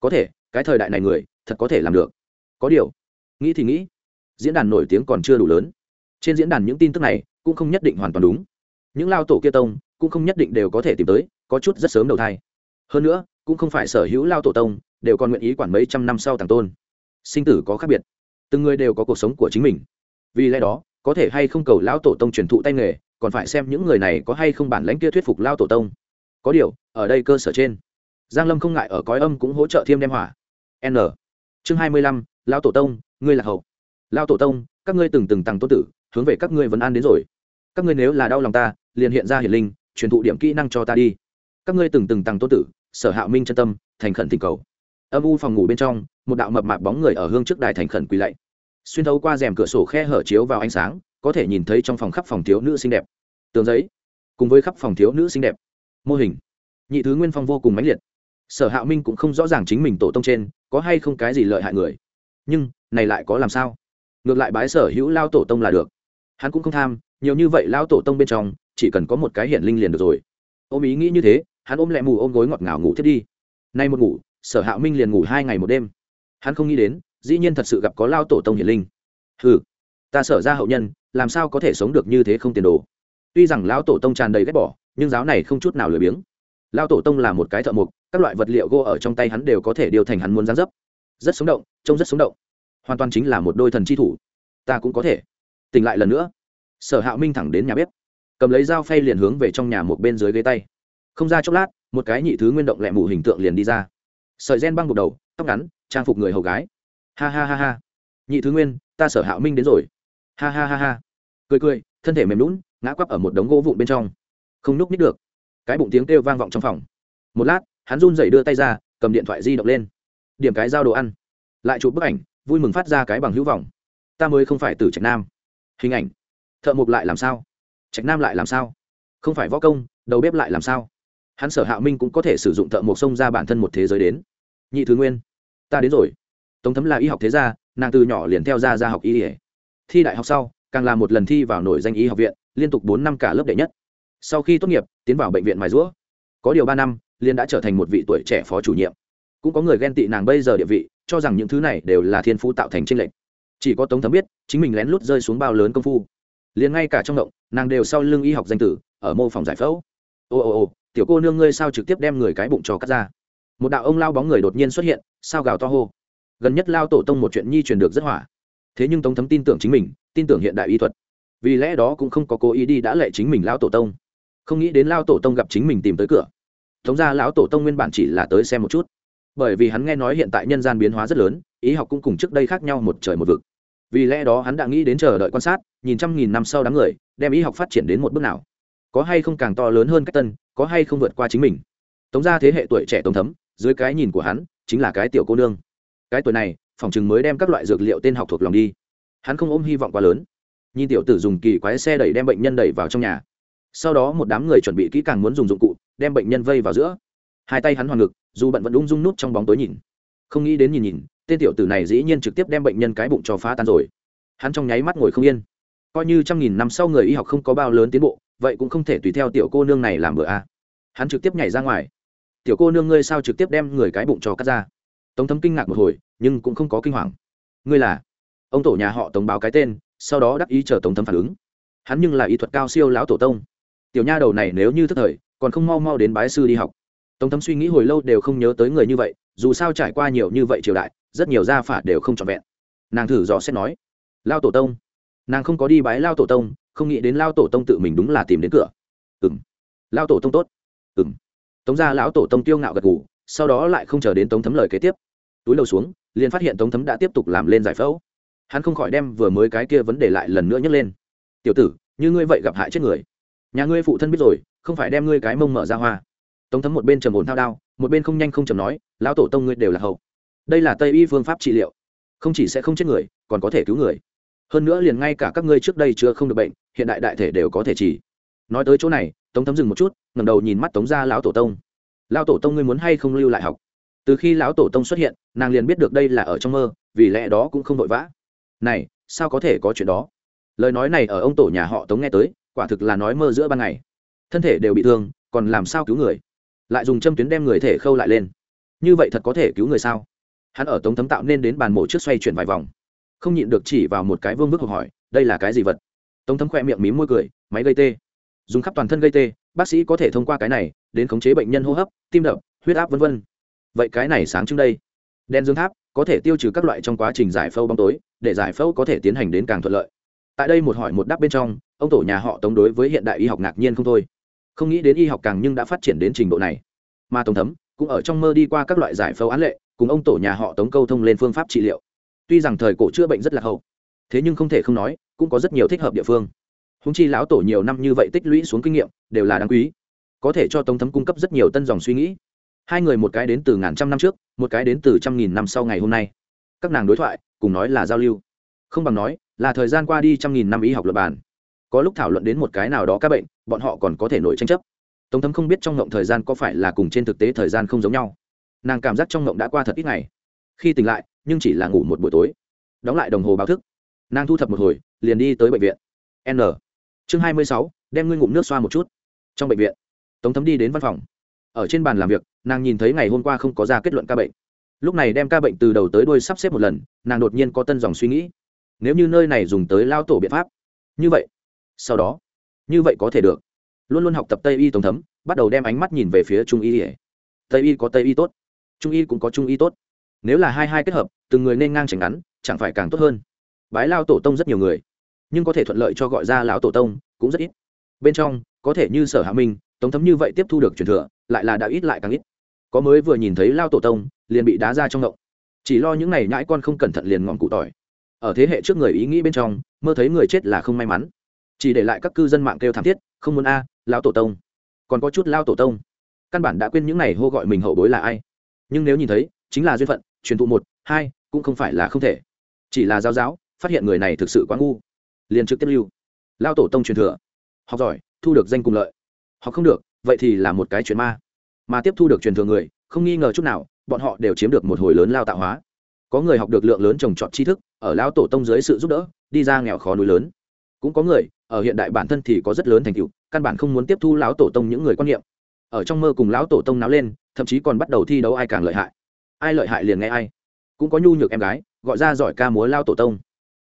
Speaker 1: Có thể, cái thời đại này người, thật có thể làm được. Có điều, nghĩ thì nghĩ diễn đàn nổi tiếng còn chưa đủ lớn. Trên diễn đàn những tin tức này cũng không nhất định hoàn toàn đúng. Những lao tổ kia tông cũng không nhất định đều có thể tìm tới, có chút rất sớm đầu thai. Hơn nữa, cũng không phải sở hữu lao tổ tông đều còn nguyện ý quản mấy trăm năm sau tàng tôn. Sinh tử có khác biệt. Từng người đều có cuộc sống của chính mình. Vì lẽ đó, có thể hay không cầu lão tổ tông truyền thụ tay nghề, còn phải xem những người này có hay không bản lãnh kia thuyết phục lao tổ tông. Có điều, ở đây cơ sở trên, giang lâm không ngại ở cõi âm cũng hỗ trợ thiêm đem hỏa. N. Chương hai mươi lăm, lao tổ tông, ngươi là hậu lao tổ tông, các ngươi từng từng tăng tôn tử, hướng về các ngươi vẫn an đến rồi. Các ngươi nếu là đau lòng ta, liền hiện ra hiển linh, truyền thụ điểm kỹ năng cho ta đi. Các ngươi từng từng tăng tôn tử, sở hạ minh chân tâm, thành khẩn tình cầu. Âm u phòng ngủ bên trong, một đạo mập mạp bóng người ở hương trước đài thành khẩn quỳ lạy. Xuyên thấu qua rèm cửa sổ khe hở chiếu vào ánh sáng, có thể nhìn thấy trong phòng khắp phòng thiếu nữ xinh đẹp. Tường giấy, cùng với khắp phòng thiếu nữ xinh đẹp. Mô hình, nhị thứ nguyên phong vô cùng mãnh liệt. Sở hạ minh cũng không rõ ràng chính mình tổ tông trên, có hay không cái gì lợi hại người. Nhưng, này lại có làm sao? Ngược lại bái sở hữu lao tổ tông là được. Hắn cũng không tham, nhiều như vậy lao tổ tông bên trong, chỉ cần có một cái hiển linh liền được rồi. Ôm ý nghĩ như thế, hắn ôm lẹ mù ôm gối ngọt ngào ngủ thiết đi. Nay một ngủ, sở hạ minh liền ngủ hai ngày một đêm. Hắn không nghĩ đến, dĩ nhiên thật sự gặp có lao tổ tông hiển linh. Ừ ta sở ra hậu nhân, làm sao có thể sống được như thế không tiền đồ? Tuy rằng lão tổ tông tràn đầy ghét bỏ, nhưng giáo này không chút nào lười biếng. Lao tổ tông là một cái thợ mộc, các loại vật liệu gỗ ở trong tay hắn đều có thể điều thành hắn muốn gián dấp. Rất sống động, trông rất sống động hoàn toàn chính là một đôi thần chi thủ. Ta cũng có thể. Tỉnh lại lần nữa. Sở hạ minh thẳng đến nhà bếp. Cầm lấy dao phay liền hướng về trong nhà một bên dưới ghế tay. Không ra chốc lát, một cái nhị thứ nguyên động lẹ mù hình tượng liền đi ra. Sợi gen băng buộc đầu, tóc ngắn, trang phục người hầu gái. Ha ha ha ha. Nhị thứ nguyên, ta sở hạ minh đến rồi. Ha ha ha ha. Cười cười, thân thể mềm lún ngã quắp ở một đống gỗ vụn bên trong. Không núp nít được. Cái bụng tiếng kêu vang vọng trong phòng. Một lát, hắn run dậy đưa tay ra, cầm điện thoại di động lên. Điểm cái giao đồ ăn. Lại chụp bức ảnh vui mừng phát ra cái bằng hữu vọng. Ta mới không phải từ trạch nam. Hình ảnh. Thợ mộc lại làm sao? Trạch nam lại làm sao? Không phải võ công, đầu bếp lại làm sao? Hắn sở hạ minh cũng có thể sử dụng thợ mộc xông ra bản thân một thế giới đến. Nhị thứ nguyên. Ta đến rồi. Tống thấm là y học thế gia, nàng từ nhỏ liền theo ra ra học y ỉa thi đại học sau, càng là một lần thi vào nổi danh y học viện, liên tục bốn năm cả lớp đệ nhất. Sau khi tốt nghiệp, tiến vào bệnh viện mài rũa có điều ba năm liên đã trở thành một vị tuổi trẻ phó chủ nhiệm cũng có người ghen tị nàng bây giờ địa vị, cho rằng những thứ này đều là thiên phú tạo thành tranh lệch. Chỉ có tống thấm biết, chính mình lén lút rơi xuống bao lớn công phu. Liền ngay cả trong động, nàng đều sau lưng y học danh tử, ở mô phòng giải phẫu. Ồ ồ ồ tiểu cô nương ngươi sao trực tiếp đem người cái bụng cho cắt ra? Một đạo ông lao bóng người đột nhiên xuất hiện, sao gào to hô. Gần nhất lao tổ tông một chuyện nhi truyền được rất hỏa. Thế nhưng tống thấm tin tưởng chính mình, tin tưởng hiện đại y thuật. Vì lẽ đó cũng không có cố ý đi đã lệ chính mình lao tổ tông. Không nghĩ đến lao tổ tông gặp chính mình tìm tới cửa. Tống ra lão tổ tông nguyên bản chỉ là tới xem một chút bởi vì hắn nghe nói hiện tại nhân gian biến hóa rất lớn, ý học cũng cùng trước đây khác nhau một trời một vực. Vì lẽ đó hắn đã nghĩ đến chờ đợi quan sát, nhìn trăm nghìn năm sau đám người, đem ý học phát triển đến một bước nào. Có hay không càng to lớn hơn cách tân, có hay không vượt qua chính mình. Tống ra thế hệ tuổi trẻ tống thấm, dưới cái nhìn của hắn, chính là cái tiểu cô nương. Cái tuổi này, phòng chừng mới đem các loại dược liệu tên học thuộc lòng đi. Hắn không ôm hy vọng quá lớn. Nhìn tiểu tử dùng kỳ quái xe đẩy đem bệnh nhân đẩy vào trong nhà. Sau đó một đám người chuẩn bị kỹ càng muốn dùng dụng cụ, đem bệnh nhân vây vào giữa hai tay hắn hoàn ngực, dù bận vẫn ung dung nút trong bóng tối nhìn. Không nghĩ đến nhìn nhìn, tên tiểu tử này dĩ nhiên trực tiếp đem bệnh nhân cái bụng cho phá tan rồi. Hắn trong nháy mắt ngồi không yên. Coi như trăm nghìn năm sau người y học không có bao lớn tiến bộ, vậy cũng không thể tùy theo tiểu cô nương này làm bữa a. À. hắn trực tiếp nhảy ra ngoài. Tiểu cô nương ngươi sao trực tiếp đem người cái bụng cho cắt ra? Tống thấm kinh ngạc một hồi, nhưng cũng không có kinh hoàng. Ngươi là? Ông tổ nhà họ tống báo cái tên, sau đó đắc ý chờ tống thấm phản ứng. Hắn nhưng là y thuật cao siêu lão tổ tông. Tiểu nha đầu này nếu như thức thời, còn không mau mau đến bái sư đi học tống thấm suy nghĩ hồi lâu đều không nhớ tới người như vậy, dù sao trải qua nhiều như vậy triều đại, rất nhiều gia phả đều không trọn vẹn. Nàng thử dò xét nói, lao tổ tông. Nàng không có đi bái lao tổ tông, không nghĩ đến lao tổ tông tự mình đúng là tìm đến cửa. Ừ m lao tổ tông tốt. Ừ m tống gia lão tổ tông tiêu ngạo gật g ủ sau đó lại không chờ đến tống thấm lời kế tiếp. Túi đầu xuống, liền phát hiện tống thấm đã tiếp tục làm lên giải phẫu. Hắn không khỏi đem vừa mới cái kia vấn đề lại lần nữa nhấc lên. Tiểu tử, như ngươi vậy gặp hại chết người. Nhà ngươi phụ thân biết rồi, không phải đem ngươi cái mông mở ra hoa tống thấm một bên trầm ổn thao đao, một bên không nhanh không chầm nói, lão tổ tông ngươi đều là hậu. Đây là tây y phương pháp trị liệu. Không chỉ sẽ không chết người, còn có thể cứu người. Hơn nữa liền ngay cả các ngươi trước đây chưa không được bệnh, hiện đại đại thể đều có thể chỉ nói tới chỗ này, tống thấm dừng một chút ngầm đầu nhìn mắt tống ra lão tổ tông. Lão tổ tông ngươi muốn hay không lưu lại học? Từ khi lão tổ tông xuất hiện, nàng liền biết được đây là ở trong mơ, vì lẽ đó cũng không vội vã. Này, sao có thể có chuyện đó? Lời nói này ở ông tổ nhà họ tống nghe tới, quả thực là nói mơ giữa ban ngày. Thân thể đều bị thương, còn làm sao cứu người? Lại dùng châm tuyến đem người thể khâu lại lên. Như vậy thật có thể cứu người sao? Hắn ở tống thấm tạo nên đến bàn mổ trước xoay chuyển vài vòng. Không nhịn được chỉ vào một cái vương vức hỏi, đây là cái gì vật? Tống thấm khoe miệng mím môi cười, máy gây tê. Dùng khắp toàn thân gây tê, bác sĩ có thể thông qua cái này đến khống chế bệnh nhân hô hấp, tim đập, huyết áp v v vậy cái này sáng trưng đây. Đen dương tháp có thể tiêu trừ các loại trong quá trình giải phẫu bóng tối, để giải phẫu có thể tiến hành đến càng thuận lợi. Tại đây một hỏi một đáp bên trong, ông tổ nhà họ tống đối với hiện đại y học ngạc nhiên không thôi không nghĩ đến y học càng nhưng đã phát triển đến trình độ này. Mà tổng thấm cũng ở trong mơ đi qua các loại giải phẫu án lệ, cùng ông tổ nhà họ tống câu thông lên phương pháp trị liệu. Tuy rằng thời cổ chữa bệnh rất là hậu, thế nhưng không thể không nói, cũng có rất nhiều thích hợp địa phương. Húng chi lão tổ nhiều năm như vậy tích lũy xuống kinh nghiệm, đều là đáng quý. Có thể cho tống thấm cung cấp rất nhiều tân dòng suy nghĩ. Hai người một cái đến từ ngàn trăm năm trước, một cái đến từ trăm nghìn năm sau ngày hôm nay. Các nàng đối thoại, cùng nói là giao lưu. Không bằng nói, là thời gian qua đi trăm nghìn năm y học luật bản có lúc thảo luận đến một cái nào đó các bệnh, bọn họ còn có thể nổi tranh chấp. Tống thấm không biết trong ngộng thời gian có phải là cùng trên thực tế thời gian không giống nhau. Nàng cảm giác trong ngộng đã qua thật ít ngày. Khi tỉnh lại, nhưng chỉ là ngủ một buổi tối. Đóng lại đồng hồ báo thức. Nàng thu thập một hồi, liền đi tới bệnh viện. N. Chương hai mươi sáu, đem ngươi ngụm nước xoa một chút. Trong bệnh viện, tống thấm đi đến văn phòng. Ở trên bàn làm việc, nàng nhìn thấy ngày hôm qua không có ra kết luận ca bệnh. Lúc này đem ca bệnh từ đầu tới đuôi sắp xếp một lần, nàng đột nhiên có tân dòng suy nghĩ. Nếu như nơi này dùng tới lao tổ biện pháp, như vậy sau đó, như vậy có thể được. Luôn luôn học tập tây y tổng thấm bắt đầu đem ánh mắt nhìn về phía trung y tây y có tây y tốt, trung y cũng có trung y tốt. Nếu là hai hai kết hợp, từng người nên ngang chảnh ngắn, chẳng phải càng tốt hơn. Bái lao tổ tông rất nhiều người, nhưng có thể thuận lợi cho gọi ra lão tổ tông cũng rất ít. Bên trong, có thể như sở hạ minh tống thấm như vậy tiếp thu được truyền thừa, lại là đã ít lại càng ít. Có mới vừa nhìn thấy lao tổ tông, liền bị đá ra trong ngộng. Chỉ lo những ngày nhãi con không cẩn thận liền ngọn cụ tỏi. Ở thế hệ trước người ý nghĩ bên trong, mơ thấy người chết là không may mắn chỉ để lại các cư dân mạng kêu thảm thiết không muốn a à, lao tổ tông. Còn có chút lao tổ tông. Căn bản đã quên những ngày hô gọi mình hậu bối là ai. Nhưng nếu nhìn thấy chính là duyên phận truyền thụ một hai cũng không phải là không thể. Chỉ là giáo giáo phát hiện người này thực sự quá ngu. Liền trực tiếp lưu. Lao tổ tông truyền thừa. Học giỏi thu được danh cùng lợi. Học không được vậy thì là một cái chuyện ma. Mà tiếp thu được truyền thừa người không nghi ngờ chút nào bọn họ đều chiếm được một hồi lớn lao tạo hóa. Có người học được lượng lớn trồng trọt tri thức ở lao tổ tông dưới sự giúp đỡ đi ra nghèo khó núi lớn. Cũng có người ở hiện đại bản thân thì có rất lớn thành tựu, căn bản không muốn tiếp thu lão tổ tông những người quan niệm. Ở trong mơ cùng lão tổ tông náo lên, thậm chí còn bắt đầu thi đấu ai càng lợi hại. Ai lợi hại liền nghe ai. Cũng có nhu nhược em gái, gọi ra giỏi ca múa lao tổ tông.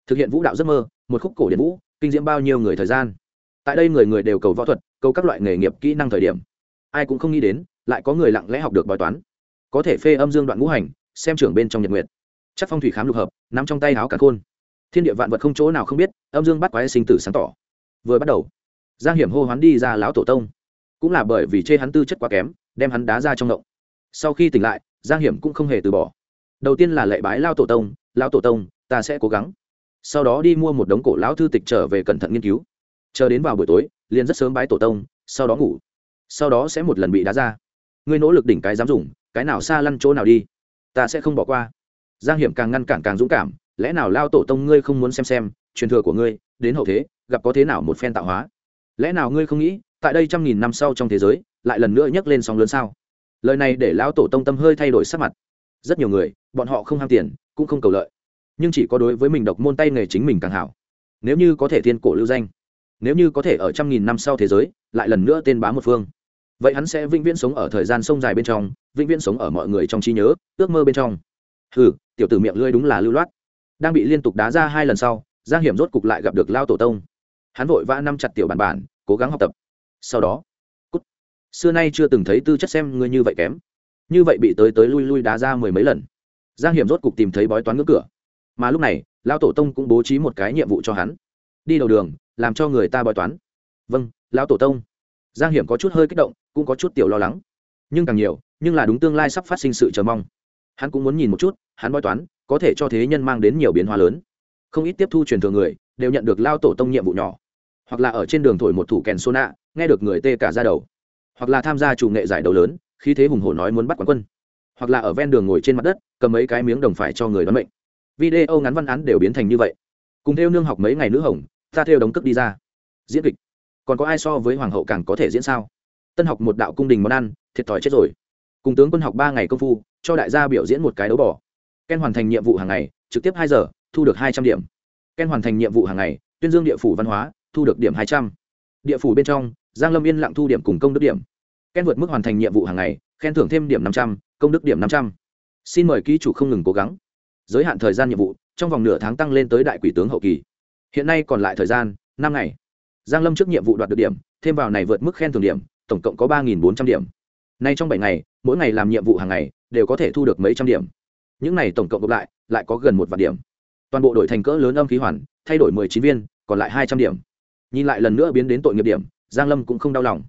Speaker 1: Thực hiện vũ đạo giấc mơ, một khúc cổ điển vũ, kinh diễm bao nhiêu người thời gian. Tại đây người người đều cầu võ thuật, cầu các loại nghề nghiệp kỹ năng thời điểm. Ai cũng không nghĩ đến, lại có người lặng lẽ học được bói toán. Có thể phê âm dương đoạn ngũ hành, xem trưởng bên trong nhật nguyệt. Chắc phong thủy khám lục hợp, nắm trong tay áo cả khôn. Thiên địa vạn vật không chỗ nào không biết, âm dương bắt quái sinh tử sáng tỏ vừa bắt đầu. Giang hiểm hô hoán đi ra lão tổ tông. Cũng là bởi vì chê hắn tư chất quá kém, đem hắn đá ra trong ngộng. Sau khi tỉnh lại, giang hiểm cũng không hề từ bỏ. Đầu tiên là lệ bái lao tổ tông lao tổ tông, ta sẽ cố gắng. Sau đó đi mua một đống cổ lão thư tịch trở về cẩn thận nghiên cứu. Chờ đến vào buổi tối, liền rất sớm bái tổ tông, sau đó ngủ. Sau đó sẽ một lần bị đá ra. Ngươi nỗ lực đỉnh cái dám dùng, cái nào xa lăn chỗ nào đi, ta sẽ không bỏ qua. Giang hiểm càng ngăn cản càng dũng cảm, lẽ nào lao tổ tông ngươi không muốn xem xem, truyền thừa của ngươi đến hậu thế gặp có thế nào một phen tạo hóa? Lẽ nào ngươi không nghĩ, tại đây trăm nghìn năm sau trong thế giới, lại lần nữa nhấc lên sóng lớn sao? Lời này để lão tổ tông tâm hơi thay đổi sắc mặt. Rất nhiều người, bọn họ không ham tiền, cũng không cầu lợi. Nhưng chỉ có đối với mình độc môn tay nghề chính mình càng hảo. Nếu như có thể thiên cổ lưu danh, nếu như có thể ở trăm nghìn năm sau thế giới, lại lần nữa tên bá một phương, vậy hắn sẽ vĩnh viễn sống ở thời gian sông dài bên trong, vĩnh viễn sống ở mọi người trong trí nhớ, ước mơ bên trong. Hừ, tiểu tử miệng lưỡi đúng là lưu loát. Đang bị liên tục đá ra hai lần sau, giang hiểm rốt cục lại gặp được lao tổ tông hắn vội vã nắm chặt tiểu bản bản, cố gắng học tập. Sau đó, cút. Xưa nay chưa từng thấy tư chất xem ngươi như vậy kém. Như vậy bị tới tới lui lui đá ra mười mấy lần. Giang hiểm rốt cục tìm thấy bói toán ngưỡng cửa. Mà lúc này lao tổ tông cũng bố trí một cái nhiệm vụ cho hắn. Đi đầu đường, làm cho người ta bói toán. Vâng lão tổ tông. Giang hiểm có chút hơi kích động, cũng có chút tiểu lo lắng. Nhưng càng nhiều, nhưng là đúng tương lai sắp phát sinh sự chờ mong. Hắn cũng muốn nhìn một chút, hắn bói toán, có thể cho thế nhân mang đến nhiều biến hóa lớn. Không ít tiếp thu truyền thừa người, đều nhận được lao tổ tông nhiệm vụ nhỏ hoặc là ở trên đường thổi một thủ kèn xô nạ nghe được người tê cả ra đầu. Hoặc là tham gia chủ nghệ giải đấu lớn khi thế hùng hổ nói muốn bắt quán quân. Hoặc là ở ven đường ngồi trên mặt đất, cầm mấy cái miếng đồng phải cho người đoán mệnh. Video ngắn văn án đều biến thành như vậy. Cùng theo nương học mấy ngày nữ hồng, ta theo đóng cước đi ra. Diễn kịch. Còn có ai so với hoàng hậu càng có thể diễn sao? Tân học một đạo cung đình món ăn, thiệt thòi chết rồi. Cùng tướng quân học ba ngày công phu, cho đại gia biểu diễn một cái đấu bỏ ken hoàn thành nhiệm vụ hàng ngày, trực tiếp hai giờ, thu được hai trăm điểm. Ken hoàn thành nhiệm vụ hàng ngày, tuyên dương địa phủ văn hóa thu được điểm hai trăm. Địa phủ bên trong, giang lâm yên lặng thu điểm cùng công đức điểm. Ken vượt mức hoàn thành nhiệm vụ hàng ngày, khen thưởng thêm điểm năm trăm, công đức điểm năm trăm. Xin mời ký chủ không ngừng cố gắng. Giới hạn thời gian nhiệm vụ, trong vòng nửa tháng tăng lên tới đại quỷ tướng hậu kỳ. Hiện nay còn lại thời gian, năm ngày. Giang lâm trước nhiệm vụ đoạt được điểm, thêm vào này vượt mức khen thưởng điểm, tổng cộng có ba bốn trăm điểm. Nay trong bảy ngày, mỗi ngày làm nhiệm vụ hàng ngày, đều có thể thu được mấy trăm điểm. Những này tổng cộng cộng lại lại có gần một vạn điểm. Toàn bộ đổi thành cỡ lớn âm khí hoàn, thay đổi mười chín viên, còn lại hai trăm điểm nhìn lại lần nữa biến đến tội nghiệp điểm, giang lâm cũng không đau lòng.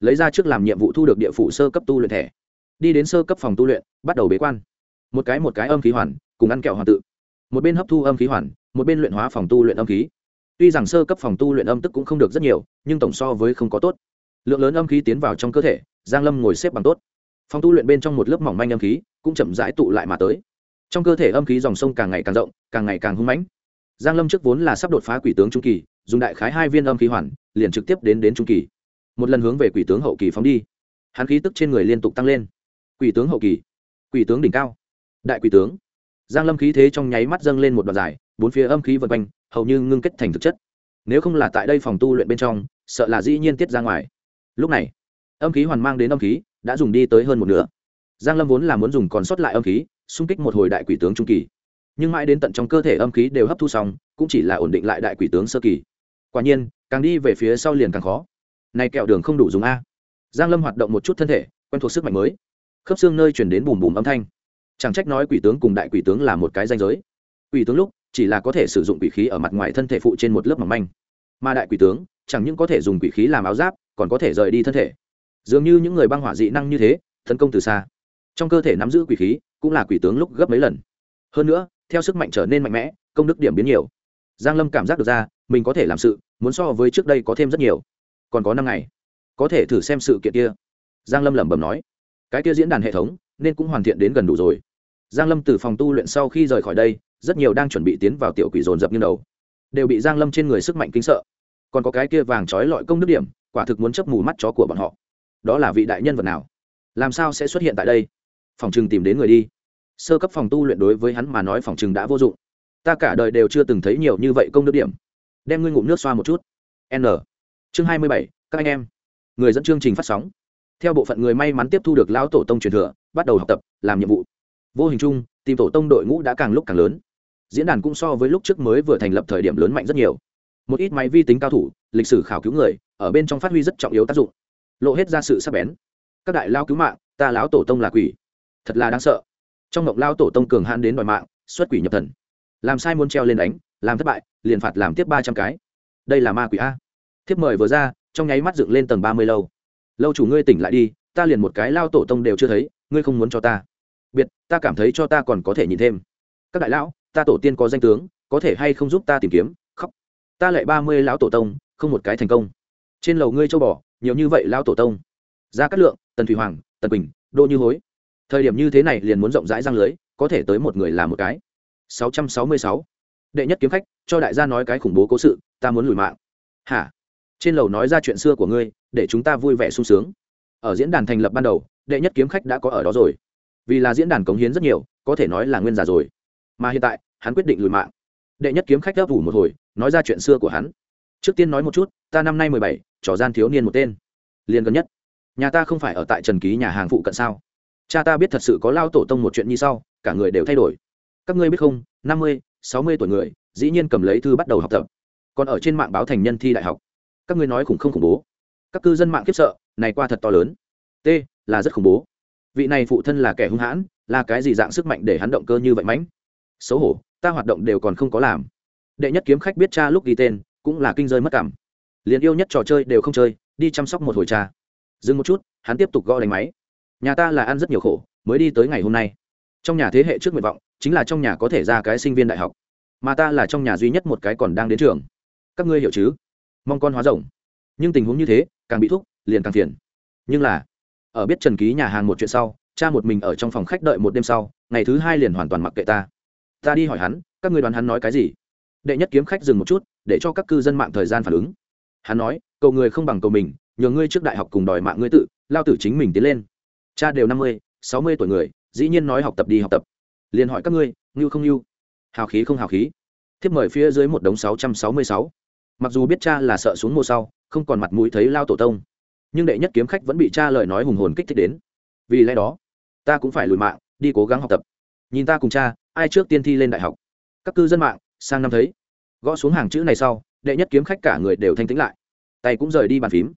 Speaker 1: Lấy ra trước làm nhiệm vụ thu được địa phủ sơ cấp tu luyện thẻ. Đi đến sơ cấp phòng tu luyện, bắt đầu bế quan. Một cái một cái âm khí hoàn, cùng ăn kẹo hoàn tự. Một bên hấp thu âm khí hoàn, một bên luyện hóa phòng tu luyện âm khí. Tuy rằng sơ cấp phòng tu luyện âm tức cũng không được rất nhiều, nhưng tổng so với không có tốt. Lượng lớn âm khí tiến vào trong cơ thể, giang lâm ngồi xếp bằng tốt. Phòng tu luyện bên trong một lớp mỏng manh âm khí, cũng chậm rãi tụ lại mà tới. Trong cơ thể âm khí dòng sông càng ngày càng rộng, càng ngày càng hung mãnh. Giang lâm trước vốn là sắp đột phá quỷ tướng trung kỳ dùng đại khái hai viên âm khí hoàn, liền trực tiếp đến đến trung kỳ. Một lần hướng về quỷ tướng hậu kỳ phóng đi. Hắn khí tức trên người liên tục tăng lên. Quỷ tướng hậu kỳ. Quỷ tướng đỉnh cao. Đại quỷ tướng. Giang lâm khí thế trong nháy mắt dâng lên một đoạn dài, bốn phía âm khí vần quanh, hầu như ngưng kết thành thực chất. Nếu không là tại đây phòng tu luyện bên trong, sợ là dĩ nhiên tiết ra ngoài. Lúc này, âm khí hoàn mang đến âm khí, đã dùng đi tới hơn một nửa. Giang lâm vốn là muốn dùng còn sót lại âm khí, xung kích một hồi đại quỷ tướng trung kỳ. Nhưng mãi đến tận trong cơ thể âm khí đều hấp thu xong, cũng chỉ là ổn định lại đại quỷ tướng sơ kỳ quả nhiên, càng đi về phía sau liền càng khó. Này kẹo đường không đủ dùng a. Giang lâm hoạt động một chút thân thể, quen thuộc sức mạnh mới. Khớp xương nơi chuyển đến bùm bùm âm thanh. Chẳng trách nói quỷ tướng cùng đại quỷ tướng là một cái danh giới. Quỷ tướng lúc, chỉ là có thể sử dụng quỷ khí ở mặt ngoài thân thể phụ trên một lớp mỏng manh. Mà đại quỷ tướng, chẳng những có thể dùng quỷ khí làm áo giáp, còn có thể rời đi thân thể. Dường như những người băng hỏa dị năng như thế, tấn công từ xa. Trong cơ thể nắm giữ quỷ khí, cũng là quỷ tướng lúc gấp mấy lần. Hơn nữa, theo sức mạnh trở nên mạnh mẽ, công đức điểm biến nhiều giang lâm cảm giác được ra, mình có thể làm sự, muốn so với trước đây có thêm rất nhiều. Còn có năm ngày, có thể thử xem sự kiện kia. Giang lâm lẩm bẩm nói, cái kia diễn đàn hệ thống, nên cũng hoàn thiện đến gần đủ rồi. Giang lâm từ phòng tu luyện sau khi rời khỏi đây, rất nhiều đang chuẩn bị tiến vào tiểu quỷ dồn dập như đầu. Đều bị giang lâm trên người sức mạnh kinh sợ. Còn có cái kia vàng trói lọi công đức điểm, quả thực muốn chấp mù mắt chó của bọn họ. Đó là vị đại nhân vật nào? Làm sao sẽ xuất hiện tại đây? Phòng trừng tìm đến người đi. Sơ cấp phòng tu luyện đối với hắn mà nói phòng trừng đã vô dụng ta cả đời đều chưa từng thấy nhiều như vậy công đức điểm. Đem ngươi ngụm nước xoa một chút. N. Chương hai mươi bảy, các anh em. Người dẫn chương trình phát sóng. Theo bộ phận người may mắn tiếp thu được lão tổ tông truyền thừa, bắt đầu học tập, làm nhiệm vụ. Vô hình chung, tìm tổ tông đội ngũ đã càng lúc càng lớn. Diễn đàn cũng so với lúc trước mới vừa thành lập thời điểm lớn mạnh rất nhiều. Một ít máy vi tính cao thủ, lịch sử khảo cứu người, ở bên trong phát huy rất trọng yếu tác dụng. Lộ hết ra sự sắc bén. Các đại lao cứu mạng, ta lão tổ tông là quỷ. Thật là đáng sợ. Trong mộng lao tổ tông cường hãn đến đòi mạng, xuất quỷ nhập thần làm sai muốn treo lên đánh, làm thất bại, liền phạt làm tiếp ba trăm cái. Đây là ma quỷ a. Thiếp mời vừa ra, trong nháy mắt dựng lên tầng ba mươi lâu. Lâu chủ ngươi tỉnh lại đi, ta liền một cái lao tổ tông đều chưa thấy, ngươi không muốn cho ta. Biệt, ta cảm thấy cho ta còn có thể nhìn thêm. Các đại lão, ta tổ tiên có danh tướng, có thể hay không giúp ta tìm kiếm? Khóc. Ta lại ba mươi lão tổ tông, không một cái thành công. Trên lầu ngươi châu bò, nhiều như vậy lão tổ tông. Ra cát lượng, tần thủy hoàng, tần bình đô như hối. Thời điểm như thế này liền muốn rộng rãi răng lưới, có thể tới một người là một cái. 666. đệ nhất kiếm khách, cho đại gia nói cái khủng bố cố sự, ta muốn lùi mạng. Hả? Trên lầu nói ra chuyện xưa của ngươi, để chúng ta vui vẻ sung sướng. Ở diễn đàn thành lập ban đầu, đệ nhất kiếm khách đã có ở đó rồi. Vì là diễn đàn cống hiến rất nhiều, có thể nói là nguyên giả rồi. Mà hiện tại, hắn quyết định lùi mạng. Đệ nhất kiếm khách đáp ủ một hồi, nói ra chuyện xưa của hắn. Trước tiên nói một chút, ta năm nay mười bảy, trò gian thiếu niên một tên. Liền gần nhất. Nhà ta không phải ở tại trần ký nhà hàng phụ cận sao? Cha ta biết thật sự có lao tổ tông một chuyện như sau, cả người đều thay đổi các ngươi biết không, năm mươi, sáu mươi tuổi người, dĩ nhiên cầm lấy thư bắt đầu học tập. Còn ở trên mạng báo thành nhân thi đại học. Các ngươi nói khủng không khủng bố? Các cư dân mạng khiếp sợ, này qua thật to lớn. T, là rất khủng bố. Vị này phụ thân là kẻ hung hãn, là cái gì dạng sức mạnh để hắn động cơ như vậy mãnh? Xấu hổ, ta hoạt động đều còn không có làm. Đệ nhất kiếm khách biết cha lúc ghi tên, cũng là kinh rơi mất cảm. Liền yêu nhất trò chơi đều không chơi, đi chăm sóc một hồi cha. Dừng một chút, hắn tiếp tục gõ đánh máy. Nhà ta là ăn rất nhiều khổ, mới đi tới ngày hôm nay trong nhà thế hệ trước nguyện vọng, chính là trong nhà có thể ra cái sinh viên đại học. Mà ta là trong nhà duy nhất một cái còn đang đến trường. Các ngươi hiểu chứ? Mong con hóa rồng. Nhưng tình huống như thế, càng bị thúc, liền càng phiền. Nhưng là, ở biết trần ký nhà hàng một chuyện sau, cha một mình ở trong phòng khách đợi một đêm sau, ngày thứ hai liền hoàn toàn mặc kệ ta. Ta đi hỏi hắn, các người đoán hắn nói cái gì? Đệ nhất kiếm khách dừng một chút, để cho các cư dân mạng thời gian phản ứng. Hắn nói, cầu người không bằng cầu mình, nhờ ngươi trước đại học cùng đòi mạng ngươi tự, lao tử chính mình tiến lên. Cha đều năm mươi, sáu mươi tuổi người dĩ nhiên nói học tập đi học tập. Liền hỏi các ngươi, ngưu không ngưu? Hào khí không hào khí? Thiếp mời phía dưới một đống sáu trăm sáu mươi sáu. Mặc dù biết cha là sợ xuống mô sau, không còn mặt mũi thấy lao tổ tông, nhưng đệ nhất kiếm khách vẫn bị cha lời nói hùng hồn kích thích đến. Vì lẽ đó, ta cũng phải lùi mạng, đi cố gắng học tập. Nhìn ta cùng cha, ai trước tiên thi lên đại học? Các cư dân mạng, sang năm thấy. Gõ xuống hàng chữ này sau, đệ nhất kiếm khách cả người đều thanh tĩnh lại. Tay cũng rời đi bàn phím.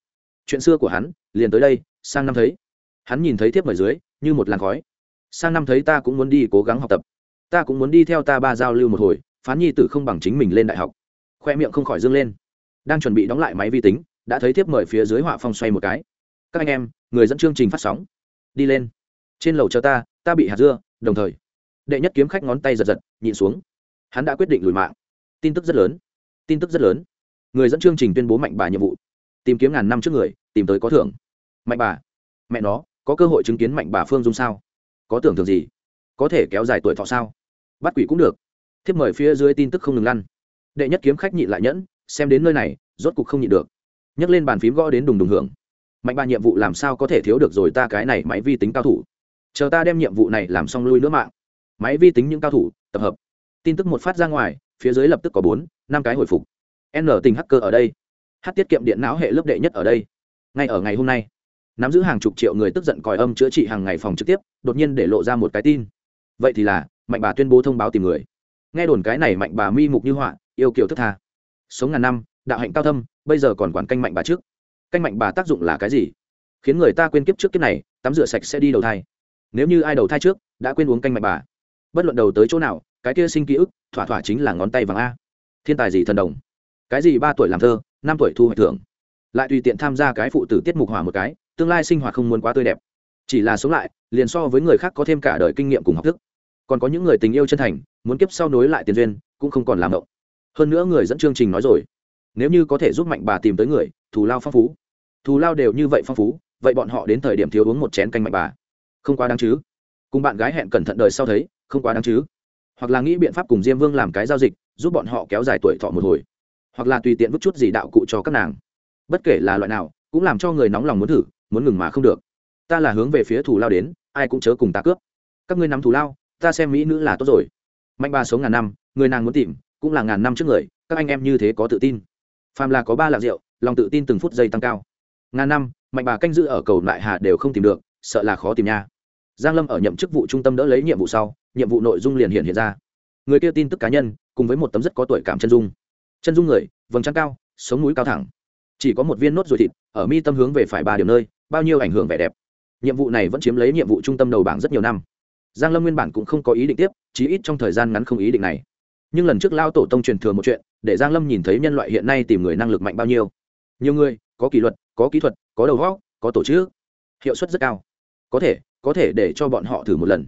Speaker 1: Chuyện xưa của hắn, liền tới đây, sang năm thấy. Hắn nhìn thấy thiếp mời dưới, như một làn khói sang năm thấy ta cũng muốn đi cố gắng học tập. Ta cũng muốn đi theo ta ba giao lưu một hồi, phán nhi tử không bằng chính mình lên đại học. Khoe miệng không khỏi dâng lên. Đang chuẩn bị đóng lại máy vi tính, đã thấy thiếp mời phía dưới họa phong xoay một cái. Các anh em, người dẫn chương trình phát sóng. Đi lên. Trên lầu chờ ta ta bị hạt dưa, đồng thời. Đệ nhất kiếm khách ngón tay giật giật, nhịn xuống. Hắn đã quyết định lùi mạng. Tin tức rất lớn. Tin tức rất lớn. Người dẫn chương trình tuyên bố mạnh bà nhiệm vụ. Tìm kiếm ngàn năm trước người, tìm tới có thưởng. Mạnh bà. Mẹ nó, có cơ hội chứng kiến mạnh bà phương dung sao? Có tưởng thường gì? Có thể kéo dài tuổi thọ sao? Bắt quỷ cũng được. Thiếp mời phía dưới tin tức không ngừng lăn. Đệ nhất kiếm khách nhịn lại nhẫn, xem đến nơi này, rốt cục không nhịn được. Nhấc lên bàn phím gõ đến đùng đùng hưởng. Mạnh ba nhiệm vụ làm sao có thể thiếu được rồi ta cái này máy vi tính cao thủ? Chờ ta đem nhiệm vụ này làm xong lui nữa mạng. Máy vi tính những cao thủ, tập hợp. Tin tức một phát ra ngoài, phía dưới lập tức có bốn, năm cái hồi phục. N tình hacker ở đây. H tiết kiệm điện não hệ lớp đệ nhất ở đây. Ngay ở ngày hôm nay nắm giữ hàng chục triệu người tức giận còi âm chữa trị hàng ngày phòng trực tiếp, đột nhiên để lộ ra một cái tin. Vậy thì là, mạnh bà tuyên bố thông báo tìm người. Nghe đồn cái này mạnh bà mi mục như họa, yêu kiểu thức tha. Sống ngàn năm, đạo hạnh cao thâm, bây giờ còn quản canh mạnh bà trước. Canh mạnh bà tác dụng là cái gì? Khiến người ta quên kiếp trước kiếp này, tắm rửa sạch sẽ đi đầu thai. Nếu như ai đầu thai trước, đã quên uống canh mạnh bà. Bất luận đầu tới chỗ nào, cái kia sinh ký ức, thỏa thỏa chính là ngón tay vàng a. Thiên tài gì thần đồng? Cái gì ba tuổi làm thơ, năm tuổi thu hoạch thưởng? Lại tùy tiện tham gia cái phụ tử tiết mục hỏa một cái tương lai sinh hoạt không muốn quá tươi đẹp. Chỉ là sống lại, liền so với người khác có thêm cả đời kinh nghiệm cùng học thức. Còn có những người tình yêu chân thành, muốn kiếp sau nối lại tiền duyên, cũng không còn làm động hơn nữa người dẫn chương trình nói rồi, nếu như có thể giúp mạnh bà tìm tới người, thù lao phong phú. Thù lao đều như vậy phong phú, vậy bọn họ đến thời điểm thiếu uống một chén canh mạnh bà. Không quá đáng chứ. Cùng bạn gái hẹn cẩn thận đời sau thấy, không quá đáng chứ. Hoặc là nghĩ biện pháp cùng diêm vương làm cái giao dịch, giúp bọn họ kéo dài tuổi thọ một hồi. Hoặc là tùy tiện vứt chút gì đạo cụ cho các nàng. Bất kể là loại nào, cũng làm cho người nóng lòng muốn thử muốn ngừng mà không được. Ta là hướng về phía thù lao đến, ai cũng chớ cùng ta cướp. Các ngươi nắm thù lao, ta xem mỹ nữ là tốt rồi. Mạnh ba sống ngàn năm, người nàng muốn tìm, cũng là ngàn năm trước người, các anh em như thế có tự tin. Phàm là có ba lạc rượu, lòng tự tin từng phút giây tăng cao. Ngàn năm, mạnh bà canh giữ ở cầu lại hà đều không tìm được, sợ là khó tìm nha. Giang lâm ở nhậm chức vụ trung tâm đỡ lấy nhiệm vụ sau, nhiệm vụ nội dung liền hiện hiện ra. Người kia tin tức cá nhân, cùng với một tấm rất có tuổi cảm chân dung. Chân dung người, vầng trăng cao, sống núi cao thẳng. Chỉ có một viên nốt ruồi thịt, ở mi tâm hướng về phải ba điểm nơi bao nhiêu ảnh hưởng vẻ đẹp. Nhiệm vụ này vẫn chiếm lấy nhiệm vụ trung tâm đầu bảng rất nhiều năm. Giang lâm nguyên bản cũng không có ý định tiếp, chí ít trong thời gian ngắn không ý định này. Nhưng lần trước lao tổ tông truyền thừa một chuyện, để giang lâm nhìn thấy nhân loại hiện nay tìm người năng lực mạnh bao nhiêu. Nhiều người, có kỷ luật, có kỹ thuật, có đầu óc, có tổ chức. Hiệu suất rất cao. Có thể có thể để cho bọn họ thử một lần.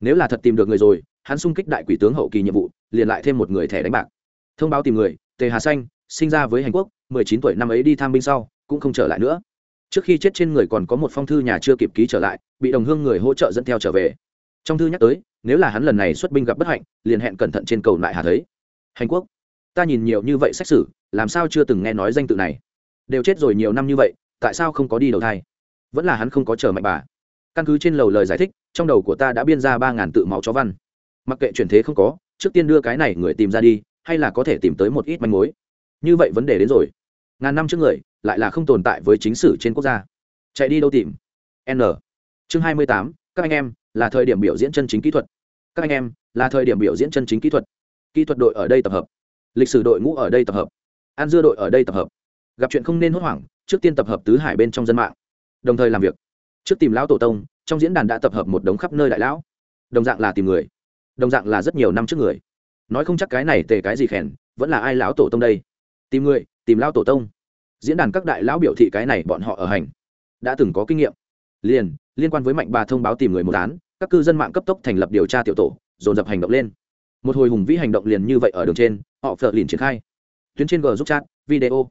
Speaker 1: Nếu là thật tìm được người rồi, hắn xung kích đại quỷ tướng hậu kỳ nhiệm vụ, liền lại thêm một người thẻ đánh bạc. Thông báo tìm người, tề hà xanh, sinh ra với hành quốc, mười chín tuổi năm ấy đi tham binh sau, cũng không trở lại nữa trước khi chết trên người còn có một phong thư nhà chưa kịp ký trở lại, bị đồng hương người hỗ trợ dẫn theo trở về. Trong thư nhắc tới, nếu là hắn lần này xuất binh gặp bất hạnh, liền hẹn cẩn thận trên cầu lại hà thấy. Hành quốc, ta nhìn nhiều như vậy xét xử, làm sao chưa từng nghe nói danh tự này. Đều chết rồi nhiều năm như vậy, tại sao không có đi đầu thai? Vẫn là hắn không có chờ mạnh bà. Căn cứ trên lầu lời giải thích, trong đầu của ta đã biên ra ba ngàn tự máu chó văn. Mặc kệ truyền thế không có, trước tiên đưa cái này người tìm ra đi, hay là có thể tìm tới một ít manh mối. Như vậy vấn đề đến rồi. Ngàn năm trước người lại là không tồn tại với chính sử trên quốc gia. Chạy đi đâu tìm? N. Chương hai mươi tám, các anh em, là thời điểm biểu diễn chân chính kỹ thuật. Các anh em, là thời điểm biểu diễn chân chính kỹ thuật. Kỹ thuật đội ở đây tập hợp. Lịch sử đội ngũ ở đây tập hợp. An dưa đội ở đây tập hợp. Gặp chuyện không nên hốt hoảng, trước tiên tập hợp tứ hải bên trong dân mạng. Đồng thời làm việc. Trước tìm lão tổ tông, trong diễn đàn đã tập hợp một đống khắp nơi đại lão. Đồng dạng là tìm người. Đồng dạng là rất nhiều năm trước người. Nói không chắc cái này tề cái gì khèn, vẫn là ai lão tổ tông đây? Tìm người, tìm lão tổ tông diễn đàn các đại lão biểu thị cái này bọn họ ở hành. Đã từng có kinh nghiệm. Liền, liên quan với mạnh bà thông báo tìm người một án, các cư dân mạng cấp tốc thành lập điều tra tiểu tổ, dồn dập hành động lên. Một hồi hùng vĩ hành động liền như vậy ở đường trên, họ phờ liền triển khai. Tuyến trên g giúp chat, video.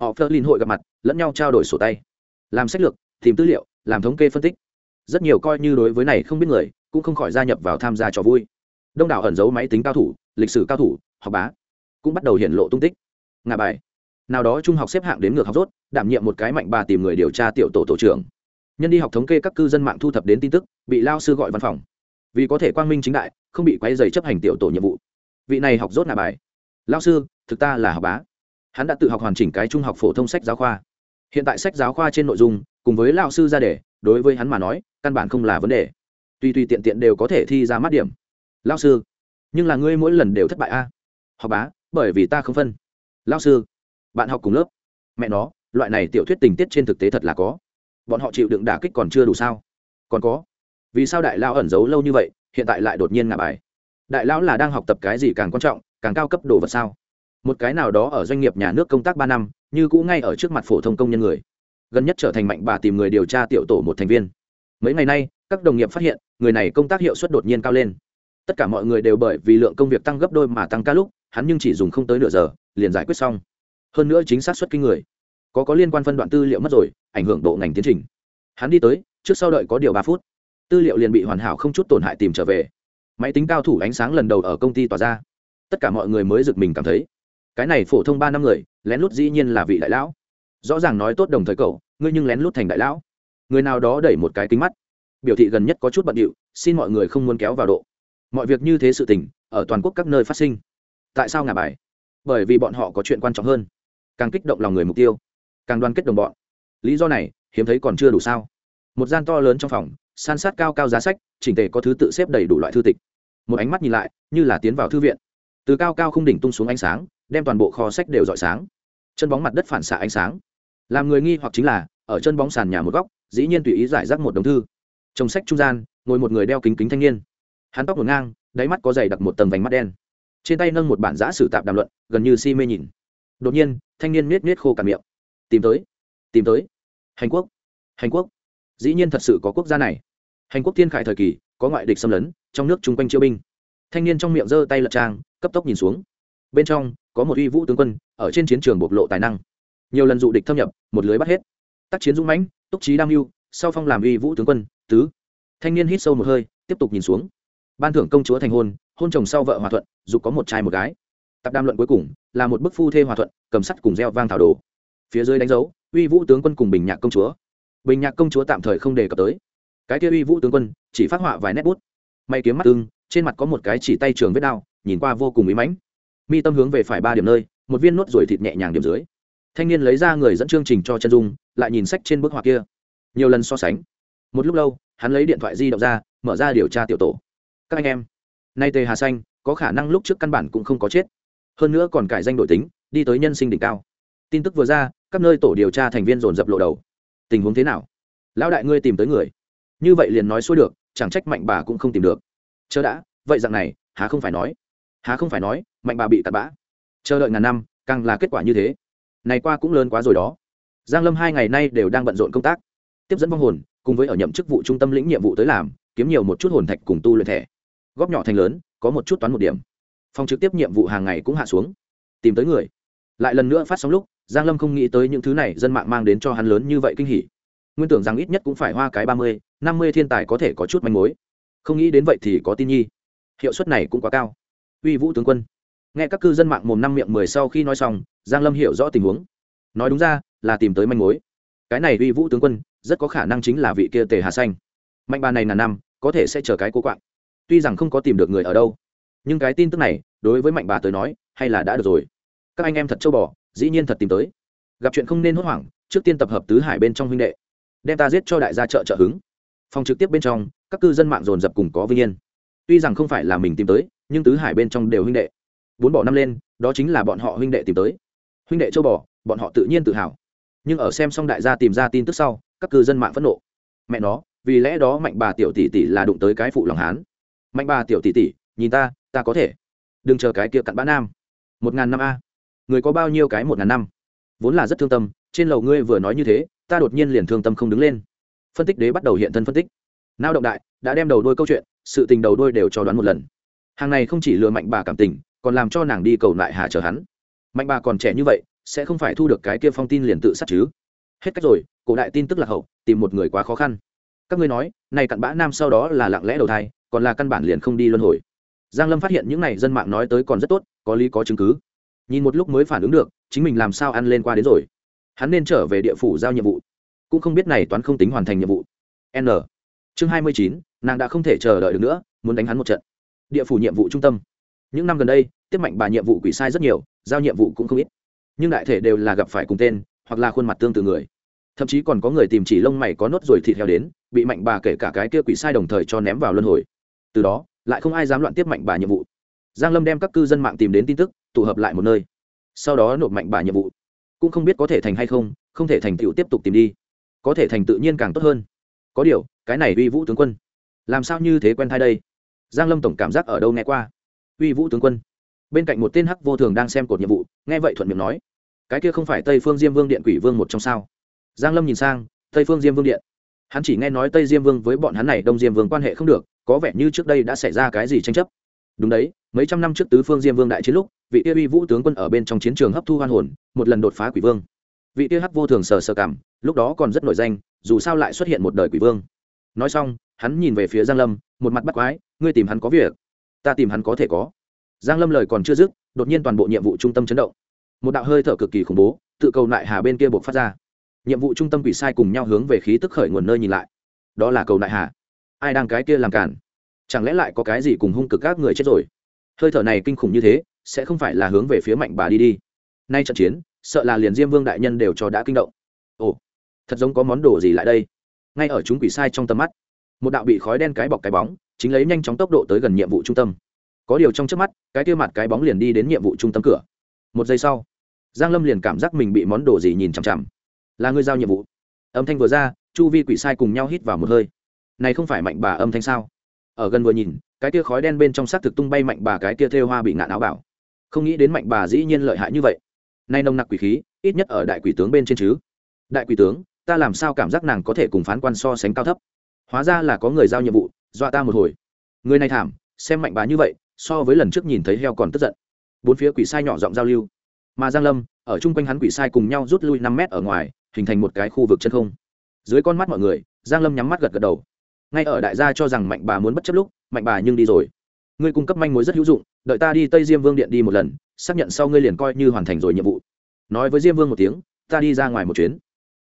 Speaker 1: Họ phờ liền hội gặp mặt, lẫn nhau trao đổi sổ tay. Làm sách lược, tìm tư liệu, làm thống kê phân tích. Rất nhiều coi như đối với này không biết người, cũng không khỏi gia nhập vào tham gia trò vui. Đông đảo ẩn giấu máy tính cao thủ, lịch sử cao thủ, học bá, cũng bắt đầu hiện lộ tung tích. Ngà bài nào đó trung học xếp hạng đến ngược học rốt, đảm nhiệm một cái mạnh bà tìm người điều tra tiểu tổ tổ trưởng. Nhân đi học thống kê các cư dân mạng thu thập đến tin tức, bị lao sư gọi văn phòng. Vì có thể quang minh chính đại, không bị quay dày chấp hành tiểu tổ nhiệm vụ. Vị này học rốt là bài. Lao sư, thực ta là học bá. Hắn đã tự học hoàn chỉnh cái trung học phổ thông sách giáo khoa. Hiện tại sách giáo khoa trên nội dung, cùng với lao sư ra đề, đối với hắn mà nói, căn bản không là vấn đề. Tuy tuy tiện tiện đều có thể thi ra mắt điểm. Lao sư, nhưng là ngươi mỗi lần đều thất bại a. À? học bá, bởi vì ta không phân. Lao sư bạn học cùng lớp. Mẹ nó, loại này tiểu thuyết tình tiết trên thực tế thật là có. Bọn họ chịu đựng đả kích còn chưa đủ sao? Còn có. Vì sao đại lao ẩn giấu lâu như vậy, hiện tại lại đột nhiên ngả bài? Đại lão là đang học tập cái gì càng quan trọng, càng cao cấp đồ vật sao? Một cái nào đó ở doanh nghiệp nhà nước công tác ba năm, như cũ ngay ở trước mặt phổ thông công nhân người. Gần nhất trở thành mạnh bà tìm người điều tra tiểu tổ một thành viên. Mấy ngày nay, các đồng nghiệp phát hiện, người này công tác hiệu suất đột nhiên cao lên. Tất cả mọi người đều bởi vì lượng công việc tăng gấp đôi mà tăng ca lúc, hắn nhưng chỉ dùng không tới nửa giờ, liền giải quyết xong hơn nữa chính xác suất kinh người. Có có liên quan phân đoạn tư liệu mất rồi, ảnh hưởng độ ngành tiến trình. Hắn đi tới, trước sau đợi có điều ba phút. Tư liệu liền bị hoàn hảo không chút tổn hại tìm trở về. Máy tính cao thủ ánh sáng lần đầu ở công ty tỏa ra. Tất cả mọi người mới giật mình cảm thấy, cái này phổ thông ba năm người, lén lút dĩ nhiên là vị đại lão. Rõ ràng nói tốt đồng thời cậu, ngươi nhưng lén lút thành đại lão. Người nào đó đẩy một cái kính mắt. Biểu thị gần nhất có chút bận điệu, xin mọi người không muốn kéo vào độ. Mọi việc như thế sự tình, ở toàn quốc các nơi phát sinh. Tại sao ngả bài? Bởi vì bọn họ có chuyện quan trọng hơn càng kích động lòng người mục tiêu, càng đoàn kết đồng bọn. Lý do này, hiếm thấy còn chưa đủ sao? Một gian to lớn trong phòng, san sát cao cao giá sách, chỉnh tề có thứ tự xếp đầy đủ loại thư tịch. Một ánh mắt nhìn lại, như là tiến vào thư viện. Từ cao cao không đỉnh tung xuống ánh sáng, đem toàn bộ kho sách đều rọi sáng. Chân bóng mặt đất phản xạ ánh sáng. Làm người nghi hoặc chính là, ở chân bóng sàn nhà một góc, dĩ nhiên tùy ý giải rác một đồng thư. Trong sách trung gian, ngồi một người đeo kính kính thanh niên. Hắn tóc ngổn ngang, đáy mắt có dày đặc một tầng vành mắt đen. Trên tay nâng một bản giã sử tạp đàm luận, gần như si mê nhìn đột nhiên, thanh niên miết miết khô cả miệng. Tìm tới tìm tới. Hành quốc hành quốc. Dĩ nhiên thật sự có quốc gia này. Hành quốc thiên khải thời kỳ, có ngoại địch xâm lấn, trong nước chung quanh chiêu binh. Thanh niên trong miệng giơ tay lật trang, cấp tốc nhìn xuống. Bên trong, có một uy vũ tướng quân, ở trên chiến trường bộc lộ tài năng. Nhiều lần dụ địch thâm nhập, một lưới bắt hết. Tác chiến dũng mãnh, túc trí đam mưu, sau phong làm uy vũ tướng quân, tứ. Thanh niên hít sâu một hơi, tiếp tục nhìn xuống. Ban thưởng công chúa thành hôn hôn chồng sau vợ hòa thuận dù có một trai một gái tập đam luận cuối cùng là một bức phu thê hòa thuận, cầm sắt cùng gieo vang thảo đồ. Phía dưới đánh dấu, uy vũ tướng quân cùng bình nhạc công chúa. Bình nhạc công chúa tạm thời không đề cập tới. Cái kia uy vũ tướng quân chỉ phát họa vài nét bút. May kiếm mắt tương trên mặt có một cái chỉ tay trường vết đao, nhìn qua vô cùng ý mãnh. Mi tâm hướng về phải ba điểm nơi, một viên nốt ruồi thịt nhẹ nhàng điểm dưới. Thanh niên lấy ra người dẫn chương trình cho chân dung, lại nhìn sách trên bức họa kia. Nhiều lần so sánh. Một lúc lâu, hắn lấy điện thoại di động ra, mở ra điều tra tiểu tổ. Các anh em, nay tề hà xanh, có khả năng lúc trước căn bản cũng không có chết hơn nữa còn cải danh đổi tính, đi tới nhân sinh đỉnh cao. Tin tức vừa ra, các nơi tổ điều tra thành viên dồn dập lộ đầu. Tình huống thế nào? Lão đại ngươi tìm tới người. Như vậy liền nói xuôi được, chẳng trách mạnh bà cũng không tìm được. Chờ đã, vậy dạng này, há không phải nói? Há không phải nói, mạnh bà bị tạt bã. Chờ đợi ngàn năm, càng là kết quả như thế. Này qua cũng lớn quá rồi đó. Giang lâm hai ngày nay đều đang bận rộn công tác. Tiếp dẫn vong hồn, cùng với ở nhậm chức vụ trung tâm lĩnh nhiệm vụ tới làm, kiếm nhiều một chút hồn thạch cùng tu luyện thẻ. Góp nhỏ thành lớn, có một chút toán một điểm phòng trực tiếp nhiệm vụ hàng ngày cũng hạ xuống. Tìm tới người. Lại lần nữa phát sóng lúc, giang lâm không nghĩ tới những thứ này dân mạng mang đến cho hắn lớn như vậy kinh hỉ. Nguyên tưởng rằng ít nhất cũng phải hoa cái ba mươi, năm mươi thiên tài có thể có chút manh mối. Không nghĩ đến vậy thì có tin nhi. Hiệu suất này cũng quá cao. Uy vũ tướng quân. Nghe các cư dân mạng mồm năm miệng mười sau khi nói xong, giang lâm hiểu rõ tình huống. Nói đúng ra, là tìm tới manh mối. Cái này uy vũ tướng quân, rất có khả năng chính là vị kia tề hà xanh. Mạnh bà này là năm, có thể sẽ chờ cái cố quạng. Tuy rằng không có tìm được người ở đâu nhưng cái tin tức này, đối với mạnh bà tới nói, hay là đã được rồi. Các anh em thật châu bò, dĩ nhiên thật tìm tới. Gặp chuyện không nên hốt hoảng, trước tiên tập hợp tứ hải bên trong huynh đệ, đem ta giết cho đại gia chợ trợ hứng. Phòng trực tiếp bên trong, các cư dân mạng dồn dập cùng có vinh yên. Tuy rằng không phải là mình tìm tới, nhưng tứ hải bên trong đều huynh đệ. Bốn bỏ năm lên, đó chính là bọn họ huynh đệ tìm tới. Huynh đệ châu bò, bọn họ tự nhiên tự hào. Nhưng ở xem xong đại gia tìm ra tin tức sau, các cư dân mạng phẫn nộ. Mẹ nó, vì lẽ đó mạnh bà tiểu tỷ tỷ là đụng tới cái phụ lòng hán. Mạnh bà tiểu tỷ tỷ, nhìn ta ta có thể. Đừng chờ cái kia cặn bã nam. Một ngàn năm a. Người có bao nhiêu cái một ngàn năm? Vốn là rất thương tâm, trên lầu ngươi vừa nói như thế, ta đột nhiên liền thương tâm không đứng lên. Phân tích đế bắt đầu hiện thân phân tích. Nao động đại, đã đem đầu đôi câu chuyện, sự tình đầu đôi đều cho đoán một lần. Hàng này không chỉ lừa mạnh bà cảm tình, còn làm cho nàng đi cầu lại hà chờ hắn. Mạnh bà còn trẻ như vậy, sẽ không phải thu được cái kia phong tin liền tự sát chứ? Hết cách rồi, cổ đại tin tức là hậu, tìm một người quá khó khăn. Các ngươi nói, này cặn bã nam sau đó là lặng lẽ đầu thai, còn là căn bản liền không đi luân hồi giang lâm phát hiện những này dân mạng nói tới còn rất tốt, có lý có chứng cứ. Nhìn một lúc mới phản ứng được, chính mình làm sao ăn lên qua đến rồi. Hắn nên trở về địa phủ giao nhiệm vụ. Cũng không biết này toán không tính hoàn thành nhiệm vụ. N. Chương hai mươi chín, nàng đã không thể chờ đợi được nữa, muốn đánh hắn một trận. Địa phủ nhiệm vụ trung tâm. Những năm gần đây, tiếp mạnh bà nhiệm vụ quỷ sai rất nhiều, giao nhiệm vụ cũng không ít. Nhưng đại thể đều là gặp phải cùng tên, hoặc là khuôn mặt tương tự người. Thậm chí còn có người tìm chỉ lông mày có nốt rồi thịt theo đến, bị mạnh bà kể cả cái kia quỷ sai đồng thời cho ném vào luân hồi. Từ đó lại không ai dám loạn tiếp mạnh bà nhiệm vụ. Giang lâm đem các cư dân mạng tìm đến tin tức, tụ hợp lại một nơi. Sau đó nộp mạnh bà nhiệm vụ. Cũng không biết có thể thành hay không không thể thành tựu tiếp tục tìm đi. Có thể thành tự nhiên càng tốt hơn. Có điều, cái này uy vũ tướng quân, làm sao như thế quen thai đây? Giang lâm tổng cảm giác ở đâu nghe qua? Uy vũ tướng quân. Bên cạnh một tên hắc vô thường đang xem cột nhiệm vụ, nghe vậy thuận miệng nói. Cái kia không phải tây phương diêm vương điện quỷ vương một trong sao? Giang lâm nhìn sang, tây phương diêm vương điện. Hắn chỉ nghe nói tây diêm vương với bọn hắn này đông diêm vương quan hệ không được có vẻ như trước đây đã xảy ra cái gì tranh chấp. Đúng đấy, mấy trăm năm trước tứ phương diêm vương đại chiến lúc, vị tiêu uy vũ tướng quân ở bên trong chiến trường hấp thu hoan hồn, một lần đột phá quỷ vương. Vị tiêu hắc vô thường sờ sờ cảm, lúc đó còn rất nổi danh, dù sao lại xuất hiện một đời quỷ vương. Nói xong, hắn nhìn về phía giang lâm, một mặt bắt quái, ngươi tìm hắn có việc. Ta tìm hắn có thể có. Giang lâm lời còn chưa dứt, đột nhiên toàn bộ nhiệm vụ trung tâm chấn động. Một đạo hơi thở cực kỳ khủng bố, tự cầu nại hà bên kia buộc phát ra. Nhiệm vụ trung tâm quỷ sai cùng nhau hướng về khí tức khởi nguồn nơi nhìn lại. Đó là cầu nại hà ai đang cái kia làm cản? Chẳng lẽ lại có cái gì cùng hung cực các người chết rồi? Hơi thở này kinh khủng như thế, sẽ không phải là hướng về phía mạnh bà đi đi. Nay trận chiến, sợ là liền diêm vương đại nhân đều cho đã kinh động. Ồ, thật giống có món đồ gì lại đây. Ngay ở chúng quỷ sai trong tầm mắt, một đạo bị khói đen cái bọc cái bóng, chính lấy nhanh chóng tốc độ tới gần nhiệm vụ trung tâm. Có điều trong trước mắt, cái kia mặt cái bóng liền đi đến nhiệm vụ trung tâm cửa. Một giây sau, giang lâm liền cảm giác mình bị món đồ gì nhìn chằm chằm. Là người giao nhiệm vụ. Âm thanh vừa ra, chu vi quỷ sai cùng nhau hít vào một hơi này không phải mạnh bà âm thanh sao? Ở gần vừa nhìn, cái kia khói đen bên trong xác thực tung bay mạnh bà cái kia thêu hoa bị ngạn áo bảo. Không nghĩ đến mạnh bà dĩ nhiên lợi hại như vậy. Nay nồng nặc quỷ khí, ít nhất ở đại quỷ tướng bên trên chứ. Đại quỷ tướng, ta làm sao cảm giác nàng có thể cùng phán quan so sánh cao thấp? Hóa ra là có người giao nhiệm vụ, dọa ta một hồi. Người này thảm, xem mạnh bà như vậy, so với lần trước nhìn thấy heo còn tức giận. Bốn phía quỷ sai nhỏ giọng giao lưu. Mà giang lâm, ở chung quanh hắn quỷ sai cùng nhau rút lui năm mét ở ngoài, hình thành một cái khu vực chân không. Dưới con mắt mọi người, giang lâm nhắm mắt gật gật đầu ngay ở đại gia cho rằng mạnh bà muốn bất chấp lúc, mạnh bà nhưng đi rồi. Ngươi cung cấp manh mối rất hữu dụng, đợi ta đi tây diêm vương điện đi một lần, xác nhận sau ngươi liền coi như hoàn thành rồi nhiệm vụ. Nói với diêm vương một tiếng, ta đi ra ngoài một chuyến.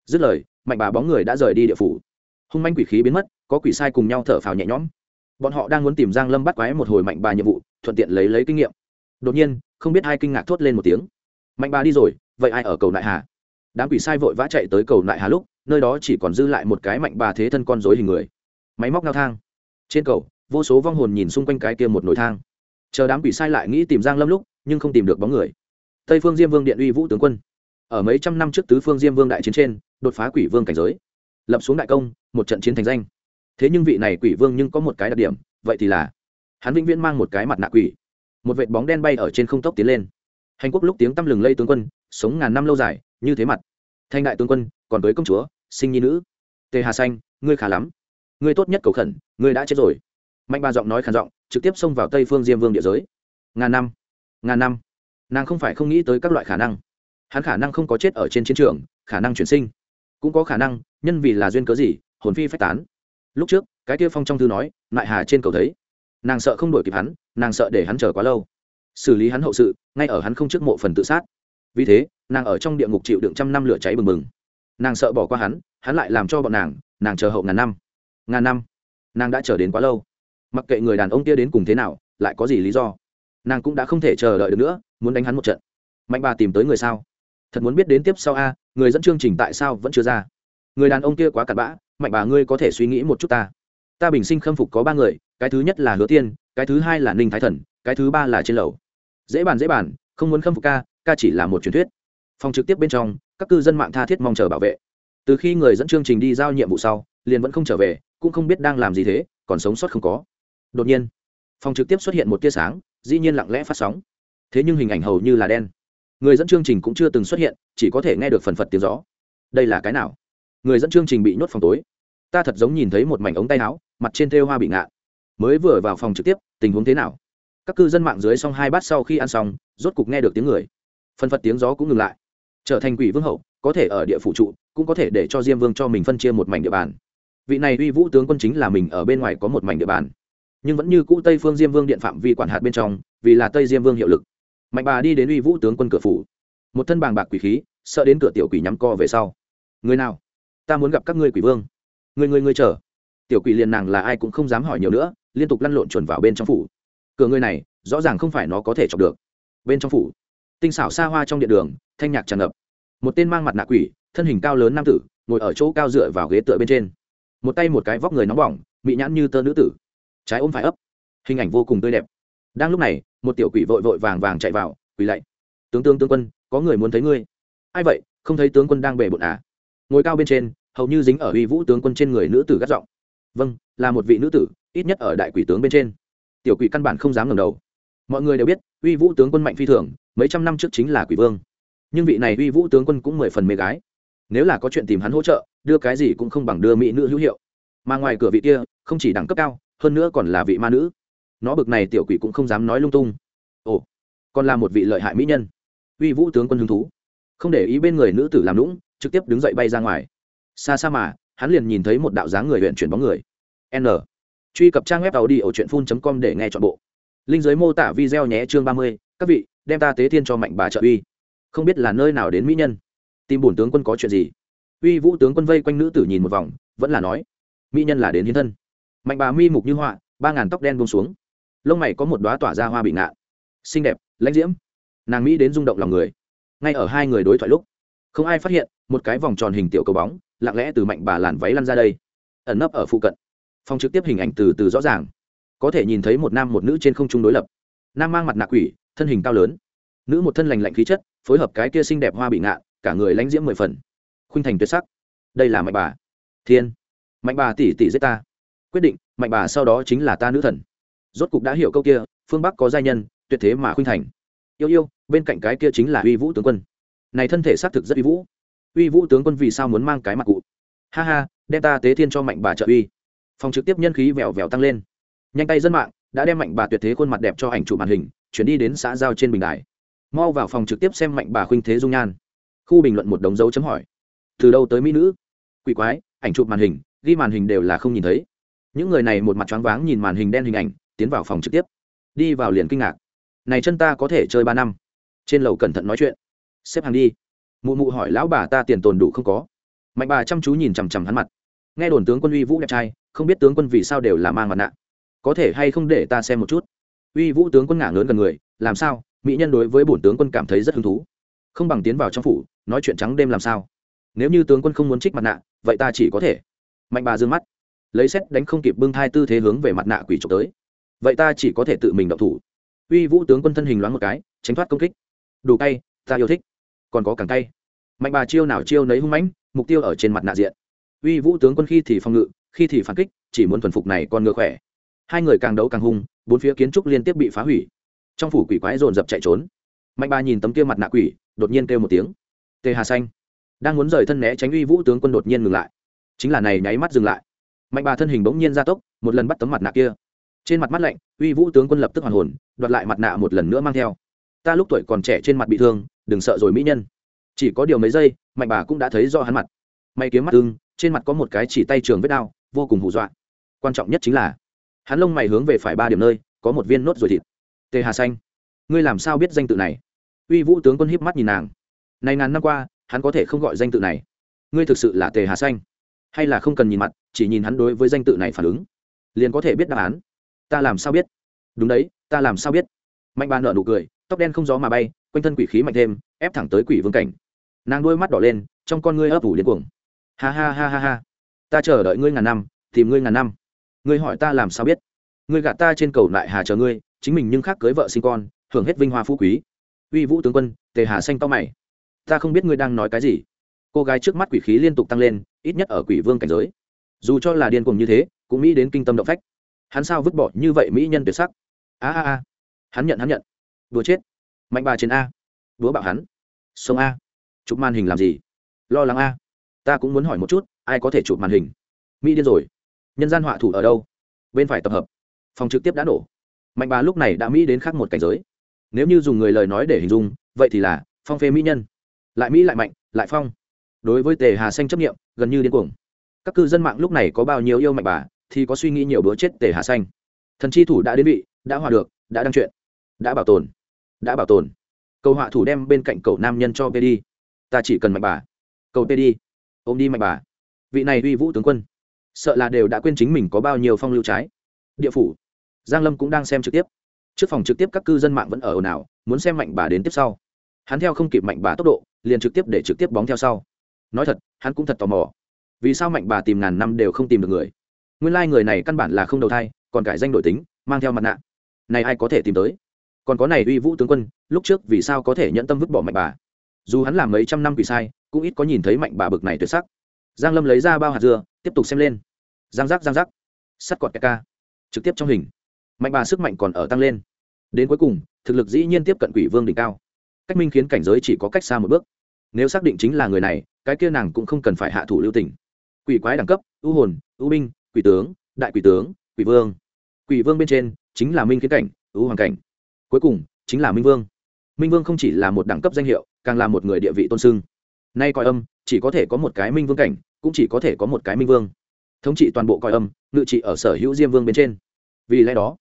Speaker 1: Dứt lời, mạnh bà bóng người đã rời đi địa phủ. Hung manh quỷ khí biến mất, có quỷ sai cùng nhau thở phào nhẹ nhõm. Bọn họ đang muốn tìm giang lâm bắt quái một hồi mạnh bà nhiệm vụ, thuận tiện lấy lấy kinh nghiệm. Đột nhiên, không biết ai kinh ngạc thốt lên một tiếng. Mạnh bà đi rồi, vậy ai ở cầu nại hà? Đám quỷ sai vội vã chạy tới cầu nại hà lúc, nơi đó chỉ còn dư lại một cái mạnh bà thế thân con dối hình người máy móc nao thang. Trên cầu, vô số vong hồn nhìn xung quanh cái kia một nồi thang. Chờ đám quỷ sai lại nghĩ tìm giang lâm lúc, nhưng không tìm được bóng người. Tây phương diêm vương điện uy vũ tướng quân. Ở mấy trăm năm trước tứ phương diêm vương đại chiến trên, đột phá quỷ vương cảnh giới. Lập xuống đại công, một trận chiến thành danh. Thế nhưng vị này quỷ vương nhưng có một cái đặc điểm, vậy thì là, hắn vĩnh viễn mang một cái mặt nạ quỷ. Một vệt bóng đen bay ở trên không tốc tiến lên. Hành quốc lúc tiếng tăm lừng lây tướng quân, sống ngàn năm lâu dài, như thế mặt. Thanh đại tướng quân, còn với công chúa, sinh nhi nữ. Tề hà xanh, ngươi khá lắm ngươi tốt nhất cầu khẩn, ngươi đã chết rồi. Mạnh ba giọng nói khàn giọng, trực tiếp xông vào tây phương diêm vương địa giới. Ngàn năm ngàn năm. Nàng không phải không nghĩ tới các loại khả năng. Hắn khả năng không có chết ở trên chiến trường, khả năng chuyển sinh. Cũng có khả năng, nhân vì là duyên cớ gì, hồn phi phách tán. Lúc trước, cái kia phong trong thư nói lại hà trên cầu thấy. Nàng sợ không đuổi kịp hắn, nàng sợ để hắn chờ quá lâu. Xử lý hắn hậu sự, ngay ở hắn không trước mộ phần tự sát. Vì thế, nàng ở trong địa ngục chịu đựng trăm năm lửa cháy bừng bừng. Nàng sợ bỏ qua hắn hắn lại làm cho bọn nàng nàng chờ hậu ngàn năm ngàn năm. Nàng đã chờ đến quá lâu. Mặc kệ người đàn ông kia đến cùng thế nào, lại có gì lý do. Nàng cũng đã không thể chờ đợi được nữa, muốn đánh hắn một trận. Mạnh bà tìm tới người sao? Thật muốn biết đến tiếp sau a, người dẫn chương trình tại sao vẫn chưa ra? Người đàn ông kia quá cặn bã, mạnh bà ngươi có thể suy nghĩ một chút ta. Ta bình sinh khâm phục có ba người, cái thứ nhất là hứa tiên, cái thứ hai là ninh thái thần, cái thứ ba là trên lầu. Dễ bàn dễ bàn, không muốn khâm phục ca ca chỉ là một truyền thuyết. Phòng trực tiếp bên trong, các cư dân mạng tha thiết mong chờ bảo vệ. Từ khi người dẫn chương trình đi giao nhiệm vụ sau, liền vẫn không trở về cũng không biết đang làm gì thế, còn sống sót không có. Đột nhiên, phòng trực tiếp xuất hiện một tia sáng, dĩ nhiên lặng lẽ phát sóng. Thế nhưng hình ảnh hầu như là đen. Người dẫn chương trình cũng chưa từng xuất hiện, chỉ có thể nghe được phần phật tiếng gió. Đây là cái nào? Người dẫn chương trình bị nhốt phòng tối. Ta thật giống nhìn thấy một mảnh ống tay áo, mặt trên thêu hoa bị ngạ. Mới vừa vào phòng trực tiếp, tình huống thế nào? Các cư dân mạng dưới xong hai bát sau khi ăn xong, rốt cục nghe được tiếng người. Phần phật tiếng gió cũng ngừng lại. Trở thành quỷ vương hậu, có thể ở địa phủ trụ, cũng có thể để cho diêm vương cho mình phân chia một mảnh địa bàn vị này uy vũ tướng quân chính là mình ở bên ngoài có một mảnh địa bàn. Nhưng vẫn như cũ tây phương diêm vương điện phạm vi quản hạt bên trong, vì là tây diêm vương hiệu lực. Mạnh bà đi đến uy vũ tướng quân cửa phủ. Một thân bàng bạc quỷ khí, sợ đến cửa tiểu quỷ nhắm co về sau. Người nào? Ta muốn gặp các ngươi quỷ vương. Người người người chờ. Tiểu quỷ liền nàng là ai cũng không dám hỏi nhiều nữa, liên tục lăn lộn chuẩn vào bên trong phủ. Cửa người này, rõ ràng không phải nó có thể chọc được. Bên trong phủ, tinh xảo xa hoa trong điện đường, thanh nhạc tràn ngập. Một tên mang mặt nạ quỷ, thân hình cao lớn nam tử, ngồi ở chỗ cao dựa vào ghế tựa bên trên một tay một cái vóc người nóng bỏng bị nhãn như tơ nữ tử. Trái ôm phải ấp. Hình ảnh vô cùng tươi đẹp. Đang lúc này, một tiểu quỷ vội vội vàng vàng chạy vào, quỳ lạy. Tướng tướng tướng quân, có người muốn thấy ngươi. Ai vậy? Không thấy tướng quân đang bể bộn à? Ngồi cao bên trên, hầu như dính ở uy vũ tướng quân trên người nữ tử gắt giọng. Vâng là một vị nữ tử, ít nhất ở đại quỷ tướng bên trên. Tiểu quỷ căn bản không dám ngẩng đầu. Mọi người đều biết, uy vũ tướng quân mạnh phi thường, mấy trăm năm trước chính là quỷ vương. Nhưng vị này uy vũ tướng quân cũng mười phần mê gái. Nếu là có chuyện tìm hắn hỗ trợ đưa cái gì cũng không bằng đưa mỹ nữ hữu hiệu. Mà ngoài cửa vị kia, không chỉ đẳng cấp cao, hơn nữa còn là vị ma nữ. Nó bực này tiểu quỷ cũng không dám nói lung tung. Ồ, còn là một vị lợi hại mỹ nhân. Uy vũ tướng quân hứng thú. Không để ý bên người nữ tử làm lũng trực tiếp đứng dậy bay ra ngoài. Xa xa mà, hắn liền nhìn thấy một đạo dáng người huyện chuyển bóng người. N. Truy cập trang web tàu đi ở truyện phun com để nghe chọn bộ. Linh giới mô tả video nhé chương ba mươi, các vị, đem ta tế thiên cho mạnh bà trợ uy. Không biết là nơi nào đến mỹ nhân. Tìm bổn tướng quân có chuyện gì? Uy vũ tướng quân vây quanh nữ tử nhìn một vòng, vẫn là nói, mỹ nhân là đến hiến thân. Mạnh bà mi mục như họa, ba ngàn tóc đen bông xuống. Lông mày có một đoá tỏa ra hoa bị ngạn. Xinh đẹp, lãnh diễm. Nàng mỹ đến rung động lòng người. Ngay ở hai người đối thoại lúc, không ai phát hiện, một cái vòng tròn hình tiểu cầu bóng, lặng lẽ từ mạnh bà làn váy lăn ra đây, ẩn nấp ở phụ cận. Phòng trực tiếp hình ảnh từ từ rõ ràng. Có thể nhìn thấy một nam một nữ trên không trung đối lập. Nam mang mặt nạ quỷ, thân hình cao lớn. Nữ một thân lành lạnh khí chất, phối hợp cái kia xinh đẹp hoa bị ngạ cả người lãnh diễm mười phần khuynh thành tuyệt sắc. Đây là mạnh bà. Thiên. Mạnh bà tỷ tỷ giết ta. Quyết định, mạnh bà sau đó chính là ta nữ thần. Rốt cục đã hiểu câu kia, phương bắc có giai nhân, tuyệt thế mà khuynh thành. Yêu yêu, bên cạnh cái kia chính là uy vũ tướng quân. Này thân thể xác thực rất uy vũ. Uy vũ tướng quân vì sao muốn mang cái mặt cụ? Ha ha, đem ta tế thiên cho mạnh bà trợ uy. Phòng trực tiếp nhân khí vèo vèo tăng lên. Nhanh tay dân mạng, đã đem mạnh bà tuyệt thế khuôn mặt đẹp cho ảnh chụp màn hình, chuyển đi đến xã giao trên bình đài. Mau vào phòng trực tiếp xem mạnh bà khuynh thế dung nhan. Khu bình luận một đống dấu chấm hỏi từ đâu tới mỹ nữ? Quỷ quái, ảnh chụp màn hình, ghi màn hình đều là không nhìn thấy. Những người này một mặt choáng váng nhìn màn hình đen hình ảnh, tiến vào phòng trực tiếp. Đi vào liền kinh ngạc. Này chân ta có thể chơi ba năm. Trên lầu cẩn thận nói chuyện. Xếp hàng đi. Mụ mụ hỏi lão bà ta tiền tồn đủ không có. Mạnh bà chăm chú nhìn chằm chằm hắn mặt. Nghe đồn tướng quân uy vũ đẹp trai, không biết tướng quân vì sao đều là mang mặt nạ. Có thể hay không để ta xem một chút? Uy vũ tướng quân ngả lớn gần người, làm sao? Mỹ nhân đối với bổn tướng quân cảm thấy rất hứng thú. Không bằng tiến vào trong phủ, nói chuyện trắng đêm làm sao? Nếu như tướng quân không muốn trích mặt nạ vậy ta chỉ có thể. Mạnh bà d ư ơ n g mắt lấy xét đánh không kịp bưng thai tư thế hướng về mặt nạ quỷ trộm tới. Vậy ta chỉ có thể tự mình động thủ. Uy vũ tướng quân thân hình loáng một cái tránh thoát công kích. Đủ tay, ta yêu thích. Còn có càng tay mạnh bà chiêu nào chiêu nấy hung mãnh mục tiêu ở trên mặt nạ diện. Uy vũ tướng quân khi thì phòng ngự khi thì phản kích chỉ muốn thuần phục này còn ngựa khỏe. Hai người càng đấu càng hung bốn phía kiến trúc liên tiếp bị phá hủy. Trong phủ quỷ quái dồn dập chạy trốn. Mạnh bà nhìn tấm kia mặt nạ quỷ đột nhiên kêu một tiếng. Tê hà xanh đang muốn rời thân né tránh uy vũ tướng quân đột nhiên ngừng lại. Chính là này nháy mắt dừng lại. Mạnh bà thân hình bỗng nhiên ra tốc, một lần bắt tấm mặt nạ kia. Trên mặt mắt lạnh, uy vũ tướng quân lập tức hoàn hồn, đoạt lại mặt nạ một lần nữa mang theo. Ta lúc tuổi còn trẻ trên mặt bị thương, đừng sợ rồi mỹ nhân. Chỉ có điều mấy giây, mạnh bà cũng đã thấy do hắn mặt. May kiếm mắt tương trên mặt có một cái chỉ tay trường vết đao, vô cùng hù dọa. Quan trọng nhất chính là, hắn lông mày hướng về phải ba điểm nơi, có một viên nốt ruồi thịt. Tề hà xanh, ngươi làm sao biết danh tự này? Uy vũ tướng quân híp mắt nhìn nàng. Này ngàn năm qua hắn có thể không gọi danh tự này. Ngươi thực sự là tề hà xanh. Hay là không cần nhìn mặt, chỉ nhìn hắn đối với danh tự này phản ứng, liền có thể biết đáp án. Ta làm sao biết? Đúng đấy, ta làm sao biết? Mạnh bà nợ nụ cười, tóc đen không gió mà bay, quanh thân quỷ khí mạnh thêm, ép thẳng tới quỷ vương cảnh. Nàng đôi mắt đỏ lên, trong con ngươi ấp ủ điên cuồng. Ha ha ha ha ha. Ta chờ đợi ngươi ngàn năm, tìm ngươi ngàn năm. Ngươi hỏi ta làm sao biết? Ngươi gạt ta trên cầu lại hà chờ ngươi, chính mình nhưng khác cưới vợ sinh con hưởng hết vinh hoa phú quý. Uy vũ tướng quân, tề hà xanh to mày ta không biết ngươi đang nói cái gì. Cô gái trước mắt quỷ khí liên tục tăng lên, ít nhất ở quỷ vương cảnh giới. Dù cho là điên cuồng như thế, cũng mỹ đến kinh tâm động phách. Hắn sao vứt bỏ như vậy mỹ nhân tuyệt sắc? A a a. Hắn nhận hắn nhận. Đùa chết. Mạnh bà trên a. Đúa bạo hắn. Sông a. Chụp màn hình làm gì? Lo lắng a. Ta cũng muốn hỏi một chút, ai có thể chụp màn hình? Mỹ điên rồi. Nhân gian họa thủ ở đâu? Bên phải tập hợp. Phòng trực tiếp đã nổ. Mạnh bà lúc này đã mỹ đến khác một cảnh giới. Nếu như dùng người lời nói để hình dung, vậy thì là phong phê mỹ nhân lại mỹ lại mạnh, lại phong. Đối với tề hà xanh chấp nghiệm gần như điên cuồng. Các cư dân mạng lúc này có bao nhiêu yêu mạnh bà, thì có suy nghĩ nhiều bữa chết tề hà xanh. Thần chi thủ đã đến vị, đã hòa được, đã đăng chuyện, đã bảo tồn, đã bảo tồn. Cầu họa thủ đem bên cạnh cậu nam nhân cho pd ta chỉ cần mạnh bà. Cầu pd ôm đi mạnh bà. Vị này uy vũ tướng quân. Sợ là đều đã quên chính mình có bao nhiêu phong lưu trái. Địa phủ. Giang lâm cũng đang xem trực tiếp. Trước phòng trực tiếp các cư dân mạng vẫn ở ồn ào, muốn xem mạnh bà đến tiếp sau. Hắn theo không kịp mạnh bà tốc độ liền trực tiếp để trực tiếp bóng theo sau. Nói thật, hắn cũng thật tò mò. Vì sao mạnh bà tìm ngàn năm đều không tìm được người? Nguyên lai、like、người này căn bản là không đầu thai, còn cải danh đổi tính, mang theo mặt nạ. Này ai có thể tìm tới? Còn có này uy vũ tướng quân, lúc trước vì sao có thể nhận tâm vứt bỏ mạnh bà? Dù hắn làm mấy trăm năm quỷ sai, cũng ít có nhìn thấy mạnh bà bực này tuyệt sắc. Giang lâm lấy ra bao hạt dưa, tiếp tục xem lên. Giang giác giang giác. Sắt cọt ca. Trực tiếp trong hình. Mạnh bà sức mạnh còn ở tăng lên. Đến cuối cùng, thực lực dĩ nhiên tiếp cận quỷ vương đỉnh cao cách minh khiến cảnh giới chỉ có cách xa một bước nếu xác định chính là người này cái kia nàng cũng không cần phải hạ thủ lưu tình quỷ quái đẳng cấp ưu hồn ưu binh quỷ tướng đại quỷ tướng quỷ vương quỷ vương bên trên chính là minh khiến cảnh ưu hoàng cảnh cuối cùng chính là minh vương minh vương không chỉ là một đẳng cấp danh hiệu càng là một người địa vị tôn sưng nay coi âm chỉ có thể có một cái minh vương cảnh cũng chỉ có thể có một cái minh vương thống trị toàn bộ coi âm ngự trị ở sở hữu diêm vương bên trên vì lẽ đó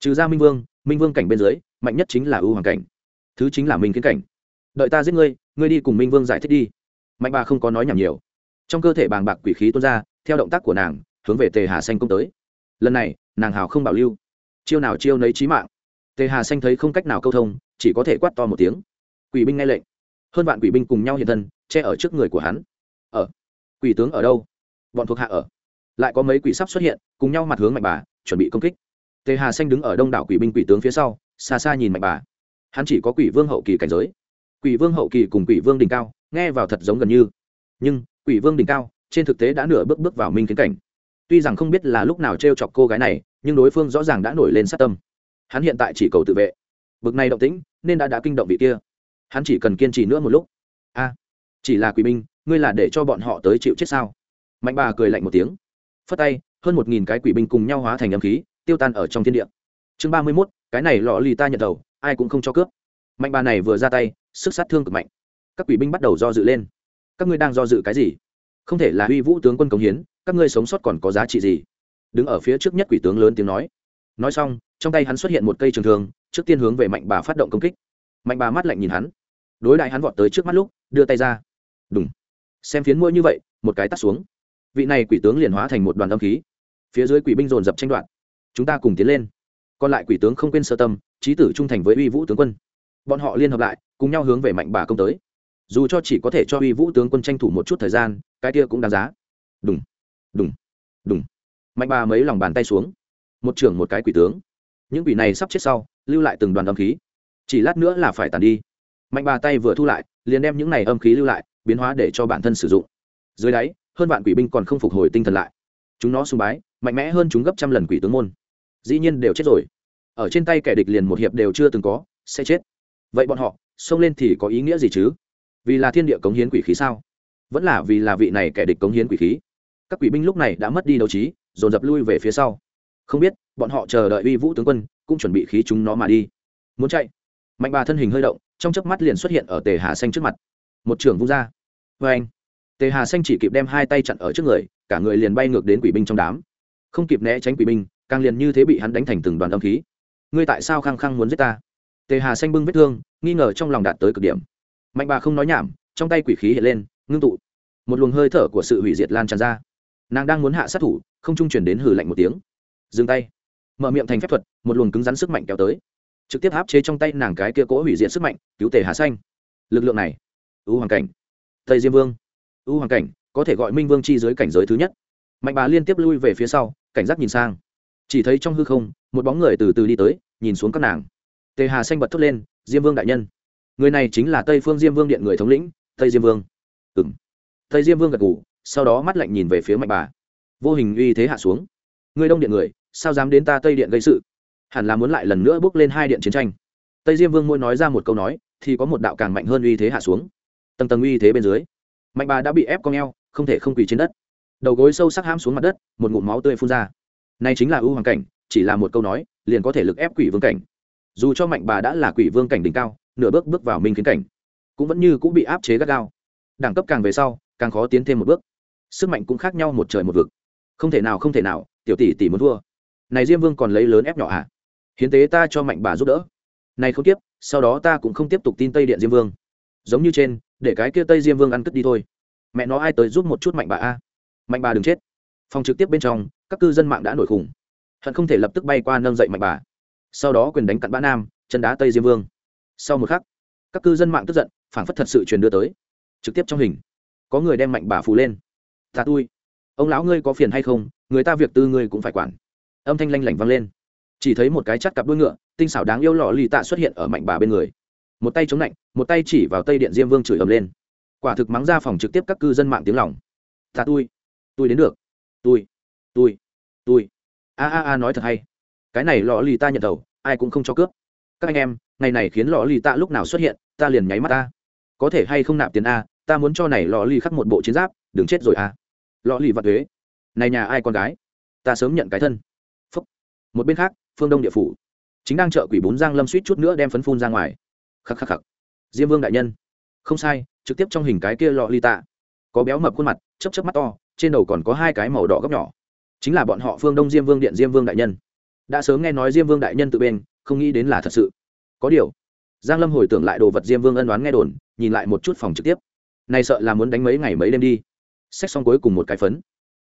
Speaker 1: trừ ra minh vương minh vương cảnh bên dưới mạnh nhất chính là ưu hoàng cảnh thứ chính là minh kiến cảnh. Đợi ta giết ngươi ngươi đi cùng minh vương giải thích đi. Mạnh bà không có nói nhảm nhiều. Trong cơ thể bàng bạc quỷ khí tuôn ra, theo động tác của nàng, hướng về tề hà xanh công tới. Lần này, nàng hào không bảo lưu. Chiêu nào chiêu nấy trí mạng. Tề hà xanh thấy không cách nào câu thông, chỉ có thể quát to một tiếng. Quỷ binh nghe lệnh. Hơn vạn quỷ binh cùng nhau hiện thân, che ở trước người của hắn. Ở. Quỷ tướng ở đâu? Bọn thuộc hạ ở. Lại có mấy quỷ sắp xuất hiện, cùng nhau mặt hướng mạnh bà, chuẩn bị công kích. Tề hà xanh đứng ở đông đảo quỷ binh quỷ tướng phía sau, xa xa nhìn mạnh bà hắn chỉ có quỷ vương hậu kỳ cảnh giới. Quỷ vương hậu kỳ cùng quỷ vương đỉnh cao, nghe vào thật giống gần như. Nhưng, quỷ vương đỉnh cao, trên thực tế đã nửa bước bước vào minh kiến cảnh. Tuy rằng không biết là lúc nào t r e o chọc cô gái này, nhưng đối phương rõ ràng đã nổi lên sát tâm. Hắn hiện tại chỉ cầu tự vệ. Bực này động tĩnh, nên đã đã kinh động vị kia. Hắn chỉ cần kiên trì nữa một lúc. A, chỉ là quỷ binh, ngươi là để cho bọn họ tới chịu chết sao? Mạnh bà cười lạnh một tiếng. Phất tay, hơn một nghìn cái quỷ binh cùng nhau hóa thành âm khí, tiêu tan ở trong thiên địa. Chương ba mươi mốt, cái này lọ lì ta nhận đầu ai cũng không cho cướp. Mạnh bà này vừa ra tay, sức sát thương cực mạnh. Các quỷ binh bắt đầu do dự lên. Các ngươi đang do dự cái gì? Không thể là huy vũ tướng quân cống hiến, các ngươi sống sót còn có giá trị gì? Đứng ở phía trước nhất quỷ tướng lớn tiếng nói. Nói xong, trong tay hắn xuất hiện một cây trường thương, trước tiên hướng về mạnh bà phát động công kích. Mạnh bà mắt lạnh nhìn hắn. Đối đại hắn vọt tới trước mắt lúc, đưa tay ra. Đúng xem phiến mũi như vậy, một cái tắt xuống. Vị này quỷ tướng liền hóa thành một đoàn âm khí. Phía dưới quỷ binh dồn dập tranh đoạt. Chúng ta cùng tiến lên. Còn lại quỷ tướng không quên sơ tâm trí tử trung thành với uy vũ tướng quân. Bọn họ liên hợp lại, cùng nhau hướng về mạnh bà công tới. Dù cho chỉ có thể cho uy vũ tướng quân tranh thủ một chút thời gian, cái kia cũng đáng giá. Đúng đúng đúng mạnh bà mấy lòng bàn tay xuống. Một trưởng một cái quỷ tướng. Những quỷ này sắp chết sau, lưu lại từng đoàn âm khí. Chỉ lát nữa là phải tàn đi. Mạnh bà tay vừa thu lại, liền đem những này âm khí lưu lại, biến hóa để cho bản thân sử dụng. Dưới đáy, hơn vạn quỷ binh còn không phục hồi tinh thần lại. Chúng nó sùng bái, mạnh mẽ hơn chúng gấp trăm lần quỷ tướng môn. Dĩ nhiên đều chết rồi ở trên tay kẻ địch liền một hiệp đều chưa từng có, sẽ chết. Vậy bọn họ, xông lên thì có ý nghĩa gì chứ? Vì là thiên địa cống hiến quỷ khí sao? Vẫn là vì là vị này kẻ địch cống hiến quỷ khí. Các quỷ binh lúc này đã mất đi đấu trí, dồn dập lui về phía sau. Không biết, bọn họ chờ đợi uy vũ tướng quân, cũng chuẩn bị khí chúng nó mà đi. Muốn chạy. Mạnh bà thân hình hơi động, trong chớp mắt liền xuất hiện ở tề hà xanh trước mặt. Một trưởng vung ra. Vê anh, tề hà xanh chỉ kịp đem hai tay chặn ở trước người, cả người liền bay ngược đến quỷ binh trong đám. Không kịp né tránh quỷ binh, càng liền như thế bị hắn đánh thành từng đoàn âm khí ngươi tại sao khăng khăng muốn giết ta? Tề hà xanh bưng vết thương, nghi ngờ trong lòng đạt tới cực điểm. Mạnh bà không nói nhảm, trong tay quỷ khí hiện lên, ngưng tụ. Một luồng hơi thở của sự hủy diệt lan tràn ra. Nàng đang muốn hạ sát thủ, không trung chuyển đến hử lạnh một tiếng. Dừng tay. Mở miệng thành phép thuật, một luồng cứng rắn sức mạnh kéo tới. Trực tiếp áp chế trong tay nàng cái kia cỗ hủy diệt sức mạnh, cứu tề hà xanh. Lực lượng này ưu hoàng cảnh, tây diêm vương. Ưu hoàng cảnh, có thể gọi minh vương chi dưới cảnh giới thứ nhất. Mạnh bà liên tiếp lui về phía sau, cảnh giác nhìn sang chỉ thấy trong hư không, một bóng người từ từ đi tới, nhìn xuống các nàng. Tề hà xanh bật thốt lên, diêm vương đại nhân. Người này chính là tây phương diêm vương điện người thống lĩnh, tây diêm vương. Ừ m tây diêm vương gật ngủ sau đó mắt lạnh nhìn về phía mạnh bà. Vô hình uy thế hạ xuống. Người đông điện người, sao dám đến ta tây điện gây sự? Hẳn là muốn lại lần nữa bước lên hai điện chiến tranh. Tây diêm vương mỗi nói ra một câu nói, thì có một đạo càng mạnh hơn uy thế hạ xuống. Tầng tầng uy thế bên dưới, mạnh bà đã bị ép cong e o không thể không quỳ trên đất. Đầu gối sâu sắc hãm xuống mặt đất, một ngụm máu tươi phun ra này chính là ưu hoàng cảnh, chỉ là một câu nói, liền có thể lực ép quỷ vương cảnh. Dù cho mạnh bà đã là quỷ vương cảnh đỉnh cao, nửa bước bước vào minh kiến cảnh, cũng vẫn như cũng bị áp chế gắt gao. Đẳng cấp càng về sau, càng khó tiến thêm một bước. Sức mạnh cũng khác nhau một trời một vực. Không thể nào, không thể nào, tiểu tỷ tỷ muốn thua. Này diêm vương còn lấy lớn ép nhỏ à? hiến tế ta cho mạnh bà giúp đỡ. Này không tiếp, sau đó ta cũng không tiếp tục tin tây điện diêm vương. Giống như trên, để cái kia tây diêm vương ăn cất đi thôi. Mẹ nó ai tới giúp một chút mạnh bà a? Mạnh bà đừng chết phòng trực tiếp bên trong, các cư dân mạng đã nổi khủng. Hận không thể lập tức bay qua nâng dậy mạnh bà. Sau đó quyền đánh cặn bã nam, chân đá tây diêm vương. Sau một khắc, các cư dân mạng tức giận phản phất thật sự truyền đưa tới. Trực tiếp trong hình, có người đem mạnh bà phù lên. Ta tui, ông lão ngươi có phiền hay không? Người ta việc tư ngươi cũng phải quản. Âm thanh lanh lảnh vang lên. Chỉ thấy một cái chắt cặp đuôi ngựa, tinh xảo đáng yêu lọ lì tạ xuất hiện ở mạnh bà bên người. Một tay chống lạnh một tay chỉ vào tây điện diêm vương chửi ầm lên. Quả thực mắng ra phòng trực tiếp các cư dân mạng tiếng lòng. Ta tui tôi đến được tôi tôi tôi a a a nói thật hay. Cái này lọ lì ta nhận đầu ai cũng không cho cướp. Các anh em, ngày này khiến lọ lì ta lúc nào xuất hiện, ta liền nháy mắt ta. Có thể hay không nạp tiền a, ta muốn cho này lọ lì khắc một bộ chiến giáp, đừng chết rồi a. Lọ lì vặt thuế. Này nhà ai con gái? Ta sớm nhận cái thân. Phúc. một bên khác, phương đông địa phủ. Chính đang trợ quỷ bốn giang lâm suýt chút nữa đem phấn phun ra ngoài. Khắc khắc khắc. Diêm vương đại nhân. Không sai, trực tiếp trong hình cái kia lọ ly tạ có béo mập khuôn mặt chấp chấp mắt to trên đầu còn có hai cái màu đỏ góc nhỏ. Chính là bọn họ phương đông diêm vương điện diêm vương đại nhân. Đã sớm nghe nói diêm vương đại nhân tự bên, không nghĩ đến là thật sự. Có điều, giang lâm hồi tưởng lại đồ vật diêm vương ân đoán nghe đồn, nhìn lại một chút phòng trực tiếp. Này sợ là muốn đánh mấy ngày mấy đêm đi. Xách xong cuối cùng một cái phấn.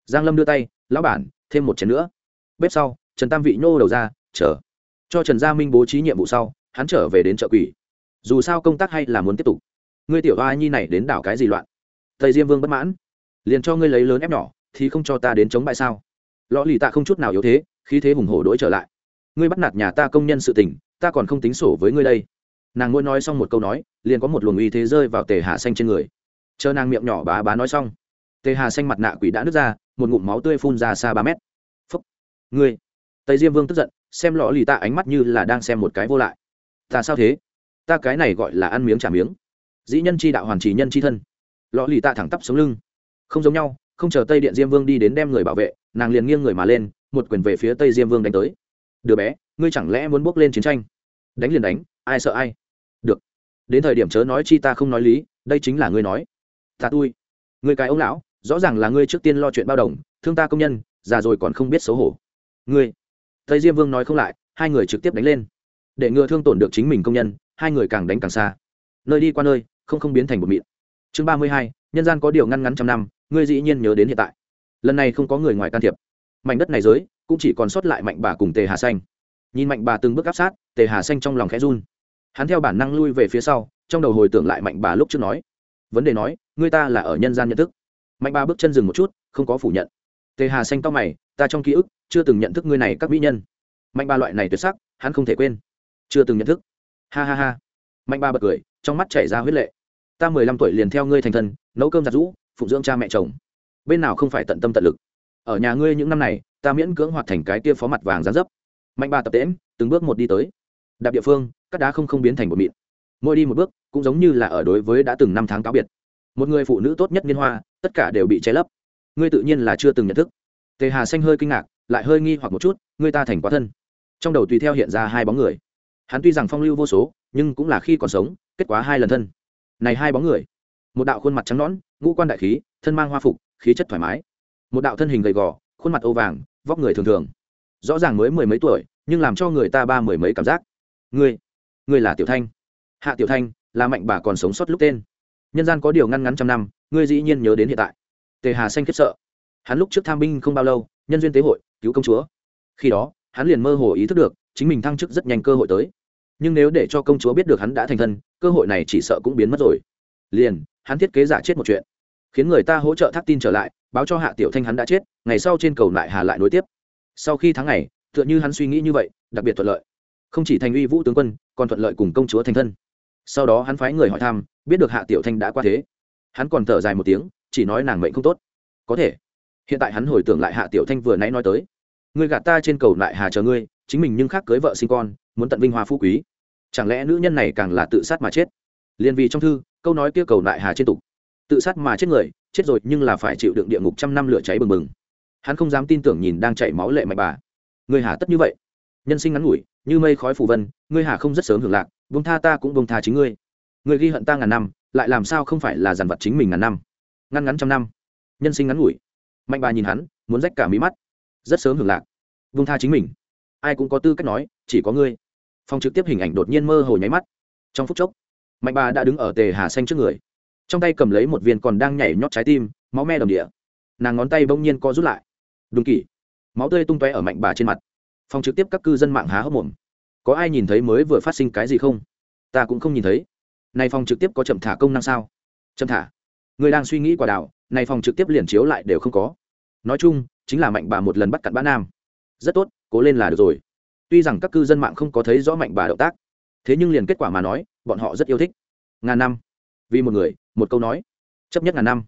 Speaker 1: Giang lâm đưa tay, lão bản, thêm một chén nữa. Bếp sau, trần tam vị nhô đầu ra, chờ. Cho trần gia minh bố trí nhiệm vụ sau, hắn trở về đến chợ quỷ. Dù sao công tác hay là muốn tiếp tục. Ngươi tiểu hoa nhi này đến đảo cái gì loạn? Thầy diêm vương bất mãn liền cho ngươi lấy lớn ép nhỏ, thì không cho ta đến chống bại sao? Lõ lì tạ không chút nào yếu thế, khí thế hùng hổ đỗi trở lại. Ngươi bắt nạt nhà ta công nhân sự tình, ta còn không tính sổ với ngươi đây. Nàng ngôi nói xong một câu nói, liền có một luồng uy thế rơi vào tề hà xanh trên người. Chờ nàng miệng nhỏ bá bá nói xong, tề hà xanh mặt nạ quỷ đã nứt ra, một ngụm máu tươi phun ra xa ba mét. Phúc. Ngươi. Tây diêm vương tức giận, xem lọ lì tạ ánh mắt như là đang xem một cái vô lại. Ta sao thế? Ta cái này gọi là ăn miếng trả miếng. Dĩ nhân chi đạo hoàn trì nhân chi thân. Lọ lì tạ thẳng tắp xuống lưng không giống nhau, không chờ tây điện diêm vương đi đến đem người bảo vệ, nàng liền nghiêng người mà lên, một quyền về phía tây diêm vương đánh tới. Đứa bé, ngươi chẳng lẽ muốn bước lên chiến tranh? Đánh liền đánh, ai sợ ai? Được. Đến thời điểm chớ nói chi ta không nói lý, đây chính là ngươi nói. Ta tui. Ngươi cái ông lão, rõ ràng là ngươi trước tiên lo chuyện bao đồng, thương ta công nhân, già rồi còn không biết xấu hổ. Ngươi. Tây diêm vương nói không lại, hai người trực tiếp đánh lên. Để ngừa thương tổn được chính mình công nhân, hai người càng đánh càng xa. Nơi đi qua nơi, không không biến thành một mịn. Chương ba mươi hai, nhân gian có điều ngăn ngắn trăm năm ngươi dĩ nhiên nhớ đến hiện tại. Lần này không có người ngoài can thiệp. Mảnh đất này giới cũng chỉ còn sót lại mạnh bà cùng tề hà xanh. Nhìn mạnh bà từng bước áp sát, tề hà xanh trong lòng khẽ run. Hắn theo bản năng lui về phía sau, trong đầu hồi tưởng lại mạnh bà lúc trước nói. Vấn đề nói ngươi ta là ở nhân gian nhận thức. Mạnh bà bước chân dừng một chút, không có phủ nhận. Tề hà xanh to mày, ta trong ký ức chưa từng nhận thức ngươi này các mỹ nhân. Mạnh bà loại này tuyệt sắc, hắn không thể quên. Chưa từng nhận thức. Ha ha ha. Mạnh bà bật cười, trong mắt chảy ra huyết lệ. Ta mười lăm tuổi liền theo ngươi thành thân, nấu cơm giặt rũ phụng dưỡng cha mẹ chồng. Bên nào không phải tận tâm tận lực. Ở nhà ngươi những năm này, ta miễn cưỡng hoạt thành cái tia phó mặt vàng gián dấp. Mạnh bà tập tễm từng bước một đi tới. Đạp địa phương các đá không không biến thành một mịn. Mỗi đi một bước, cũng giống như là ở đối với đã từng năm tháng cáo biệt. Một người phụ nữ tốt nhất niên hoa, tất cả đều bị che lấp. Ngươi tự nhiên là chưa từng nhận thức. Tề hà xanh hơi kinh ngạc, lại hơi nghi hoặc một chút, ngươi ta thành quá thân. Trong đầu tùy theo hiện ra hai bóng người. Hắn tuy rằng phong lưu vô số, nhưng cũng là khi còn sống, kết quả hai lần thân. Này hai bóng người, một đạo khuôn mặt trắng nõn ngũ quan đại khí, thân mang hoa phục, khí chất thoải mái. Một đạo thân hình gầy gò, khuôn mặt âu vàng, vóc người thường thường. Rõ ràng mới mười mấy tuổi, nhưng làm cho người ta ba mười mấy cảm giác. Ngươi ngươi là tiểu thanh. Hạ tiểu thanh, là mạnh bà còn sống sót lúc tên. Nhân gian có điều ngăn ngắn trăm năm, ngươi dĩ nhiên nhớ đến hiện tại. Tề hà xanh khiếp sợ. Hắn lúc trước tham binh không bao lâu, nhân duyên tế hội, cứu công chúa. Khi đó, hắn liền mơ hồ ý thức được, chính mình thăng chức rất nhanh cơ hội tới. Nhưng nếu để cho công chúa biết được hắn đã thành thân, cơ hội này chỉ sợ cũng biến mất rồi. Liền, hắn thiết kế giả chết một chuyện khiến người ta hỗ trợ thác tin trở lại, báo cho hạ tiểu thanh hắn đã chết, ngày sau trên cầu lại hà lại nối tiếp. Sau khi tháng này tựa như hắn suy nghĩ như vậy, đặc biệt thuận lợi. Không chỉ thành uy vũ tướng quân, còn thuận lợi cùng công chúa thành thân. Sau đó hắn phái người hỏi thăm, biết được hạ tiểu thanh đã qua thế. Hắn còn thở dài một tiếng, chỉ nói nàng mệnh không tốt. Có thể. Hiện tại hắn hồi tưởng lại hạ tiểu thanh vừa nãy nói tới. Người gạt ta trên cầu lại hà chờ ngươi, chính mình nhưng khác cưới vợ sinh con, muốn tận vinh hoa phú quý. Chẳng lẽ nữ nhân này càng là tự sát mà chết? Liền vì trong thư, câu nói kia cầu lại hà trên tục tự sát mà chết người, chết rồi nhưng là phải chịu đựng địa ngục trăm năm lửa cháy bừng bừng. Hắn không dám tin tưởng nhìn đang chảy máu lệ mạch bà. Người hà tất như vậy. Nhân sinh ngắn ngủi, như mây khói phù vân ngươi hà không rất sớm hưởng lạc vương tha ta cũng vương tha chính ngươi. Người ghi hận ta ngàn năm, lại làm sao không phải là giàn vật chính mình ngàn năm? Ngăn ngắn trăm năm. Nhân sinh ngắn ngủi. Mạnh bà nhìn hắn, muốn rách cả mí mắt. Rất sớm hưởng lạc. Vương tha chính mình. Ai cũng có tư cách nói, chỉ có ngươi. Phòng trực tiếp hình ảnh đột nhiên mơ hồ nháy mắt. Trong phút chốc, mạnh bà đã đứng ở tề hà xanh trước người trong tay cầm lấy một viên còn đang nhảy nhót trái tim, máu me đồng địa. Nàng ngón tay bỗng nhiên co rút lại. Đúng kỳ. Máu tươi tung tóe ở mạnh bà trên mặt. Phòng trực tiếp các cư dân mạng há hốc mồm. Có ai nhìn thấy mới vừa phát sinh cái gì không? Ta cũng không nhìn thấy. Này phòng trực tiếp có chậm thả công năng sao? Chậm thả. Người đang suy nghĩ quả đạo này phòng trực tiếp liền chiếu lại đều không có. Nói chung, chính là mạnh bà một lần bắt cặn bã nam. Rất tốt, cố lên là được rồi. Tuy rằng các cư dân mạng không có thấy rõ mạnh bà động tác, thế nhưng liền kết quả mà nói, bọn họ rất yêu thích. Ngàn năm vì một người, một câu nói. Chấp nhất ngàn năm.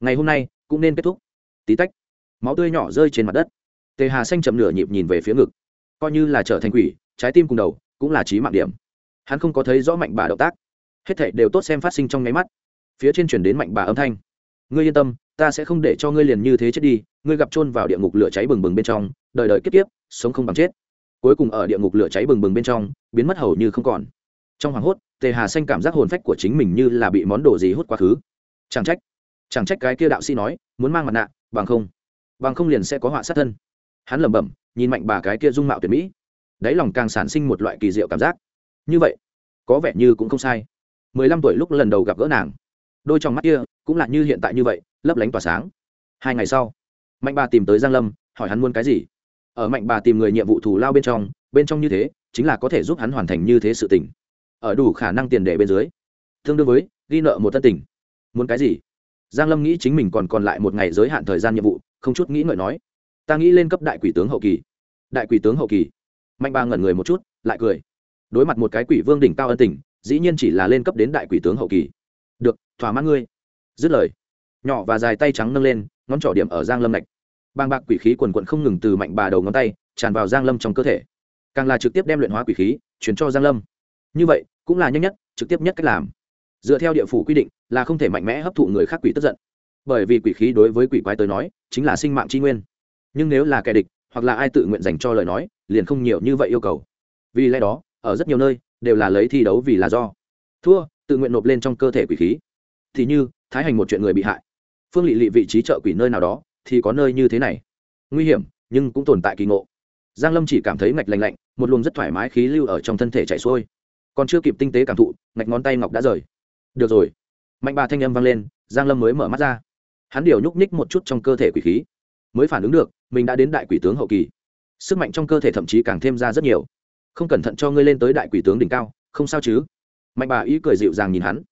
Speaker 1: Ngày hôm nay, cũng nên kết thúc. Tí tách. Máu tươi nhỏ rơi trên mặt đất. Tề hà xanh chậm nửa nhịp nhìn về phía ngực. Coi như là trở thành quỷ, trái tim cùng đầu, cũng là trí mạng điểm. Hắn không có thấy rõ mạnh bà động tác. Hết thảy đều tốt xem phát sinh trong nháy mắt. Phía trên chuyển đến mạnh bà âm thanh. Ngươi yên tâm, ta sẽ không để cho ngươi liền như thế chết đi. Ngươi gặp chôn vào địa ngục lửa cháy bừng bừng bên trong, đời đời kiếp kiếp, sống không bằng chết. Cuối cùng ở địa ngục lửa cháy bừng bừng bên trong, biến mất hầu như không còn trong hoàng hốt, tề hà xanh cảm giác hồn phách của chính mình như là bị món đồ gì hút quá khứ. Chẳng trách chẳng trách cái kia đạo sĩ nói, muốn mang mặt nạ, bằng không bằng không liền sẽ có họa sát thân. Hắn lẩm bẩm, nhìn mạnh bà cái kia dung mạo tuyệt mỹ. Đáy lòng càng sản sinh một loại kỳ diệu cảm giác. Như vậy, có vẻ như cũng không sai. Mười lăm tuổi lúc lần đầu gặp gỡ nàng, đôi trong mắt kia cũng là như hiện tại như vậy, lấp lánh tỏa sáng. Hai ngày sau, mạnh bà tìm tới giang lâm, hỏi hắn muốn cái gì. Ở mạnh bà tìm người nhiệm vụ thù lao bên trong bên trong như thế, chính là có thể giúp hắn hoàn thành như thế sự tình ở đủ khả năng tiền để bên dưới. Tương đương với, ghi nợ một thân tình. Muốn cái gì? Giang lâm nghĩ chính mình còn còn lại một ngày giới hạn thời gian nhiệm vụ, không chút nghĩ ngợi nói. Ta nghĩ lên cấp đại quỷ tướng hậu kỳ. Đại quỷ tướng hậu kỳ. Mạnh ba ngẩn người một chút, lại cười. Đối mặt một cái quỷ vương đỉnh cao ân tình, dĩ nhiên chỉ là lên cấp đến đại quỷ tướng hậu kỳ. Được, thỏa mãn ngươi. Dứt lời, nhỏ và dài tay trắng nâng lên, ngón trỏ điểm ở giang lâm lạch bang bạc quỷ khí quần quận không ngừng từ mạnh bà đầu ngón tay, tràn vào giang lâm trong cơ thể. Càng là trực tiếp đem luyện hóa quỷ khí, chuyển cho giang lâm như vậy, cũng là nhanh nhất, trực tiếp nhất cách làm. Dựa theo địa phủ quy định, là không thể mạnh mẽ hấp thụ người khác quỷ tức giận. Bởi vì quỷ khí đối với quỷ quái tới nói, chính là sinh mạng tri nguyên. Nhưng nếu là kẻ địch, hoặc là ai tự nguyện dành cho lời nói, liền không nhiều như vậy yêu cầu. Vì lẽ đó, ở rất nhiều nơi, đều là lấy thi đấu vì là do. Thua, tự nguyện nộp lên trong cơ thể quỷ khí. Thì như, thái hành một chuyện người bị hại. Phương lị lị vị trí chợ quỷ nơi nào đó, thì có nơi như thế này. Nguy hiểm, nhưng cũng tồn tại kỳ ngộ. Giang lâm chỉ cảm thấy ngạch lạnh lạnh, một luồng rất thoải mái khí lưu ở trong thân thể chảy xuôi còn chưa kịp tinh tế cảm thụ, ngạch ngón tay ngọc đã rời. Được rồi. Mạnh bà thanh âm vang lên, giang lâm mới mở mắt ra. Hắn điều nhúc nhích một chút trong cơ thể quỷ khí, mới phản ứng được, mình đã đến đại quỷ tướng hậu kỳ. Sức mạnh trong cơ thể thậm chí càng thêm ra rất nhiều. Không cẩn thận cho ngươi lên tới đại quỷ tướng đỉnh cao, không sao chứ? Mạnh bà ý cười dịu dàng nhìn hắn.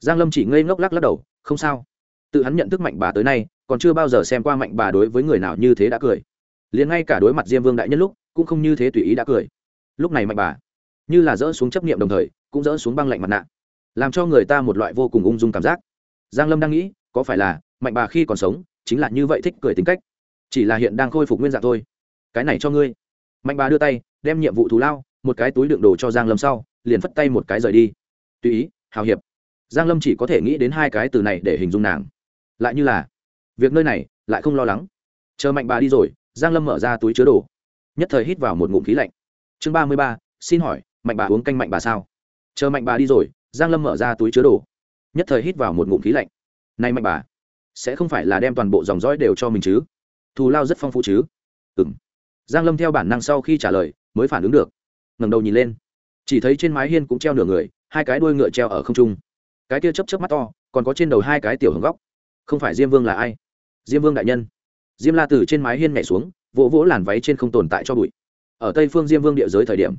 Speaker 1: Giang lâm chỉ ngây ngốc lắc lắc đầu, không sao. Tự hắn nhận thức mạnh bà tới nay, còn chưa bao giờ xem qua mạnh bà đối với người nào như thế đã cười. Liền ngay cả đối mặt diêm vương đại nhân lúc, cũng không như thế tùy ý đã cười. Lúc này mạnh bà như là dỡ xuống chấp niệm đồng thời, cũng dỡ xuống băng lạnh mặt nạ, làm cho người ta một loại vô cùng ung dung cảm giác. Giang lâm đang nghĩ, có phải là mạnh bà khi còn sống, chính là như vậy thích cười tính cách, chỉ là hiện đang khôi phục nguyên dạng thôi. Cái này cho ngươi. Mạnh bà đưa tay, đem nhiệm vụ thù lao, một cái túi đựng đồ cho giang lâm sau, liền phất tay một cái rời đi. Tùy ý, hào hiệp. Giang lâm chỉ có thể nghĩ đến hai cái từ này để hình dung nàng. Lại như là, việc nơi này, lại không lo lắng. Chờ mạnh bà đi rồi, giang lâm mở ra túi chứa đồ. Nhất thời hít vào một ngụm khí lạnh. Chương ba mươi ba, xin hỏi mạnh bà uống canh mạnh bà sao? Chờ mạnh bà đi rồi, giang lâm mở ra túi chứa đồ. Nhất thời hít vào một ngụm khí lạnh. Nay mạnh bà, sẽ không phải là đem toàn bộ dòng dõi đều cho mình chứ? Thù lao rất phong phú chứ? Ừ m giang lâm theo bản năng sau khi trả lời, mới phản ứng được. Ngẩng đầu nhìn lên. Chỉ thấy trên mái hiên cũng treo nửa người, hai cái đuôi ngựa treo ở không trung. Cái kia chấp chấp mắt to, còn có trên đầu hai cái tiểu hướng góc. Không phải diêm vương là ai? Diêm vương đại nhân. Diêm la từ trên mái hiên nhảy xuống, vỗ vỗ làn váy trên không tồn tại cho bụi. Ở tây phương diêm vương địa giới thời điểm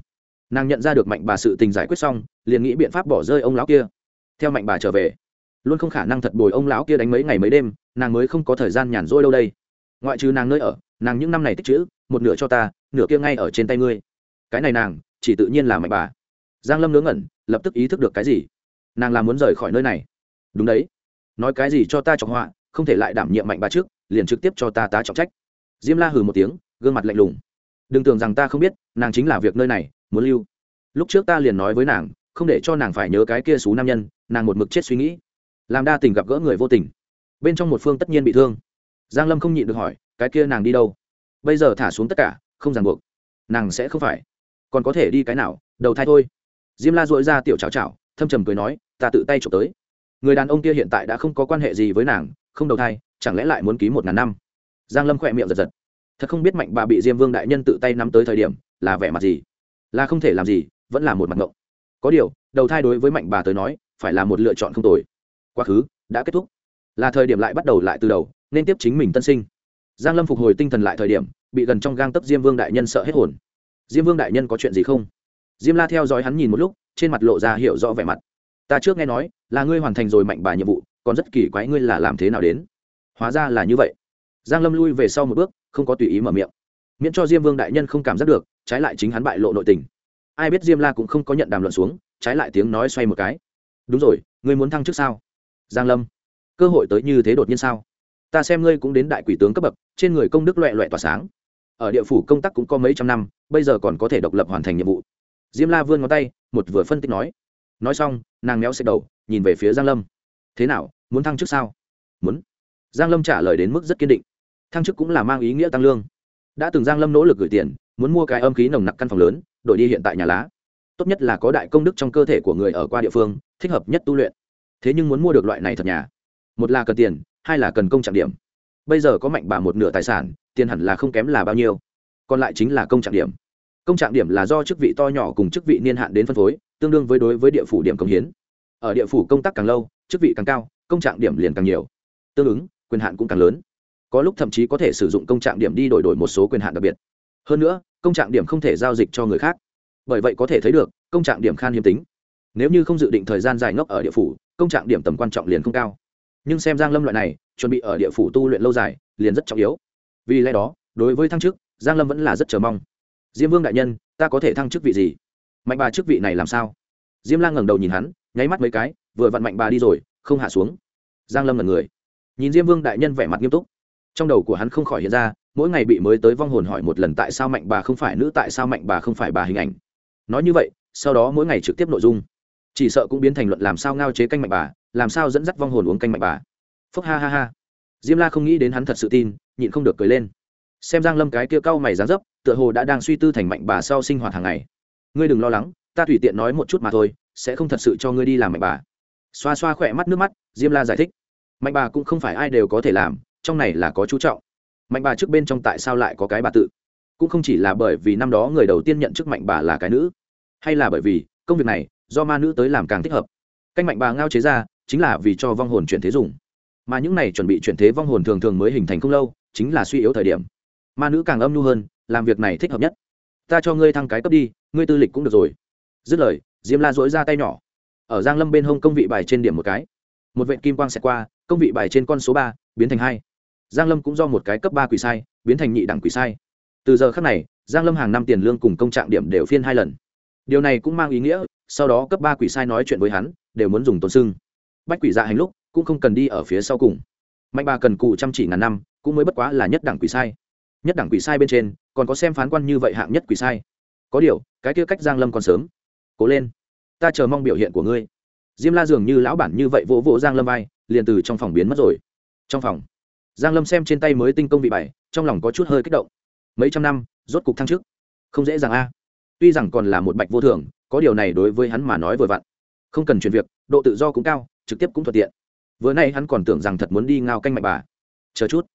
Speaker 1: nàng nhận ra được mạnh bà sự tình giải quyết xong, liền nghĩ biện pháp bỏ rơi ông lão kia. Theo mạnh bà trở về, luôn không khả năng thật bồi ông lão kia đánh mấy ngày mấy đêm, nàng mới không có thời gian nhàn rỗi đâu đây. Ngoại trừ nàng nơi ở, nàng những năm này tích chữ, một nửa cho ta, nửa kia ngay ở trên tay ngươi. Cái này nàng, chỉ tự nhiên là mạnh bà. Giang lâm ngớ ngẩn, lập tức ý thức được cái gì? Nàng là muốn rời khỏi nơi này. Đúng đấy. Nói cái gì cho ta trọng họa, không thể lại đảm nhiệm mạnh bà trước, liền trực tiếp cho ta tá trọng trách. Diêm la hừ một tiếng, gương mặt lạnh lùng. Đừng tưởng rằng ta không biết, nàng chính là việc nơi này muốn lưu. Lúc trước ta liền nói với nàng, không để cho nàng phải nhớ cái kia xú nam nhân, nàng một mực chết suy nghĩ. Làm đa tình gặp gỡ người vô tình. Bên trong một phương tất nhiên bị thương. Giang lâm không nhịn được hỏi, cái kia nàng đi đâu? Bây giờ thả xuống tất cả, không ràng buộc. Nàng sẽ không phải. Còn có thể đi cái nào, đầu thai thôi. Diêm la dội ra tiểu cháo chào thâm trầm cười nói, ta tự tay trộm tới. Người đàn ông kia hiện tại đã không có quan hệ gì với nàng, không đầu thai, chẳng lẽ lại muốn ký một ngàn năm? Giang lâm khỏe miệng giật giật. Thật không biết mạnh bà bị diêm vương đại nhân tự tay nắm tới thời điểm, là vẻ mặt gì? Là không thể làm gì, vẫn là một mặt ngộng. Có điều, đầu thai đối với mạnh bà tới nói, phải là một lựa chọn không tồi. Quá khứ đã kết thúc. Là thời điểm lại bắt đầu lại từ đầu, nên tiếp chính mình tân sinh. Giang lâm phục hồi tinh thần lại thời điểm, bị gần trong gang tấc diêm vương đại nhân sợ hết hồn. Diêm vương đại nhân có chuyện gì không? Diêm la theo dõi hắn nhìn một lúc, trên mặt lộ ra hiểu rõ vẻ mặt. Ta trước nghe nói, là ngươi hoàn thành rồi mạnh bà nhiệm vụ, còn rất kỳ quái ngươi là làm thế nào đến. Hóa ra là như vậy. Giang lâm lui về sau một bước, không có tùy ý mở miệng. Miễn cho diêm vương đại nhân không cảm giác được trái lại chính hắn bại lộ nội tình. Ai biết diêm la cũng không có nhận đàm luận xuống, trái lại tiếng nói xoay một cái. Đúng rồi, ngươi muốn thăng chức sao? Giang lâm, cơ hội tới như thế đột nhiên sao? Ta xem ngươi cũng đến đại quỷ tướng cấp bậc, trên người công đức loẹ loẹ tỏa sáng. Ở địa phủ công tác cũng có mấy trăm năm, bây giờ còn có thể độc lập hoàn thành nhiệm vụ. Diêm la vươn ngón tay, một vừa phân tích nói. Nói xong, nàng méo xẹt đầu, nhìn về phía giang lâm. Thế nào, muốn thăng chức sao? Muốn. Giang lâm trả lời đến mức rất kiên định. Thăng chức cũng là mang ý nghĩa tăng lương. Đã từng giang lâm nỗ lực gửi tiền muốn mua cái âm khí nồng nặc căn phòng lớn, đổi đi hiện tại nhà lá. Tốt nhất là có đại công đức trong cơ thể của người ở qua địa phương, thích hợp nhất tu luyện. Thế nhưng muốn mua được loại này thật nhà. Một là cần tiền, hai là cần công trạng điểm. Bây giờ có mạnh bà một nửa tài sản, tiền hẳn là không kém là bao nhiêu. Còn lại chính là công trạng điểm. Công trạng điểm là do chức vị to nhỏ cùng chức vị niên hạn đến phân phối, tương đương với đối với địa phủ điểm công hiến. Ở địa phủ công tác càng lâu, chức vị càng cao, công trạng điểm liền càng nhiều. Tương ứng, quyền hạn cũng càng lớn. Có lúc thậm chí có thể sử dụng công trạng điểm đi đổi đổi một số quyền hạn đặc biệt hơn nữa, công trạng điểm không thể giao dịch cho người khác. Bởi vậy có thể thấy được, công trạng điểm khan hiếm tính. Nếu như không dự định thời gian dài ngốc ở địa phủ, công trạng điểm tầm quan trọng liền không cao. Nhưng xem giang lâm loại này, chuẩn bị ở địa phủ tu luyện lâu dài, liền rất trọng yếu. Vì lẽ đó, đối với thăng chức, giang lâm vẫn là rất chờ mong. Diêm vương đại nhân, ta có thể thăng chức vị gì? Mạnh bà chức vị này làm sao? Diêm lang ngẩng đầu nhìn hắn, nháy mắt mấy cái, vừa vặn mạnh bà đi rồi, không hạ xuống. Giang lâm là người. Nhìn diêm vương đại nhân vẻ mặt nghiêm túc. Trong đầu của hắn không khỏi hiện ra mỗi ngày bị mới tới vong hồn hỏi một lần tại sao mạnh bà không phải nữ, tại sao mạnh bà không phải bà hình ảnh. Nói như vậy, sau đó mỗi ngày trực tiếp nội dung. Chỉ sợ cũng biến thành luận làm sao ngao chế canh mạnh bà, làm sao dẫn dắt vong hồn uống canh mạnh bà. Phúc ha ha ha. Diêm la không nghĩ đến hắn thật sự tin, nhịn không được cười lên. Xem giang lâm cái kia cau mày dán dấp, tựa hồ đã đang suy tư thành mạnh bà sau sinh hoạt hàng ngày. Ngươi đừng lo lắng, ta tùy tiện nói một chút mà thôi, sẽ không thật sự cho ngươi đi làm mạnh bà. Xoa xoa khỏe mắt nước mắt, diêm la giải thích. Mạnh bà cũng không phải ai đều có thể làm, trong này là có chú trọng mạnh bà trước bên trong tại sao lại có cái bà tự? Cũng không chỉ là bởi vì năm đó người đầu tiên nhận chức mạnh bà là cái nữ, hay là bởi vì công việc này do ma nữ tới làm càng thích hợp. Canh mạnh bà ngao chế ra, chính là vì cho vong hồn chuyển thế dùng. Mà những này chuẩn bị chuyển thế vong hồn thường thường mới hình thành không lâu, chính là suy yếu thời điểm. Ma nữ càng âm nhu hơn, làm việc này thích hợp nhất. Ta cho ngươi thăng cái cấp đi, ngươi tư lịch cũng được rồi. Dứt lời, diêm la dỗi ra tay nhỏ. Ở giang lâm bên hông công vị bài trên điểm một cái. Một vệ kim quang sẽ qua, công vị bài trên con số ba, biến thành hai giang lâm cũng do một cái cấp ba quỷ sai, biến thành nhị đẳng quỷ sai. Từ giờ khác này, giang lâm hàng năm tiền lương cùng công trạng điểm đều phiên hai lần. Điều này cũng mang ý nghĩa, sau đó cấp ba quỷ sai nói chuyện với hắn, đều muốn dùng tôn sưng. Bách quỷ dạ hành lúc, cũng không cần đi ở phía sau cùng. Mạnh bà cần cụ chăm chỉ ngàn năm, cũng mới bất quá là nhất đẳng quỷ sai. Nhất đẳng quỷ sai bên trên, còn có xem phán quan như vậy hạng nhất quỷ sai. Có điều, cái kia cách giang lâm còn sớm. Cố lên. Ta chờ mong biểu hiện của ngươi. Diêm la dường như lão bản như vậy vỗ vỗ giang lâm vai, liền từ trong phòng biến mất rồi. Trong phòng giang lâm xem trên tay mới tinh công vị bảy trong lòng có chút hơi kích động. Mấy trăm năm, rốt cục thăng chức. Không dễ dàng a. Tuy rằng còn là một bạch vô thường, có điều này đối với hắn mà nói vừa vặn. Không cần chuyển việc, độ tự do cũng cao, trực tiếp cũng thuận tiện. Vừa nay hắn còn tưởng rằng thật muốn đi ngao canh mạch bà. Chờ chút.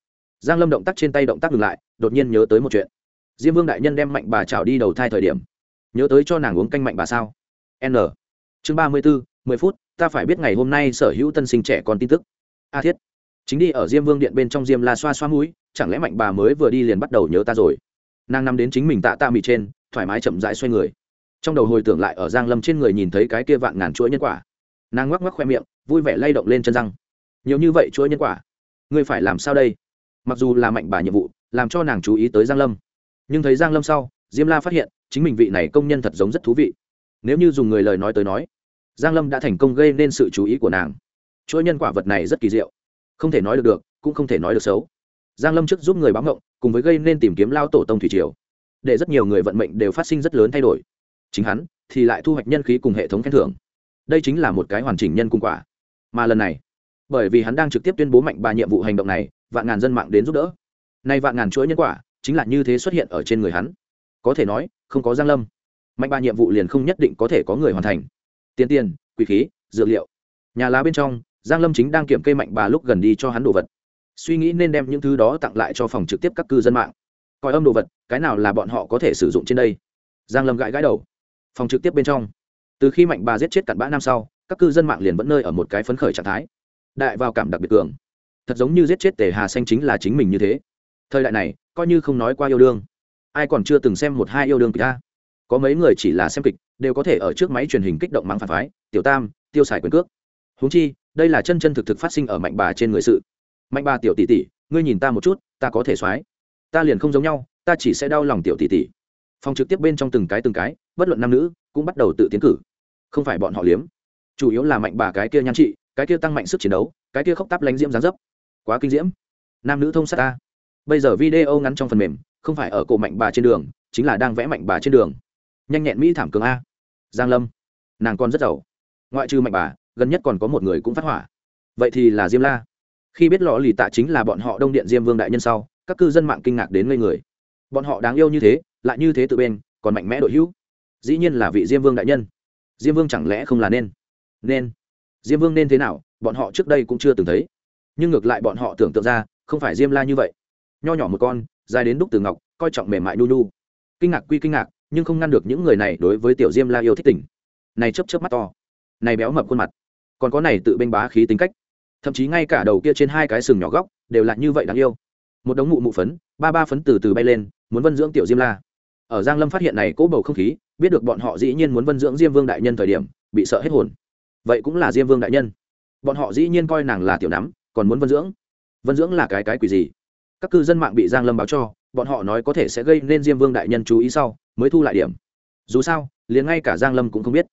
Speaker 1: Giang lâm động tác trên tay động tác ngừng lại, đột nhiên nhớ tới một chuyện. Diêm vương đại nhân đem mạnh bà chảo đi đầu thai thời điểm. Nhớ tới cho nàng uống canh mạnh bà sao? N. Chương ba mươi bốn mười phút, ta phải biết ngày hôm nay sở hữu tân sinh trẻ còn tin tức. A thiết chính đi ở diêm vương điện bên trong diêm la xoa xoa mũi, chẳng lẽ mạnh bà mới vừa đi liền bắt đầu nhớ ta rồi? Nàng nằm đến chính mình tạ tạ mị trên, thoải mái chậm rãi xoay người. Trong đầu hồi tưởng lại ở giang lâm trên người nhìn thấy cái kia vạn ngàn chuỗi nhân quả. Nàng ngoắc ngoắc khoe miệng, vui vẻ lay động lên chân răng. Nhiều như vậy chuỗi nhân quả? Ngươi phải làm sao đây? Mặc dù là mạnh bà nhiệm vụ, làm cho nàng chú ý tới giang lâm. Nhưng thấy giang lâm sau, diêm la phát hiện, chính mình vị này công nhân thật giống rất thú vị. Nếu như dùng người lời nói tới nói, giang lâm đã thành công gây nên sự chú ý của nàng. Chuỗi nhân quả vật này rất kỳ diệu không thể nói được được, cũng không thể nói được xấu. Giang lâm trước giúp người báo ngộng, cùng với gây nên tìm kiếm lao tổ tông thủy triều. Để rất nhiều người vận mệnh đều phát sinh rất lớn thay đổi. Chính hắn thì lại thu hoạch nhân khí cùng hệ thống khen thưởng. Đây chính là một cái hoàn chỉnh nhân cung quả. Mà lần này, bởi vì hắn đang trực tiếp tuyên bố mạnh ba nhiệm vụ hành động này, vạn ngàn dân mạng đến giúp đỡ. Nay vạn ngàn chuỗi nhân quả, chính là như thế xuất hiện ở trên người hắn. Có thể nói, không có giang lâm, mạnh ba nhiệm vụ liền không nhất định có thể có người hoàn thành. Tiền tiền quỷ khí, dược liệu. Nhà lá bên trong giang lâm chính đang kiểm kê mạnh bà lúc gần đi cho hắn đồ vật. Suy nghĩ nên đem những thứ đó tặng lại cho phòng trực tiếp các cư dân mạng. Coi âm đồ vật, cái nào là bọn họ có thể sử dụng trên đây? Giang lâm gãi gãi đầu. Phòng trực tiếp bên trong. Từ khi mạnh bà giết chết cặn bã năm sau, các cư dân mạng liền vẫn nơi ở một cái phấn khởi trạng thái. Đại vào cảm đặc biệt cường. Thật giống như giết chết tề hà xanh chính là chính mình như thế. Thời đại này, coi như không nói qua yêu đương. Ai còn chưa từng xem một hai yêu đương kịch ta có mấy người chỉ là xem kịch, đều có thể ở trước máy truyền hình kích động mắng phản phái. Tiểu tam, tiêu xài quyền cước. Huống chi đây là chân chân thực thực phát sinh ở mạnh bà trên người sự. Mạnh bà tiểu tỷ tỷ, ngươi nhìn ta một chút, ta có thể soái ta liền không giống nhau, ta chỉ sẽ đau lòng tiểu tỷ tỷ. Phòng trực tiếp bên trong từng cái từng cái, bất luận nam nữ, cũng bắt đầu tự tiến cử. Không phải bọn họ liếm. Chủ yếu là mạnh bà cái kia nhan trị, cái kia tăng mạnh sức chiến đấu, cái kia khóc táp lánh diễm dáng dấp. Quá kinh diễm. Nam nữ thông sát ta. Bây giờ video ngắn trong phần mềm, không phải ở cổ mạnh bà trên đường, chính là đang vẽ mạnh bà trên đường. Nhanh nhẹn mỹ thảm cường a. Giang lâm. Nàng con rất giàu. Ngoại trừ mạnh bà gần nhất còn có một người cũng phát hỏa. Vậy thì là diêm la. Khi biết lọ lì tạ chính là bọn họ đông điện diêm vương đại nhân sau, các cư dân mạng kinh ngạc đến ngây người. Bọn họ đáng yêu như thế, lại như thế tự bên, còn mạnh mẽ đội hữu. Dĩ nhiên là vị diêm vương đại nhân. Diêm vương chẳng lẽ không là nên? Nên. Diêm vương nên thế nào, bọn họ trước đây cũng chưa từng thấy. Nhưng ngược lại bọn họ tưởng tượng ra, không phải diêm la như vậy. Nho nhỏ một con, dài đến đúc từ ngọc, coi trọng mềm mại nu nu kinh ngạc quy kinh ngạc, nhưng không ngăn được những người này đối với tiểu diêm la yêu thích tỉnh này chấp chấp mắt to. Này béo mập khuôn mặt còn có này tự bênh bá khí tính cách. Thậm chí ngay cả đầu kia trên hai cái sừng nhỏ góc đều là như vậy đáng yêu. Một đống mụ mụ phấn, ba ba phấn từ từ bay lên, muốn vân dưỡng tiểu diêm la. Ở giang lâm phát hiện này cố bầu không khí, biết được bọn họ dĩ nhiên muốn vân dưỡng diêm vương đại nhân thời điểm, bị sợ hết hồn. Vậy cũng là diêm vương đại nhân. Bọn họ dĩ nhiên coi nàng là tiểu nắm, còn muốn vân dưỡng. Vân dưỡng là cái cái quỷ gì? Các cư dân mạng bị giang lâm báo cho, bọn họ nói có thể sẽ gây nên diêm vương đại nhân chú ý sau, mới thu lại điểm. Dù sao, liền ngay cả giang lâm cũng không biết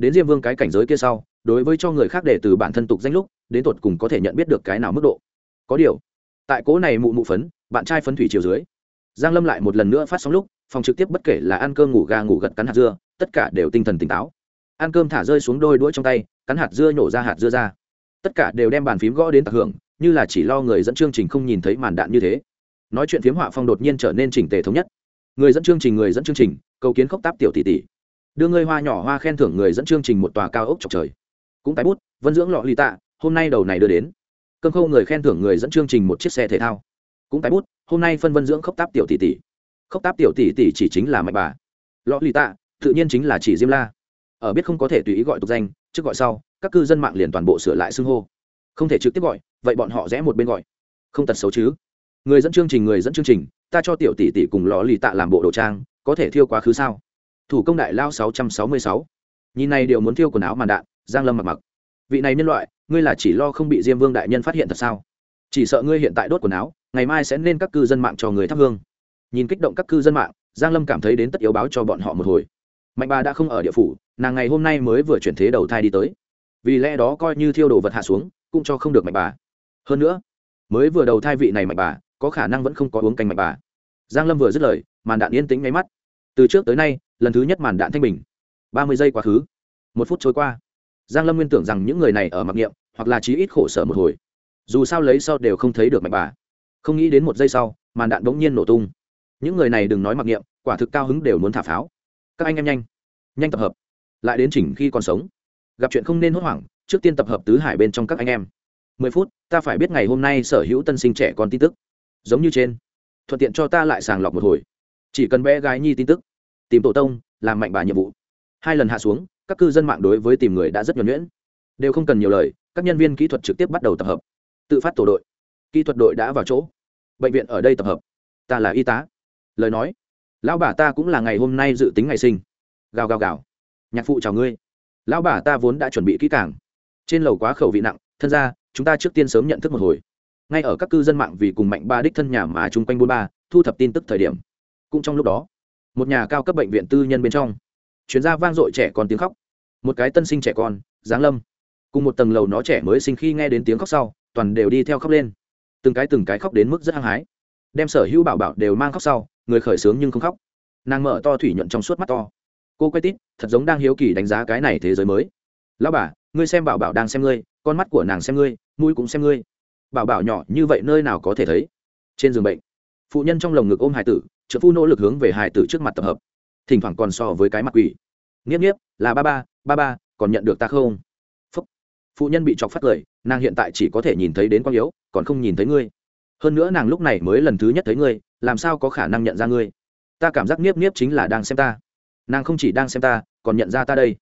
Speaker 1: đến diêm vương cái cảnh giới kia sau, đối với cho người khác để từ bản thân tục danh lúc, đến tột cùng có thể nhận biết được cái nào mức độ. Có điều, tại cố này mụ mụ phấn, bạn trai phấn thủy chiều dưới, giang lâm lại một lần nữa phát sóng lúc, phòng trực tiếp bất kể là ăn cơm ngủ gà ngủ gật cắn hạt dưa, tất cả đều tinh thần tỉnh táo. Ăn cơm thả rơi xuống đôi đuôi trong tay, cắn hạt dưa nhổ ra hạt dưa ra. Tất cả đều đem bàn phím gõ đến tạc hưởng, như là chỉ lo người dẫn chương trình không nhìn thấy màn đạn như thế. Nói chuyện phiếm họa phong đột nhiên trở nên chỉnh tề thống nhất. Người dẫn chương trình, người dẫn chương trình, cầu kiến khốc táp tiểu tỷ tỷ đưa ngươi hoa nhỏ hoa khen thưởng người dẫn chương trình một tòa cao ốc chọc trời. Cũng tái bút, vân dưỡng lọ lì tạ, hôm nay đầu này đưa đến. Cơm khâu người khen thưởng người dẫn chương trình một chiếc xe thể thao. Cũng tái bút, hôm nay phân vân dưỡng khốc táp tiểu tỷ tỷ. Khốc táp tiểu tỷ tỷ chỉ chính là mạch bà. Lọ lì tạ, tự nhiên chính là chỉ diêm la. Ở biết không có thể tùy ý gọi tục danh, trước gọi sau, các cư dân mạng liền toàn bộ sửa lại xưng hô. Không thể trực tiếp gọi, vậy bọn họ rẽ một bên gọi. Không tật xấu chứ. Người dẫn chương trình, người dẫn chương trình, ta cho tiểu tỷ tỷ cùng lò lì tạ làm bộ đồ trang, có thể thiêu quá khứ sao? Thủ công đại lao sáu trăm sáu mươi sáu. Nhìn này đều muốn thiêu quần áo màn đạn, giang lâm mặc mặc. Vị này nhân loại, ngươi là chỉ lo không bị diêm vương đại nhân phát hiện thật sao? Chỉ sợ ngươi hiện tại đốt quần áo, ngày mai sẽ nên các cư dân mạng cho người thắp hương. Nhìn kích động các cư dân mạng, giang lâm cảm thấy đến tất yếu báo cho bọn họ một hồi. Mạnh bà đã không ở địa phủ, nàng ngày hôm nay mới vừa chuyển thế đầu thai đi tới. Vì lẽ đó coi như thiêu đồ vật hạ xuống, cũng cho không được mạnh bà. Hơn nữa, mới vừa đầu thai vị này mạnh bà, có khả năng vẫn không có uống canh mạnh bà. Giang lâm vừa dứt lời, màn đạn yên tĩnh ngay mắt từ trước tới nay, lần thứ nhất màn đạn thanh bình. Ba mươi giây quá khứ. Một phút trôi qua. Giang lâm nguyên tưởng rằng những người này ở mặc niệm, hoặc là chí ít khổ sở một hồi. Dù sao lấy sau đều không thấy được mạnh bà. Không nghĩ đến một giây sau, màn đạn bỗng nhiên nổ tung. Những người này đừng nói mặc niệm, quả thực cao hứng đều muốn thả pháo. Các anh em nhanh. Nhanh tập hợp. Lại đến chỉnh khi còn sống. Gặp chuyện không nên hốt hoảng, trước tiên tập hợp tứ hải bên trong các anh em. Mười phút, ta phải biết ngày hôm nay sở hữu tân sinh trẻ con tin tức. Giống như trên. Thuận tiện cho ta lại sàng lọc một hồi chỉ cần bé gái nhi tin tức, tìm tổ tông, làm mạnh bà nhiệm vụ. Hai lần hạ xuống, các cư dân mạng đối với tìm người đã rất nhuẩn nhuyễn. Đều không cần nhiều lời, các nhân viên kỹ thuật trực tiếp bắt đầu tập hợp. Tự phát tổ đội. Kỹ thuật đội đã vào chỗ. Bệnh viện ở đây tập hợp. Ta là y tá. Lời nói. Lão bà ta cũng là ngày hôm nay dự tính ngày sinh. Gào gào gào. Nhạc phụ chào ngươi. Lão bà ta vốn đã chuẩn bị kỹ càng. Trên lầu quá khẩu vị nặng, thân ra chúng ta trước tiên sớm nhận thức một hồi. Ngay ở các cư dân mạng vì cùng mạnh ba đích thân nhà mà chung quanh buôn ba, thu thập tin tức thời điểm cũng trong lúc đó, một nhà cao cấp bệnh viện tư nhân bên trong, chuyên gia vang dội trẻ con tiếng khóc. Một cái tân sinh trẻ con giáng lâm, cùng một tầng lầu nó trẻ mới sinh khi nghe đến tiếng khóc sau, toàn đều đi theo khóc lên. Từng cái từng cái khóc đến mức rất hăng hái. Đem sở hữu bảo bảo đều mang khóc sau, người khởi sướng nhưng không khóc. Nàng mở to thủy nhuận trong suốt mắt to. Cô quay tít, thật giống đang hiếu kỳ đánh giá cái này thế giới mới. Lão bà, ngươi xem bảo bảo đang xem ngươi, con mắt của nàng xem ngươi, mũi cũng xem ngươi. Bảo bảo nhỏ như vậy nơi nào có thể thấy? Trên giường bệnh, phụ nhân trong lồng ngực ôm hải tử trợ phu nỗ lực hướng về hải tử trước mặt tập hợp. Thỉnh thoảng còn so với cái mặt quỷ. Nghiếp nghiếp, là ba ba ba ba, còn nhận được ta không? Phúc. phụ nhân bị chọc phát cười nàng hiện tại chỉ có thể nhìn thấy đến quang yếu, còn không nhìn thấy ngươi. Hơn nữa nàng lúc này mới lần thứ nhất thấy ngươi, làm sao có khả năng nhận ra ngươi? Ta cảm giác nghiếp nghiếp chính là đang xem ta. Nàng không chỉ đang xem ta, còn nhận ra ta đây.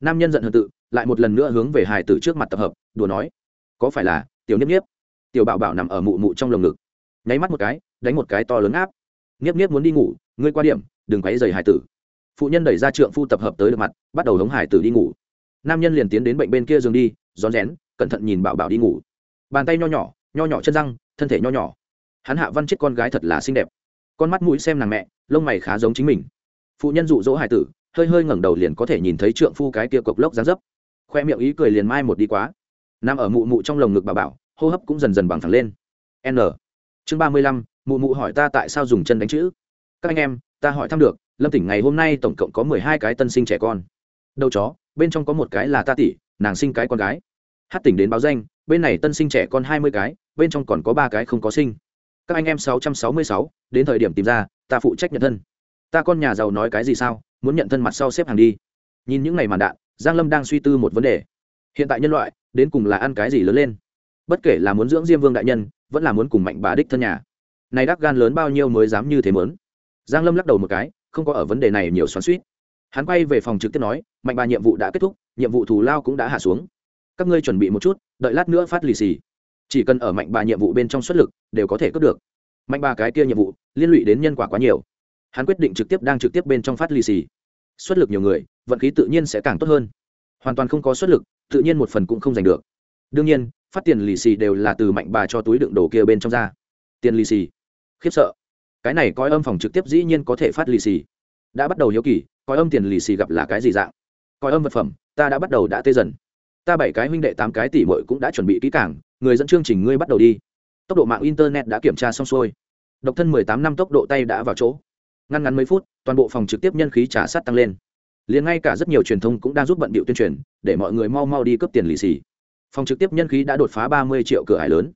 Speaker 1: Nam nhân giận hờn tự, lại một lần nữa hướng về hải tử trước mặt tập hợp, đùa nói. Có phải là tiểu niếp niếp tiểu bảo bảo nằm ở mụ mụ trong lồng ngực. Nháy mắt một cái, đánh một cái to lớn áp nghiếp nghiếp muốn đi ngủ, ngươi qua điểm, đừng quấy dày hải tử. Phụ nhân đẩy ra trượng phu tập hợp tới được mặt, bắt đầu hống hải tử đi ngủ. Nam nhân liền tiến đến bệnh bên kia giường đi, rón rén, cẩn thận nhìn bảo bảo đi ngủ. Bàn tay nho nhỏ nho nhỏ chân răng, thân thể nho nhỏ. Hắn hạ văn chết con gái thật là xinh đẹp. Con mắt mũi xem nàng mẹ, lông mày khá giống chính mình. Phụ nhân dụ dỗ hải tử, hơi hơi ngẩng đầu liền có thể nhìn thấy trượng phu cái kia cộc lốc dán dấp. Khoe miệng ý cười liền mai một đi quá. Nằm ở mụ mụ trong lồng ngực bà bảo, hô hấp cũng dần dần bằng thẳng lên. N. Chương ba mươi lăm mụ mụ hỏi ta tại sao dùng chân đánh chữ? Các anh em, ta hỏi thăm được, lâm tỉnh ngày hôm nay tổng cộng có mười hai cái tân sinh trẻ con. Đầu chó, bên trong có một cái là ta tỷ, nàng sinh cái con gái. Hát tỉnh đến báo danh, bên này tân sinh trẻ con hai mươi cái, bên trong còn có ba cái không có sinh. Các anh em sáu trăm sáu mươi sáu, đến thời điểm tìm ra, ta phụ trách nhận thân. Ta con nhà giàu nói cái gì sao, muốn nhận thân mặt sau xếp hàng đi. Nhìn những ngày màn đạn, giang lâm đang suy tư một vấn đề. Hiện tại nhân loại, đến cùng là ăn cái gì lớn lên? Bất kể là muốn dưỡng diêm vương đại nhân, vẫn là muốn cùng mạnh bà đích thân nhà này đắc gan lớn bao nhiêu mới dám như thế mớn? Giang lâm lắc đầu một cái, không có ở vấn đề này nhiều xoắn suýt hắn quay về phòng trực tiếp nói, mạnh bà nhiệm vụ đã kết thúc, nhiệm vụ thù lao cũng đã hạ xuống. Các ngươi chuẩn bị một chút, đợi lát nữa phát lì xì. Chỉ cần ở mạnh bà nhiệm vụ bên trong xuất lực, đều có thể cướp được. Mạnh bà cái kia nhiệm vụ, liên lụy đến nhân quả quá nhiều. Hắn quyết định trực tiếp đang trực tiếp bên trong phát lì xì. Xuất lực nhiều người, vận khí tự nhiên sẽ càng tốt hơn. Hoàn toàn không có xuất lực, tự nhiên một phần cũng không giành được. Đương nhiên, phát tiền lì xì đều là từ mạnh bà cho túi đựng đồ kia bên trong ra. Tiền lì xì khiếp sợ. Cái này coi âm phòng trực tiếp dĩ nhiên có thể phát lì xì. Đã bắt đầu hiếu kỳ, coi âm tiền lì xì gặp là cái gì dạng? Coi âm vật phẩm, ta đã bắt đầu đã tê dần. Ta bảy cái huynh đệ, tám cái tỷ mội cũng đã chuẩn bị kỹ cảng người dẫn chương trình ngươi bắt đầu đi. Tốc độ mạng internet đã kiểm tra xong xuôi. Độc thân mười tám năm tốc độ tay đã vào chỗ. Ngăn ngắn mấy phút, toàn bộ phòng trực tiếp nhân khí trả sát tăng lên. Liền ngay cả rất nhiều truyền thông cũng đang giúp bận bịu tuyên truyền, để mọi người mau mau đi cướp tiền lì xì. Phòng trực tiếp nhân khí đã đột phá ba mươi triệu cửa hải lớn.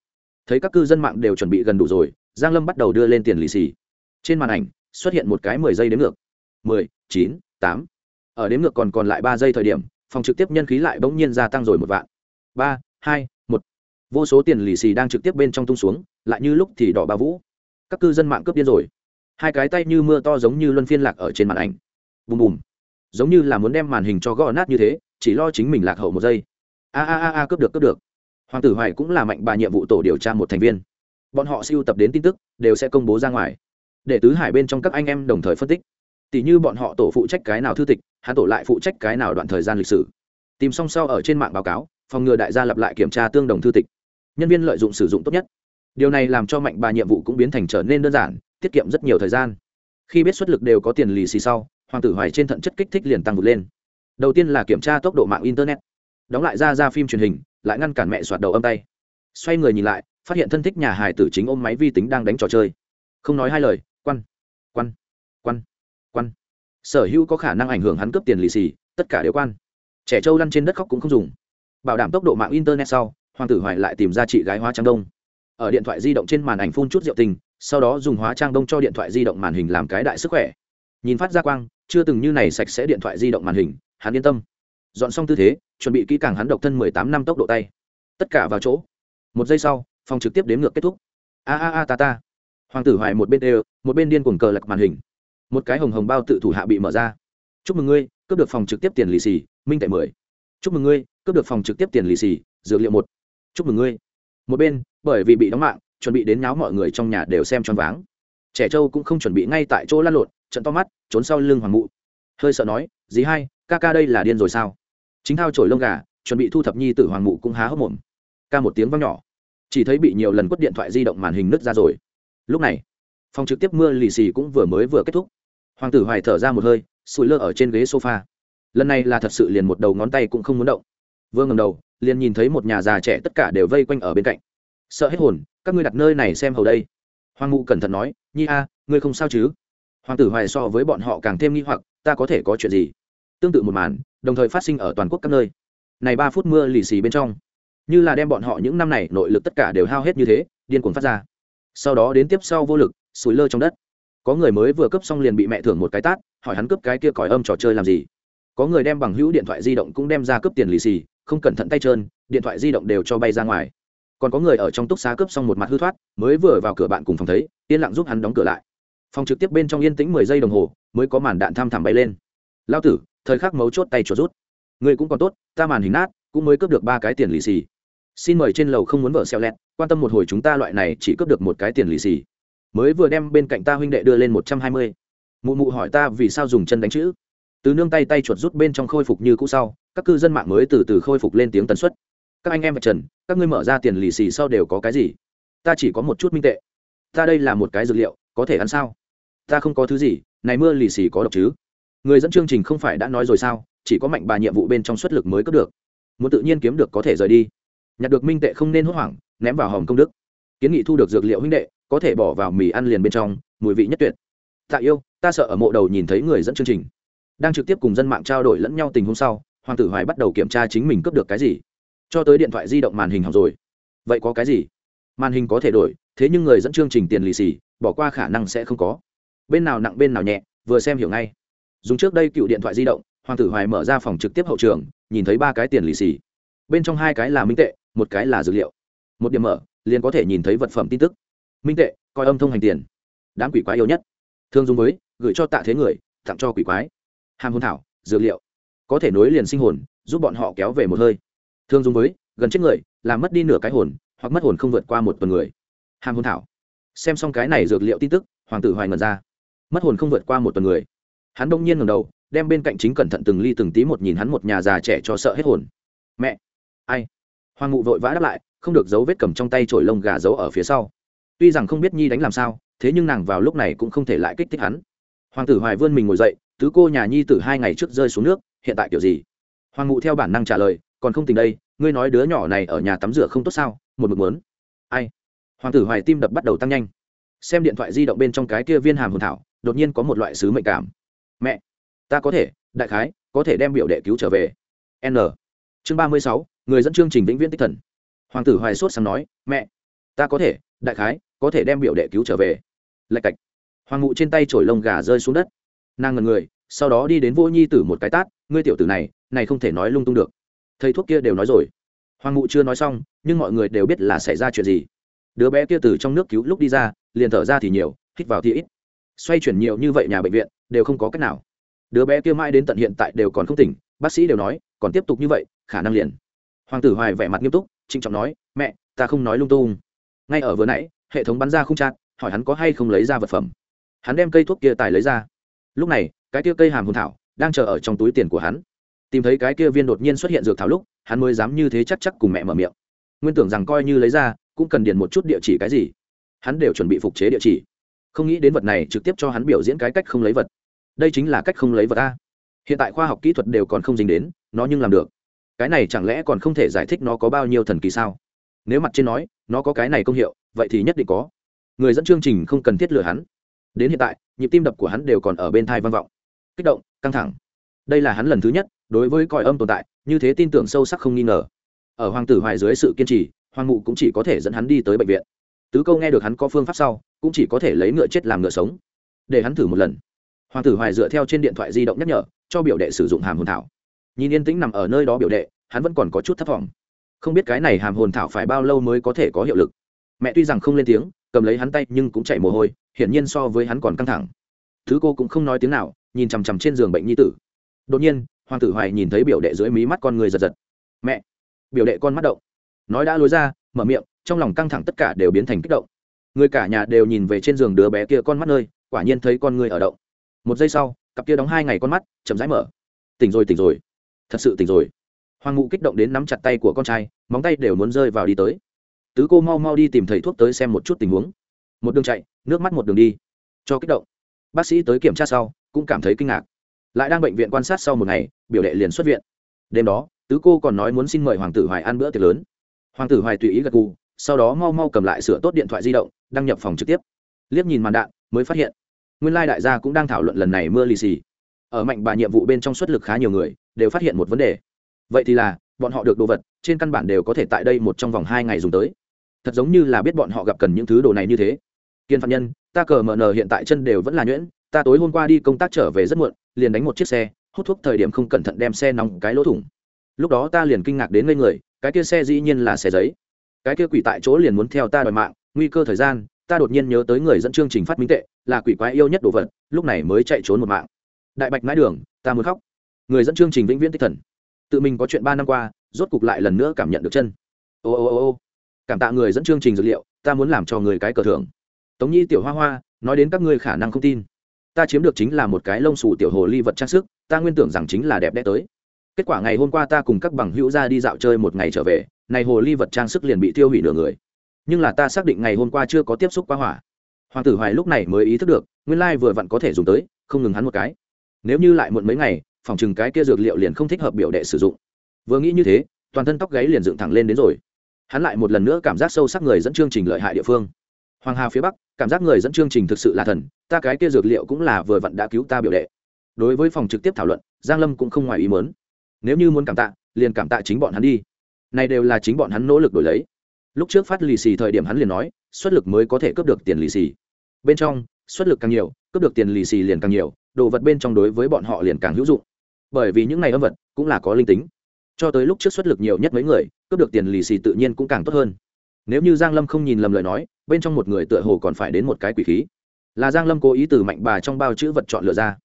Speaker 1: Thấy các cư dân mạng đều chuẩn bị gần đủ rồi giang lâm bắt đầu đưa lên tiền lì xì. Trên màn ảnh, xuất hiện một cái mười giây đếm ngược. mười, chín, tám. Ở đếm ngược còn còn lại ba giây thời điểm, phòng trực tiếp nhân khí lại bỗng nhiên gia tăng rồi một vạn. Ba, hai, một. Vô số tiền lì xì đang trực tiếp bên trong tung xuống, lại như lúc thì đỏ ba vũ. Các cư dân mạng cướp điên rồi. Hai cái tay như mưa to giống như luân phiên lạc ở trên màn ảnh. Bùm bùm. Giống như là muốn đem màn hình cho gõ nát như thế, chỉ lo chính mình lạc hậu một giây. A a a a, cướp được cướp được. Hoàng tử hoài cũng là mạnh bà nhiệm vụ tổ điều tra một thành viên bọn họ siêu tập đến tin tức, đều sẽ công bố ra ngoài. Để tứ hải bên trong các anh em đồng thời phân tích. Tỷ như bọn họ tổ phụ trách cái nào thư tịch, hắn tổ lại phụ trách cái nào đoạn thời gian lịch sử. Tìm xong sau ở trên mạng báo cáo, phòng ngừa đại gia lặp lại kiểm tra tương đồng thư tịch. Nhân viên lợi dụng sử dụng tốt nhất. Điều này làm cho mạnh bà nhiệm vụ cũng biến thành trở nên đơn giản, tiết kiệm rất nhiều thời gian. Khi biết xuất lực đều có tiền lì xì sau, hoàng tử hoài trên thận chất kích thích liền tăng vụt lên. Đầu tiên là kiểm tra tốc độ mạng internet. Đóng lại ra ra phim truyền hình, lại ngăn cản mẹ soạt đầu âm tay. Xoay người nhìn lại phát hiện thân thích nhà hải tử chính ôm máy vi tính đang đánh trò chơi. Không nói hai lời, quan quan quan quan. Sở hữu có khả năng ảnh hưởng hắn cướp tiền lì xì, tất cả đều quan. Trẻ trâu lăn trên đất khóc cũng không dùng. Bảo đảm tốc độ mạng internet sau, hoàng tử hoài lại tìm ra chị gái hoa trang đông. Ở điện thoại di động trên màn ảnh phun chút rượu tình, sau đó dùng hóa trang đông cho điện thoại di động màn hình làm cái đại sức khỏe. Nhìn phát ra quang, chưa từng như này sạch sẽ điện thoại di động màn hình, hắn yên tâm. Dọn xong tư thế, chuẩn bị kỹ càng hắn độc thân mười tám năm tốc độ tay. Tất cả vào chỗ. Một giây sau phòng trực tiếp đếm ngược kết thúc. A a a ta ta. Hoàng tử hoài một bên đều, một bên điên cuồng cờ lật màn hình. Một cái hồng hồng bao tự thủ hạ bị mở ra. Chúc mừng ngươi, cướp được phòng trực tiếp tiền lì xì, minh tệ mười. Chúc mừng ngươi, cướp được phòng trực tiếp tiền lì xì, dược liệu một. Chúc mừng ngươi. Một bên, bởi vì bị đóng mạng, chuẩn bị đến nháo mọi người trong nhà đều xem choáng váng. Trẻ trâu cũng không chuẩn bị ngay tại chỗ lăn lộn, trận to mắt, trốn sau lưng hoàng mụ. Hơi sợ nói, dì hai, ca ca đây là điên rồi sao? Chính thao trổi lông gà, chuẩn bị thu thập nhi t hoàng mụ cũng há hốc mồm. Ca một tiếng văng nhỏ chỉ thấy bị nhiều lần quất điện thoại di động màn hình nứt ra rồi. Lúc này, phòng trực tiếp mưa lì xì cũng vừa mới vừa kết thúc. Hoàng tử hoài thở ra một hơi sụi lơ ở trên ghế sofa. Lần này là thật sự liền một đầu ngón tay cũng không muốn động. Vừa ngầm đầu, liền nhìn thấy một nhà già trẻ tất cả đều vây quanh ở bên cạnh. Sợ hết hồn, các ngươi đặt nơi này xem hầu đây. Hoàng mụ cẩn thận nói, nhi a, ngươi không sao chứ? Hoàng tử hoài so với bọn họ càng thêm nghi hoặc, ta có thể có chuyện gì? Tương tự một màn, đồng thời phát sinh ở toàn quốc các nơi. Này ba phút mưa lì xì bên trong như là đem bọn họ những năm này nội lực tất cả đều hao hết như thế, điên cuồng phát ra. Sau đó đến tiếp sau vô lực, sủi lơ trong đất. Có người mới vừa cấp xong liền bị mẹ thưởng một cái tát, hỏi hắn cướp cái kia còi âm trò chơi làm gì. Có người đem bằng hữu điện thoại di động cũng đem ra cướp tiền lì xì, không cẩn thận tay trơn, điện thoại di động đều cho bay ra ngoài. Còn có người ở trong túc xá cướp xong một mặt hư thoát, mới vừa vào cửa bạn cùng phòng thấy, yên lặng giúp hắn đóng cửa lại. Phòng trực tiếp bên trong yên tĩnh mười giây đồng hồ, mới có màn đạn tham thảm bay lên. Lao tử, thời khắc mấu chốt tay chuột rút. Người cũng còn tốt, ta màn hình nát, cũng mới cướp được ba cái tiền lì xì xin mời trên lầu không muốn vợ xeo lẹt, quan tâm một hồi chúng ta loại này chỉ cướp được một cái tiền lì xì. Mới vừa đem bên cạnh ta huynh đệ đưa lên một trăm hai mươi. Mụ mụ hỏi ta vì sao dùng chân đánh chữ. Từ nương tay tay chuột rút bên trong khôi phục như cũ sau, các cư dân mạng mới từ từ khôi phục lên tiếng tần suất. Các anh em và trần, các ngươi mở ra tiền lì xì sau đều có cái gì? Ta chỉ có một chút minh tệ. Ta đây là một cái dược liệu, có thể ăn sao? Ta không có thứ gì, này mưa lì xì có độc chứ? Người dẫn chương trình không phải đã nói rồi sao? Chỉ có mạnh bà nhiệm vụ bên trong xuất lực mới cấp được. Muốn tự nhiên kiếm được có thể rời đi nhặt được minh tệ không nên hốt hoảng, ném vào hòm công đức. Kiến nghị thu được dược liệu huynh đệ, có thể bỏ vào mì ăn liền bên trong, mùi vị nhất tuyệt. Tạ yêu, ta sợ ở mộ đầu nhìn thấy người dẫn chương trình. Đang trực tiếp cùng dân mạng trao đổi lẫn nhau tình huống sau, hoàng tử hoài bắt đầu kiểm tra chính mình cướp được cái gì. Cho tới điện thoại di động màn hình học rồi. Vậy có cái gì? Màn hình có thể đổi, thế nhưng người dẫn chương trình tiền lì xì, bỏ qua khả năng sẽ không có. Bên nào nặng bên nào nhẹ, vừa xem hiểu ngay. Dùng trước đây cựu điện thoại di động, hoàng tử hoài mở ra phòng trực tiếp hậu trường, nhìn thấy ba cái tiền lì xì. Bên trong hai cái là minh tệ một cái là dược liệu. Một điểm mở, liền có thể nhìn thấy vật phẩm tin tức. Minh tệ, coi âm thông hành tiền. Đám quỷ quái yêu nhất. Thường dùng với, gửi cho tạ thế người, tặng cho quỷ quái. Hàm hôn thảo, dược liệu. Có thể nối liền sinh hồn, giúp bọn họ kéo về một hơi. Thường dùng với, gần chết người, làm mất đi nửa cái hồn, hoặc mất hồn không vượt qua một tuần người. Hàm hôn thảo. Xem xong cái này dược liệu tin tức, hoàng tử hoài ngần ra. Mất hồn không vượt qua một tuần người. Hắn đông nhiên ngầm đầu, đem bên cạnh chính cẩn thận từng ly từng tí một nhìn hắn một nhà già trẻ cho sợ hết hồn. Mẹ. Ai? Hoàng ngụ vội vã đáp lại, không được dấu vết cầm trong tay trổi lông gà giấu ở phía sau. Tuy rằng không biết nhi đánh làm sao, thế nhưng nàng vào lúc này cũng không thể lại kích thích hắn. Hoàng tử hoài vươn mình ngồi dậy, tứ cô nhà nhi tử hai ngày trước rơi xuống nước, hiện tại kiểu gì? Hoàng ngụ theo bản năng trả lời, còn không tình đây, ngươi nói đứa nhỏ này ở nhà tắm rửa không tốt sao, một mực muốn. Ai? Hoàng tử hoài tim đập bắt đầu tăng nhanh. Xem điện thoại di động bên trong cái kia viên hàm hồn thảo, đột nhiên có một loại sứ mệnh cảm. Mẹ, ta có thể, đại khái, có thể đem biểu đệ cứu trở về. N. Chương ba mươi sáu người dẫn chương trình vĩnh viễn tích thần. Hoàng tử hoài sốt sáng nói, mẹ, ta có thể, đại khái, có thể đem biểu đệ cứu trở về. Lạch cạch. Hoàng mụ trên tay trổi lông gà rơi xuống đất. Nàng ngần người, sau đó đi đến vô nhi tử một cái tát, ngươi tiểu tử này này không thể nói lung tung được. Thầy thuốc kia đều nói rồi. Hoàng mụ chưa nói xong, nhưng mọi người đều biết là xảy ra chuyện gì. Đứa bé kia từ trong nước cứu lúc đi ra, liền thở ra thì nhiều, hít vào thì ít. Xoay chuyển nhiều như vậy nhà bệnh viện, đều không có cách nào. Đứa bé kia mãi đến tận hiện tại đều còn không tỉnh, bác sĩ đều nói, còn tiếp tục như vậy, khả năng liền hoàng tử hoài vẻ mặt nghiêm túc, trịnh trọng nói, mẹ, ta không nói lung tung. Ngay ở vừa nãy, hệ thống bắn ra không chát hỏi hắn có hay không lấy ra vật phẩm. Hắn đem cây thuốc kia tài lấy ra. Lúc này, cái kia cây hàm hồn thảo đang chờ ở trong túi tiền của hắn. Tìm thấy cái kia viên đột nhiên xuất hiện dược thảo lúc, hắn mới dám như thế chắc chắc cùng mẹ mở miệng. Nguyên tưởng rằng coi như lấy ra, cũng cần điền một chút địa chỉ cái gì. Hắn đều chuẩn bị phục chế địa chỉ. Không nghĩ đến vật này trực tiếp cho hắn biểu diễn cái cách không lấy vật. Đây chính là cách không lấy vật a. Hiện tại khoa học kỹ thuật đều còn không dính đến, nó nhưng làm được cái này chẳng lẽ còn không thể giải thích nó có bao nhiêu thần kỳ sao? Nếu mặt trên nói, nó có cái này công hiệu, vậy thì nhất định có. Người dẫn chương trình không cần thiết lừa hắn. Đến hiện tại, nhịp tim đập của hắn đều còn ở bên thai vang vọng. Kích động, căng thẳng. Đây là hắn lần thứ nhất, đối với còi âm tồn tại, như thế tin tưởng sâu sắc không nghi ngờ. Ở hoàng tử hoài dưới sự kiên trì, hoàng mụ cũng chỉ có thể dẫn hắn đi tới bệnh viện. Tứ câu nghe được hắn có phương pháp sau, cũng chỉ có thể lấy ngựa chết làm ngựa sống. Để hắn thử một lần. Hoàng tử hoài dựa theo trên điện thoại di động nhắc nhở, cho biểu đệ sử dụng hàm hồn thảo nhìn yên tĩnh nằm ở nơi đó biểu đệ, hắn vẫn còn có chút thất vọng không biết cái này hàm hồn thảo phải bao lâu mới có thể có hiệu lực. Mẹ tuy rằng không lên tiếng, cầm lấy hắn tay nhưng cũng chảy mồ hôi, hiển nhiên so với hắn còn căng thẳng. Thứ cô cũng không nói tiếng nào, nhìn chằm chằm trên giường bệnh nhi tử. Đột nhiên, hoàng tử hoài nhìn thấy biểu đệ dưới mí mắt con người giật giật. Mẹ! Biểu đệ con mắt động. Nói đã lối ra, mở miệng, trong lòng căng thẳng tất cả đều biến thành kích động. Người cả nhà đều nhìn về trên giường đứa bé kia con mắt nơi, quả nhiên thấy con người ở động. Một giây sau, cặp kia đóng hai ngày con mắt chậm rãi mở. Tỉnh rồi tỉnh rồi thật sự tỉnh rồi. Hoàng ngụ kích động đến nắm chặt tay của con trai, móng tay đều muốn rơi vào đi tới. Tứ cô mau mau đi tìm thầy thuốc tới xem một chút tình huống. Một đường chạy, nước mắt một đường đi. Cho kích động. Bác sĩ tới kiểm tra sau, cũng cảm thấy kinh ngạc. Lại đang bệnh viện quan sát sau một ngày, biểu đệ liền xuất viện. Đêm đó, tứ cô còn nói muốn xin mời hoàng tử hoài ăn bữa tiệc lớn. Hoàng tử hoài tùy ý gật gù, sau đó mau mau cầm lại sửa tốt điện thoại di động, đăng nhập phòng trực tiếp. Liếc nhìn màn đạn, mới phát hiện, nguyên lai đại gia cũng đang thảo luận lần này mưa lì xì. Ở mạnh bà nhiệm vụ bên trong suất lực khá nhiều người đều phát hiện một vấn đề. Vậy thì là, bọn họ được đồ vật, trên căn bản đều có thể tại đây một trong vòng hai ngày dùng tới. Thật giống như là biết bọn họ gặp cần những thứ đồ này như thế. Kiên phạm nhân, ta cờ mờ nờ hiện tại chân đều vẫn là nhuyễn, ta tối hôm qua đi công tác trở về rất muộn, liền đánh một chiếc xe, hút thuốc thời điểm không cẩn thận đem xe nóng cái lỗ thủng. Lúc đó ta liền kinh ngạc đến ngây người, cái kia xe dĩ nhiên là xe giấy. Cái kia quỷ tại chỗ liền muốn theo ta đòi mạng, nguy cơ thời gian, ta đột nhiên nhớ tới người dẫn chương trình phát minh tệ, là quỷ quái yêu nhất đồ vật, lúc này mới chạy trốn một mạng. Đại bạch mãi đường, ta muốn khóc người dẫn chương trình vĩnh viễn tích thần. Tự mình có chuyện ba năm qua, rốt cục lại lần nữa cảm nhận được chân. Ô ô ô ô. Cảm tạ người dẫn chương trình dược liệu, ta muốn làm cho người cái cờ thưởng. Tống nhi tiểu hoa hoa, nói đến các ngươi khả năng không tin. Ta chiếm được chính là một cái lông xù tiểu hồ ly vật trang sức, ta nguyên tưởng rằng chính là đẹp đẽ tới. Kết quả ngày hôm qua ta cùng các bằng hữu ra đi dạo chơi một ngày trở về, này hồ ly vật trang sức liền bị tiêu hủy nửa người. Nhưng là ta xác định ngày hôm qua chưa có tiếp xúc quá hỏa. Hoàng tử hoài lúc này mới ý thức được, nguyên lai vừa vặn có thể dùng tới, không ngừng hắn một cái. Nếu như lại muộn mấy ngày phòng chừng cái kia dược liệu liền không thích hợp biểu đệ sử dụng. Vừa nghĩ như thế, toàn thân tóc gáy liền dựng thẳng lên đến rồi. Hắn lại một lần nữa cảm giác sâu sắc người dẫn chương trình lợi hại địa phương. Hoàng hà phía bắc, cảm giác người dẫn chương trình thực sự là thần, ta cái kia dược liệu cũng là vừa vặn đã cứu ta biểu đệ. Đối với phòng trực tiếp thảo luận, giang lâm cũng không ngoài ý mớn nếu như muốn cảm tạ, liền cảm tạ chính bọn hắn đi. Này đều là chính bọn hắn nỗ lực đổi lấy. Lúc trước phát lì xì thời điểm hắn liền nói, xuất lực mới có thể cướp được tiền lì xì. Bên trong, xuất lực càng nhiều, cướp được tiền lì xì liền càng nhiều đồ vật bên trong đối với bọn họ liền càng hữu dụng. Bởi vì những này âm vật cũng là có linh tính. Cho tới lúc trước xuất lực nhiều nhất mấy người, cướp được tiền lì xì tự nhiên cũng càng tốt hơn. Nếu như giang lâm không nhìn lầm lời nói, bên trong một người tựa hồ còn phải đến một cái quỷ khí. Là giang lâm cố ý từ mạnh bà trong bao chữ vật chọn lựa ra.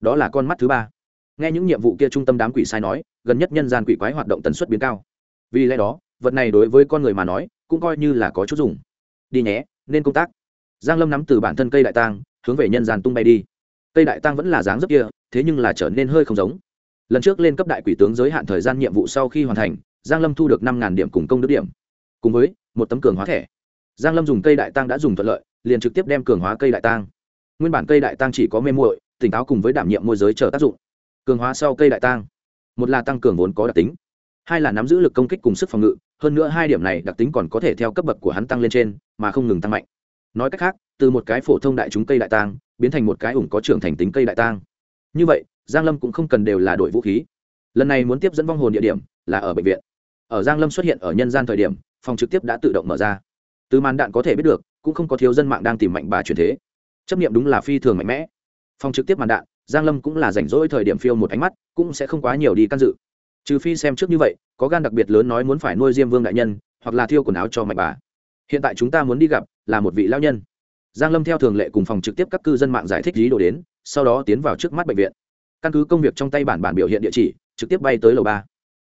Speaker 1: Đó là con mắt thứ ba. Nghe những nhiệm vụ kia trung tâm đám quỷ sai nói, gần nhất nhân gian quỷ quái hoạt động tần suất biến cao. Vì lẽ đó, vật này đối với con người mà nói, cũng coi như là có chút dùng. Đi nhé, nên công tác. Giang lâm nắm từ bản thân cây đại tang, hướng về nhân gian tung bay đi cây đại tang vẫn là dáng dấp kia, thế nhưng là trở nên hơi không giống. Lần trước lên cấp đại quỷ tướng giới hạn thời gian nhiệm vụ sau khi hoàn thành, giang lâm thu được năm điểm cùng công đức điểm. Cùng với, một tấm cường hóa thẻ. Giang lâm dùng cây đại tang đã dùng thuận lợi, liền trực tiếp đem cường hóa cây đại tang. Nguyên bản cây đại tang chỉ có mê muội, tỉnh táo cùng với đảm nhiệm môi giới chờ tác dụng. Cường hóa sau cây đại tang. Một là tăng cường vốn có đặc tính. Hai là nắm giữ lực công kích cùng sức phòng ngự, hơn nữa hai điểm này đặc tính còn có thể theo cấp bậc của hắn tăng lên trên, mà không ngừng tăng mạnh. Nói cách khác, từ một cái phổ thông đại chúng cây đại tang biến thành một cái ủng có trưởng thành tính cây đại tang. Như vậy, giang lâm cũng không cần đều là đội vũ khí. Lần này muốn tiếp dẫn vong hồn địa điểm là ở bệnh viện. Ở giang lâm xuất hiện ở nhân gian thời điểm, phòng trực tiếp đã tự động mở ra. Từ màn đạn có thể biết được, cũng không có thiếu dân mạng đang tìm mạnh bà truyền thế. Chấp niệm đúng là phi thường mạnh mẽ. Phòng trực tiếp màn đạn, giang lâm cũng là rảnh rỗi thời điểm phiêu một ánh mắt, cũng sẽ không quá nhiều đi can dự. Trừ phi xem trước như vậy, có gan đặc biệt lớn nói muốn phải nuôi diêm vương đại nhân, hoặc là thiêu quần áo cho mạnh bà. Hiện tại chúng ta muốn đi gặp là một vị lao nhân giang lâm theo thường lệ cùng phòng trực tiếp các cư dân mạng giải thích lý đồ đến, sau đó tiến vào trước mắt bệnh viện. Căn cứ công việc trong tay bản bản biểu hiện địa chỉ, trực tiếp bay tới lầu ba.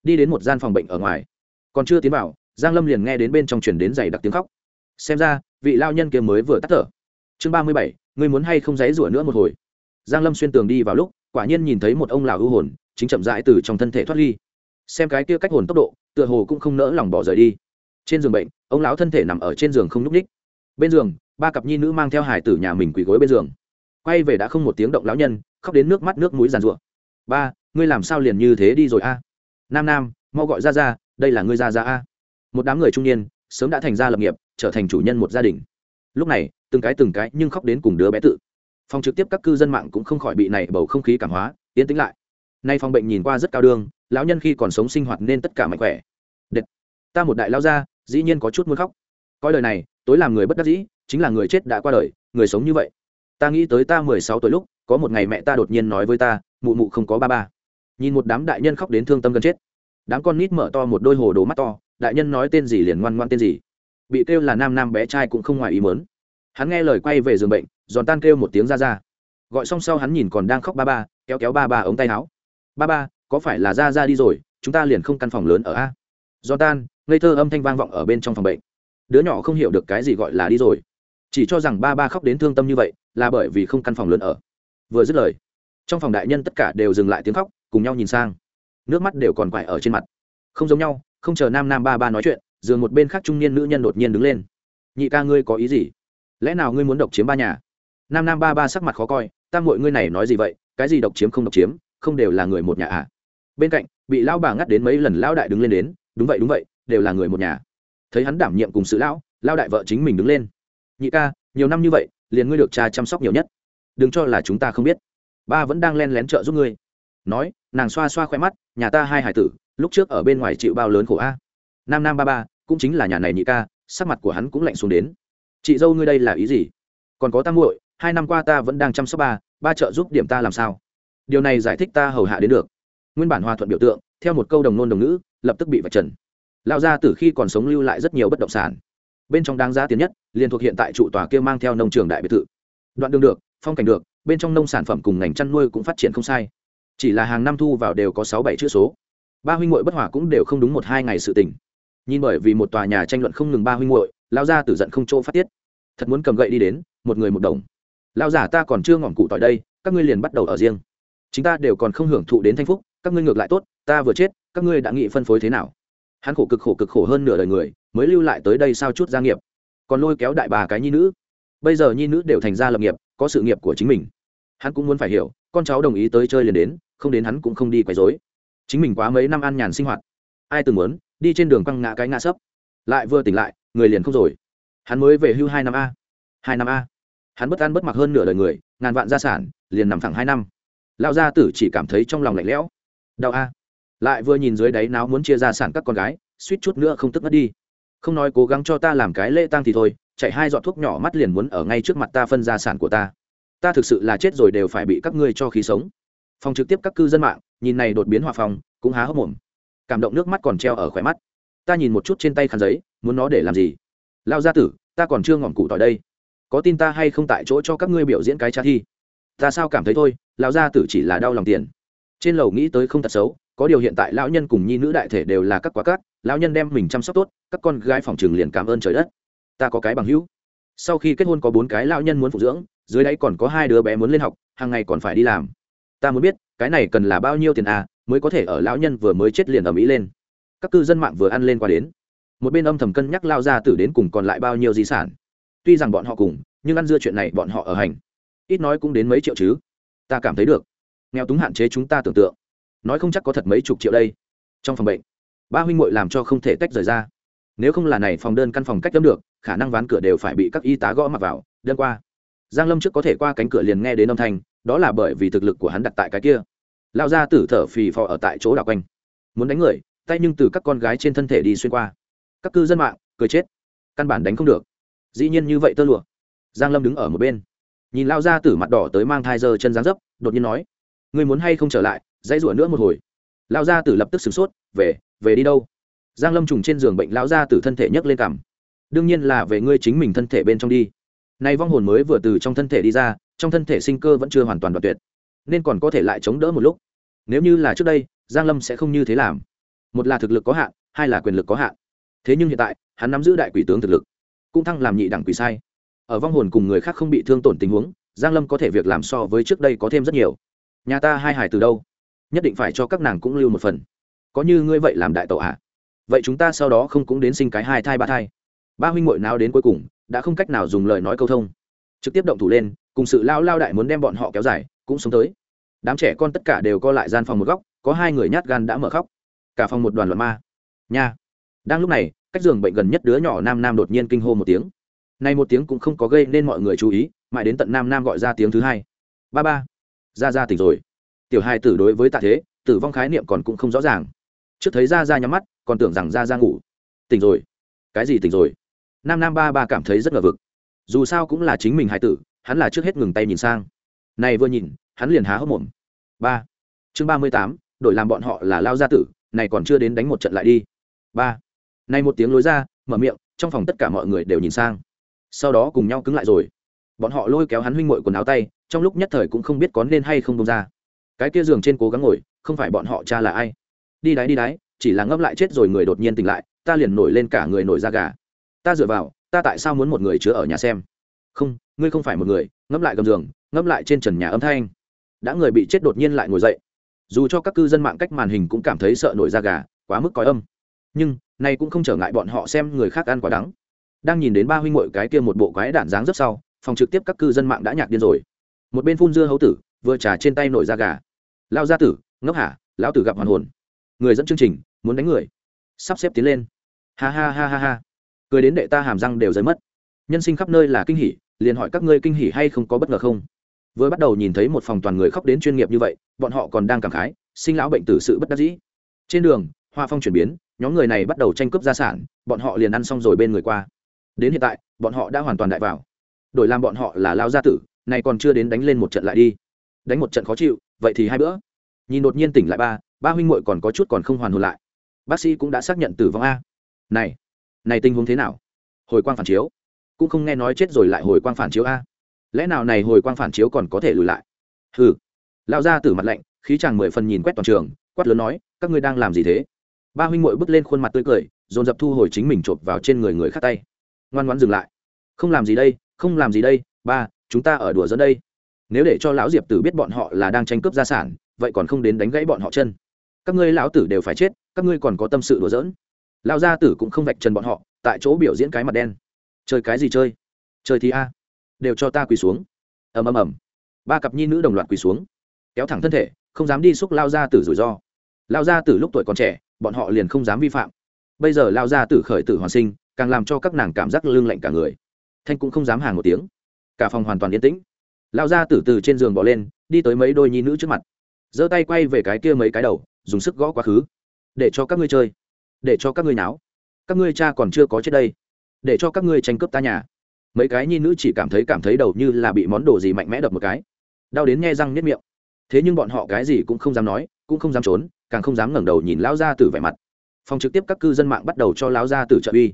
Speaker 1: Đi đến một gian phòng bệnh ở ngoài. Còn chưa tiến vào, giang lâm liền nghe đến bên trong chuyển đến giày đặc tiếng khóc. Xem ra, vị lao nhân kia mới vừa tắt thở. Chương ba mươi bảy, ngươi muốn hay không giấy rủa nữa một hồi? Giang lâm xuyên tường đi vào lúc, quả nhiên nhìn thấy một ông lão ưu hồn, chính chậm rãi từ trong thân thể thoát ly. Xem cái kia cách hồn tốc độ, tựa hồ cũng không nỡ lòng bỏ rời đi. Trên giường bệnh, ông lão thân thể nằm ở trên giường không nhúc ních bên giường ba cặp nhi nữ mang theo hải tử nhà mình quỳ gối bên giường. Quay về đã không một tiếng động lão nhân, khóc đến nước mắt nước mũi giàn rụa ba, ngươi làm sao liền như thế đi rồi a? Nam nam, mau gọi ra ra đây là ngươi ra ra a. Một đám người trung niên sớm đã thành ra lập nghiệp, trở thành chủ nhân một gia đình. Lúc này, từng cái từng cái nhưng khóc đến cùng đứa bé tự. Phòng trực tiếp các cư dân mạng cũng không khỏi bị này bầu không khí cảm hóa tiến tĩnh lại. Nay phòng bệnh nhìn qua rất cao đương lão nhân khi còn sống sinh hoạt nên tất cả mạnh khỏe. Đệt. ta một đại lao ra dĩ nhiên có chút muốn khóc. Coi lời này, tối làm người bất đắc dĩ chính là người chết đã qua đời, người sống như vậy. Ta nghĩ tới ta mười sáu tuổi lúc, có một ngày mẹ ta đột nhiên nói với ta, mụ mụ không có ba ba. Nhìn một đám đại nhân khóc đến thương tâm gần chết. Đám con nít mở to một đôi hồ đồ mắt to, đại nhân nói tên gì liền ngoan ngoan tên gì. Bị kêu là nam nam bé trai cũng không ngoài ý mớn hắn nghe lời quay về giường bệnh, giòn tan kêu một tiếng ra ra. Gọi xong sau hắn nhìn còn đang khóc ba ba, kéo kéo ba ba ống tay áo. Ba ba, có phải là ra ra đi rồi, chúng ta liền không căn phòng lớn ở a? Giòn tan, ngây thơ âm thanh vang vọng ở bên trong phòng bệnh. Đứa nhỏ không hiểu được cái gì gọi là đi rồi chỉ cho rằng ba ba khóc đến thương tâm như vậy, là bởi vì không căn phòng lớn ở. Vừa dứt lời, trong phòng đại nhân tất cả đều dừng lại tiếng khóc, cùng nhau nhìn sang. Nước mắt đều còn quải ở trên mặt. Không giống nhau, không chờ nam nam ba ba nói chuyện, giường một bên khác trung niên nữ nhân đột nhiên đứng lên. Nhị ca ngươi có ý gì? Lẽ nào ngươi muốn độc chiếm ba nhà? Nam nam ba ba sắc mặt khó coi tam mọi ngươi này nói gì vậy? Cái gì độc chiếm không độc chiếm, không đều là người một nhà à? Bên cạnh, bị lão bà ngắt đến mấy lần lão đại đứng lên đến, đúng vậy đúng vậy, đều là người một nhà. Thấy hắn đảm nhiệm cùng sự lão lão đại vợ chính mình đứng lên nhị ca, nhiều năm như vậy, liền ngươi được cha chăm sóc nhiều nhất. Đừng cho là chúng ta không biết. Ba vẫn đang len lén trợ giúp ngươi. Nói, nàng xoa xoa khoe mắt, nhà ta hai hải tử, lúc trước ở bên ngoài chịu bao lớn khổ a. Nam nam ba ba, cũng chính là nhà này nhị ca, sắc mặt của hắn cũng lạnh xuống đến. Chị dâu ngươi đây là ý gì? Còn có tam muội, hai năm qua ta vẫn đang chăm sóc ba ba trợ giúp điểm ta làm sao? Điều này giải thích ta hầu hạ đến được. Nguyên bản hòa thuận biểu tượng, theo một câu đồng nôn đồng ngữ, lập tức bị vạch trần. Lão gia tử khi còn sống lưu lại rất nhiều bất động sản bên trong đáng giá tiền nhất, liền thuộc hiện tại trụ tòa kia mang theo nông trường đại biệt thự. Đoạn đường được, phong cảnh được, bên trong nông sản phẩm cùng ngành chăn nuôi cũng phát triển không sai. Chỉ là hàng năm thu vào đều có sáu bảy chữ số. Ba huynh muội bất hòa cũng đều không đúng một hai ngày sự tình. Nhìn bởi vì một tòa nhà tranh luận không ngừng ba huynh muội lao ra tử giận không chỗ phát tiết. Thật muốn cầm gậy đi đến, một người một đồng. Lao giả ta còn chưa ngỏm cụ tỏi đây, các ngươi liền bắt đầu ở riêng. Chúng ta đều còn không hưởng thụ đến thanh phúc, các ngươi ngược lại tốt, ta vừa chết, các ngươi đã nghĩ phân phối thế nào? Hắn khổ cực khổ cực khổ hơn nửa đời người mới lưu lại tới đây sao chút gia nghiệp. Còn lôi kéo đại bà cái nhi nữ. Bây giờ nhi nữ đều thành ra lập nghiệp, có sự nghiệp của chính mình. Hắn cũng muốn phải hiểu, con cháu đồng ý tới chơi liền đến, không đến hắn cũng không đi quấy dối chính mình quá mấy năm an nhàn sinh hoạt. Ai từng muốn, đi trên đường quăng ngã cái ngã sấp. Lại vừa tỉnh lại, người liền không rồi. Hắn mới về hưu hai năm a. Hai năm a. Hắn bất an bất mặc hơn nửa đời người, ngàn vạn gia sản, liền nằm thẳng hai năm. Lão gia tử chỉ cảm thấy trong lòng lạnh lẽo. Đau a. Lại vừa nhìn dưới đáy nào muốn chia gia sản các con gái, suýt chút nữa không tức mất đi không nói cố gắng cho ta làm cái lễ tang thì thôi, chạy hai giọt thuốc nhỏ mắt liền muốn ở ngay trước mặt ta phân gia sản của ta. Ta thực sự là chết rồi đều phải bị các ngươi cho khí sống. Phòng trực tiếp các cư dân mạng, nhìn này đột biến hòa phòng, cũng há hốc mồm. Cảm động nước mắt còn treo ở khỏe mắt. Ta nhìn một chút trên tay khăn giấy, muốn nó để làm gì? Lao gia tử, ta còn chưa ngỏm cụ tỏi đây. Có tin ta hay không tại chỗ cho các ngươi biểu diễn cái tra thi? Ta sao cảm thấy thôi lao gia tử chỉ là đau lòng tiền. Trên lầu nghĩ tới không thật xấu có điều hiện tại lão nhân cùng nhi nữ đại thể đều là các quá cát lão nhân đem mình chăm sóc tốt, các con gái phòng trường liền cảm ơn trời đất. Ta có cái bằng hữu. Sau khi kết hôn có bốn cái lão nhân muốn phụ dưỡng, dưới đấy còn có hai đứa bé muốn lên học, hàng ngày còn phải đi làm. Ta muốn biết, cái này cần là bao nhiêu tiền à mới có thể ở lão nhân vừa mới chết liền ở mỹ lên. Các cư dân mạng vừa ăn lên qua đến. Một bên âm thầm cân nhắc lao ra tử đến cùng còn lại bao nhiêu di sản. Tuy rằng bọn họ cùng, nhưng ăn dưa chuyện này bọn họ ở hành. Ít nói cũng đến mấy triệu chứ. Ta cảm thấy được. Nghèo túng hạn chế chúng ta tưởng tượng nói không chắc có thật mấy chục triệu đây. Trong phòng bệnh, ba huynh muội làm cho không thể tách rời ra. Nếu không là này phòng đơn căn phòng cách đâm được, khả năng ván cửa đều phải bị các y tá gõ mặt vào đơn qua. Giang lâm trước có thể qua cánh cửa liền nghe đến âm thanh, đó là bởi vì thực lực của hắn đặt tại cái kia. Lao ra tử thở phì phò ở tại chỗ đảo quanh. Muốn đánh người, tay nhưng từ các con gái trên thân thể đi xuyên qua. Các cư dân mạng, cười chết. Căn bản đánh không được. Dĩ nhiên như vậy tơ lụa. Giang lâm đứng ở một bên. Nhìn lao ra tử mặt đỏ tới mang thai giờ chân dáng dấp, đột nhiên nói người muốn hay không trở lại? Dãy rủa nữa một hồi. Lao ra tử lập tức sửng sốt, về về đi đâu? Giang lâm trùng trên giường bệnh lão ra tử thân thể nhấc lên cằm. Đương nhiên là về ngươi chính mình thân thể bên trong đi. Nay vong hồn mới vừa từ trong thân thể đi ra, trong thân thể sinh cơ vẫn chưa hoàn toàn đoạt tuyệt, nên còn có thể lại chống đỡ một lúc. Nếu như là trước đây, giang lâm sẽ không như thế làm. Một là thực lực có hạn, hai là quyền lực có hạn. Thế nhưng hiện tại, hắn nắm giữ đại quỷ tướng thực lực, cũng thăng làm nhị đẳng quỷ sai. Ở vong hồn cùng người khác không bị thương tổn tình huống, giang lâm có thể việc làm so với trước đây có thêm rất nhiều. Nhà ta hai hải từ đâu? Nhất định phải cho các nàng cũng lưu một phần. Có như ngươi vậy làm đại tẩu ạ vậy chúng ta sau đó không cũng đến sinh cái hai thai ba thai? Ba huynh muội nào đến cuối cùng, đã không cách nào dùng lời nói câu thông. Trực tiếp động thủ lên, cùng sự lao lao đại muốn đem bọn họ kéo dài, cũng sống tới. Đám trẻ con tất cả đều co lại gian phòng một góc, có hai người nhát gan đã mở khóc. Cả phòng một đoàn luận ma. Nha. Đang lúc này, cách giường bệnh gần nhất đứa nhỏ nam nam đột nhiên kinh hô một tiếng. Nay một tiếng cũng không có gây nên mọi người chú ý, mãi đến tận nam nam gọi ra tiếng thứ hai. Ba ba. Ra ra tỉnh rồi tiểu hai tử đối với tạ thế, tử vong khái niệm còn cũng không rõ ràng. Trước thấy ra ra nhắm mắt, còn tưởng rằng ra ra ngủ. Tỉnh rồi. Cái gì tỉnh rồi? Nam nam ba ba cảm thấy rất ngờ vực. Dù sao cũng là chính mình hải tử, hắn là trước hết ngừng tay nhìn sang. Này vừa nhìn, hắn liền há hốc mồm. Ba. Chương ba mươi tám, đổi làm bọn họ là lao gia tử, này còn chưa đến đánh một trận lại đi. Ba. Này một tiếng lối ra, mở miệng, trong phòng tất cả mọi người đều nhìn sang. Sau đó cùng nhau cứng lại rồi. Bọn họ lôi kéo hắn huynh mội quần áo tay, trong lúc nhất thời cũng không biết có nên hay không đông ra cái kia giường trên cố gắng ngồi, không phải bọn họ cha là ai? Đi đáy đi đáy chỉ là ngâm lại chết rồi người đột nhiên tỉnh lại, ta liền nổi lên cả người nổi da gà. Ta dựa vào, ta tại sao muốn một người chứa ở nhà xem? Không, ngươi không phải một người ngâm lại gầm giường ngâm lại trên trần nhà âm thanh. Đã người bị chết đột nhiên lại ngồi dậy. Dù cho các cư dân mạng cách màn hình cũng cảm thấy sợ nổi da gà, quá mức còi âm. Nhưng, nay cũng không trở ngại bọn họ xem người khác ăn quả đắng. Đang nhìn đến ba huynh muội cái kia một bộ quái đản dáng rất sau, phòng trực tiếp các cư dân mạng đã nhạc điên rồi. Một bên phun dưa hấu tử vừa trà trên tay nổi da gà. Lao gia tử, ngốc hả? Lão tử gặp hoàn hồn. Người dẫn chương trình, muốn đánh người. Sắp xếp tiến lên. Ha ha ha ha ha. Cười đến đệ ta hàm răng đều rơi mất. Nhân sinh khắp nơi là kinh hỉ, liền hỏi các ngươi kinh hỉ hay không có bất ngờ không? Vừa bắt đầu nhìn thấy một phòng toàn người khóc đến chuyên nghiệp như vậy, bọn họ còn đang cảm khái, sinh lão bệnh tử sự bất đắc dĩ. Trên đường, hoa phong chuyển biến, nhóm người này bắt đầu tranh cướp gia sản, bọn họ liền ăn xong rồi bên người qua. Đến hiện tại, bọn họ đã hoàn toàn đại vào. Đổi làm bọn họ là lao gia tử này còn chưa đến đánh lên một trận lại đi đánh một trận khó chịu, vậy thì hai bữa. Nhìn đột nhiên tỉnh lại ba ba huynh muội còn có chút còn không hoàn hồn lại. Bác sĩ cũng đã xác nhận tử vong a. Này này tình huống thế nào? Hồi quang phản chiếu. Cũng không nghe nói chết rồi lại hồi quang phản chiếu a. Lẽ nào này hồi quang phản chiếu còn có thể lùi lại? Hừ. Lao ra từ mặt lạnh, khí chàng mười phần nhìn quét toàn trường, quát lớn nói, các ngươi đang làm gì thế? Ba huynh muội bước lên khuôn mặt tươi cười, dồn dập thu hồi chính mình chộp vào trên người người khác tay. Ngoan ngoãn dừng lại. Không làm gì đây, không làm gì đây, ba, chúng ta ở đùa dẫn đây nếu để cho lão diệp tử biết bọn họ là đang tranh cướp gia sản, vậy còn không đến đánh gãy bọn họ chân. Các ngươi lão tử đều phải chết, các ngươi còn có tâm sự đùa giỡn. Lão gia tử cũng không vạch trần bọn họ, tại chỗ biểu diễn cái mặt đen. Chơi cái gì chơi? Chơi thì a. Đều cho ta quỳ xuống. Ầm ầm ầm. Ba cặp nhi nữ đồng loạt quỳ xuống. Kéo thẳng thân thể, không dám đi xúc lao gia tử rủi ro. Lao gia tử lúc tuổi còn trẻ, bọn họ liền không dám vi phạm. Bây giờ lao gia tử khởi tử hoàn sinh, càng làm cho các nàng cảm giác lương lạnh cả người. Thanh cũng không dám hàng một tiếng. Cả phòng hoàn toàn yên tĩnh lao gia tử từ trên giường bỏ lên, đi tới mấy đôi nhi nữ trước mặt. Giơ tay quay về cái kia mấy cái đầu, dùng sức gõ quá khứ. Để cho các ngươi chơi. Để cho các ngươi náo. Các ngươi cha còn chưa có chết đây. Để cho các ngươi tranh cướp ta nhà. Mấy cái nhi nữ chỉ cảm thấy cảm thấy đầu như là bị món đồ gì mạnh mẽ đập một cái. Đau đến nghe răng nếp miệng. Thế nhưng bọn họ cái gì cũng không dám nói, cũng không dám trốn, càng không dám ngẩng đầu nhìn lão gia tử vẻ mặt. Phòng trực tiếp các cư dân mạng bắt đầu cho lão gia tử trợ uy.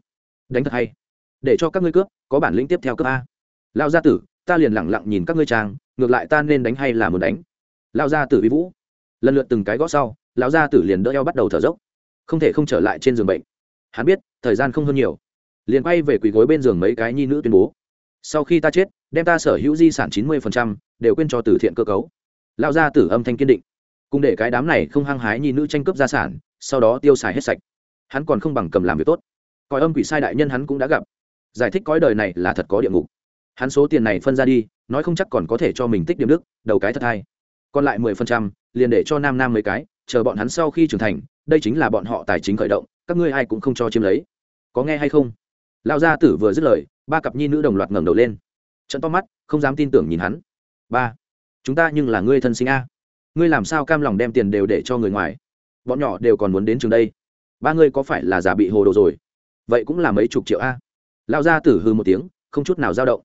Speaker 1: Đánh thật hay. Để cho các ngươi cướp, có bản lĩnh tiếp theo cướp a. Lão gia tử ta liền lẳng lặng nhìn các ngươi trang, ngược lại ta nên đánh hay là muốn đánh? Lão gia tử vi vũ. Lần lượt từng cái gõ sau, lão gia tử liền đỡ eo bắt đầu thở dốc. Không thể không trở lại trên giường bệnh. Hắn biết, thời gian không hơn nhiều. Liền quay về quỳ gối bên giường mấy cái nhi nữ tuyên bố. Sau khi ta chết, đem ta sở hữu di sản chín mươi đều quên cho từ thiện cơ cấu. Lão gia tử âm thanh kiên định. Cùng để cái đám này không hăng hái nhi nữ tranh cướp gia sản, sau đó tiêu xài hết sạch. Hắn còn không bằng cầm làm việc tốt. Coi âm quỷ sai đại nhân hắn cũng đã gặp. Giải thích cõi đời này là thật có địa ngục hắn số tiền này phân ra đi, nói không chắc còn có thể cho mình tích điểm đức, đầu cái thật hay. Còn lại mười phần trăm, liền để cho nam nam mấy cái, chờ bọn hắn sau khi trưởng thành, đây chính là bọn họ tài chính khởi động, các ngươi ai cũng không cho chiếm lấy. Có nghe hay không? Lão gia tử vừa dứt lời, ba cặp nhi nữ đồng loạt ngẩng đầu lên. Trận to mắt, không dám tin tưởng nhìn hắn. Ba, chúng ta nhưng là ngươi thân sinh a. Ngươi làm sao cam lòng đem tiền đều để cho người ngoài? Bọn nhỏ đều còn muốn đến trường đây. Ba ngươi có phải là giả bị hồ đồ rồi? Vậy cũng là mấy chục triệu a. Lão gia tử hư một tiếng, không chút nào dao động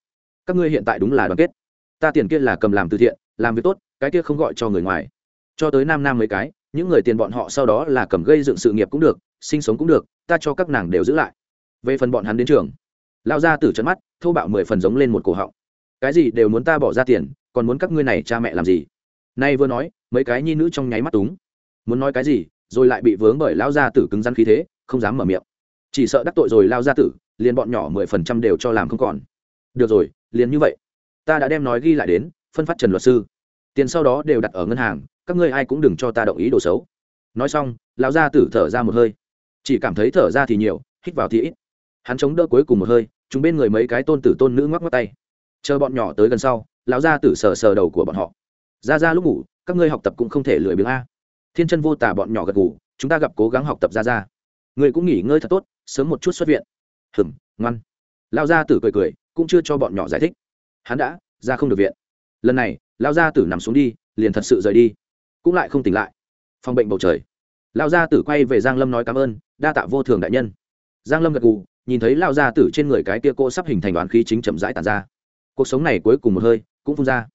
Speaker 1: các ngươi hiện tại đúng là đoàn kết. Ta tiền kia là cầm làm từ thiện, làm việc tốt, cái kia không gọi cho người ngoài. Cho tới nam nam mấy cái, những người tiền bọn họ sau đó là cầm gây dựng sự nghiệp cũng được, sinh sống cũng được, ta cho các nàng đều giữ lại. Về phần bọn hắn đến trường lao ra từ trận mắt, thô bạo mười phần giống lên một cổ họng. Cái gì đều muốn ta bỏ ra tiền, còn muốn các ngươi này cha mẹ làm gì? Nay vừa nói, mấy cái nhi nữ trong nháy mắt túng. Muốn nói cái gì, rồi lại bị vướng bởi lao gia tử cứng rắn khí thế, không dám mở miệng. Chỉ sợ đắc tội rồi lao gia tử, liền bọn nhỏ mười phần trăm đều cho làm không còn. Được rồi liền như vậy. Ta đã đem nói ghi lại đến, phân phát trần luật sư. Tiền sau đó đều đặt ở ngân hàng, các ngươi ai cũng đừng cho ta động ý đồ xấu. Nói xong, lão gia tử thở ra một hơi. Chỉ cảm thấy thở ra thì nhiều, hít vào thì ít. Hắn chống đỡ cuối cùng một hơi chúng bên người mấy cái tôn tử tôn nữ ngoắc ngoắc tay. Chờ bọn nhỏ tới gần sau, lão gia tử sờ sờ đầu của bọn họ. Ra ra lúc ngủ, các ngươi học tập cũng không thể lười biếng a. Thiên chân vô tả bọn nhỏ gật ngủ chúng ta gặp cố gắng học tập ra ra. Người cũng nghỉ ngơi thật tốt, sớm một chút xuất viện. Hừm, ngoan. Lão gia tử cười cười cũng chưa cho bọn nhỏ giải thích. Hắn đã, ra không được viện. Lần này, lão gia tử nằm xuống đi, liền thật sự rời đi. Cũng lại không tỉnh lại. Phòng bệnh bầu trời. Lão gia tử quay về giang lâm nói cảm ơn, đa tạ vô thường đại nhân. Giang lâm gật gù, nhìn thấy lao gia tử trên người cái kia cô sắp hình thành đoán khí chính chậm rãi tàn ra. Cuộc sống này cuối cùng một hơi, cũng phun ra.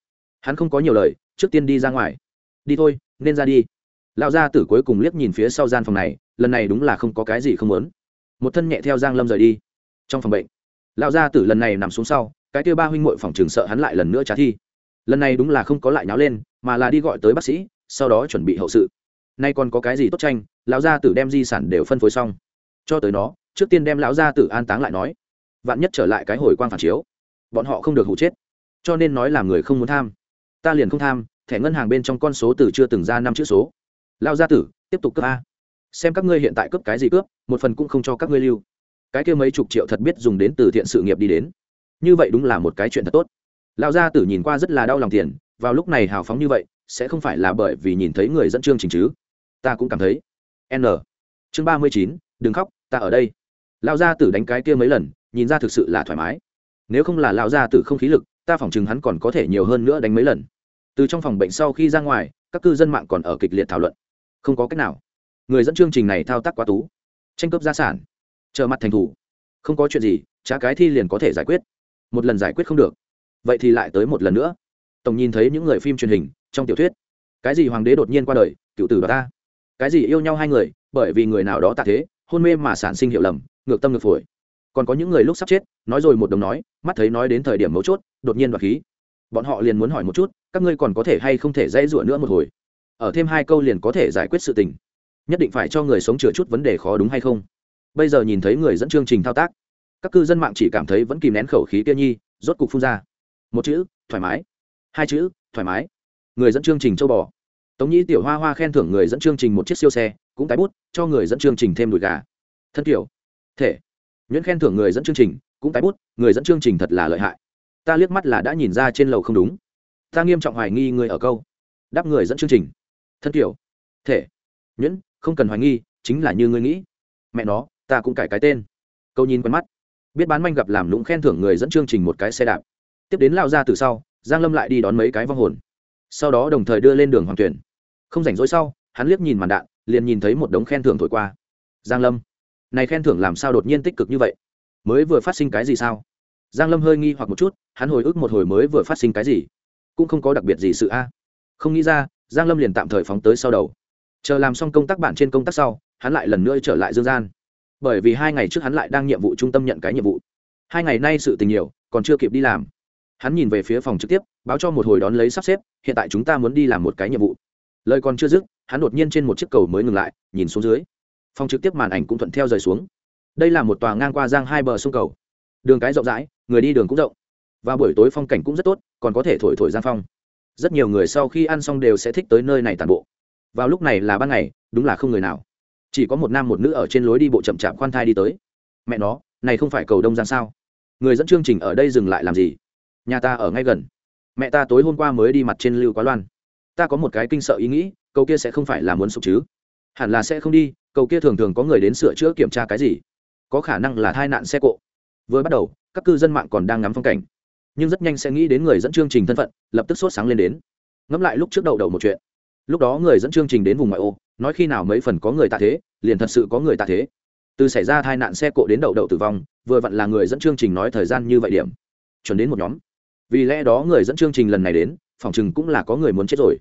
Speaker 1: Hắn không có nhiều lời, trước tiên đi ra ngoài. Đi thôi, nên ra đi. Lao gia tử cuối cùng liếc nhìn phía sau gian phòng này, lần này đúng là không có cái gì không muốn. Một thân nhẹ theo giang lâm rời đi. Trong phòng bệnh Lão gia tử lần này nằm xuống sau, cái kia ba huynh muội phòng trường sợ hắn lại lần nữa trả thi. Lần này đúng là không có lại nháo lên, mà là đi gọi tới bác sĩ, sau đó chuẩn bị hậu sự. Nay còn có cái gì tốt tranh, lão gia tử đem di sản đều phân phối xong. Cho tới nó, trước tiên đem lão gia tử an táng lại nói. Vạn nhất trở lại cái hồi quang phản chiếu, bọn họ không được hụ chết. Cho nên nói là người không muốn tham. Ta liền không tham, thẻ ngân hàng bên trong con số từ chưa từng ra năm chữ số. Lão gia tử, tiếp tục cướp a. Xem các ngươi hiện tại cướp cái gì cướp, một phần cũng không cho các ngươi lưu cái kia mấy chục triệu thật biết dùng đến từ thiện sự nghiệp đi đến. Như vậy đúng là một cái chuyện thật tốt. Lão gia tử nhìn qua rất là đau lòng tiền, vào lúc này hào phóng như vậy, sẽ không phải là bởi vì nhìn thấy người dẫn chương trình chứ? Ta cũng cảm thấy. N. Chương ba mươi chín, đừng khóc, ta ở đây. Lão gia tử đánh cái kia mấy lần, nhìn ra thực sự là thoải mái. Nếu không là lão gia tử không khí lực, ta phỏng chừng hắn còn có thể nhiều hơn nữa đánh mấy lần. Từ trong phòng bệnh sau khi ra ngoài, các cư dân mạng còn ở kịch liệt thảo luận. Không có cách nào. Người dẫn chương trình này thao tác quá tú. Tranh cướp gia sản chờ mặt thành thủ. Không có chuyện gì trả cái thi liền có thể giải quyết. Một lần giải quyết không được. Vậy thì lại tới một lần nữa. Tổng nhìn thấy những người phim truyền hình trong tiểu thuyết. Cái gì hoàng đế đột nhiên qua đời, cựu tử và ta. Cái gì yêu nhau hai người, bởi vì người nào đó tạ thế, hôn mê mà sản sinh hiệu lầm, ngược tâm ngược phổi. Còn có những người lúc sắp chết, nói rồi một đồng nói, mắt thấy nói đến thời điểm mấu chốt, đột nhiên đoạt khí. Bọn họ liền muốn hỏi một chút, các ngươi còn có thể hay không thể dãy rủa nữa một hồi? Ở thêm hai câu liền có thể giải quyết sự tình. Nhất định phải cho người sống chừa chút vấn đề khó đúng hay không? Bây giờ nhìn thấy người dẫn chương trình thao tác, các cư dân mạng chỉ cảm thấy vẫn kìm nén khẩu khí kia nhi, rốt cục phun ra. Một chữ, thoải mái. Hai chữ, thoải mái. Người dẫn chương trình châu bò. Tống nhĩ tiểu hoa hoa khen thưởng người dẫn chương trình một chiếc siêu xe, cũng tái bút, cho người dẫn chương trình thêm đùi gà. Thân kiểu, thể. Nhuyễn khen thưởng người dẫn chương trình, cũng tái bút, người dẫn chương trình thật là lợi hại. Ta liếc mắt là đã nhìn ra trên lầu không đúng. Ta nghiêm trọng hoài nghi người ở câu. Đáp người dẫn chương trình. Thân kiểu, thể. Nhuyễn, không cần hoài nghi, chính là như ngươi nghĩ. Mẹ nó ta cũng cải cái tên. Câu nhìn quen mắt. Biết bán manh gặp làm lũng khen thưởng người dẫn chương trình một cái xe đạp. Tiếp đến lao ra từ sau, giang lâm lại đi đón mấy cái vong hồn. Sau đó đồng thời đưa lên đường hoàng tuyển. Không rảnh rỗi sau, hắn liếc nhìn màn đạn, liền nhìn thấy một đống khen thưởng thổi qua. Giang lâm, này khen thưởng làm sao đột nhiên tích cực như vậy? Mới vừa phát sinh cái gì sao? Giang lâm hơi nghi hoặc một chút, hắn hồi ức một hồi mới vừa phát sinh cái gì? Cũng không có đặc biệt gì sự a. Không nghĩ ra, giang lâm liền tạm thời phóng tới sau đầu. Chờ làm xong công tác bản trên công tác sau, hắn lại lần nữa trở lại dương gian bởi vì hai ngày trước hắn lại đang nhiệm vụ trung tâm nhận cái nhiệm vụ. Hai ngày nay sự tình nhiều, còn chưa kịp đi làm. Hắn nhìn về phía phòng trực tiếp, báo cho một hồi đón lấy sắp xếp, hiện tại chúng ta muốn đi làm một cái nhiệm vụ. Lời còn chưa dứt, hắn đột nhiên trên một chiếc cầu mới ngừng lại, nhìn xuống dưới. Phòng trực tiếp màn ảnh cũng thuận theo rời xuống. Đây là một tòa ngang qua giang hai bờ sông cầu. Đường cái rộng rãi, người đi đường cũng rộng. Và buổi tối phong cảnh cũng rất tốt, còn có thể thổi thổi giang phong. Rất nhiều người sau khi ăn xong đều sẽ thích tới nơi này tàn bộ. Vào lúc này là ban ngày, đúng là không người nào chỉ có một nam một nữ ở trên lối đi bộ chậm chạp khoan thai đi tới. Mẹ nó, này không phải cầu đông giang sao? Người dẫn chương trình ở đây dừng lại làm gì? Nhà ta ở ngay gần. Mẹ ta tối hôm qua mới đi mặt trên lưu quá loan. Ta có một cái kinh sợ ý nghĩ, cầu kia sẽ không phải là muốn sụp chứ. Hẳn là sẽ không đi, cầu kia thường thường có người đến sửa chữa kiểm tra cái gì. Có khả năng là tai nạn xe cộ. Vừa bắt đầu, các cư dân mạng còn đang ngắm phong cảnh. Nhưng rất nhanh sẽ nghĩ đến người dẫn chương trình thân phận, lập tức sốt sáng lên đến. Ngẫm lại lúc trước đầu đầu một chuyện. Lúc đó người dẫn chương trình đến vùng ngoại ô nói khi nào mấy phần có người tạ thế, liền thật sự có người tạ thế. Từ xảy ra tai nạn xe cộ đến đậu đậu tử vong, vừa vặn là người dẫn chương trình nói thời gian như vậy điểm. Chuẩn đến một nhóm. Vì lẽ đó người dẫn chương trình lần này đến, phòng chừng cũng là có người muốn chết rồi.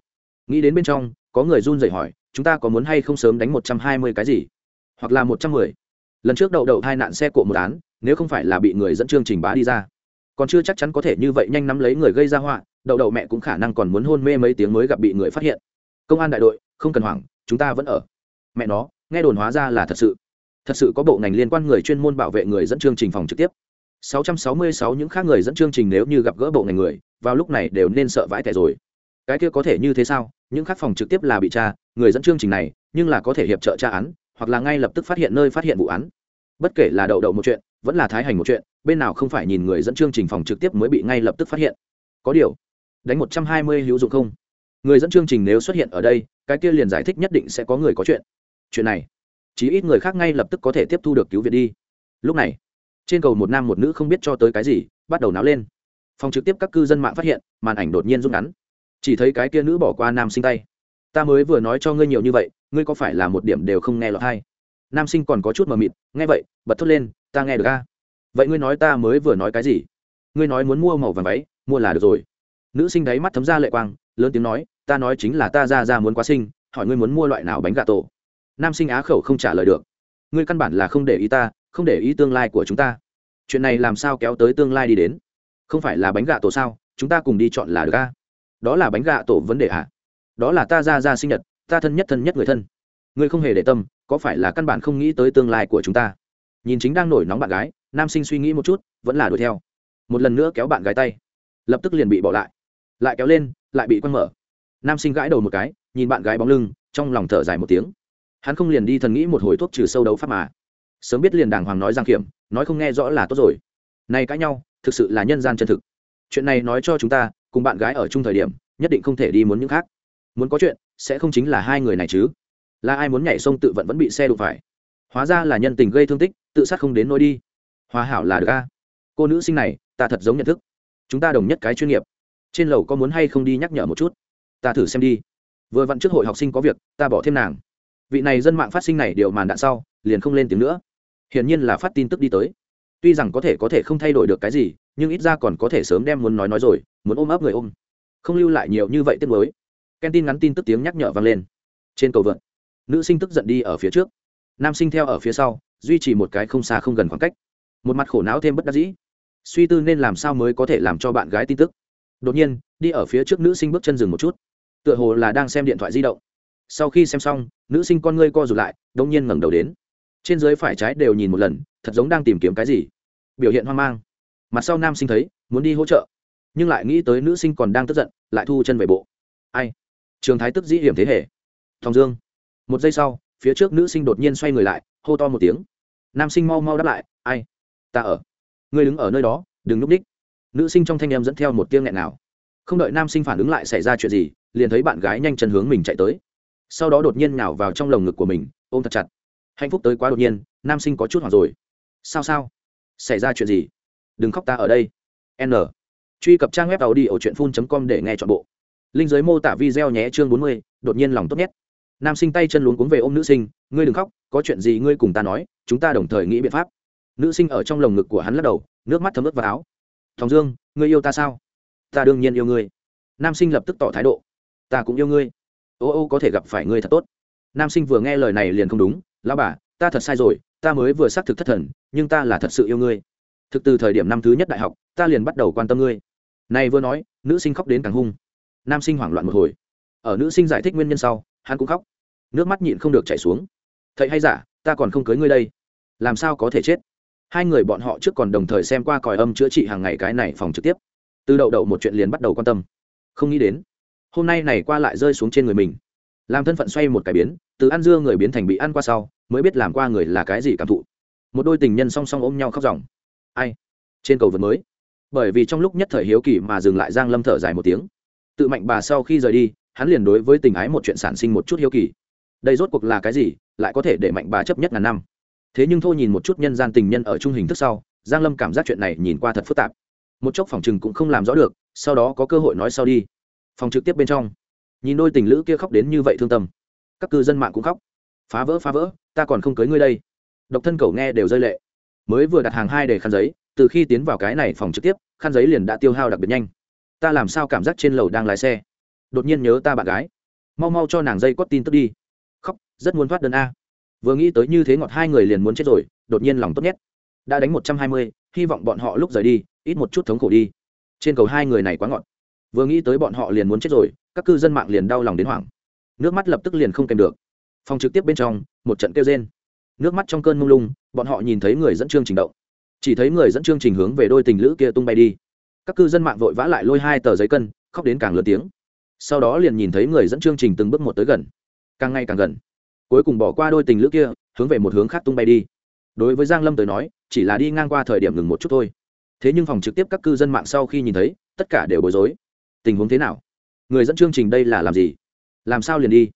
Speaker 1: Nghĩ đến bên trong, có người run rẩy hỏi, chúng ta có muốn hay không sớm đánh một trăm hai mươi cái gì? Hoặc là một trăm mười. Lần trước đậu đậu tai nạn xe cộ một án, nếu không phải là bị người dẫn chương trình bá đi ra. Còn chưa chắc chắn có thể như vậy nhanh nắm lấy người gây ra họa, đậu đậu mẹ cũng khả năng còn muốn hôn mê mấy tiếng mới gặp bị người phát hiện. Công an đại đội, không cần hoảng chúng ta vẫn ở. Mẹ nó, nghe đồn hóa ra là thật sự. Thật sự có bộ ngành liên quan người chuyên môn bảo vệ người dẫn chương trình phòng trực tiếp. 666 những khác người dẫn chương trình nếu như gặp gỡ bộ ngành người, vào lúc này đều nên sợ vãi tẻ rồi. Cái kia có thể như thế sao? Những khác phòng trực tiếp là bị tra, người dẫn chương trình này, nhưng là có thể hiệp trợ tra án, hoặc là ngay lập tức phát hiện nơi phát hiện vụ án. Bất kể là đậu đậu một chuyện, vẫn là thái hành một chuyện, bên nào không phải nhìn người dẫn chương trình phòng trực tiếp mới bị ngay lập tức phát hiện. Có điều, đánh một trăm hai mươi hữu dụng không? Người dẫn chương trình nếu xuất hiện ở đây, cái kia liền giải thích nhất định sẽ có người có chuyện. Chuyện này, chí ít người khác ngay lập tức có thể tiếp thu được cứu viện đi. Lúc này, trên cầu một nam một nữ không biết cho tới cái gì, bắt đầu náo lên. Phòng trực tiếp các cư dân mạng phát hiện, màn ảnh đột nhiên rút ngắn. Chỉ thấy cái kia nữ bỏ qua nam sinh tay. Ta mới vừa nói cho ngươi nhiều như vậy, ngươi có phải là một điểm đều không nghe lọt hay? Nam sinh còn có chút mờ mịt, nghe vậy, bật thốt lên, ta nghe được a. Vậy ngươi nói ta mới vừa nói cái gì? Ngươi nói muốn mua màu vàng váy, mua là được rồi. Nữ sinh đáy mắt thấm ra lệ quang, lớn tiếng nói ta nói chính là ta ra ra muốn quá sinh, hỏi ngươi muốn mua loại nào bánh gà tổ. Nam sinh á khẩu không trả lời được. Ngươi căn bản là không để ý ta, không để ý tương lai của chúng ta. Chuyện này làm sao kéo tới tương lai đi đến? Không phải là bánh gà tổ sao? Chúng ta cùng đi chọn là được a đó là bánh gà tổ vấn đề ạ à? đó là ta ra ra sinh nhật, ta thân nhất thân nhất người thân. Ngươi không hề để tâm, có phải là căn bản không nghĩ tới tương lai của chúng ta? Nhìn chính đang nổi nóng bạn gái, nam sinh suy nghĩ một chút, vẫn là đuổi theo. Một lần nữa kéo bạn gái tay. Lập tức liền bị bỏ lại. Lại kéo lên, lại bị quăng mở nam sinh gãi đầu một cái, nhìn bạn gái bóng lưng, trong lòng thở dài một tiếng. Hắn không liền đi thần nghĩ một hồi thuốc trừ sâu đấu pháp mà. Sớm biết liền đàng hoàng nói giang kiểm, nói không nghe rõ là tốt rồi. Này cãi nhau, thực sự là nhân gian chân thực. Chuyện này nói cho chúng ta, cùng bạn gái ở chung thời điểm, nhất định không thể đi muốn những khác. Muốn có chuyện, sẽ không chính là hai người này chứ. Là ai muốn nhảy sông tự vận vẫn bị xe đụng phải. Hóa ra là nhân tình gây thương tích, tự sát không đến nỗi đi. Hòa hảo là được a. Cô nữ sinh này, ta thật giống nhận thức. Chúng ta đồng nhất cái chuyên nghiệp. Trên lầu có muốn hay không đi nhắc nhở một chút? Ta thử xem đi. Vừa vặn trước hội học sinh có việc, ta bỏ thêm nàng. Vị này dân mạng phát sinh này điều màn đạn sau, liền không lên tiếng nữa. Hiển nhiên là phát tin tức đi tới. Tuy rằng có thể có thể không thay đổi được cái gì, nhưng ít ra còn có thể sớm đem muốn nói nói rồi, muốn ôm ấp người ôm. Không lưu lại nhiều như vậy tiếc mới ken tin ngắn tin tức tiếng nhắc nhở vang lên. Trên cầu vượt nữ sinh tức giận đi ở phía trước. Nam sinh theo ở phía sau, duy trì một cái không xa không gần khoảng cách. Một mặt khổ não thêm bất đắc dĩ. Suy tư nên làm sao mới có thể làm cho bạn gái tin tức. Đột nhiên, đi ở phía trước nữ sinh bước chân dừng một chút tựa hồ là đang xem điện thoại di động. Sau khi xem xong, nữ sinh con ngươi co rụt lại đông nhiên ngẩng đầu đến. Trên dưới phải trái đều nhìn một lần, thật giống đang tìm kiếm cái gì. Biểu hiện hoang mang. Mặt sau nam sinh thấy, muốn đi hỗ trợ. Nhưng lại nghĩ tới nữ sinh còn đang tức giận, lại thu chân về bộ. Ai? Trường thái tức dĩ hiểm thế hệ. Thòng dương. Một giây sau, phía trước nữ sinh đột nhiên xoay người lại, hô to một tiếng. Nam sinh mau mau đáp lại, ai? Ta ở. Ngươi đứng ở nơi đó, đừng núp đích. nữ sinh trong thanh em dẫn theo một tiếng nghẹn nào không đợi nam sinh phản ứng lại xảy ra chuyện gì liền thấy bạn gái nhanh chân hướng mình chạy tới. Sau đó đột nhiên nhào vào trong lồng ngực của mình, ôm thật chặt. Hạnh phúc tới quá đột nhiên, nam sinh có chút hoảng rồi. Sao sao? Xảy ra chuyện gì? Đừng khóc ta ở đây. N. Truy cập trang web tàu đi ở truyện phun com để nghe t h ọ n bộ. Linh giới mô tả video nhé chương bốn mươi, đột nhiên lòng tốt nhất. Nam sinh tay chân luống cuống về ôm nữ sinh, ngươi đừng khóc, có chuyện gì ngươi cùng ta nói, chúng ta đồng thời nghĩ biện pháp. Nữ sinh ở trong lồng ngực của hắn lắc đầu, nước mắt thấm ướt vào áo. Thòng dương, ngươi yêu ta sao? Ta đương nhiên yêu ngươi. Nam sinh lập tức tỏ thái độ ta cũng yêu ngươi. Ô ô, có thể gặp phải ngươi thật tốt. Nam sinh vừa nghe lời này liền không đúng. Lao bà, ta thật sai rồi, ta mới vừa xác thực thất thần, nhưng ta là thật sự yêu ngươi. Thực từ thời điểm năm thứ nhất đại học, ta liền bắt đầu quan tâm ngươi. Này vừa nói, nữ sinh khóc đến càng hung. Nam sinh hoảng loạn một hồi. Ở nữ sinh giải thích nguyên nhân sau, hắn cũng khóc. Nước mắt nhịn không được chảy xuống. Thầy hay giả, ta còn không cưới ngươi đây. Làm sao có thể chết? Hai người bọn họ trước còn đồng thời xem qua còi âm chữa trị hàng ngày cái này phòng trực tiếp. Từ đậu đậu một chuyện liền bắt đầu quan tâm. Không nghĩ đến hôm nay này qua lại rơi xuống trên người mình. Làm thân phận xoay một cái biến, từ ăn dưa người biến thành bị ăn qua sau, mới biết làm qua người là cái gì cảm thụ. Một đôi tình nhân song song ôm nhau khóc ròng. Ai? Trên cầu vượt mới. Bởi vì trong lúc nhất thời hiếu kỳ mà dừng lại giang lâm thở dài một tiếng. Tự mạnh bà sau khi rời đi, hắn liền đối với tình ái một chuyện sản sinh một chút hiếu kỳ. Đây rốt cuộc là cái gì, lại có thể để mạnh bà chấp nhất ngàn năm? Thế nhưng thôi nhìn một chút nhân gian tình nhân ở trung hình thức sau, giang lâm cảm giác chuyện này nhìn qua thật phức tạp. Một chốc phòng chừng cũng không làm rõ được, sau đó có cơ hội nói sau đi phòng trực tiếp bên trong. Nhìn đôi tình lữ kia khóc đến như vậy thương tâm. Các cư dân mạng cũng khóc. Phá vỡ phá vỡ, ta còn không cưới ngươi đây. Độc thân cầu nghe đều rơi lệ. Mới vừa đặt hàng hai để khăn giấy, từ khi tiến vào cái này phòng trực tiếp, khăn giấy liền đã tiêu hao đặc biệt nhanh. Ta làm sao cảm giác trên lầu đang lái xe? Đột nhiên nhớ ta bạn gái. Mau mau cho nàng dây quất tin tức đi. Khóc, rất muốn thoát đơn a. Vừa nghĩ tới như thế ngọt hai người liền muốn chết rồi, đột nhiên lòng tốt nhất. Đã đánh một trăm hai mươi, hy vọng bọn họ lúc rời đi, ít một chút thống khổ đi. Trên cầu hai người này quá ngọt vừa nghĩ tới bọn họ liền muốn chết rồi, các cư dân mạng liền đau lòng đến hoảng. Nước mắt lập tức liền không kèm được. Phòng trực tiếp bên trong, một trận kêu rên. Nước mắt trong cơn mông lung, bọn họ nhìn thấy người dẫn chương trình động. Chỉ thấy người dẫn chương trình hướng về đôi tình lữ kia tung bay đi. Các cư dân mạng vội vã lại lôi hai tờ giấy cân, khóc đến càng lớn tiếng. Sau đó liền nhìn thấy người dẫn chương trình từng bước một tới gần. Càng ngày càng gần. Cuối cùng bỏ qua đôi tình lữ kia, hướng về một hướng khác tung bay đi. Đối với giang lâm tới nói, chỉ là đi ngang qua thời điểm ngừng một chút thôi. Thế nhưng phòng trực tiếp các cư dân mạng sau khi nhìn thấy, tất cả đều bối rối tình huống thế nào? Người dẫn chương trình đây là làm gì? Làm sao liền đi?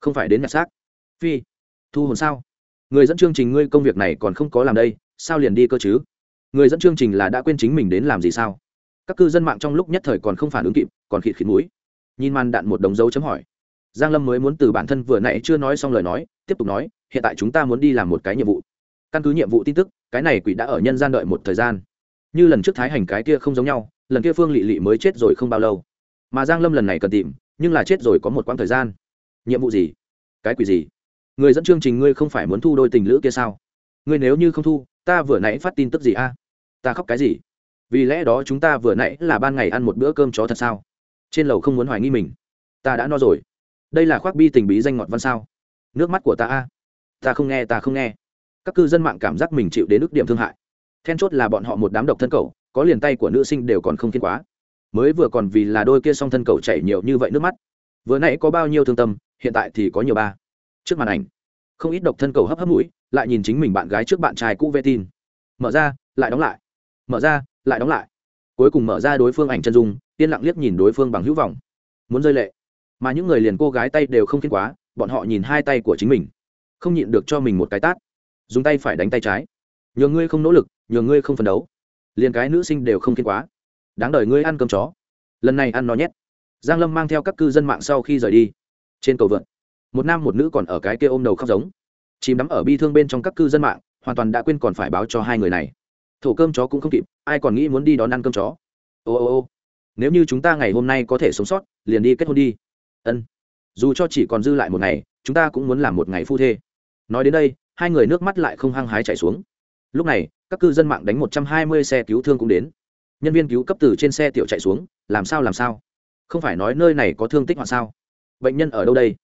Speaker 1: Không phải đến nhặt xác. Phi, thu hồn sao? Người dẫn chương trình ngươi công việc này còn không có làm đây, sao liền đi cơ chứ? Người dẫn chương trình là đã quên chính mình đến làm gì sao? Các cư dân mạng trong lúc nhất thời còn không phản ứng kịp, còn khịt khịt mũi. Nhìn màn đạn một đồng dấu chấm hỏi. Giang lâm mới muốn từ bản thân vừa nãy chưa nói xong lời nói, tiếp tục nói, hiện tại chúng ta muốn đi làm một cái nhiệm vụ. Căn cứ nhiệm vụ tin tức, cái này quỷ đã ở nhân gian đợi một thời gian. Như lần trước thái hành cái kia không giống nhau lần kia phương lỵ lỵ mới chết rồi không bao lâu. Mà giang lâm lần này cần tìm, nhưng là chết rồi có một quãng thời gian. Nhiệm vụ gì? Cái quỷ gì? Người dẫn chương trình ngươi không phải muốn thu đôi tình lữ kia sao? Ngươi nếu như không thu, ta vừa nãy phát tin tức gì a? Ta khóc cái gì? Vì lẽ đó chúng ta vừa nãy là ban ngày ăn một bữa cơm chó thật sao? Trên lầu không muốn hoài nghi mình. Ta đã no rồi. Đây là khoác bi tình bí danh ngọt văn sao? Nước mắt của ta a. Ta không nghe, ta không nghe. Các cư dân mạng cảm giác mình chịu đến ức điểm thương hại. Then chốt là bọn họ một đám độc thân cầu có liền tay của nữ sinh đều còn không kiên quá. Mới vừa còn vì là đôi kia song thân cầu chảy nhiều như vậy nước mắt. Vừa nãy có bao nhiêu thương tâm, hiện tại thì có nhiều ba. Trước màn ảnh, không ít độc thân cầu hấp hấp mũi, lại nhìn chính mình bạn gái trước bạn trai cũ vệ tin. Mở ra, lại đóng lại. Mở ra, lại đóng lại. Cuối cùng mở ra đối phương ảnh chân dung, yên lặng liếc nhìn đối phương bằng hữu vọng. Muốn rơi lệ, mà những người liền cô gái tay đều không kiên quá, bọn họ nhìn hai tay của chính mình. Không nhịn được cho mình một cái tát. Dùng tay phải đánh tay trái. Nhờ ngươi không nỗ lực, nhờ ngươi không phấn đấu liền cái nữ sinh đều không kiên quá. Đáng đời ngươi ăn cơm chó. Lần này ăn nó nhét. Giang lâm mang theo các cư dân mạng sau khi rời đi. Trên cầu vượt, một nam một nữ còn ở cái kia ôm đầu khóc giống. Chìm đắm ở bi thương bên trong các cư dân mạng, hoàn toàn đã quên còn phải báo cho hai người này. Thổ cơm chó cũng không kịp, ai còn nghĩ muốn đi đón ăn cơm chó? Ô ô ô. Nếu như chúng ta ngày hôm nay có thể sống sót, liền đi kết hôn đi. Ân. Dù cho chỉ còn dư lại một ngày, chúng ta cũng muốn làm một ngày phu thê. Nói đến đây, hai người nước mắt lại không hăng hái chảy xuống lúc này, các cư dân mạng đánh một trăm hai mươi xe cứu thương cũng đến. Nhân viên cứu cấp từ trên xe tiểu chạy xuống, làm sao làm sao? Không phải nói nơi này có thương tích hoặc sao? Bệnh nhân ở đâu đây?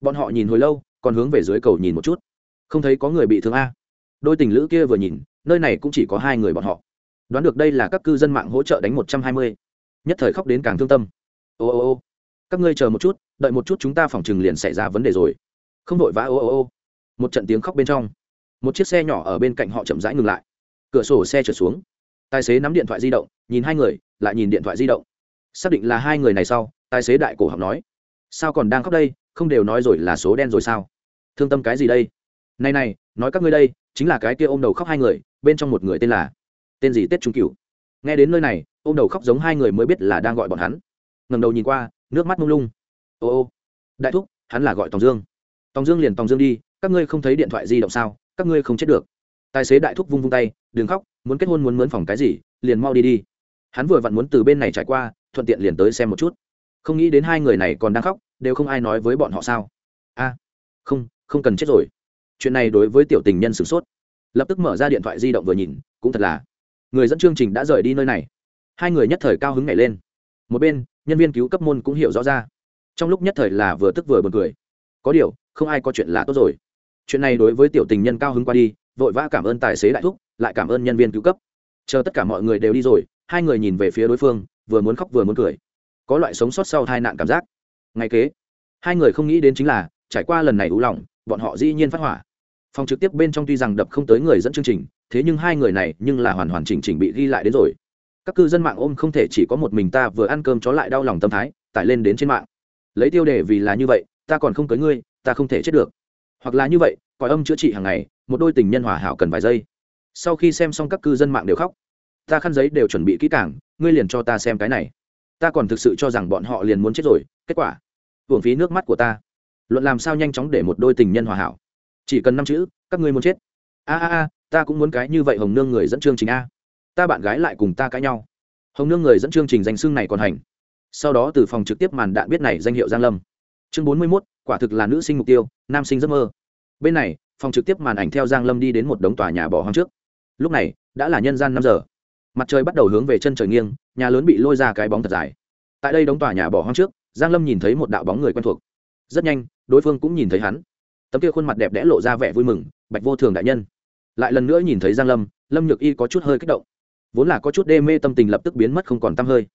Speaker 1: Bọn họ nhìn hồi lâu, còn hướng về dưới cầu nhìn một chút. Không thấy có người bị thương a. Đôi tình lữ kia vừa nhìn, nơi này cũng chỉ có hai người bọn họ. Đoán được đây là các cư dân mạng hỗ trợ đánh một trăm hai mươi. Nhất thời khóc đến càng thương tâm. Ô ô ô các ngươi chờ một chút, đợi một chút chúng ta phòng chừng liền xảy ra vấn đề rồi. Không vội vã ô ô ô. Một trận tiếng khóc bên trong một chiếc xe nhỏ ở bên cạnh họ chậm rãi ngừng lại. Cửa sổ xe trượt xuống. Tài xế nắm điện thoại di động, nhìn hai người, lại nhìn điện thoại di động. Xác định là hai người này sau, tài xế đại cổ học nói, sao còn đang khóc đây? Không đều nói rồi là số đen rồi sao? Thương tâm cái gì đây? Này này, nói các ngươi đây, chính là cái kia ôm đầu khóc hai người, bên trong một người tên là, tên gì tết trung cửu? Nghe đến nơi này, ôm đầu khóc giống hai người mới biết là đang gọi bọn hắn. Ngầm đầu nhìn qua, nước mắt mông lung. Ô ô, đại thúc, hắn là gọi tòng dương. Tòng dương liền tòng dương đi, các ngươi không thấy điện thoại di động sao? Các ngươi không chết được. Tài xế đại thúc vung vung tay, đừng khóc, muốn kết hôn muốn mướn phòng cái gì, liền mau đi đi. Hắn vừa vặn muốn từ bên này trải qua, thuận tiện liền tới xem một chút. Không nghĩ đến hai người này còn đang khóc, đều không ai nói với bọn họ sao. A, không không cần chết rồi. Chuyện này đối với tiểu tình nhân sửng sốt. Lập tức mở ra điện thoại di động vừa nhìn, cũng thật là. Người dẫn chương trình đã rời đi nơi này. Hai người nhất thời cao hứng nhảy lên. Một bên, nhân viên cứu cấp môn cũng hiểu rõ ra. Trong lúc nhất thời là vừa tức vừa b u ồ n cười. Có điều, không ai có chuyện là tốt rồi chuyện này đối với tiểu tình nhân cao hứng qua đi, vội vã cảm ơn tài xế đại thúc, lại cảm ơn nhân viên cứu cấp. Chờ tất cả mọi người đều đi rồi, hai người nhìn về phía đối phương, vừa muốn khóc vừa muốn cười. Có loại sống sót sau tai nạn cảm giác. Ngay kế, hai người không nghĩ đến chính là, trải qua lần này ú lòng bọn họ dĩ nhiên phát hỏa. Phòng trực tiếp bên trong tuy rằng đập không tới người dẫn chương trình, thế nhưng hai người này nhưng là hoàn hoàn chỉnh chỉnh bị ghi lại đến rồi. Các cư dân mạng ôm không thể chỉ có một mình ta vừa ăn cơm chó lại đau lòng tâm thái, tải lên đến trên mạng. Lấy tiêu đề vì là như vậy, ta còn không cưới ngươi, ta không thể chết được hoặc là như vậy còi âm chữa trị hàng ngày một đôi tình nhân hòa hảo cần vài giây. Sau khi xem xong các cư dân mạng đều khóc ta khăn giấy đều chuẩn bị kỹ càng ngươi liền cho ta xem cái này. Ta còn thực sự cho rằng bọn họ liền muốn chết rồi kết quả hưởng phí nước mắt của ta. Luận làm sao nhanh chóng để một đôi tình nhân hòa hảo? Chỉ cần năm chữ các ngươi muốn chết. A a a ta cũng muốn cái như vậy hồng nương người dẫn chương trình a. Ta bạn gái lại cùng ta cãi nhau. Hồng nương người dẫn chương trình danh xưng này còn hành. Sau đó từ phòng trực tiếp màn đạn biết này danh hiệu giang lâm. Chương bốn mươi 41, quả thực là nữ sinh mục tiêu, nam sinh giấc mơ. Bên này, phòng trực tiếp màn ảnh theo giang lâm đi đến một đống tòa nhà bỏ hoang trước. Lúc này, đã là nhân gian năm giờ. Mặt trời bắt đầu hướng về chân trời nghiêng, nhà lớn bị lôi ra cái bóng thật dài. Tại đây đống tòa nhà bỏ hoang trước, giang lâm nhìn thấy một đạo bóng người quen thuộc. Rất nhanh, đối phương cũng nhìn thấy hắn. Tấm kia khuôn mặt đẹp đẽ lộ ra vẻ vui mừng, bạch vô thường đại nhân. Lại lần nữa nhìn thấy giang lâm lâm nhược y có chút hơi kích động. Vốn là có chút đê mê tâm tình lập tức biến mất không còn t hơi.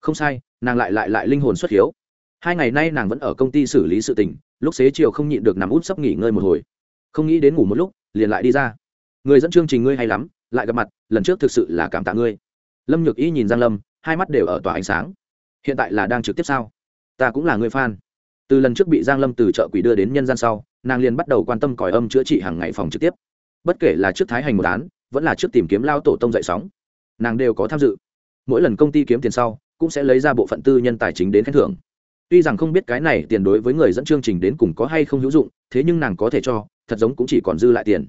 Speaker 1: Không sai, nàng lại lại lại linh hồn xuất hiếu hai ngày nay nàng vẫn ở công ty xử lý sự tình, lúc xế chiều không nhịn được nằm út sắp nghỉ ngơi một hồi. Không nghĩ đến ngủ một lúc, liền lại đi ra. Người dẫn chương trình ngươi hay lắm, lại gặp mặt, lần trước thực sự là cảm tạ ngươi. Lâm nhược y nhìn giang lâm, hai mắt đều ở tòa ánh sáng. Hiện tại là đang trực tiếp sao? Ta cũng là người fan. Từ lần trước bị giang lâm từ chợ quỷ đưa đến nhân gian sau, nàng liền bắt đầu quan tâm còi âm chữa trị hàng ngày phòng trực tiếp. Bất kể là trước thái hành một án, vẫn là trước tìm kiếm lao tổ tông dậy sóng, nàng đều có tham dự. Mỗi lần công ty kiếm tiền sau, cũng sẽ lấy ra bộ phận tư nhân tài chính đến khen thưởng tuy rằng không biết cái này tiền đối với người dẫn chương trình đến cùng có hay không hữu dụng, thế nhưng nàng có thể cho, thật giống cũng chỉ còn dư lại tiền.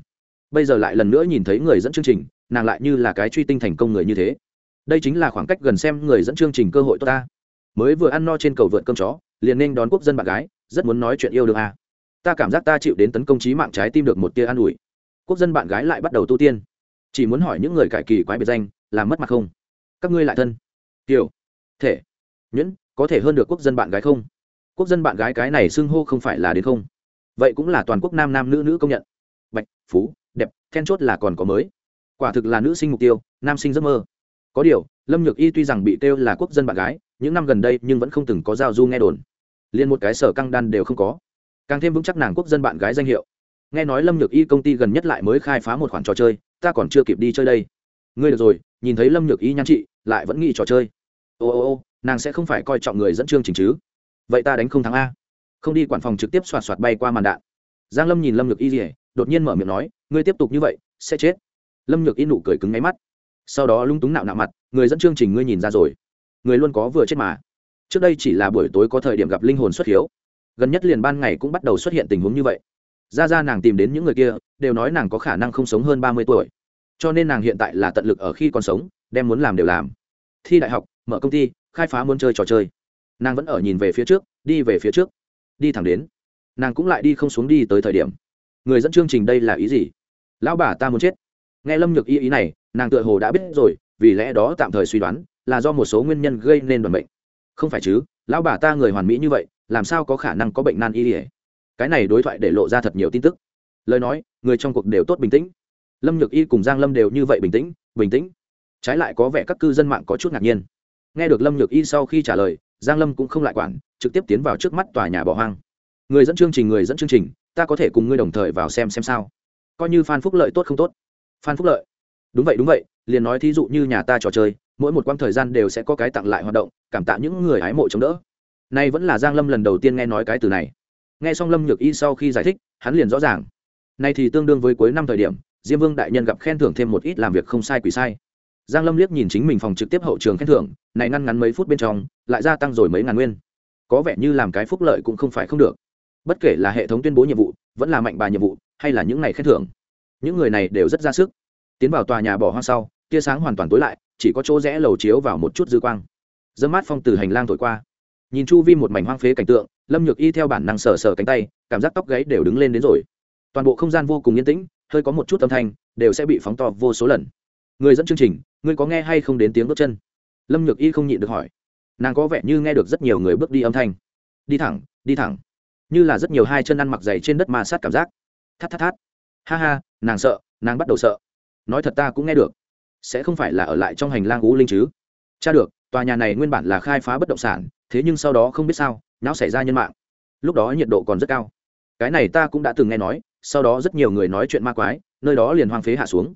Speaker 1: Bây giờ lại lần nữa nhìn thấy người dẫn chương trình, nàng lại như là cái truy tinh thành công người như thế. Đây chính là khoảng cách gần xem người dẫn chương trình cơ hội tốt ta. Mới vừa ăn no trên cầu vượt cơm chó, liền nên đón quốc dân bạn gái, rất muốn nói chuyện yêu đương à. ta cảm giác ta chịu đến tấn công trí mạng trái tim được một tia an ủi. Quốc dân bạn gái lại bắt đầu tu tiên. Chỉ muốn hỏi những người cải kỳ quái biệt danh làm mất mặt không? Các ngươi lại thân. Kiểu thể, nhuyễn có thể hơn được quốc dân bạn gái không? Quốc dân bạn gái cái này xưng hô không phải là đến không? Vậy cũng là toàn quốc nam nam nữ nữ công nhận. Bạch, phú, đẹp, then chốt là còn có mới. Quả thực là nữ sinh mục tiêu, nam sinh giấc mơ. Có điều, lâm nhược y tuy rằng bị kêu là quốc dân bạn gái, những năm gần đây nhưng vẫn không từng có giao du nghe đồn. Liền một cái sở căng đan đều không có. Càng thêm vững chắc nàng quốc dân bạn gái danh hiệu. Nghe nói lâm nhược y công ty gần nhất lại mới khai phá một khoản trò chơi, ta còn chưa kịp đi chơi đây. Ngươi được rồi, nhìn thấy lâm nhược y nhan chị lại vẫn nghĩ trò chơi. Ô ô ô nàng sẽ không phải coi trọng người dẫn chương trình chứ. Vậy ta đánh không thắng a. Không đi quản phòng trực tiếp xoạt xoạt bay qua màn đạn. Giang lâm nhìn lâm nhược y rỉa đột nhiên mở miệng nói, ngươi tiếp tục như vậy, sẽ chết. Lâm nhược y nụ cười cứng ngáy mắt. Sau đó lung túng nạo nạo mặt, người dẫn chương trình ngươi nhìn ra rồi. Người luôn có vừa chết mà. Trước đây chỉ là buổi tối có thời điểm gặp linh hồn xuất hiếu. Gần nhất liền ban ngày cũng bắt đầu xuất hiện tình huống như vậy. Ra ra nàng tìm đến những người kia, đều nói nàng có khả năng không sống hơn ba mươi tuổi. Cho nên nàng hiện tại là tận lực ở khi còn sống, đem muốn làm đều làm thi đại học, mở công ty, khai phá muốn chơi trò chơi. Nàng vẫn ở nhìn về phía trước, đi về phía trước, đi thẳng đến. Nàng cũng lại đi không xuống đi tới thời điểm. Người dẫn chương trình đây là ý gì? Lão bà ta muốn chết. Nghe lâm nhược ý ý này, nàng tựa hồ đã biết rồi, vì lẽ đó tạm thời suy đoán là do một số nguyên nhân gây nên đoàn bệnh. Không phải chứ, lão bà ta người hoàn mỹ như vậy, làm sao có khả năng có bệnh nan y ỉa cái này đối thoại để lộ ra thật nhiều tin tức. Lời nói, người trong cuộc đều tốt bình tĩnh. Lâm nhược y cùng giang lâm đều như vậy bình tĩnh bình tĩnh trái lại có vẻ các cư dân mạng có chút ngạc nhiên. Nghe được lâm nhược y sau khi trả lời, giang lâm cũng không lại quản, trực tiếp tiến vào trước mắt tòa nhà bỏ hoang. Người dẫn chương trình, người dẫn chương trình, ta có thể cùng ngươi đồng thời vào xem xem sao. Coi như phan phúc lợi tốt không tốt. Phan phúc lợi. Đúng vậy đúng vậy, liền nói thí dụ như nhà ta trò chơi, mỗi một quãng thời gian đều sẽ có cái tặng lại hoạt động, cảm tạ những người hái mộ chống đỡ. Nay vẫn là giang lâm lần đầu tiên nghe nói cái từ này. Nghe xong lâm nhược y sau khi giải thích, hắn liền rõ ràng. Nay thì tương đương với cuối năm thời điểm, diêm vương đại nhân gặp khen thưởng thêm một ít làm việc không sai quỷ sai giang lâm liếc nhìn chính mình phòng trực tiếp hậu trường khen thưởng, này ngăn ngắn mấy phút bên trong, lại gia tăng rồi mấy ngàn nguyên. Có vẻ như làm cái phúc lợi cũng không phải không được. Bất kể là hệ thống tuyên bố nhiệm vụ, vẫn là mạnh bà nhiệm vụ, hay là những ngày khen thưởng, những người này đều rất ra sức. Tiến vào tòa nhà bỏ hoang sau, tia sáng hoàn toàn tối lại, chỉ có chỗ rẽ lầu chiếu vào một chút dư quang. Dơ mát phong từ hành lang thổi qua. Nhìn chu vi một mảnh hoang phế cảnh tượng, lâm nhược y theo bản năng sờ sờ cánh tay, cảm giác tóc gáy đều đứng lên đến rồi. Toàn bộ không gian vô cùng yên tĩnh, hơi có một chút âm thanh, đều sẽ bị phóng to vô số lần. Người dẫn chương trình ngươi có nghe hay không đến tiếng bước chân? Lâm nhược y không nhịn được hỏi. Nàng có vẻ như nghe được rất nhiều người bước đi âm thanh. Đi thẳng đi thẳng. Như là rất nhiều hai chân ăn mặc dày trên đất ma sát cảm giác. Thắt thắt thắt ha ha, nàng sợ, nàng bắt đầu sợ. Nói thật ta cũng nghe được. Sẽ không phải là ở lại trong hành lang gú linh chứ? Cha được, tòa nhà này nguyên bản là khai phá bất động sản, thế nhưng sau đó không biết sao, não xảy ra nhân mạng. Lúc đó nhiệt độ còn rất cao. Cái này ta cũng đã từng nghe nói, sau đó rất nhiều người nói chuyện ma quái, nơi đó liền hoang phế hạ xuống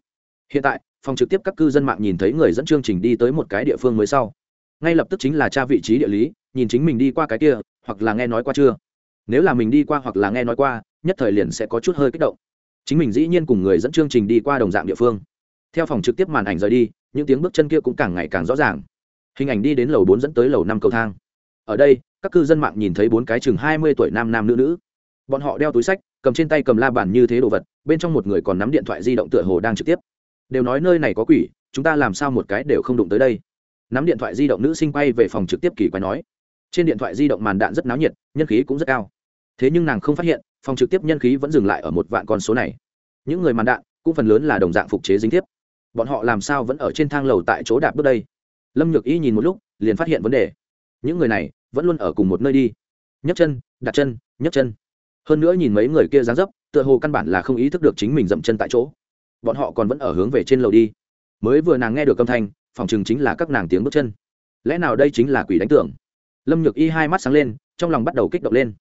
Speaker 1: hiện tại, phòng trực tiếp các cư dân mạng nhìn thấy người dẫn chương trình đi tới một cái địa phương mới sau. Ngay lập tức chính là tra vị trí địa lý, nhìn chính mình đi qua cái kia, hoặc là nghe nói qua chưa. Nếu là mình đi qua hoặc là nghe nói qua, nhất thời liền sẽ có chút hơi kích động. Chính mình dĩ nhiên cùng người dẫn chương trình đi qua đồng dạng địa phương. Theo phòng trực tiếp màn ảnh rời đi, những tiếng bước chân kia cũng càng ngày càng rõ ràng. Hình ảnh đi đến lầu bốn dẫn tới lầu năm cầu thang. Ở đây, các cư dân mạng nhìn thấy bốn cái chừng hai mươi tuổi nam nam nữ nữ. Bọn họ đeo túi sách, cầm trên tay cầm la bàn như thế đồ vật, bên trong một người còn nắm điện thoại di động tựa hồ đang trực tiếp đều nói nơi này có quỷ, chúng ta làm sao một cái đều không đụng tới đây. Nắm điện thoại di động nữ sinh quay về phòng trực tiếp kỳ quái nói. Trên điện thoại di động màn đạn rất náo nhiệt, nhân khí cũng rất cao. Thế nhưng nàng không phát hiện, phòng trực tiếp nhân khí vẫn dừng lại ở một vạn con số này. Những người màn đạn, cũng phần lớn là đồng dạng phục chế dính tiếp. Bọn họ làm sao vẫn ở trên thang lầu tại chỗ đạp bước đây? Lâm nhược y nhìn một lúc, liền phát hiện vấn đề. Những người này, vẫn luôn ở cùng một nơi đi. Nhấc chân, đặt chân, nhấc chân. Hơn nữa nhìn mấy người kia dáng dấp, tựa hồ căn bản là không ý thức được chính mình dậm chân tại chỗ bọn họ còn vẫn ở hướng về trên lầu đi. Mới vừa nàng nghe được âm thanh, phòng chừng chính là các nàng tiếng bước chân. Lẽ nào đây chính là quỷ đánh tưởng? Lâm nhược y hai mắt sáng lên, trong lòng bắt đầu kích động lên.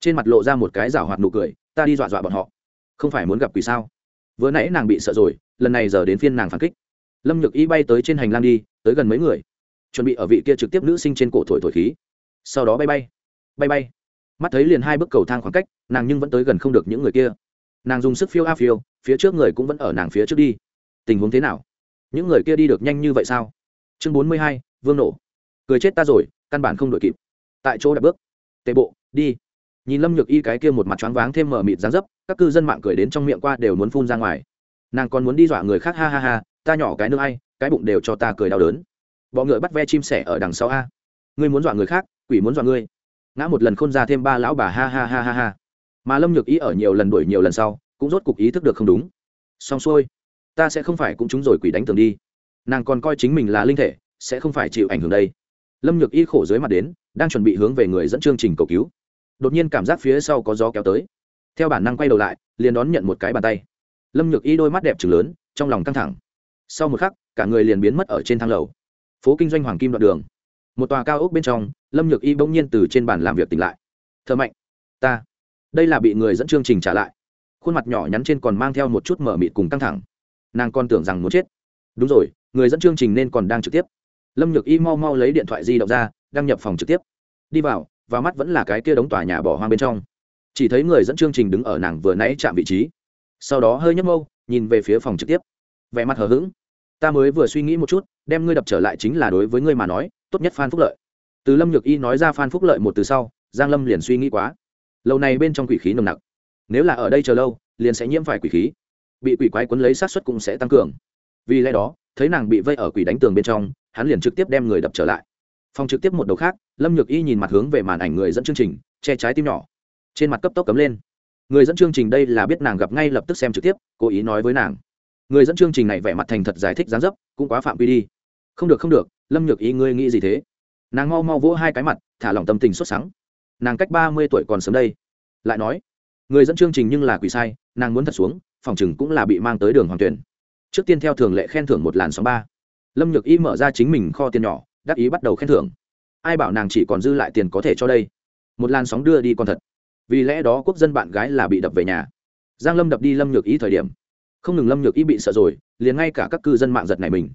Speaker 1: Trên mặt lộ ra một cái rảo hoạt nụ cười, ta đi dọa dọa bọn họ. Không phải muốn gặp quỷ sao? Vừa nãy nàng bị sợ rồi, lần này giờ đến phiên nàng phản kích. Lâm nhược y bay tới trên hành lang đi, tới gần mấy người. Chuẩn bị ở vị kia trực tiếp nữ sinh trên cổ thổi thổi khí. Sau đó bay bay bay bay. Mắt thấy liền hai bước cầu thang khoảng cách, nàng nhưng vẫn tới gần không được những người kia nàng dùng sức phiêu a phiêu, phía trước người cũng vẫn ở nàng phía trước đi. Tình huống thế nào? Những người kia đi được nhanh như vậy sao? Chương bốn mươi hai, vương nổ. Cười chết ta rồi, căn bản không đội kịp. Tại chỗ đã bước. Tệ bộ, đi. Nhìn lâm nhược y cái kia một mặt choáng váng thêm mở mịt dáng dấp, các cư dân mạng cười đến trong miệng qua đều muốn phun ra ngoài. Nàng còn muốn đi dọa người khác, ha ha ha, ta nhỏ cái nương ai, cái bụng đều cho ta cười đau đớn. Bọ ngựa bắt ve chim sẻ ở đằng sau a. Ngươi muốn dọa người khác, quỷ muốn dọa ngươi. Ngã một lần khôn ra thêm ba lão bà, ha ha ha ha ha mà lâm nhược ý ở nhiều lần đuổi nhiều lần sau, cũng rốt cục ý thức được không đúng. Xong xuôi, ta sẽ không phải cũng chúng rồi quỷ đánh tường đi. Nàng còn coi chính mình là linh thể, sẽ không phải chịu ảnh hưởng đây. Lâm nhược y khổ dưới mặt đến, đang chuẩn bị hướng về người dẫn chương trình cầu cứu. Đột nhiên cảm giác phía sau có gió kéo tới. Theo bản năng quay đầu lại, liền đón nhận một cái bàn tay. Lâm nhược y đôi mắt đẹp trừng lớn, trong lòng căng thẳng. Sau một khắc, cả người liền biến mất ở trên thang lầu. Phố kinh doanh hoàng kim đoạn đường. Một tòa cao ốc bên trong, lâm nhược y bỗng nhiên từ trên bàn làm việc tỉnh lại. Thơ mạnh, ta đây là bị người dẫn chương trình trả lại. Khuôn mặt nhỏ nhắn trên còn mang theo một chút mở mịt cùng căng thẳng. Nàng còn tưởng rằng muốn chết. Đúng rồi, người dẫn chương trình nên còn đang trực tiếp. Lâm nhược y mau mau lấy điện thoại di động ra, đăng nhập phòng trực tiếp. Đi vào và mắt vẫn là cái kia đống tòa nhà bỏ hoang bên trong. Chỉ thấy người dẫn chương trình đứng ở nàng vừa nãy chạm vị trí. Sau đó hơi nhấp mâu, nhìn về phía phòng trực tiếp. Vẻ mặt hờ hững. Ta mới vừa suy nghĩ một chút, đem ngươi đập trở lại chính là đối với ngươi mà nói, tốt nhất phan phúc lợi. Từ lâm nhược y nói ra phan phúc lợi một từ sau, giang lâm liền suy nghĩ quá lâu này bên trong quỷ khí nồng nặc. Nếu là ở đây chờ lâu, liền sẽ nhiễm phải quỷ khí. Bị quỷ quái quấn lấy sát xuất cũng sẽ tăng cường. Vì lẽ đó, thấy nàng bị vây ở quỷ đánh tường bên trong, hắn liền trực tiếp đem người đập trở lại. Phòng trực tiếp một đầu khác, lâm nhược y nhìn mặt hướng về màn ảnh người dẫn chương trình, che trái tim nhỏ. Trên mặt cấp tốc cấm lên. Người dẫn chương trình đây là biết nàng gặp ngay lập tức xem trực tiếp, cố ý nói với nàng. Người dẫn chương trình này vẻ mặt thành thật giải thích gián dấp, cũng quá phạm quy đi. Không được không được, lâm nhược y ngươi nghĩ gì thế? Nàng mau mau vỗ hai cái mặt, thả lòng tâm tình xuất sáng nàng cách ba mươi tuổi còn sớm đây. Lại nói, người dẫn chương trình nhưng là quỷ sai, nàng muốn thật xuống, phòng chừng cũng là bị mang tới đường hoàng tuyển. Trước tiên theo thường lệ khen thưởng một làn sóng ba. Lâm nhược y mở ra chính mình kho tiền nhỏ, đắc ý bắt đầu khen thưởng. Ai bảo nàng chỉ còn dư lại tiền có thể cho đây? Một làn sóng đưa đi còn thật. Vì lẽ đó quốc dân bạn gái là bị đập về nhà. Giang lâm đập đi lâm nhược y thời điểm. Không ngừng lâm nhược y bị sợ rồi, liền ngay cả các cư dân mạng giật này mình.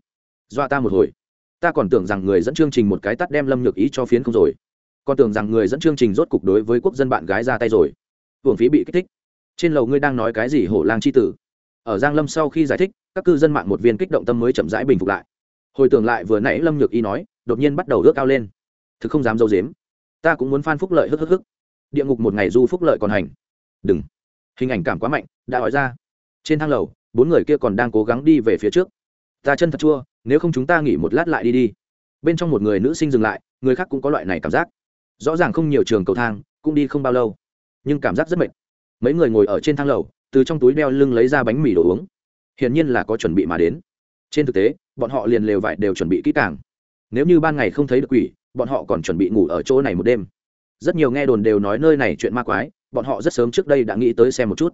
Speaker 1: Dọa ta một hồi. Ta còn tưởng rằng người dẫn chương trình một cái tắt đem lâm nhược y cho phiến không rồi con tưởng rằng người dẫn chương trình rốt cục đối với quốc dân bạn gái ra tay rồi. Hưởng phí bị kích thích. Trên lầu ngươi đang nói cái gì hổ lang c h i tử? Ở giang lâm sau khi giải thích, các cư dân mạng một viên kích động tâm mới chậm rãi bình phục lại. Hồi tưởng lại vừa nãy lâm nhược y nói, đột nhiên bắt đầu ước cao lên. Thực không dám dâu dếm ta cũng muốn phan phúc lợi hức hức hức. Địa ngục một ngày du phúc lợi còn hành. Đừng. Hình ảnh cảm quá mạnh, đã hỏi ra. Trên thang lầu, bốn người kia còn đang cố gắng đi về phía trước. Ta chân thật chua, nếu không chúng ta nghỉ một lát lại đi đi. Bên trong một người nữ sinh dừng lại, người khác cũng có loại này cảm giác rõ ràng không nhiều trường cầu thang, cũng đi không bao lâu. Nhưng cảm giác rất mệt. Mấy người ngồi ở trên thang lầu, từ trong túi đeo lưng lấy ra bánh mì đồ uống. Hiển nhiên là có chuẩn bị mà đến. Trên thực tế, bọn họ liền lều vải đều chuẩn bị kỹ càng. Nếu như ban ngày không thấy được quỷ, bọn họ còn chuẩn bị ngủ ở chỗ này một đêm. Rất nhiều nghe đồn đều nói nơi này chuyện ma quái, bọn họ rất sớm trước đây đã nghĩ tới xem một chút.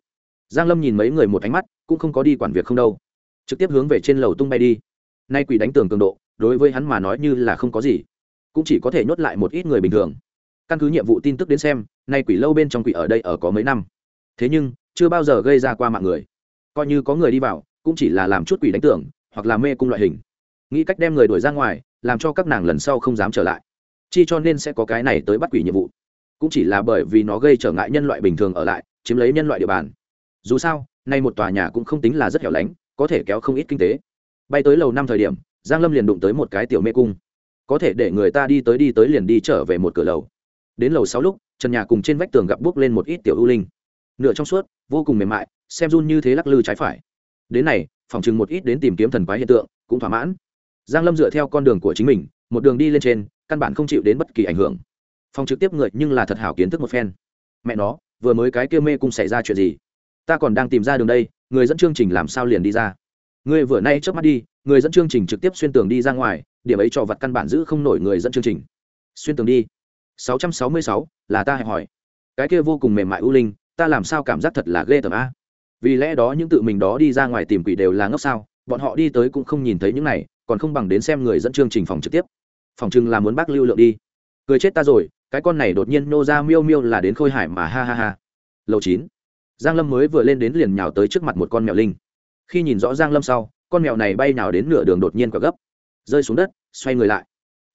Speaker 1: Giang lâm nhìn mấy người một ánh mắt, cũng không có đi quản việc không đâu. Trực tiếp hướng về trên lầu tung bay đi. Nay quỷ đánh tường cường độ, đối với hắn mà nói như là không có gì. Cũng chỉ có thể nhốt lại một ít người bình thường căn cứ nhiệm vụ tin tức đến xem nay quỷ lâu bên trong quỷ ở đây ở có mấy năm. Thế nhưng chưa bao giờ gây ra qua mạng người. Coi như có người đi vào cũng chỉ là làm chút quỷ đánh tưởng, hoặc là mê cung loại hình. Nghĩ cách đem người đuổi ra ngoài làm cho các nàng lần sau không dám trở lại. Chi cho nên sẽ có cái này tới bắt quỷ nhiệm vụ. Cũng chỉ là bởi vì nó gây trở ngại nhân loại bình thường ở lại chiếm lấy nhân loại địa bàn. Dù sao nay một tòa nhà cũng không tính là rất hẻo lánh có thể kéo không ít kinh tế. Bay tới lầu năm thời điểm giang lâm liền đụng tới một cái tiểu mê cung. Có thể để người ta đi tới đi tới liền đi trở về một cửa lầu đến lầu sáu lúc, trần nhà cùng trên vách tường gặp bước lên một ít tiểu ưu linh. Nửa trong suốt, vô cùng mềm mại, xem run như thế lắc lư trái phải. Đến này, phòng chừng một ít đến tìm kiếm thần quái hiện tượng, cũng thỏa mãn. Giang lâm dựa theo con đường của chính mình, một đường đi lên trên, căn bản không chịu đến bất kỳ ảnh hưởng. Phòng trực tiếp người nhưng là thật hảo kiến thức một phen. Mẹ nó, vừa mới cái kia mê cung xảy ra chuyện gì? Ta còn đang tìm ra đường đây, người dẫn chương trình làm sao liền đi ra? Người vừa nay trước mắt đi, người dẫn chương trình trực tiếp xuyên tường đi ra ngoài, điểm ấy cho vật căn bản giữ không nổi người dẫn chương trình. Xuyên tường đi. 666, là ta hẹp hỏi. Cái kia vô cùng mềm mại ưu linh ta làm sao cảm giác thật là ghê tởm a? Vì lẽ đó những tự mình đó đi ra ngoài tìm quỷ đều là ngốc sao bọn họ đi tới cũng không nhìn thấy những này còn không bằng đến xem người dẫn chương trình phòng trực tiếp. Phòng chừng là muốn bác lưu lượng đi. Cười chết ta rồi cái con này đột nhiên nô ra miêu miêu là đến khôi hải mà ha ha ha. Lầu chín. Giang lâm mới vừa lên đến liền nhào tới trước mặt một con mèo linh. Khi nhìn rõ giang lâm sau con mèo này bay nào đến nửa đường đột nhiên quả gấp. Rơi xuống đất xoay người lại.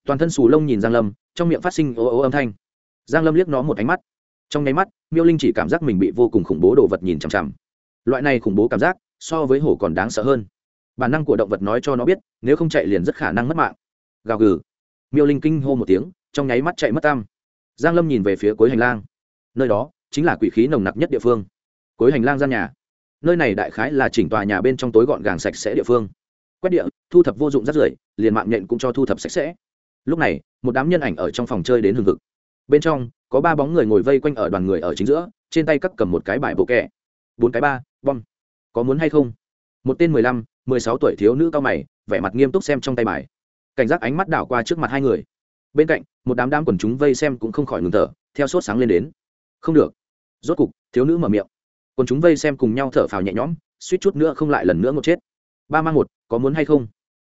Speaker 1: Toàn thân xù lông nhìn giang lâm trong miệng phát sinh ố ố âm thanh. Giang lâm liếc nó một ánh mắt. Trong nháy mắt, miêu linh chỉ cảm giác mình bị vô cùng khủng bố đồ vật nhìn chằm chằm. Loại này khủng bố cảm giác, so với hổ còn đáng sợ hơn. Bản năng của động vật nói cho nó biết, nếu không chạy liền rất khả năng mất mạng. Gào gừ. Miêu linh kinh hô một tiếng, trong nháy mắt chạy mất tam. Giang lâm nhìn về phía cuối hành lang. Nơi đó, chính là quỷ khí nồng nặc nhất địa phương. Cuối hành lang gian nhà. Nơi này đại khái là chỉnh tòa nhà bên trong tối gọn gàng sạch sẽ địa phương. Quét địa, thu thập vô dụng rác rưởi, liền mạng nhện cũng cho thu thập sạch sẽ. Lúc này một đám nhân ảnh ở trong phòng chơi đến hừng hực. Bên trong, có ba bóng người ngồi vây quanh ở đoàn người ở chính giữa, trên tay cắt cầm một cái bài bộ kẹ. Bốn cái ba, bom. Có muốn hay không? Một tên mười lăm, mười sáu tuổi thiếu nữ cao mày, vẻ mặt nghiêm túc xem trong tay bài. Cảnh giác ánh mắt đảo qua trước mặt hai người. Bên cạnh, một đám đám quần chúng vây xem cũng không khỏi ngừng thở, theo sốt sáng lên đến. Không được. Rốt cục, thiếu nữ mở miệng. Quần chúng vây xem cùng nhau thở phào nhẹ nhõm, suýt chút nữa không lại lần nữa một chết. Ba mang một, có muốn hay không?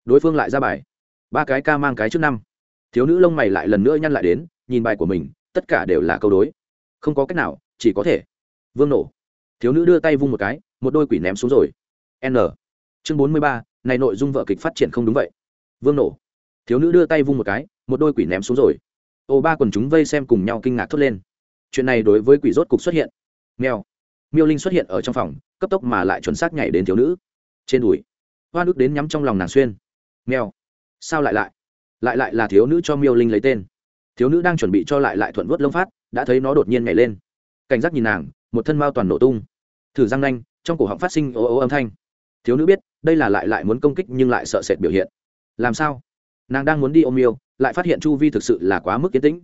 Speaker 1: Đối phương lại ra bài. Ba cái ca mang cái trước năm thiếu nữ lông mày lại lần nữa nhăn lại đến, nhìn bài của mình, tất cả đều là câu đối. Không có cách nào, chỉ có thể. Vương nổ. Thiếu nữ đưa tay vung một cái, một đôi quỷ ném xuống rồi. N. Chương bốn mươi ba, này nội dung vợ kịch phát triển không đúng vậy. Vương nổ. Thiếu nữ đưa tay vung một cái, một đôi quỷ ném xuống rồi. Ô, ba quần chúng vây xem cùng nhau kinh ngạc thốt lên. Chuyện này đối với quỷ rốt cục xuất hiện. Mèo. Miêu linh xuất hiện ở trong phòng, cấp tốc mà lại chuẩn xác nhảy đến thiếu nữ. Trên đùi. Hoa nước đến nhắm trong lòng nàng xuyên. Mèo. Sao lại lại? Lại lại là thiếu nữ cho miêu linh lấy tên thiếu nữ đang chuẩn bị cho lại lại thuận vớt lông phát đã thấy nó đột nhiên nhảy lên cảnh giác nhìn nàng một thân mao toàn nổ tung thử răng nanh trong cổ họng phát sinh ố ố âm thanh thiếu nữ biết đây là lại lại muốn công kích nhưng lại sợ sệt biểu hiện làm sao nàng đang muốn đi ôm miêu lại phát hiện chu vi thực sự là quá mức kiến tĩnh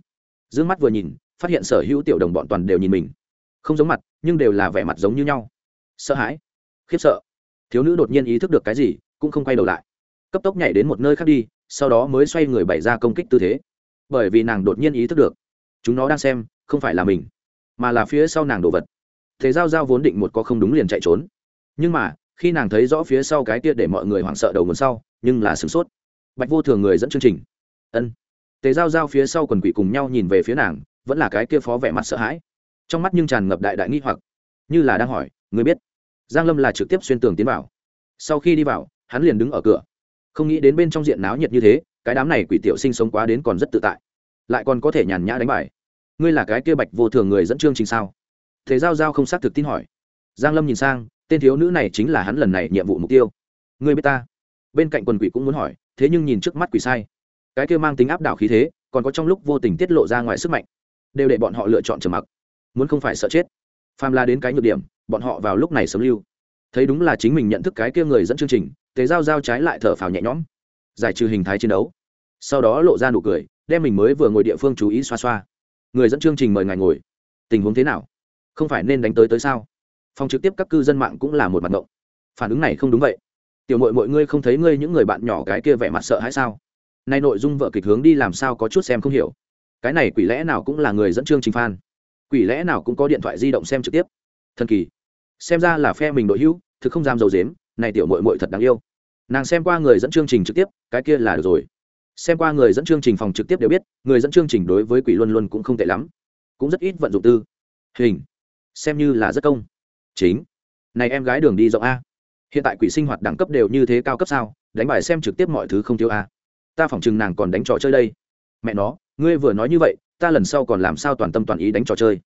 Speaker 1: d ư ơ n g mắt vừa nhìn phát hiện sở hữu tiểu đồng bọn toàn đều nhìn mình không giống mặt nhưng đều là vẻ mặt giống như nhau sợ hãi khiếp sợ thiếu nữ đột nhiên ý thức được cái gì cũng không quay đầu lại cấp tốc nhảy đến một nơi khác đi sau đó mới xoay người bày ra công kích tư thế. Bởi vì nàng đột nhiên ý thức được, chúng nó đang xem, không phải là mình, mà là phía sau nàng đồ vật. Thế giao giao vốn định một có không đúng liền chạy trốn. Nhưng mà, khi nàng thấy rõ phía sau cái kia để mọi người hoảng sợ đầu nguồn sau, nhưng là sửng sốt. Bạch vô thường người dẫn chương trình. Ân. Tề giao giao phía sau quần quỷ cùng nhau nhìn về phía nàng, vẫn là cái kia phó vẻ mặt sợ hãi. Trong mắt nhưng tràn ngập đại đại nghi hoặc. Như là đang hỏi người biết? Giang lâm là trực tiếp xuyên tường tiến vào. Sau khi đi vào, hắn liền đứng ở cửa không nghĩ đến bên trong diện náo nhiệt như thế, cái đám này quỷ tiểu sinh sống quá đến còn rất tự tại. Lại còn có thể nhàn nhã đánh bài. Ngươi là cái kia bạch vô thường người dẫn chương trình sao? Thế giao giao không xác thực tin hỏi. Giang lâm nhìn sang, tên thiếu nữ này chính là hắn lần này nhiệm vụ mục tiêu. Ngươi biết ta? Bên cạnh quần quỷ cũng muốn hỏi, thế nhưng nhìn trước mắt quỷ sai. Cái kia mang tính áp đảo khí thế, còn có trong lúc vô tình tiết lộ ra ngoài sức mạnh, đều để bọn họ lựa chọn trầm mặc. Muốn không phải sợ chết. Phàm la đến cái nhược điểm, bọn họ vào lúc này sớm lưu. Thấy đúng là chính mình nhận thức cái kia người dẫn chương trình tế giao giao trái lại thở phào nhẹ nhõm, giải trừ hình thái chiến đấu. Sau đó lộ ra nụ cười, đem mình mới vừa ngồi địa phương chú ý xoa xoa. Người dẫn chương trình mời ngài ngồi. Tình huống thế nào? Không phải nên đánh tới tới sao? Phòng trực tiếp các cư dân mạng cũng là một mặt ngộng. Phản ứng này không đúng vậy. Tiểu mội mọi ngươi không thấy ngươi những người bạn nhỏ cái kia vẻ mặt sợ hay sao? Nay nội dung vợ kịch hướng đi làm sao có chút xem không hiểu. Cái này quỷ lẽ nào cũng là người dẫn chương trình fan? Quỷ lẽ nào cũng có điện thoại di động xem trực tiếp? Thần kỳ. Xem ra là phe mình đội hữu, thực không dám dầu dếm này tiểu mội mội thật đáng yêu. Nàng xem qua người dẫn chương trình trực tiếp, cái kia là được rồi. Xem qua người dẫn chương trình phòng trực tiếp đều biết, người dẫn chương trình đối với quỷ luôn luôn cũng không tệ lắm. Cũng rất ít vận dụng tư. Hình. Xem như là rất công. Chính. Này em gái đường đi rộng a. Hiện tại quỷ sinh hoạt đẳng cấp đều như thế cao cấp sao, đánh bài xem trực tiếp mọi thứ không thiếu a. Ta phỏng chừng nàng còn đánh trò chơi đây. Mẹ nó, ngươi vừa nói như vậy, ta lần sau còn làm sao toàn tâm toàn ý đánh trò chơi.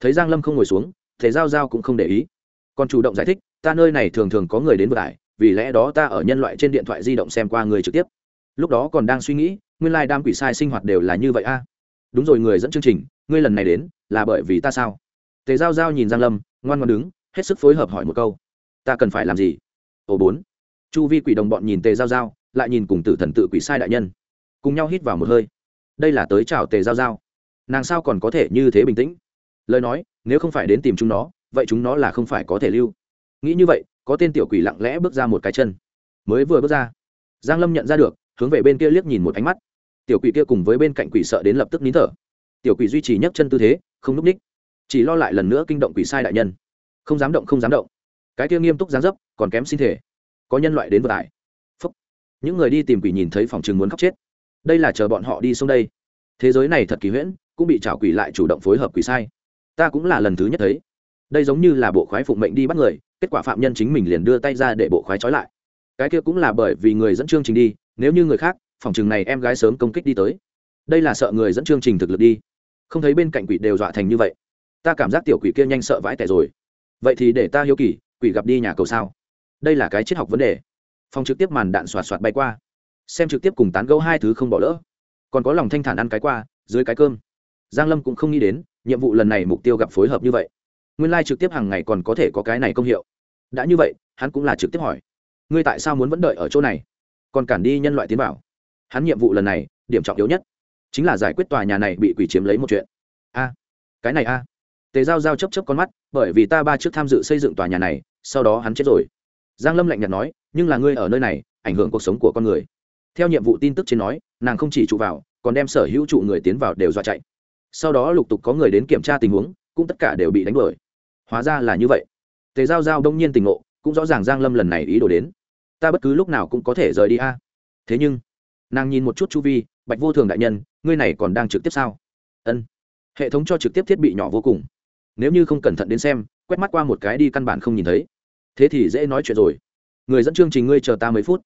Speaker 1: Thấy giang lâm không ngồi xuống thể giao giao cũng không để ý còn chủ động giải thích, ta nơi này thường thường có người đến vừa tải vì lẽ đó ta ở nhân loại trên điện thoại di động xem qua người trực tiếp. Lúc đó còn đang suy nghĩ, nguyên lai đam quỷ sai sinh hoạt đều là như vậy a. À? Đúng rồi, người dẫn chương trình, ngươi lần này đến, là bởi vì ta sao? Tề giao giao nhìn giang lâm, ngoan ngoan đứng, hết sức phối hợp hỏi một câu. Ta cần phải làm gì? Ồ, bốn. Chu vi quỷ đồng bọn nhìn tề giao giao, lại nhìn cùng tử thần tự quỷ sai đại nhân. Cùng nhau hít vào một hơi. Đây là tới chào tề giao giao. Nàng sao còn có thể như thế bình tĩnh? Lời nói, nếu không phải đến tìm chúng nó vậy chúng nó là không phải có thể lưu. Nghĩ như vậy, có tên tiểu quỷ lặng lẽ bước ra một cái chân. Mới vừa bước ra, giang lâm nhận ra được, hướng về bên kia liếc nhìn một ánh mắt. Tiểu quỷ kia cùng với bên cạnh quỷ sợ đến lập tức nín thở. Tiểu quỷ duy trì nhấc chân tư thế, không núp ních, chỉ lo lại lần nữa kinh động quỷ sai đại nhân. Không dám động, không dám động. Cái kia nghiêm túc dáng dấp, còn kém sinh thể. Có nhân loại đến vừa tải phúc. Những người đi tìm quỷ nhìn thấy phòng chừng muốn khóc chết. Đây là chờ bọn họ đi xuống đây. Thế giới này thật kỳ huyễn, cũng bị trảo quỷ lại chủ động phối hợp quỷ sai. Ta cũng là lần thứ nhất thấy đây giống như là bộ khoái phụng mệnh đi bắt người, kết quả phạm nhân chính mình liền đưa tay ra để bộ khoái trói lại. Cái kia cũng là bởi vì người dẫn chương trình đi, nếu như người khác, phòng chừng này em gái sớm công kích đi tới. Đây là sợ người dẫn chương trình thực lực đi. Không thấy bên cạnh quỷ đều dọa thành như vậy. Ta cảm giác tiểu quỷ kia nhanh sợ vãi tẻ rồi. Vậy thì để ta hiếu kỳ, quỷ gặp đi nhà cầu sao? Đây là cái triết học vấn đề. Phòng trực tiếp màn đạn xoạt xoạt bay qua. Xem trực tiếp cùng tán gẫu hai thứ không bỏ lỡ. Còn có lòng thanh thản ăn cái qua, dưới cái cơm. Giang lâm cũng không nghĩ đến, nhiệm vụ lần này mục tiêu gặp phối hợp như vậy nguyên lai trực tiếp hàng ngày còn có thể có cái này công hiệu. Đã như vậy, hắn cũng là trực tiếp hỏi. Ngươi tại sao muốn vẫn đợi ở chỗ này? Còn cản đi nhân loại tiến vào. Hắn nhiệm vụ lần này, điểm trọng yếu nhất, chính là giải quyết tòa nhà này bị quỷ chiếm lấy một chuyện. A, cái này a. Tề giao giao chấp chấp con mắt, bởi vì ta ba trước tham dự xây dựng tòa nhà này, sau đó hắn chết rồi. Giang lâm lạnh nhạt nói, nhưng là ngươi ở nơi này, ảnh hưởng cuộc sống của con người. Theo nhiệm vụ tin tức trên nói, nàng không chỉ trụ vào, còn đem sở hữu trụ người tiến vào đều dọa chạy. Sau đó lục tục có người đến kiểm tra tình huống, cũng tất cả đều bị đánh đuổi hóa ra là như vậy. Tề giao giao đông nhiên tình ngộ, cũng rõ ràng giang lâm lần này ý đồ đến. Ta bất cứ lúc nào cũng có thể rời đi a. Thế nhưng, nàng nhìn một chút chu vi, bạch vô thường đại nhân, ngươi này còn đang trực tiếp sao? Ân. Hệ thống cho trực tiếp thiết bị nhỏ vô cùng. Nếu như không cẩn thận đến xem, quét mắt qua một cái đi căn bản không nhìn thấy. Thế thì dễ nói chuyện rồi. Người dẫn chương trình ngươi chờ ta mấy phút.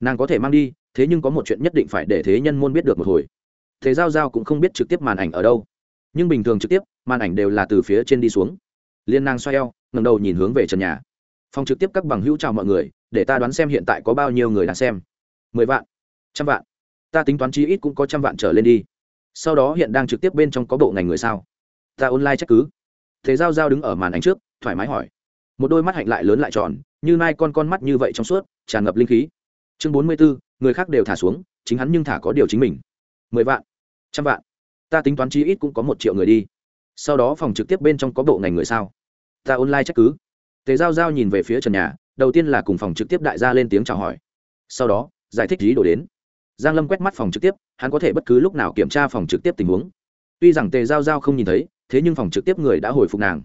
Speaker 1: Nàng có thể mang đi, thế nhưng có một chuyện nhất định phải để thế nhân môn biết được một hồi. Thế giao giao cũng không biết trực tiếp màn ảnh ở đâu. Nhưng bình thường trực tiếp, màn ảnh đều là từ phía trên đi xuống liên nàng xoay eo ngầm đầu nhìn hướng về trần nhà. Phòng trực tiếp các bằng hữu chào mọi người, để ta đoán xem hiện tại có bao nhiêu người đang xem. Mười vạn, trăm vạn. Ta tính toán chi ít cũng có trăm vạn trở lên đi. Sau đó hiện đang trực tiếp bên trong có bộ ngành người sao? Ta online chắc cứ. Thế giao giao đứng ở màn ảnh trước, thoải mái hỏi. Một đôi mắt hạnh lại lớn lại tròn, như mai con con mắt như vậy trong suốt, tràn ngập linh khí. Chương bốn mươi bốn người khác đều thả xuống, chính hắn nhưng thả có điều chính mình. Mười vạn, trăm vạn. Ta tính toán chi ít cũng có một triệu người đi sau đó phòng trực tiếp bên trong có bộ ngành người sao? Ta online chắc cứ. Tề giao giao nhìn về phía trần nhà, đầu tiên là cùng phòng trực tiếp đại gia lên tiếng chào hỏi. Sau đó, giải thích lý đổ đến. Giang lâm quét mắt phòng trực tiếp, hắn có thể bất cứ lúc nào kiểm tra phòng trực tiếp tình huống. Tuy rằng tề giao giao không nhìn thấy, thế nhưng phòng trực tiếp người đã hồi phục nàng.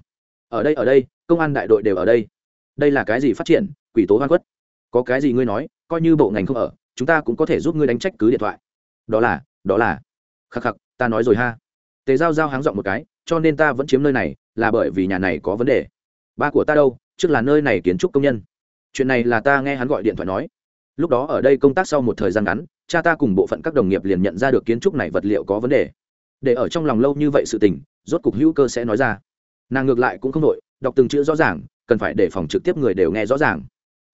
Speaker 1: Ở đây ở đây, công an đại đội đều ở đây. Đây là cái gì phát triển, quỷ tố hoan quất có cái gì ngươi nói, coi như bộ ngành không ở, chúng ta cũng có thể giúp ngươi đánh trách cứ điện thoại. Đó là đó là. Khắc khắc, ta nói rồi ha tề giao giao háng dọn một cái, cho nên ta vẫn chiếm nơi này, là bởi vì nhà này có vấn đề. Ba của ta đâu? Trước là nơi này kiến trúc công nhân. Chuyện này là ta nghe hắn gọi điện thoại nói. Lúc đó ở đây công tác sau một thời gian ngắn, cha ta cùng bộ phận các đồng nghiệp liền nhận ra được kiến trúc này vật liệu có vấn đề. Để ở trong lòng lâu như vậy sự tình, rốt cục hữu cơ sẽ nói ra. Nàng ngược lại cũng không đội đọc từng chữ rõ ràng, cần phải để phòng trực tiếp người đều nghe rõ ràng.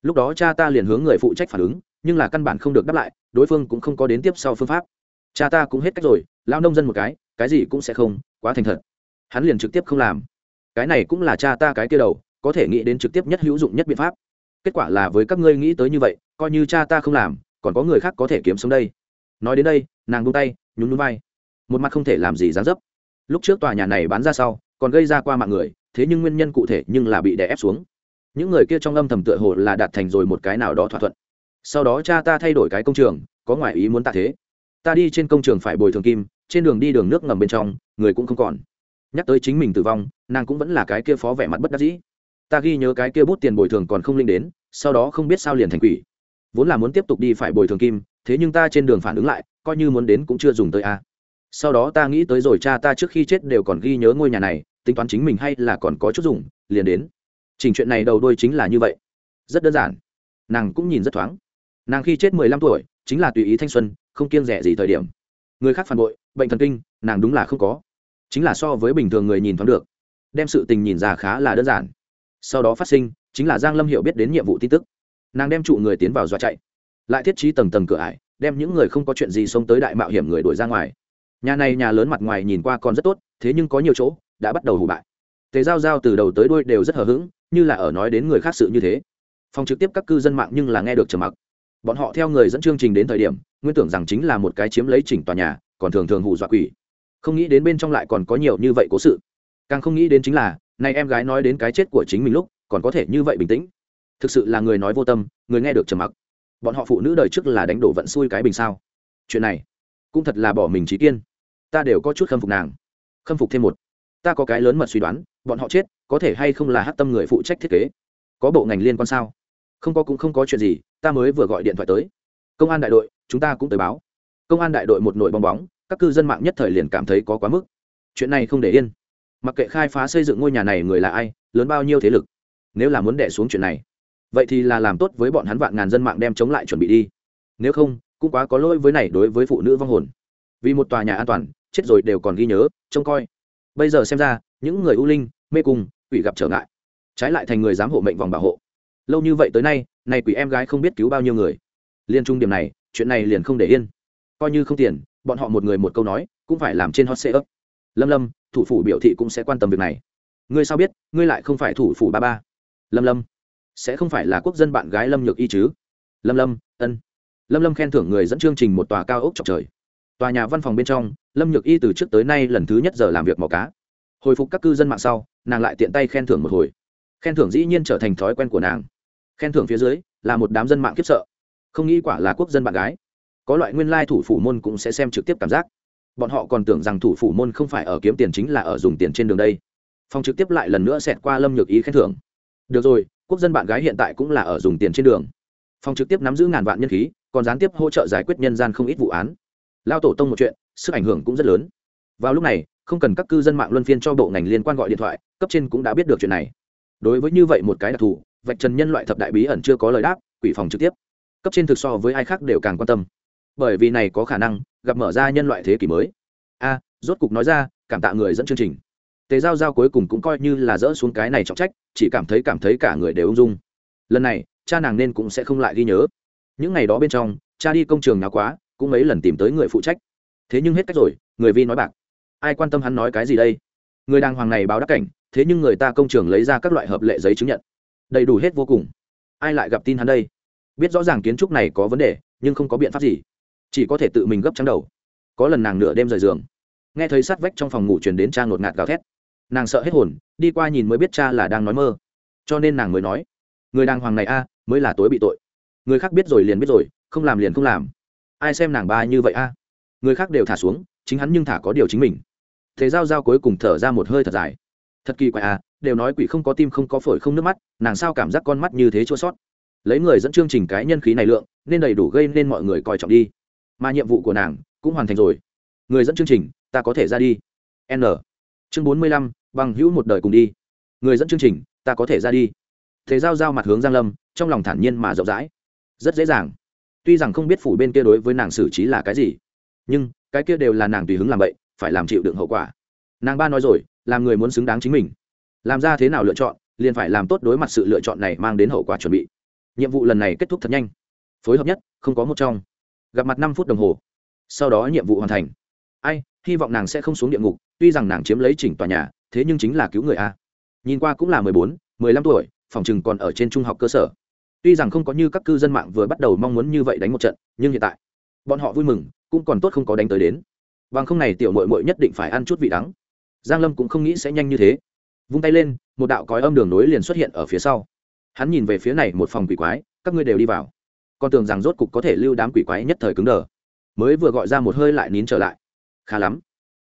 Speaker 1: Lúc đó cha ta liền hướng người phụ trách phản ứng, nhưng là căn bản không được đáp lại, đối phương cũng không có đến tiếp sau phương pháp. Cha ta cũng hết cách rồi lao nông dân một cái cái gì cũng sẽ không, quá thành thật. Hắn liền trực tiếp không làm. Cái này cũng là cha ta cái kia đầu, có thể nghĩ đến trực tiếp nhất hữu dụng nhất biện pháp. Kết quả là với các ngươi nghĩ tới như vậy, coi như cha ta không làm, còn có người khác có thể kiếm sống đây. Nói đến đây, nàng buông tay, nhún núi vai. Một mặt không thể làm gì dán dấp. Lúc trước tòa nhà này bán ra sau, còn gây ra qua mạng người, thế nhưng nguyên nhân cụ thể nhưng là bị đè ép xuống. Những người kia trong âm thầm tựa hồ là đạt thành rồi một cái nào đó thỏa thuận. Sau đó cha ta thay đổi cái công trường, có ngoại ý muốn tạ thế. Ta đi trên công trường phải bồi thường kim trên đường đi đường nước ngầm bên trong, người cũng không còn. Nhắc tới chính mình tử vong, nàng cũng vẫn là cái kia phó vẻ mặt bất đắc dĩ. Ta ghi nhớ cái kia bút tiền bồi thường còn không linh đến, sau đó không biết sao liền thành quỷ. Vốn là muốn tiếp tục đi phải bồi thường kim, thế nhưng ta trên đường phản ứng lại, coi như muốn đến cũng chưa dùng tới a. Sau đó ta nghĩ tới rồi cha ta trước khi chết đều còn ghi nhớ ngôi nhà này, tính toán chính mình hay là còn có chút dùng, liền đến. Trình chuyện này đầu đôi chính là như vậy. Rất đơn giản. Nàng cũng nhìn rất thoáng. Nàng khi chết mười lăm tuổi, chính là tùy ý thanh xuân, không kiêng rẻ gì thời điểm. Người khác phản bội bệnh thần kinh, nàng đúng là không có. Chính là so với bình thường người nhìn thoáng được. Đem sự tình nhìn ra khá là đơn giản. Sau đó phát sinh, chính là giang lâm hiểu biết đến nhiệm vụ tin tức. Nàng đem trụ người tiến vào dọa chạy. Lại thiết trí tầng tầng cửa ải, đem những người không có chuyện gì xông tới đại mạo hiểm người đuổi ra ngoài. Nhà này nhà lớn mặt ngoài nhìn qua còn rất tốt, thế nhưng có nhiều chỗ đã bắt đầu hủ bại. Tề giao giao từ đầu tới đuôi đều rất hờ hững, như là ở nói đến người khác sự như thế. Phòng trực tiếp các cư dân mạng nhưng là nghe được trầm mặc. Bọn họ theo người dẫn chương trình đến thời điểm, nguyên tưởng rằng chính là một cái chiếm lấy chỉnh tòa nhà còn thường thường hù dọa quỷ. Không nghĩ đến bên trong lại còn có nhiều như vậy cố sự. Càng không nghĩ đến chính là, nay em gái nói đến cái chết của chính mình lúc, còn có thể như vậy bình tĩnh. Thực sự là người nói vô tâm, người nghe được trầm mặc. Bọn họ phụ nữ đời trước là đánh đổ vận xui cái bình sao? Chuyện này, cũng thật là bỏ mình trí kiên. Ta đều có chút khâm phục nàng. Khâm phục thêm một. Ta có cái lớn mật suy đoán, bọn họ chết, có thể hay không là hát tâm người phụ trách thiết kế? Có bộ ngành liên quan sao? Không có cũng không có chuyện gì, ta mới vừa gọi điện thoại tới. Công an đại đội, chúng ta cũng tới báo công an đại đội một nội bong bóng, các cư dân mạng nhất thời liền cảm thấy có quá mức. Chuyện này không để yên. Mặc kệ khai phá xây dựng ngôi nhà này người là ai, lớn bao nhiêu thế lực, nếu là muốn đẻ xuống chuyện này, vậy thì là làm tốt với bọn hắn vạn ngàn dân mạng đem chống lại chuẩn bị đi. Nếu không, cũng quá có lỗi với này đối với phụ nữ vong hồn. Vì một tòa nhà an toàn, chết rồi đều còn ghi nhớ, trông coi. Bây giờ xem ra, những người u linh, mê cung, quỷ gặp trở ngại. Trái lại thành người dám hộ mệnh vòng bảo hộ. Lâu như vậy tới nay, này quỷ em gái không biết cứu bao nhiêu người. Liên trung điểm này, chuyện này liền không để yên coi như không tiền, bọn họ một người một câu nói, cũng phải làm trên hot sale lâm lâm, thủ phủ biểu thị cũng sẽ quan tâm việc này. Ngươi sao biết, ngươi lại không phải thủ phủ ba ba? Lâm lâm, sẽ không phải là quốc dân bạn gái lâm nhược y chứ? Lâm lâm, ân. Lâm lâm khen thưởng người dẫn chương trình một tòa cao ốc trọc trời. Tòa nhà văn phòng bên trong, lâm nhược y từ trước tới nay lần thứ nhất giờ làm việc mò cá. Hồi phục các cư dân mạng sau, nàng lại tiện tay khen thưởng một hồi. Khen thưởng dĩ nhiên trở thành thói quen của nàng. Khen thưởng phía dưới, là một đám dân mạng khiếp sợ. Không nghĩ quả là quốc dân bạn gái có loại nguyên lai thủ phủ môn cũng sẽ xem trực tiếp cảm giác. Bọn họ còn tưởng rằng thủ phủ môn không phải ở kiếm tiền chính là ở dùng tiền trên đường đây. Phòng trực tiếp lại lần nữa xẹt qua lâm nhược ý khen thưởng. Được rồi, quốc dân bạn gái hiện tại cũng là ở dùng tiền trên đường. Phòng trực tiếp nắm giữ ngàn vạn nhân khí, còn gián tiếp hỗ trợ giải quyết nhân gian không ít vụ án. Lao tổ tông một chuyện, sức ảnh hưởng cũng rất lớn. Vào lúc này, không cần các cư dân mạng luân phiên cho bộ ngành liên quan gọi điện thoại, cấp trên cũng đã biết được chuyện này. Đối với như vậy một cái đặc thù, vạch trần nhân loại thập đại bí ẩn chưa có lời đáp, quỷ phòng trực tiếp. Cấp trên thực so với ai khác đều càng quan tâm bởi vì này có khả năng gặp mở ra nhân loại thế kỷ mới. A, rốt cục nói ra, cảm tạ người dẫn chương trình. Tề giao giao cuối cùng cũng coi như là dỡ xuống cái này trọng trách, chỉ cảm thấy cảm thấy cả người đều ung dung. Lần này, cha nàng nên cũng sẽ không lại ghi nhớ. Những ngày đó bên trong, cha đi công trường nào quá, cũng mấy lần tìm tới người phụ trách. Thế nhưng hết cách rồi, người vi nói bạc. Ai quan tâm hắn nói cái gì đây? Người đàng hoàng này báo đắc cảnh, thế nhưng người ta công trường lấy ra các loại hợp lệ giấy chứng nhận. Đầy đủ hết vô cùng. Ai lại gặp tin hắn đây? Biết rõ ràng kiến trúc này có vấn đề, nhưng không có biện pháp gì chỉ có thể tự mình gấp trắng đầu. Có lần nàng nửa đêm rời giường, nghe thấy sát vách trong phòng ngủ truyền đến cha ngột ngạt gào thét. Nàng sợ hết hồn, đi qua nhìn mới biết cha là đang nói mơ. Cho nên nàng mới nói, người đàng hoàng này a, mới là tối bị tội. Người khác biết rồi liền biết rồi, không làm liền không làm. Ai xem nàng ba như vậy a? Người khác đều thả xuống, chính hắn nhưng thả có điều chính mình. Thế giao giao cuối cùng thở ra một hơi thật dài. Thật kỳ quái à đều nói quỷ không có tim không có phổi không nước mắt, nàng sao cảm giác con mắt như thế chua sót. Lấy người dẫn chương trình cái nhân khí này lượng, nên đầy đủ gây nên mọi người coi trọng đi mà nhiệm vụ của nàng cũng hoàn thành rồi. Người dẫn chương trình, ta có thể ra đi. N. Chương bốn mươi lăm, bằng hữu một đời cùng đi. Người dẫn chương trình, ta có thể ra đi. Thế giao giao mặt hướng giang lâm, trong lòng thản nhiên mà rộng rãi. Rất dễ dàng. Tuy rằng không biết phủ bên kia đối với nàng xử trí là cái gì, nhưng cái kia đều là nàng tùy hứng làm vậy, phải làm chịu đựng hậu quả. Nàng ba nói rồi làm người muốn xứng đáng chính mình. Làm ra thế nào lựa chọn, liền phải làm tốt đối mặt sự lựa chọn này mang đến hậu quả chuẩn bị. Nhiệm vụ lần này kết thúc thật nhanh. Phối hợp nhất, không có một trong gặp mặt năm phút đồng hồ. Sau đó nhiệm vụ hoàn thành. Ai, hy vọng nàng sẽ không xuống địa ngục, tuy rằng nàng chiếm lấy chỉnh tòa nhà, thế nhưng chính là cứu người a. Nhìn qua cũng là mười bốn, mười lăm tuổi, phòng chừng còn ở trên trung học cơ sở. Tuy rằng không có như các cư dân mạng vừa bắt đầu mong muốn như vậy đánh một trận, nhưng hiện tại, bọn họ vui mừng, cũng còn tốt không có đánh tới đến. Bằng không này tiểu mội mội nhất định phải ăn chút vị đắng. Giang lâm cũng không nghĩ sẽ nhanh như thế. Vung tay lên, một đạo cói âm đường nối liền xuất hiện ở phía sau. Hắn nhìn về phía này một phòng quỷ quái, các ngươi đều đi vào con tưởng rằng rốt cục có thể lưu đám quỷ quái nhất thời cứng đờ. Mới vừa gọi ra một hơi lại nín trở lại. Khá lắm.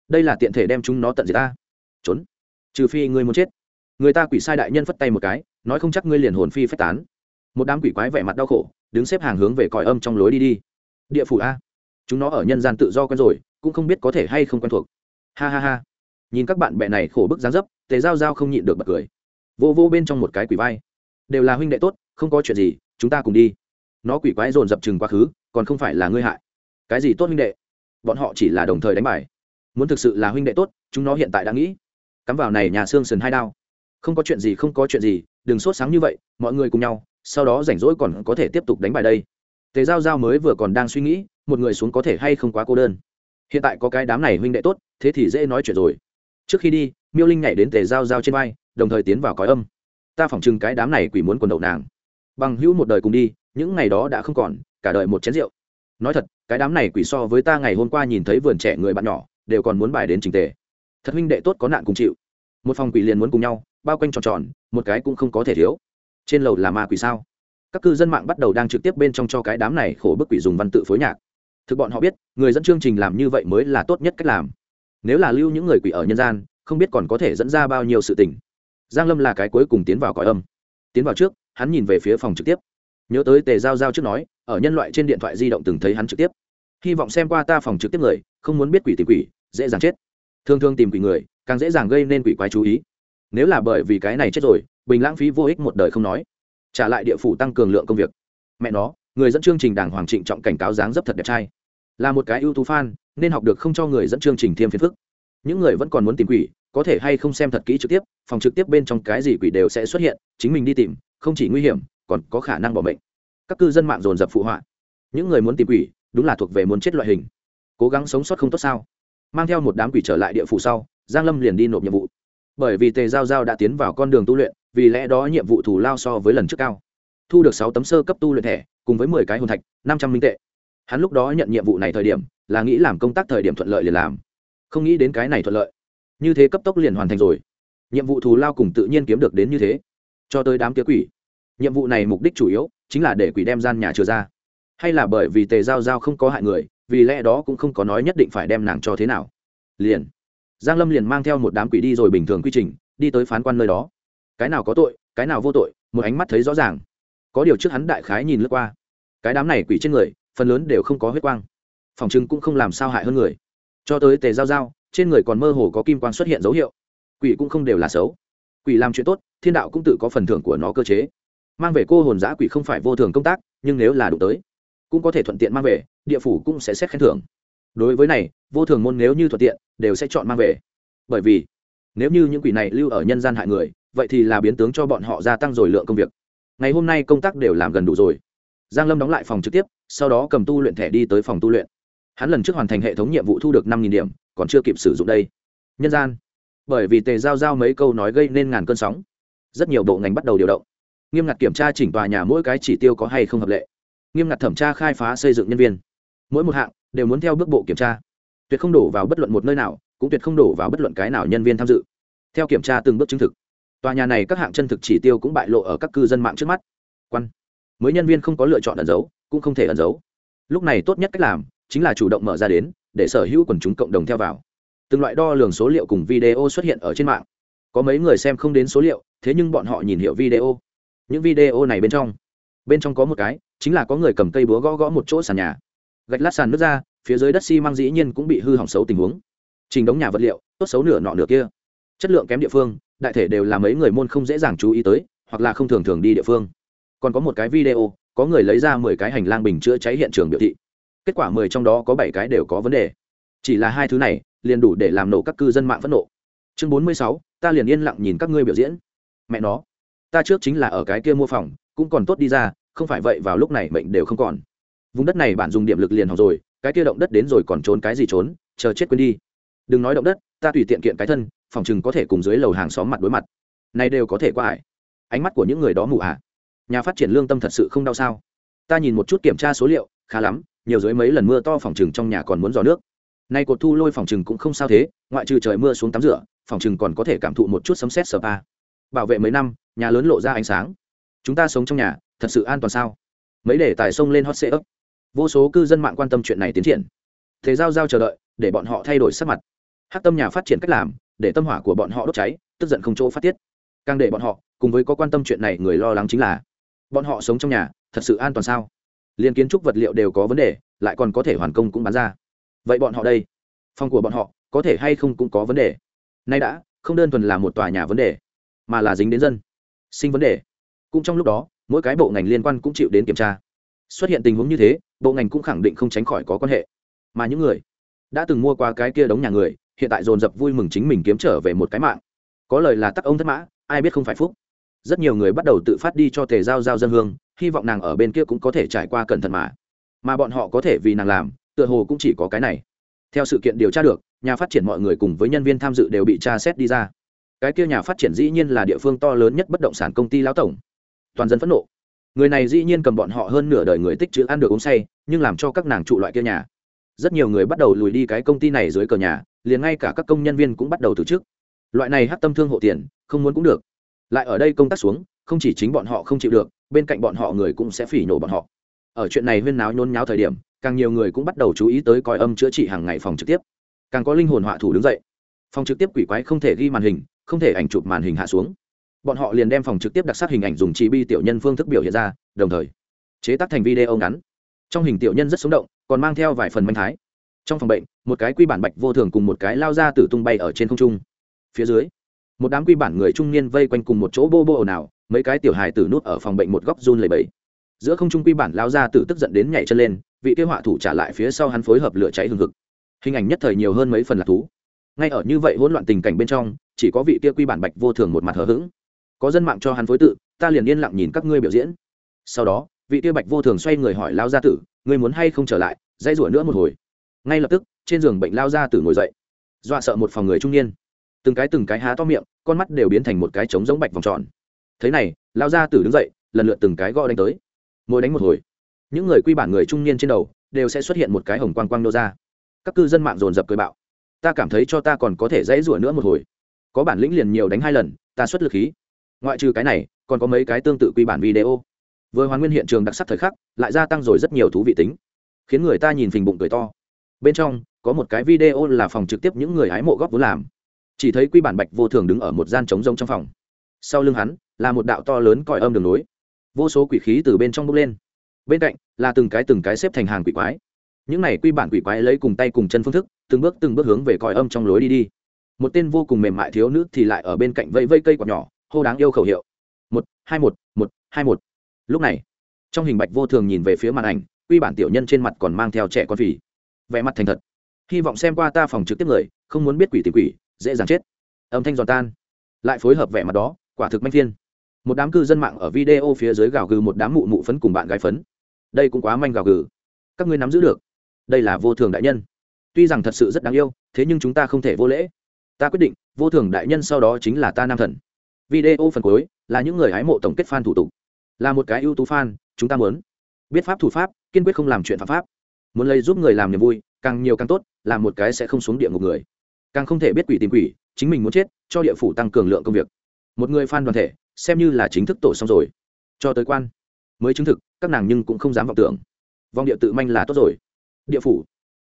Speaker 1: Đây là tiện thể đem chúng nó tận diệt ta. Trốn. Trừ phi ngươi muốn chết. Người ta quỷ sai đại nhân phất tay một cái, nói không chắc ngươi liền hồn phi phách tán. Một đám quỷ quái vẻ mặt đau khổ, đứng xếp hàng hướng về còi âm trong lối đi đi. Địa phủ a. Chúng nó ở nhân gian tự do quen rồi, cũng không biết có thể hay không quen thuộc. Ha ha ha. Nhìn các bạn bè này khổ bức dáng dấp, tề giao giao không nhịn được bật cười. Vô vô bên trong một cái quỷ vai. Đều là huynh đệ tốt, không có chuyện gì, chúng ta cùng đi nó quỷ quái dồn dập chừng quá khứ, còn không phải là ngươi hại. Cái gì tốt huynh đệ? Bọn họ chỉ là đồng thời đánh bài. Muốn thực sự là huynh đệ tốt, chúng nó hiện tại đã nghĩ. Cắm vào này nhà xương sần hai đao. Không có chuyện gì, không có chuyện gì, đừng sốt sáng như vậy, mọi người cùng nhau, sau đó rảnh rỗi còn có thể tiếp tục đánh bài đây. Tề giao giao mới vừa còn đang suy nghĩ, một người xuống có thể hay không quá cô đơn. Hiện tại có cái đám này huynh đệ tốt, thế thì dễ nói chuyện rồi. Trước khi đi, miêu linh nhảy đến tề giao giao trên vai, đồng thời tiến vào cõi âm. Ta phỏng chừng cái đám này quỷ muốn quần đậu nàng. Bằng hữu một đời cùng đi những ngày đó đã không còn, cả đời một chén rượu. Nói thật, cái đám này quỷ so với ta ngày hôm qua nhìn thấy vườn trẻ người bạn nhỏ, đều còn muốn bài đến trình tề. Thật huynh đệ tốt có nạn cùng chịu. Một phòng quỷ liền muốn cùng nhau, bao quanh tròn tròn, một cái cũng không có thể thiếu. Trên lầu là ma quỷ sao? Các cư dân mạng bắt đầu đang trực tiếp bên trong cho cái đám này khổ bức quỷ dùng văn tự phối nhạc. Thực bọn họ biết, người dẫn chương trình làm như vậy mới là tốt nhất cách làm. Nếu là lưu những người quỷ ở nhân gian, không biết còn có thể dẫn ra bao nhiêu sự tình. Giang lâm là cái cuối cùng tiến vào cõi âm. Tiến vào trước, hắn nhìn về phía phòng trực tiếp nhớ tới tề giao giao trước nói, ở nhân loại trên điện thoại di động từng thấy hắn trực tiếp. Hy vọng xem qua ta phòng trực tiếp người, không muốn biết quỷ tìm quỷ, dễ dàng chết. Thường thường tìm quỷ người, càng dễ dàng gây nên quỷ quái chú ý. Nếu là bởi vì cái này chết rồi, bình lãng phí vô ích một đời không nói. Trả lại địa phủ tăng cường lượng công việc. Mẹ nó, người dẫn chương trình đảng hoàng trịnh trọng cảnh cáo dáng dấp thật đẹp trai. Là một cái ưu tú fan, nên học được không cho người dẫn chương trình thêm phiền phức. Những người vẫn còn muốn tìm quỷ, có thể hay không xem thật kỹ trực tiếp, phòng trực tiếp bên trong cái gì quỷ đều sẽ xuất hiện, chính mình đi tìm, không chỉ nguy hiểm còn có khả năng bỏ bệnh các cư dân mạng dồn dập phụ họa. Những người muốn tìm quỷ, đúng là thuộc về muốn chết loại hình. Cố gắng sống sót không tốt sao? Mang theo một đám quỷ trở lại địa phủ sau, giang lâm liền đi nộp nhiệm vụ. Bởi vì tề giao giao đã tiến vào con đường tu luyện, vì lẽ đó nhiệm vụ thù lao so với lần trước cao. Thu được sáu tấm sơ cấp tu luyện thẻ, cùng với mười cái hồn thạch, năm trăm minh tệ. Hắn lúc đó nhận nhiệm vụ này thời điểm, là nghĩ làm công tác thời điểm thuận lợi liền làm. Không nghĩ đến cái này thuận lợi. Như thế cấp tốc liền hoàn thành rồi. Nhiệm vụ thù lao cùng tự nhiên kiếm được đến như thế. Cho tới đám kia quỷ nhiệm vụ này mục đích chủ yếu chính là để quỷ đem gian nhà trừ ra. Hay là bởi vì tề giao giao không có hại người, vì lẽ đó cũng không có nói nhất định phải đem nàng cho thế nào. Liền, giang lâm liền mang theo một đám quỷ đi rồi bình thường quy trình, đi tới phán quan nơi đó. Cái nào có tội, cái nào vô tội, một ánh mắt thấy rõ ràng. Có điều trước hắn đại khái nhìn lướt qua, cái đám này quỷ trên người, phần lớn đều không có huyết quang. Phòng chứng cũng không làm sao hại hơn người. Cho tới tề giao giao, trên người còn mơ hồ có kim quang xuất hiện dấu hiệu. Quỷ cũng không đều là xấu. Quỷ làm chuyện tốt, thiên đạo cũng tự có phần thưởng của nó cơ chế mang về cô hồn giã quỷ không phải vô thường công tác, nhưng nếu là đủ tới, cũng có thể thuận tiện mang về, địa phủ cũng sẽ xét khen thưởng. Đối với này, vô thường môn nếu như thuận tiện, đều sẽ chọn mang về. Bởi vì, nếu như những quỷ này lưu ở nhân gian hại người, vậy thì là biến tướng cho bọn họ gia tăng rồi lượng công việc. Ngày hôm nay công tác đều làm gần đủ rồi. Giang lâm đóng lại phòng trực tiếp, sau đó cầm tu luyện thẻ đi tới phòng tu luyện. Hắn lần trước hoàn thành hệ thống nhiệm vụ thu được năm điểm, còn chưa kịp sử dụng đây. Nhân gian. Bởi vì tề giao giao mấy câu nói gây nên ngàn cơn sóng. Rất nhiều bộ ngành bắt đầu điều động nghiêm ngặt kiểm tra chỉnh tòa nhà mỗi cái chỉ tiêu có hay không hợp lệ. Nghiêm ngặt thẩm tra khai phá xây dựng nhân viên. Mỗi một hạng đều muốn theo bước bộ kiểm tra. Tuyệt không đổ vào bất luận một nơi nào, cũng tuyệt không đổ vào bất luận cái nào nhân viên tham dự. Theo kiểm tra từng bước chứng thực. Tòa nhà này các hạng chân thực chỉ tiêu cũng bại lộ ở các cư dân mạng trước mắt. Quan. Mới nhân viên không có lựa chọn ẩn giấu, cũng không thể ẩn giấu. Lúc này tốt nhất cách làm chính là chủ động mở ra đến, để sở hữu quần chúng cộng đồng theo vào. Từng loại đo lường số liệu cùng video xuất hiện ở trên mạng. Có mấy người xem không đến số liệu, thế nhưng bọn họ nhìn hiểu video những video này bên trong. Bên trong có một cái, chính là có người cầm cây búa gõ gõ một chỗ sàn nhà. Gạch lát sàn nước ra, phía dưới đất xi、si、măng dĩ nhiên cũng bị hư hỏng xấu tình huống. Trình đống nhà vật liệu, tốt xấu nửa nọ nửa kia. Chất lượng kém địa phương, đại thể đều là mấy người môn không dễ dàng chú ý tới, hoặc là không thường thường đi địa phương. Còn có một cái video, có người lấy ra mười cái hành lang bình chữa cháy hiện trường biểu thị. Kết quả mười trong đó có bảy cái đều có vấn đề. Chỉ là hai thứ này, liền đủ để làm nổ các cư dân mạng phẫn nộ. Chương bốn mươi sáu, ta liền yên lặng nhìn các ngươi biểu diễn. Mẹ nó ta trước chính là ở cái kia mua phòng, cũng còn tốt đi ra, không phải vậy vào lúc này mệnh đều không còn. Vùng đất này bạn dùng điểm lực liền học rồi, cái kia động đất đến rồi còn trốn cái gì trốn, chờ chết quên đi. Đừng nói động đất, ta tùy tiện kiện cái thân, phòng chừng có thể cùng dưới lầu hàng xóm mặt đối mặt. Này đều có thể qua ải. Ánh mắt của những người đó mù à. Nhà phát triển lương tâm thật sự không đau sao? Ta nhìn một chút kiểm tra số liệu, khá lắm, nhiều dưới mấy lần mưa to phòng chừng trong nhà còn muốn dò nước. Nay cột thu lôi phòng chừng cũng không sao thế, ngoại trừ trời mưa xuống tắm rửa, phòng chừng còn có thể cảm thụ một chút sấm sét spa bảo vệ mấy năm, nhà lớn lộ ra ánh sáng. Chúng ta sống trong nhà, thật sự an toàn sao? Mấy để tài sông lên hot xe ấp. Vô số cư dân mạng quan tâm chuyện này tiến triển. Thế giao giao chờ đợi, để bọn họ thay đổi sắc mặt. Hát tâm nhà phát triển cách làm, để tâm hỏa của bọn họ đốt cháy, tức giận không chỗ phát tiết. Càng để bọn họ, cùng với có quan tâm chuyện này, người lo lắng chính là, bọn họ sống trong nhà, thật sự an toàn sao? Liên kiến trúc vật liệu đều có vấn đề, lại còn có thể hoàn công cũng bán ra. Vậy bọn họ đây, phòng của bọn họ, có thể hay không cũng có vấn đề. Nay đã, không đơn thuần là một tòa nhà vấn đề mà là dính đến dân. Sinh vấn đề. Cũng trong lúc đó, mỗi cái bộ ngành liên quan cũng chịu đến kiểm tra. Xuất hiện tình huống như thế, bộ ngành cũng khẳng định không tránh khỏi có quan hệ. Mà những người đã từng mua qua cái kia đóng nhà người, hiện tại dồn dập vui mừng chính mình kiếm trở về một cái mạng. Có lời là tắc ông thất mã, ai biết không phải phúc. Rất nhiều người bắt đầu tự phát đi cho tề giao giao dân hương, hy vọng nàng ở bên kia cũng có thể trải qua cẩn thận mà. Mà bọn họ có thể vì nàng làm, tựa hồ cũng chỉ có cái này. Theo sự kiện điều tra được, nhà phát triển mọi người cùng với nhân viên tham dự đều bị tra xét đi ra cái kia nhà phát triển dĩ nhiên là địa phương to lớn nhất bất động sản công ty lão tổng. Toàn dân phẫn nộ. Người này dĩ nhiên cầm bọn họ hơn nửa đời người tích chữ ăn được uống say, nhưng làm cho các nàng trụ loại kia nhà. Rất nhiều người bắt đầu lùi đi cái công ty này dưới cờ nhà, liền ngay cả các công nhân viên cũng bắt đầu từ chức. Loại này hát tâm thương hộ tiền, không muốn cũng được. Lại ở đây công tác xuống, không chỉ chính bọn họ không chịu được, bên cạnh bọn họ người cũng sẽ phỉ nhổ bọn họ. Ở chuyện này huyên náo nhôn nháo thời điểm, càng nhiều người cũng bắt đầu chú ý tới coi âm chữa trị hàng ngày phòng trực tiếp. Càng có linh hồn họa thủ đứng dậy. Phòng trực tiếp quỷ quái không thể ghi màn hình không thể ảnh chụp màn hình hạ xuống. Bọn họ liền đem phòng trực tiếp đặc sắc hình ảnh dùng chi bi tiểu nhân phương thức biểu hiện ra, đồng thời, chế tác thành video ngắn. Trong hình tiểu nhân rất sống động, còn mang theo vài phần manh thái. Trong phòng bệnh, một cái quy bản bạch vô thường cùng một cái lao ra tử tung bay ở trên không trung. Phía dưới, một đám quy bản người trung niên vây quanh cùng một chỗ bô bô ồn ào, mấy cái tiểu hài tử nút ở phòng bệnh một góc run lầy bẫy giữa không trung quy bản lao ra tử tức giận đến nhảy chân lên, vị kế họa thủ trả lại phía sau hắn phối hợp lửa cháy hừng hực. Hình ảnh nhất thời nhiều hơn mấy phần lạc thú. Ngay ở như vậy hỗn loạn tình cảnh bên trong chỉ có vị kia quy bản bạch vô thường một mặt hờ hững. Có dân mạng cho hắn phối tự, ta liền yên lặng nhìn các ngươi biểu diễn. Sau đó, vị kia bạch vô thường xoay người hỏi lao gia tử, ngươi muốn hay không trở lại dây rủa nữa một hồi. Ngay lập tức, trên giường bệnh lao gia tử ngồi dậy. Dọa sợ một phòng người trung niên. Từng cái từng cái há to miệng, con mắt đều biến thành một cái trống giống bạch vòng tròn. Thế này, lao Gia tử đứng dậy, lần lượt từng cái gõ đánh tới. Mỗi đánh một hồi, những người quy bản người trung niên trên đầu đều sẽ xuất hiện một cái hồng quang quang nô ra. Các cư dân mạng dồn dập cười bạo. Ta cảm thấy cho ta còn có thể dãy rủa nữa một hồi có bản lĩnh liền nhiều đánh hai lần, ta xuất lực khí. Ngoại trừ cái này, còn có mấy cái tương tự quy bản video. Vừa hoàn nguyên hiện trường đặc sắc thời khắc, lại gia tăng rồi rất nhiều thú vị tính. Khiến người ta nhìn phình bụng cười to. Bên trong, có một cái video là phòng trực tiếp những người hái mộ góp vốn làm. Chỉ thấy quy bản bạch vô thường đứng ở một gian trống rông trong phòng. Sau lưng hắn, là một đạo to lớn còi âm đường nối. Vô số quỷ khí từ bên trong bốc lên. Bên cạnh, là từng cái từng cái xếp thành hàng quỷ quái. Những này quy bản quỷ quái lấy cùng tay cùng chân phương thức, từng bước từng bước hướng về còi âm trong lối đi đi một tên vô cùng mềm mại thiếu nữ thì lại ở bên cạnh vây vây cây quạt nhỏ, hô đáng yêu khẩu hiệu. Một, hai một một, hai một. Lúc này, trong hình bạch vô thường nhìn về phía màn ảnh quy bản tiểu nhân trên mặt còn mang theo trẻ con phì. Vẻ mặt thành thật. Hy vọng xem qua ta phòng trực tiếp người, không muốn biết quỷ tìm quỷ, dễ dàng chết. Âm thanh giòn tan. Lại phối hợp vẻ mặt đó, quả thực manh thiên một đám cư dân mạng ở video phía dưới gào gừ một đám mụ mụ phấn cùng bạn gái phấn. Đây cũng quá manh gào gừ. Các ngươi nắm giữ được. Đây là vô thường đại nhân. Tuy rằng thật sự rất đáng yêu, thế nhưng chúng ta không thể vô lễ ta quyết định, vô thường đại nhân sau đó chính là ta nam thần. Video phần cuối, là những người hái mộ tổng kết fan thủ tục. Là một cái ưu tú fan, chúng ta muốn biết pháp thủ pháp, kiên quyết không làm chuyện phạm pháp. Muốn lấy giúp người làm niềm vui, càng nhiều càng tốt làm một cái sẽ không xuống địa ngục người. Càng không thể biết quỷ tìm quỷ, chính mình muốn chết, cho địa phủ tăng cường lượng công việc. Một người fan đoàn thể, xem như là chính thức tổ xong rồi. Cho tới quan, mới chứng thực, các nàng nhưng cũng không dám vọng tưởng. Vong địa tự manh là tốt rồi. Địa phủ.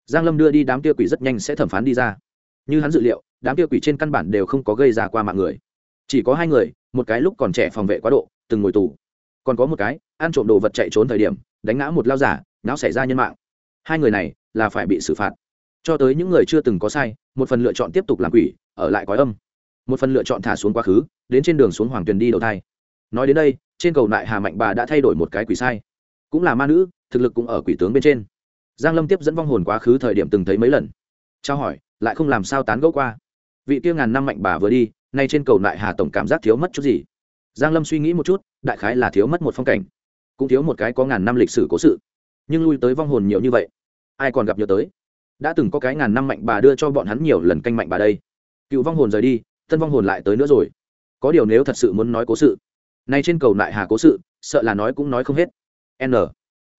Speaker 1: Giang lâm đưa đi đám kia quỷ rất nhanh sẽ thẩm phán đi ra. Như hắn dự liệu đám kia quỷ trên căn bản đều không có gây ra qua mạng người. Chỉ có hai người, một cái lúc còn trẻ phòng vệ quá độ, từng ngồi tù. Còn có một cái, ăn trộm đồ vật chạy trốn thời điểm, đánh ngã một lao giả não xảy ra nhân mạng. Hai người này là phải bị xử phạt. Cho tới những người chưa từng có sai, một phần lựa chọn tiếp tục làm quỷ, ở lại cõi âm. Một phần lựa chọn thả xuống quá khứ, đến trên đường xuống hoàng tuyền đi đầu thai. Nói đến đây, trên cầu nại hà mạnh bà đã thay đổi một cái quỷ sai. Cũng là ma nữ, thực lực cũng ở quỷ tướng bên trên. Giang lâm tiếp dẫn vong hồn quá khứ thời điểm từng thấy mấy lần. Trao hỏi, lại không làm sao tán gẫu qua vị kia ngàn năm mạnh bà vừa đi, nay trên cầu nại hà tổng cảm giác thiếu mất chút gì. Giang lâm suy nghĩ một chút, đại khái là thiếu mất một phong cảnh, cũng thiếu một cái có ngàn năm lịch sử cố sự. Nhưng lui tới vong hồn nhiều như vậy, ai còn gặp nhớ tới? Đã từng có cái ngàn năm mạnh bà đưa cho bọn hắn nhiều lần canh mạnh bà đây. Cựu vong hồn rời đi, tân vong hồn lại tới nữa rồi. Có điều nếu thật sự muốn nói cố sự, nay trên cầu nại hà cố sự, sợ là nói cũng nói không hết. N.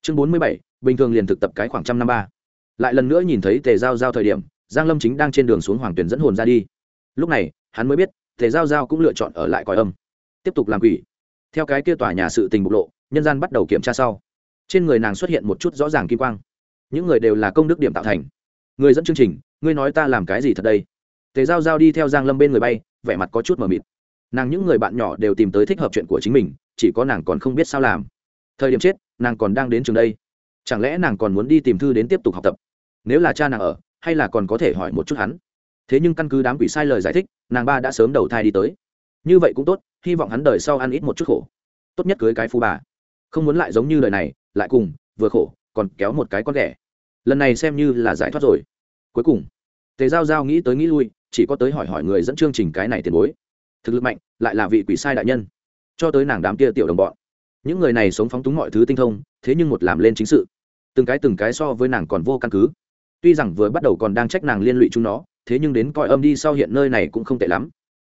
Speaker 1: Chương bốn mươi bảy, bình thường liền thực tập cái khoảng trăm năm ba. Lại lần nữa nhìn thấy tề giao giao thời điểm, giang lâm chính đang trên đường xuống hoàng tuyển dẫn hồn ra đi lúc này, hắn mới biết thể giao giao cũng lựa chọn ở lại còi âm. Tiếp tục làm quỷ. Theo cái kia tòa nhà sự tình bộc lộ, nhân gian bắt đầu kiểm tra sau. Trên người nàng xuất hiện một chút rõ ràng kim quang. Những người đều là công đức điểm tạo thành. Người dẫn chương trình, ngươi nói ta làm cái gì thật đây? Tề giao giao đi theo giang lâm bên người bay, vẻ mặt có chút mờ mịt. Nàng những người bạn nhỏ đều tìm tới thích hợp chuyện của chính mình, chỉ có nàng còn không biết sao làm. Thời điểm chết, nàng còn đang đến trường đây. Chẳng lẽ nàng còn muốn đi tìm thư đến tiếp tục học tập? Nếu là cha nàng ở, hay là còn có thể hỏi một chút hắn? Thế nhưng căn cứ đám quỷ sai lời giải thích, nàng ba đã sớm đầu thai đi tới. Như vậy cũng tốt, hy vọng hắn đời sau ăn ít một chút khổ. Tốt nhất cưới cái phu bà. Không muốn lại giống như lời này, lại cùng, vừa khổ, còn kéo một cái con ghẻ. Lần này xem như là giải thoát rồi. Cuối cùng, tề giao giao nghĩ tới nghĩ lui, chỉ có tới hỏi hỏi người dẫn chương trình cái này tiền bối. Thực lực mạnh, lại là vị quỷ sai đại nhân. Cho tới nàng đám kia tiểu đồng bọn. Những người này sống phóng túng mọi thứ tinh thông, thế nhưng một làm lên chính sự. Từng cái từng cái so với nàng còn vô căn cứ. Tuy rằng vừa bắt đầu còn đang trách nàng liên lụy chúng nó thế nhưng đến coi âm đi sau hiện nơi này cũng không tệ lắm.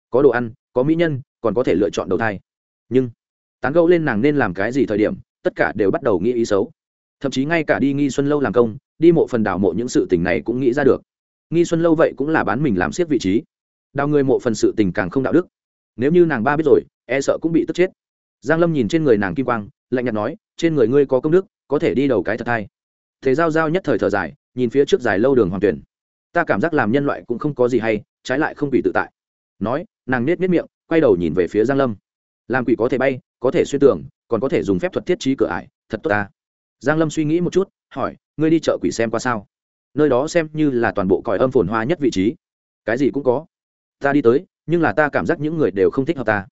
Speaker 1: Có đồ ăn, có mỹ nhân, còn có thể lựa chọn đầu thai. Nhưng, tán gẫu lên nàng nên làm cái gì thời điểm, tất cả đều bắt đầu nghĩ ý xấu. Thậm chí ngay cả đi nghi xuân lâu làm công, đi mộ phần đào mộ những sự tình này cũng nghĩ ra được. Nghi xuân lâu vậy cũng là bán mình làm siết vị trí. Đào người mộ phần sự tình càng không đạo đức. Nếu như nàng ba biết rồi e sợ cũng bị tức chết. Giang lâm nhìn trên người nàng kim quang, lạnh nhạt nói, trên người ngươi có công đức, có thể đi đầu cái thật thai. Thế giao giao nhất thời thở dài, nhìn phía trước dài lâu đường hoàng tuyển ta cảm giác làm nhân loại cũng không có gì hay, trái lại không bị tự tại. Nói, nàng nết nết miệng, quay đầu nhìn về phía giang lâm. Làm quỷ có thể bay, có thể xuyên tường còn có thể dùng phép thuật thiết trí cửa ải, thật tốt ta. Giang lâm suy nghĩ một chút, hỏi, ngươi đi chợ quỷ xem qua sao? Nơi đó xem như là toàn bộ còi âm phồn hoa nhất vị trí. Cái gì cũng có. Ta đi tới, nhưng là ta cảm giác những người đều không thích hợp ta.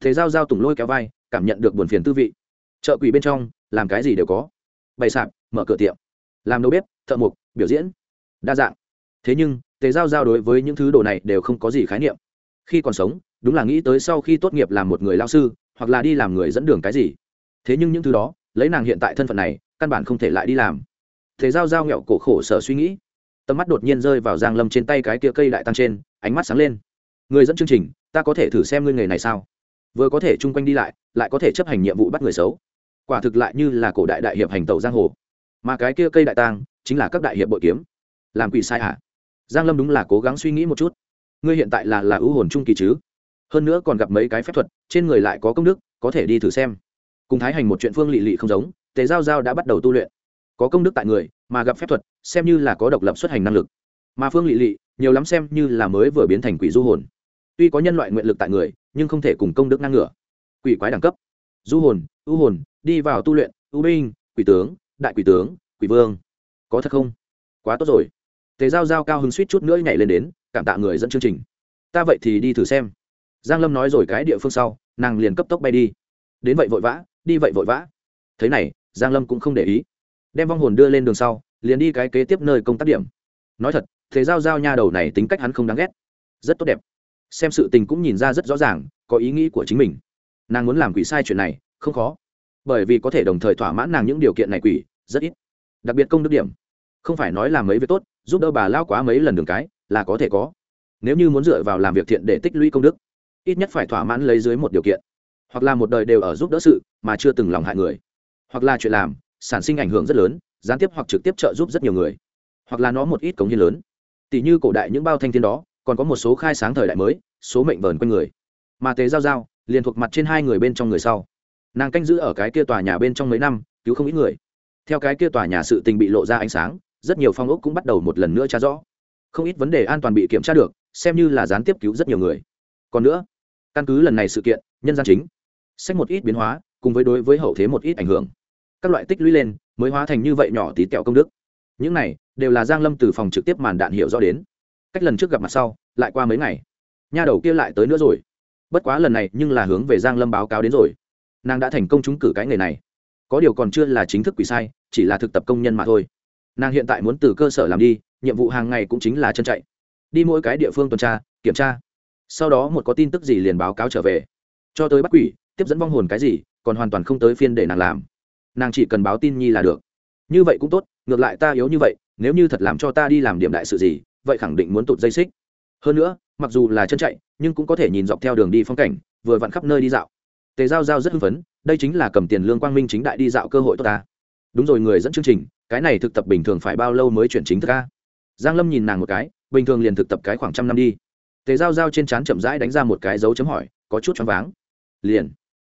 Speaker 1: Thế giao giao tùng lôi kéo vai, cảm nhận được buồn phiền tư vị. Chợ quỷ bên trong, làm cái gì đều có. Bày sạp, mở cửa tiệm. Làm nấu bếp thợ mộc, biểu diễn. Đa dạng thế nhưng, tề giao giao đối với những thứ đồ này đều không có gì khái niệm. Khi còn sống, đúng là nghĩ tới sau khi tốt nghiệp làm một người lao sư, hoặc là đi làm người dẫn đường cái gì. Thế nhưng những thứ đó, lấy nàng hiện tại thân phận này, căn bản không thể lại đi làm. Thế giao giao nghẹo cổ khổ sở suy nghĩ. Tầm mắt đột nhiên rơi vào giang lâm trên tay cái kia cây đại tăng trên, ánh mắt sáng lên. Người dẫn chương trình, ta có thể thử xem ngươi nghề này sao? Vừa có thể chung quanh đi lại lại có thể chấp hành nhiệm vụ bắt người xấu. Quả thực lại như là cổ đại đại hiệp hành tẩu giang hồ. Mà cái kia cây đại tang, chính là các đại hiệp bội kiếm. Làm quỷ sai hả? Giang lâm đúng là cố gắng suy nghĩ một chút. Ngươi hiện tại là là ưu hồn trung kỳ chứ? Hơn nữa còn gặp mấy cái phép thuật, trên người lại có công đức, có thể đi thử xem. Cùng thái hành một chuyện phương lị lị không giống, tề giao giao đã bắt đầu tu luyện. Có công đức tại người, mà gặp phép thuật, xem như là có độc lập xuất hành năng lực. Mà phương lị lị, nhiều lắm xem như là mới vừa biến thành quỷ du hồn. Tuy có nhân loại nguyện lực tại người, nhưng không thể cùng công đức ngang ngửa. Quỷ quái đẳng cấp. Du hồn, ưu hồn, đi vào tu luyện, ưu binh, quỷ tướng, đại quỷ tướng, quỷ vương. Có thật không? Quá tốt rồi tề giao giao cao hứng suýt chút nữa nhảy lên đến, cảm tạ người dẫn chương trình. Ta vậy thì đi thử xem. Giang lâm nói rồi cái địa phương sau, nàng liền cấp tốc bay đi. Đến vậy vội vã, đi vậy vội vã. Thế này, giang lâm cũng không để ý. Đem vong hồn đưa lên đường sau, liền đi cái kế tiếp nơi công tác điểm. Nói thật thế giao giao nha đầu này tính cách hắn không đáng ghét. Rất tốt đẹp. Xem sự tình cũng nhìn ra rất rõ ràng, có ý nghĩ của chính mình. Nàng muốn làm quỷ sai chuyện này, không khó. Bởi vì có thể đồng thời thỏa mãn nàng những điều kiện này quỷ, rất ít. Đặc biệt công đức điểm không phải nói làm mấy việc tốt, giúp đỡ bà lao quá mấy lần đường cái, là có thể có. Nếu như muốn dựa vào làm việc thiện để tích lũy công đức, ít nhất phải thỏa mãn lấy dưới một điều kiện. Hoặc là một đời đều ở giúp đỡ sự, mà chưa từng lòng hại người. Hoặc là chuyện làm, sản sinh ảnh hưởng rất lớn, gián tiếp hoặc trực tiếp trợ giúp rất nhiều người. Hoặc là nó một ít cống hiến lớn. Tỷ như cổ đại những bao thanh thiên đó, còn có một số khai sáng thời đại mới, số mệnh vờn quanh người. Mà tế giao giao, liền thuộc mặt trên hai người bên trong người sau. Nàng canh giữ ở cái kia tòa nhà bên trong mấy năm, cứu không ít người. Theo cái kia tòa nhà sự tình bị lộ ra ánh sáng rất nhiều phong ốc cũng bắt đầu một lần nữa tra rõ. Không ít vấn đề an toàn bị kiểm tra được, xem như là gián tiếp cứu rất nhiều người. Còn nữa, căn cứ lần này sự kiện, nhân gian chính sách một ít biến hóa, cùng với đối với hậu thế một ít ảnh hưởng, các loại tích lũy lên, mới hóa thành như vậy nhỏ tí tẹo công đức. Những này, đều là giang lâm từ phòng trực tiếp màn đạn hiểu rõ đến. Cách lần trước gặp mặt sau, lại qua mấy ngày. Nha đầu kia lại tới nữa rồi. Bất quá lần này nhưng là hướng về giang lâm báo cáo đến rồi. Nàng đã thành công trúng cử cái nghề này. Có điều còn chưa là chính thức quỷ sai, chỉ là thực tập công nhân mà thôi nàng hiện tại muốn từ cơ sở làm đi, nhiệm vụ hàng ngày cũng chính là chân chạy. Đi mỗi cái địa phương tuần tra, kiểm tra. Sau đó một có tin tức gì liền báo cáo trở về. Cho tới bắt quỷ, tiếp dẫn vong hồn cái gì, còn hoàn toàn không tới phiên để nàng làm. Nàng chỉ cần báo tin nhi là được. Như vậy cũng tốt, ngược lại ta yếu như vậy, nếu như thật làm cho ta đi làm điểm đại sự gì, vậy khẳng định muốn tụt dây xích. Hơn nữa, mặc dù là chân chạy, nhưng cũng có thể nhìn dọc theo đường đi phong cảnh, vừa vặn khắp nơi đi dạo. Tề giao giao rất hưng phấn, đây chính là cầm tiền lương quang minh chính đại đi dạo cơ hội tốt ta đúng rồi, người dẫn chương trình, cái này thực tập bình thường phải bao lâu mới chuyển chính thức ca giang lâm nhìn nàng một cái, bình thường liền thực tập cái khoảng trăm năm đi. Tề giao giao trên trán chậm rãi đánh ra một cái dấu chấm hỏi, có chút choáng váng. Liền.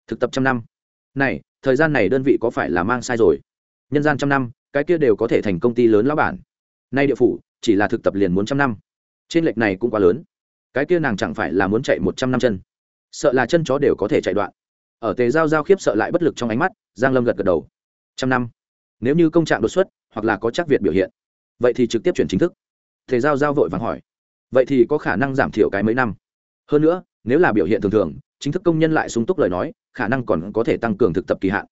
Speaker 1: Thực tập trăm năm. Này, thời gian này đơn vị có phải là mang sai rồi? Nhân gian trăm năm, cái kia đều có thể thành công ty lớn lão bản. Nay địa phủ, chỉ là thực tập liền muốn trăm năm. Trên lệch này cũng quá lớn. Cái kia nàng chẳng phải là muốn chạy một trăm năm chân. Sợ là chân chó đều có thể chạy đoạn. Ở tề giao giao khiếp sợ lại bất lực trong ánh mắt, giang lâm gật gật đầu. Trăm năm nếu như công trạng đột xuất, hoặc là có chắc việt biểu hiện, vậy thì trực tiếp chuyển chính thức. Thể giao giao vội vàng hỏi, vậy thì có khả năng giảm thiểu cái mấy năm? Hơn nữa, nếu là biểu hiện thường thường, chính thức công nhân lại sung túc lời nói, khả năng còn có thể tăng cường thực tập kỳ hạn.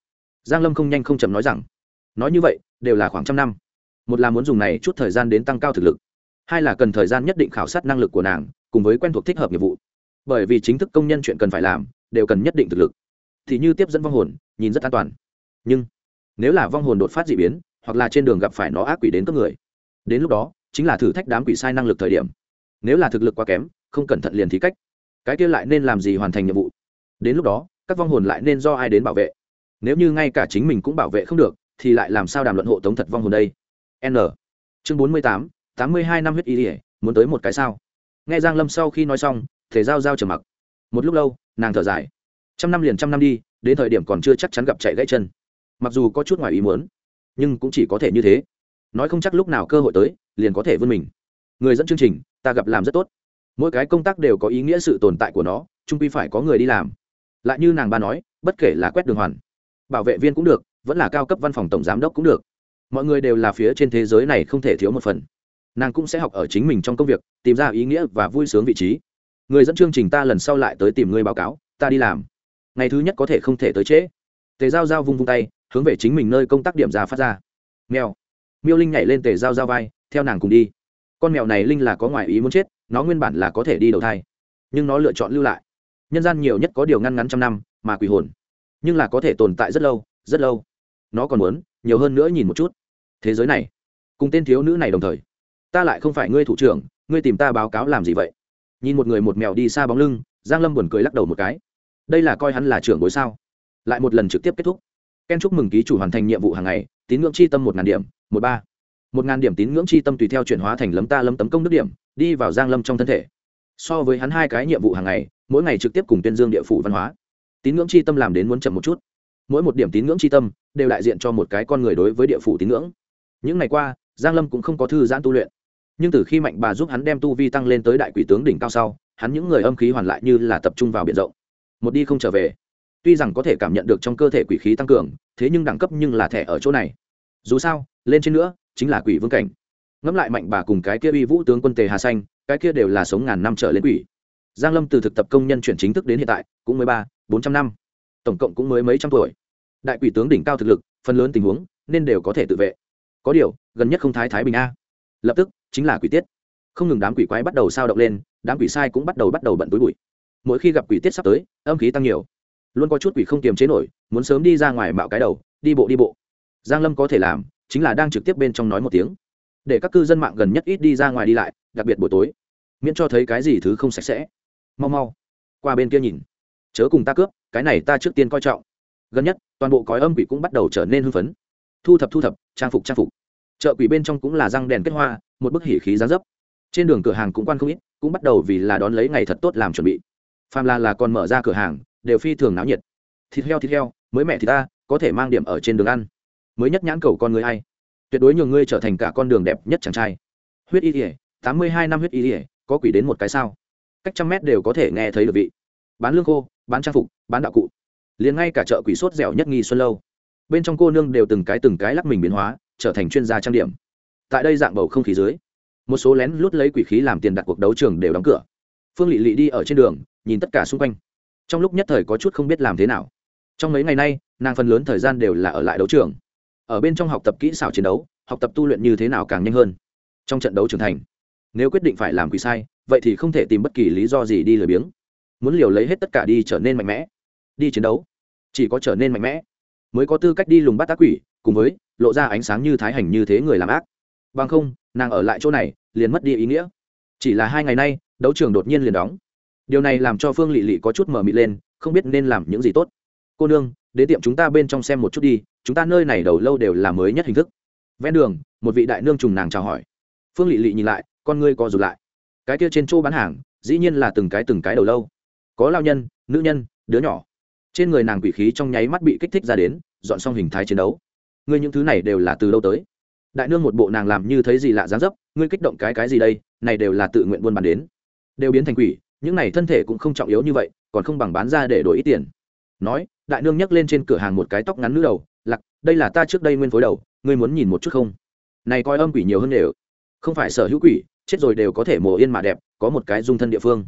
Speaker 1: Giang lâm không nhanh không chậm nói rằng, nói như vậy, đều là khoảng trăm năm. Một là muốn dùng này chút thời gian đến tăng cao thực lực, hai là cần thời gian nhất định khảo sát năng lực của nàng, cùng với quen thuộc thích hợp nghiệp vụ. Bởi vì chính thức công nhân chuyện cần phải làm, đều cần nhất định thực lực. Thì như tiếp dẫn vong hồn, nhìn rất an toàn. Nhưng nếu là vong hồn đột phát d ị biến, hoặc là trên đường gặp phải nó ác quỷ đến cấp người, đến lúc đó, chính là thử thách đám quỷ sai năng lực thời điểm. Nếu là thực lực quá kém, không cẩn thận liền thì cách. Cái kia lại nên làm gì hoàn thành nhiệm vụ? Đến lúc đó, các vong hồn lại nên do ai đến bảo vệ? Nếu như ngay cả chính mình cũng bảo vệ không được, thì lại làm sao đàm luận hộ tống thật vong hồn đây? N. Chương bốn mươi tám tám mươi hai năm huyết y ỉa muốn tới một cái sao? Nghe giang lâm sau khi nói xong thể giao giao trầm mặc. Một lúc lâu, nàng thở dài. Trăm năm liền trăm năm đi, đến thời điểm còn chưa chắc chắn gặp chạy gãy chân mặc dù có chút ngoài ý muốn, nhưng cũng chỉ có thể như thế. Nói không chắc lúc nào cơ hội tới, liền có thể vươn mình. Người dẫn chương trình, ta gặp làm rất tốt. Mỗi cái công tác đều có ý nghĩa sự tồn tại của nó trung quy phải có người đi làm. Lại như nàng ba nói, bất kể là quét đường hoàn, bảo vệ viên cũng được, vẫn là cao cấp văn phòng tổng giám đốc cũng được. Mọi người đều là phía trên thế giới này không thể thiếu một phần. Nàng cũng sẽ học ở chính mình trong công việc, tìm ra ý nghĩa và vui sướng vị trí. Người dẫn chương trình ta lần sau lại tới tìm ngươi báo cáo, ta đi làm. Ngày thứ nhất có thể không thể tới trễ. Tề giao giao vung vung tay hướng về chính mình nơi công tác điểm ra phát ra. Mèo. Miêu linh nhảy lên tề giao giao vai, theo nàng cùng đi. Con mèo này linh là có ngoài ý muốn chết, nó nguyên bản là có thể đi đầu thai, nhưng nó lựa chọn lưu lại. Nhân gian nhiều nhất có điều ngăn ngắn trăm năm, mà quỷ hồn, nhưng là có thể tồn tại rất lâu rất lâu. Nó còn muốn, nhiều hơn nữa nhìn một chút. Thế giới này, cùng tên thiếu nữ này đồng thời, ta lại không phải ngươi thủ trưởng, ngươi tìm ta báo cáo làm gì vậy? Nhìn một người một mèo đi xa bóng lưng, giang lâm buồn cười lắc đầu một cái. Đây là coi hắn là trưởng bối sao? Lại một lần trực tiếp kết thúc ken chúc mừng ký chủ hoàn thành nhiệm vụ hàng ngày, tín ngưỡng chi tâm một ngàn điểm, một ba. Một ngàn điểm tín ngưỡng chi tâm tùy theo chuyển hóa thành lấm ta lấm tấm công đức điểm, đi vào giang lâm trong thân thể. So với hắn hai cái nhiệm vụ hàng ngày, mỗi ngày trực tiếp cùng tuyên dương địa phủ văn hóa. Tín ngưỡng chi tâm làm đến muốn chậm một chút. Mỗi một điểm tín ngưỡng chi tâm đều đại diện cho một cái con người đối với địa phủ tín ngưỡng. Những ngày qua, giang lâm cũng không có thư giãn tu luyện. Nhưng từ khi mạnh bà giúp hắn đem tu vi tăng lên tới đại quỷ tướng đỉnh cao sau, hắn những người âm khí hoàn lại như là tập trung vào biển rộng. Một đi không trở về tuy rằng có thể cảm nhận được trong cơ thể quỷ khí tăng cường, thế nhưng đẳng cấp nhưng là thẻ ở chỗ này. Dù sao, lên trên nữa, chính là quỷ vương cảnh. Ngẫm lại mạnh bà cùng cái kia uy vũ tướng quân tề hà xanh, cái kia đều là sống ngàn năm trở lên quỷ. Giang lâm từ thực tập công nhân chuyển chính thức đến hiện tại, cũng mới ba, bốn trăm năm. Tổng cộng cũng mới mấy trăm tuổi. Đại quỷ tướng đỉnh cao thực lực, phần lớn tình huống, nên đều có thể tự vệ. Có điều, gần nhất không thái thái bình a. Lập tức, chính là quỷ tiết. Không ngừng đám quỷ quái bắt đầu sao động lên, đám quỷ sai cũng bắt đầu bắt đầu bận túi bụi. Mỗi khi gặp quỷ tiết sắp tới, âm khí tăng nhiều luôn có chút quỷ không kiềm chế nổi, muốn sớm đi ra ngoài mạo cái đầu, đi bộ đi bộ. Giang lâm có thể làm, chính là đang trực tiếp bên trong nói một tiếng. Để các cư dân mạng gần nhất ít đi ra ngoài đi lại, đặc biệt buổi tối, miễn cho thấy cái gì thứ không sạch sẽ. Mau mau, qua bên kia nhìn. Chớ cùng ta cướp, cái này ta trước tiên coi trọng. Gần nhất, toàn bộ cõi âm quỷ cũng bắt đầu trở nên hưng phấn. Thu thập thu thập, trang phục trang phục. Chợ quỷ bên trong cũng là răng đèn kết hoa, một bức hỉ khí giá dấp. Trên đường cửa hàng cũng quan không ít, cũng bắt đầu vì là đón lấy ngày thật tốt làm chuẩn bị. Phàm là là còn mở ra cửa hàng đều phi thường náo nhiệt. Thịt heo thịt heo, mới mẹ thì ta, có thể mang điểm ở trên đường ăn. Mới nhất nhãn cầu con người hay tuyệt đối nhường ngươi trở thành cả con đường đẹp nhất chàng trai. Huyết y ỉa tám mươi hai năm huyết y ỉa có quỷ đến một cái sao? Cách trăm mét đều có thể nghe thấy được vị. Bán lương khô, bán trang phục, bán đạo cụ. Liền ngay cả chợ quỷ sốt dẻo nhất nghi xuân lâu. Bên trong cô nương đều từng cái từng cái lắc mình biến hóa, trở thành chuyên gia trang điểm. Tại đây dạng bầu không khí dưới, một số lén lút lấy quỷ khí làm tiền đặt cuộc đấu trường đều đóng cửa. Phương lị lị đi ở trên đường, nhìn tất cả xung quanh trong lúc nhất thời có chút không biết làm thế nào. Trong mấy ngày nay, nàng phần lớn thời gian đều là ở lại đấu trường. Ở bên trong học tập kỹ xảo chiến đấu, học tập tu luyện như thế nào càng nhanh hơn. Trong trận đấu trưởng thành, nếu quyết định phải làm quỷ sai, vậy thì không thể tìm bất kỳ lý do gì đi lười biếng. Muốn liều lấy hết tất cả đi trở nên mạnh mẽ. Đi chiến đấu, chỉ có trở nên mạnh mẽ, mới có tư cách đi lùng bắt tác quỷ, cùng với lộ ra ánh sáng như thái hành như thế người làm ác. Bằng không, nàng ở lại chỗ này, liền mất đi ý nghĩa. Chỉ là hai ngày nay, đấu trường đột nhiên liền đóng điều này làm cho phương lị lị có chút mở mịt lên, không biết nên làm những gì tốt. Cô nương, đến tiệm chúng ta bên trong xem một chút đi, chúng ta nơi này đầu lâu đều là mới nhất hình thức. Ven đường, một vị đại nương trùng nàng chào hỏi. Phương lị lị nhìn lại, con ngươi co rụt lại. Cái kia trên chỗ bán hàng, dĩ nhiên là từng cái từng cái đầu lâu. Có lao nhân, nữ nhân, đứa nhỏ. Trên người nàng quỷ khí trong nháy mắt bị kích thích ra đến, dọn xong hình thái chiến đấu. Ngươi những thứ này đều là từ đâu tới? Đại nương một bộ nàng làm như thấy gì lạ dáng dấp, ngươi kích động cái cái gì đây, này đều là tự nguyện buôn bán đến. Đều biến thành quỷ những này thân thể cũng không trọng yếu như vậy, còn không bằng bán ra để đổi ít tiền. Nói, đại nương nhấc lên trên cửa hàng một cái tóc ngắn nữ đầu lặc đây là ta trước đây nguyên phối đầu, ngươi muốn nhìn một chút không? Này coi âm quỷ nhiều hơn đều. Không phải sở hữu quỷ, chết rồi đều có thể mồ yên mà đẹp, có một cái dung thân địa phương.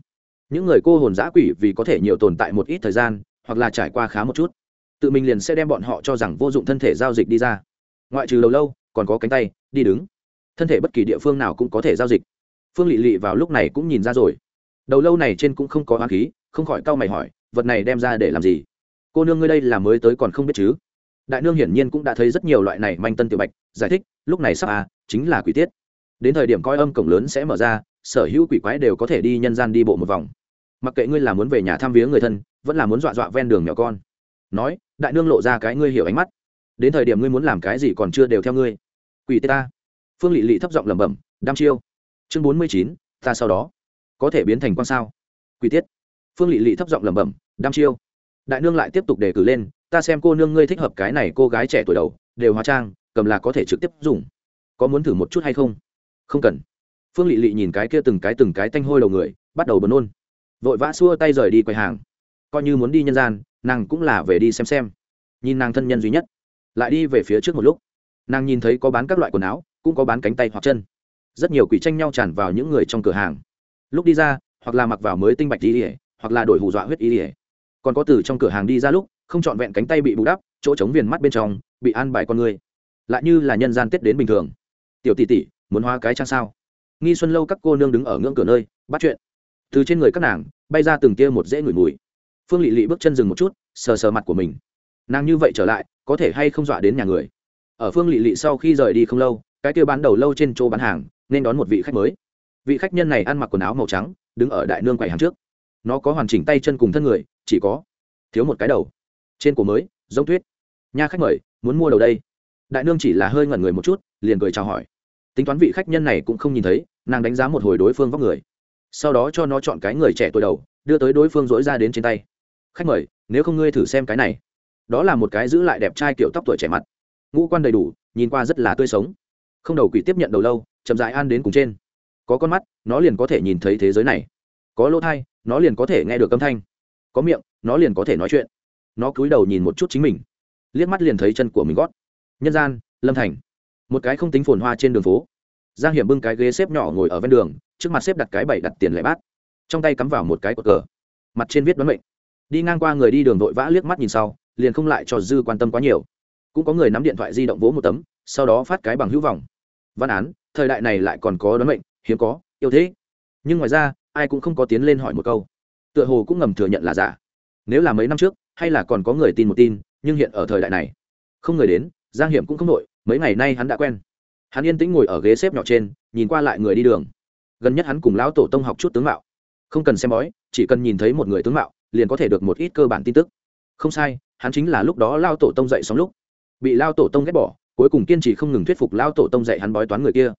Speaker 1: Những người cô hồn giã quỷ vì có thể nhiều tồn tại một ít thời gian, hoặc là trải qua khá một chút, tự mình liền sẽ đem bọn họ cho rằng vô dụng thân thể giao dịch đi ra. Ngoại trừ lâu lâu, còn có cánh tay, đi đứng. Thân thể bất kỳ địa phương nào cũng có thể giao dịch. Phương lị lị vào lúc này cũng nhìn ra rồi đầu lâu này trên cũng không có hoa khí, không khỏi cau mày hỏi, vật này đem ra để làm gì? Cô nương ngươi đây là mới tới còn không biết chứ? Đại nương hiển nhiên cũng đã thấy rất nhiều loại này manh tân tiểu bạch, giải thích, lúc này sắp à chính là quỷ tiết. Đến thời điểm coi âm cổng lớn sẽ mở ra, sở hữu quỷ quái đều có thể đi nhân gian đi bộ một vòng. Mặc kệ ngươi là muốn về nhà thăm viếng người thân, vẫn là muốn dọa dọa ven đường nhỏ con. Nói, đại nương lộ ra cái ngươi hiểu ánh mắt. Đến thời điểm ngươi muốn làm cái gì còn chưa đều theo ngươi. Quỷ tê ta. Phương lị lị thấp giọng lẩm bẩm, đăm chiêu. Chương bốn mươi chín, ta sau đó có thể biến thành quan sao? Quy tiết. Phương lị lị thấp giọng lẩm bẩm đăm chiêu. Đại nương lại tiếp tục đề cử lên, ta xem cô nương ngươi thích hợp cái này, cô gái trẻ tuổi đầu, đều hóa trang, cầm là có thể trực tiếp dùng. Có muốn thử một chút hay không? Không cần. Phương lị lị nhìn cái kia từng cái từng cái tanh hôi đầu người, bắt đầu bấn nôn. Vội vã xua tay rời đi quầy hàng. Coi như muốn đi nhân gian, nàng cũng là về đi xem xem. Nhìn nàng thân nhân duy nhất, lại đi về phía trước một lúc. Nàng nhìn thấy có bán các loại quần áo, cũng có bán cánh tay hoặc chân. Rất nhiều quỷ tranh nhau tràn vào những người trong cửa hàng lúc đi ra, hoặc là mặc vào mới tinh bạch y ỉa hoặc là đổi hù dọa huyết y ỉa còn có từ trong cửa hàng đi ra lúc, không trọn vẹn cánh tay bị bù đắp, chỗ trống viền mắt bên trong, bị an bài con người. Lại như là nhân gian tết đến bình thường. Tiểu tỷ tỷ, muốn hoa cái trang sao? Nghi xuân lâu các cô nương đứng ở ngưỡng cửa nơi, bắt chuyện. Từ trên người các nàng, bay ra từng tia một dễ ngửi mùi. Phương lị lị bước chân dừng một chút, sờ sờ mặt của mình. Nàng như vậy trở lại, có thể hay không dọa đến nhà người? Ở phương lị lị sau khi rời đi không lâu, cái kia bán đầu lâu trên chỗ bán hàng, nên đón một vị khách mới vị khách nhân này ăn mặc quần áo màu trắng, đứng ở đại nương quầy hàng trước. Nó có hoàn chỉnh tay chân cùng thân người, chỉ có thiếu một cái đầu. Trên cổ mới, giống tuyết. Nha khách mời, muốn mua đầu đây. Đại nương chỉ là hơi ngẩn người một chút, liền cười chào hỏi. Tính toán vị khách nhân này cũng không nhìn thấy, nàng đánh giá một hồi đối phương vóc người. Sau đó cho nó chọn cái người trẻ tuổi đầu, đưa tới đối phương dỗi ra đến trên tay. Khách mời, nếu không ngươi thử xem cái này. Đó là một cái giữ lại đẹp trai kiểu tóc tuổi trẻ mặt. Ngũ quan đầy đủ, nhìn qua rất là tươi sống. Không đầu quỷ tiếp nhận đầu lâu, chậm dại an đến cùng trên có con mắt, nó liền có thể nhìn thấy thế giới này. Có lỗ thai, nó liền có thể nghe được âm thanh. Có miệng, nó liền có thể nói chuyện. Nó cúi đầu nhìn một chút chính mình. Liếc mắt liền thấy chân của mình gót. Nhân gian, lâm thành. Một cái không tính phồn hoa trên đường phố. Giang hiểm bưng cái ghế xếp nhỏ ngồi ở ven đường, trước mặt xếp đặt cái bảy đặt tiền lẻ bát. Trong tay cắm vào một cái cột cờ. Mặt trên viết đoán mệnh. Đi ngang qua người đi đường vội vã liếc mắt nhìn sau, liền không lại cho dư quan tâm quá nhiều. Cũng có người nắm điện thoại di động vỗ một tấm, sau đó phát cái bằng hữu vọng. Văn án, thời đại này lại còn có đoán mệnh hiếm có, yêu thế. Nhưng ngoài ra, ai cũng không có tiến lên hỏi một câu. Tựa hồ cũng ngầm thừa nhận là giả. Nếu là mấy năm trước, hay là còn có người tin một tin, nhưng hiện ở thời đại này, không người đến, giang hiểm cũng không nội mấy ngày nay hắn đã quen. Hắn yên tĩnh ngồi ở ghế xếp nhỏ trên, nhìn qua lại người đi đường. Gần nhất hắn cùng lão tổ tông học chút tướng mạo. Không cần xem bói, chỉ cần nhìn thấy một người tướng mạo, liền có thể được một ít cơ bản tin tức. Không sai, hắn chính là lúc đó lao tổ tông dậy sóng lúc. Bị lao tổ tông ghét bỏ, cuối cùng kiên trì không ngừng thuyết phục lao tổ tông dạy hắn bói toán người kia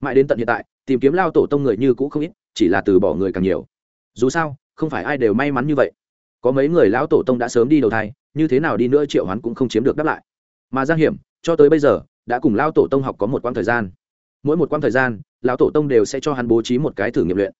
Speaker 1: mãi đến tận hiện tại, tìm kiếm lao tổ tông người như cũ không ít, chỉ là từ bỏ người càng nhiều. Dù sao, không phải ai đều may mắn như vậy. Có mấy người lão tổ tông đã sớm đi đầu thai, như thế nào đi nữa triệu hoán cũng không chiếm được đáp lại. Mà giang hiểm, cho tới bây giờ, đã cùng lao tổ tông học có một quãng thời gian. Mỗi một quãng thời gian lão tổ tông đều sẽ cho hắn bố trí một cái thử nghiệm luyện.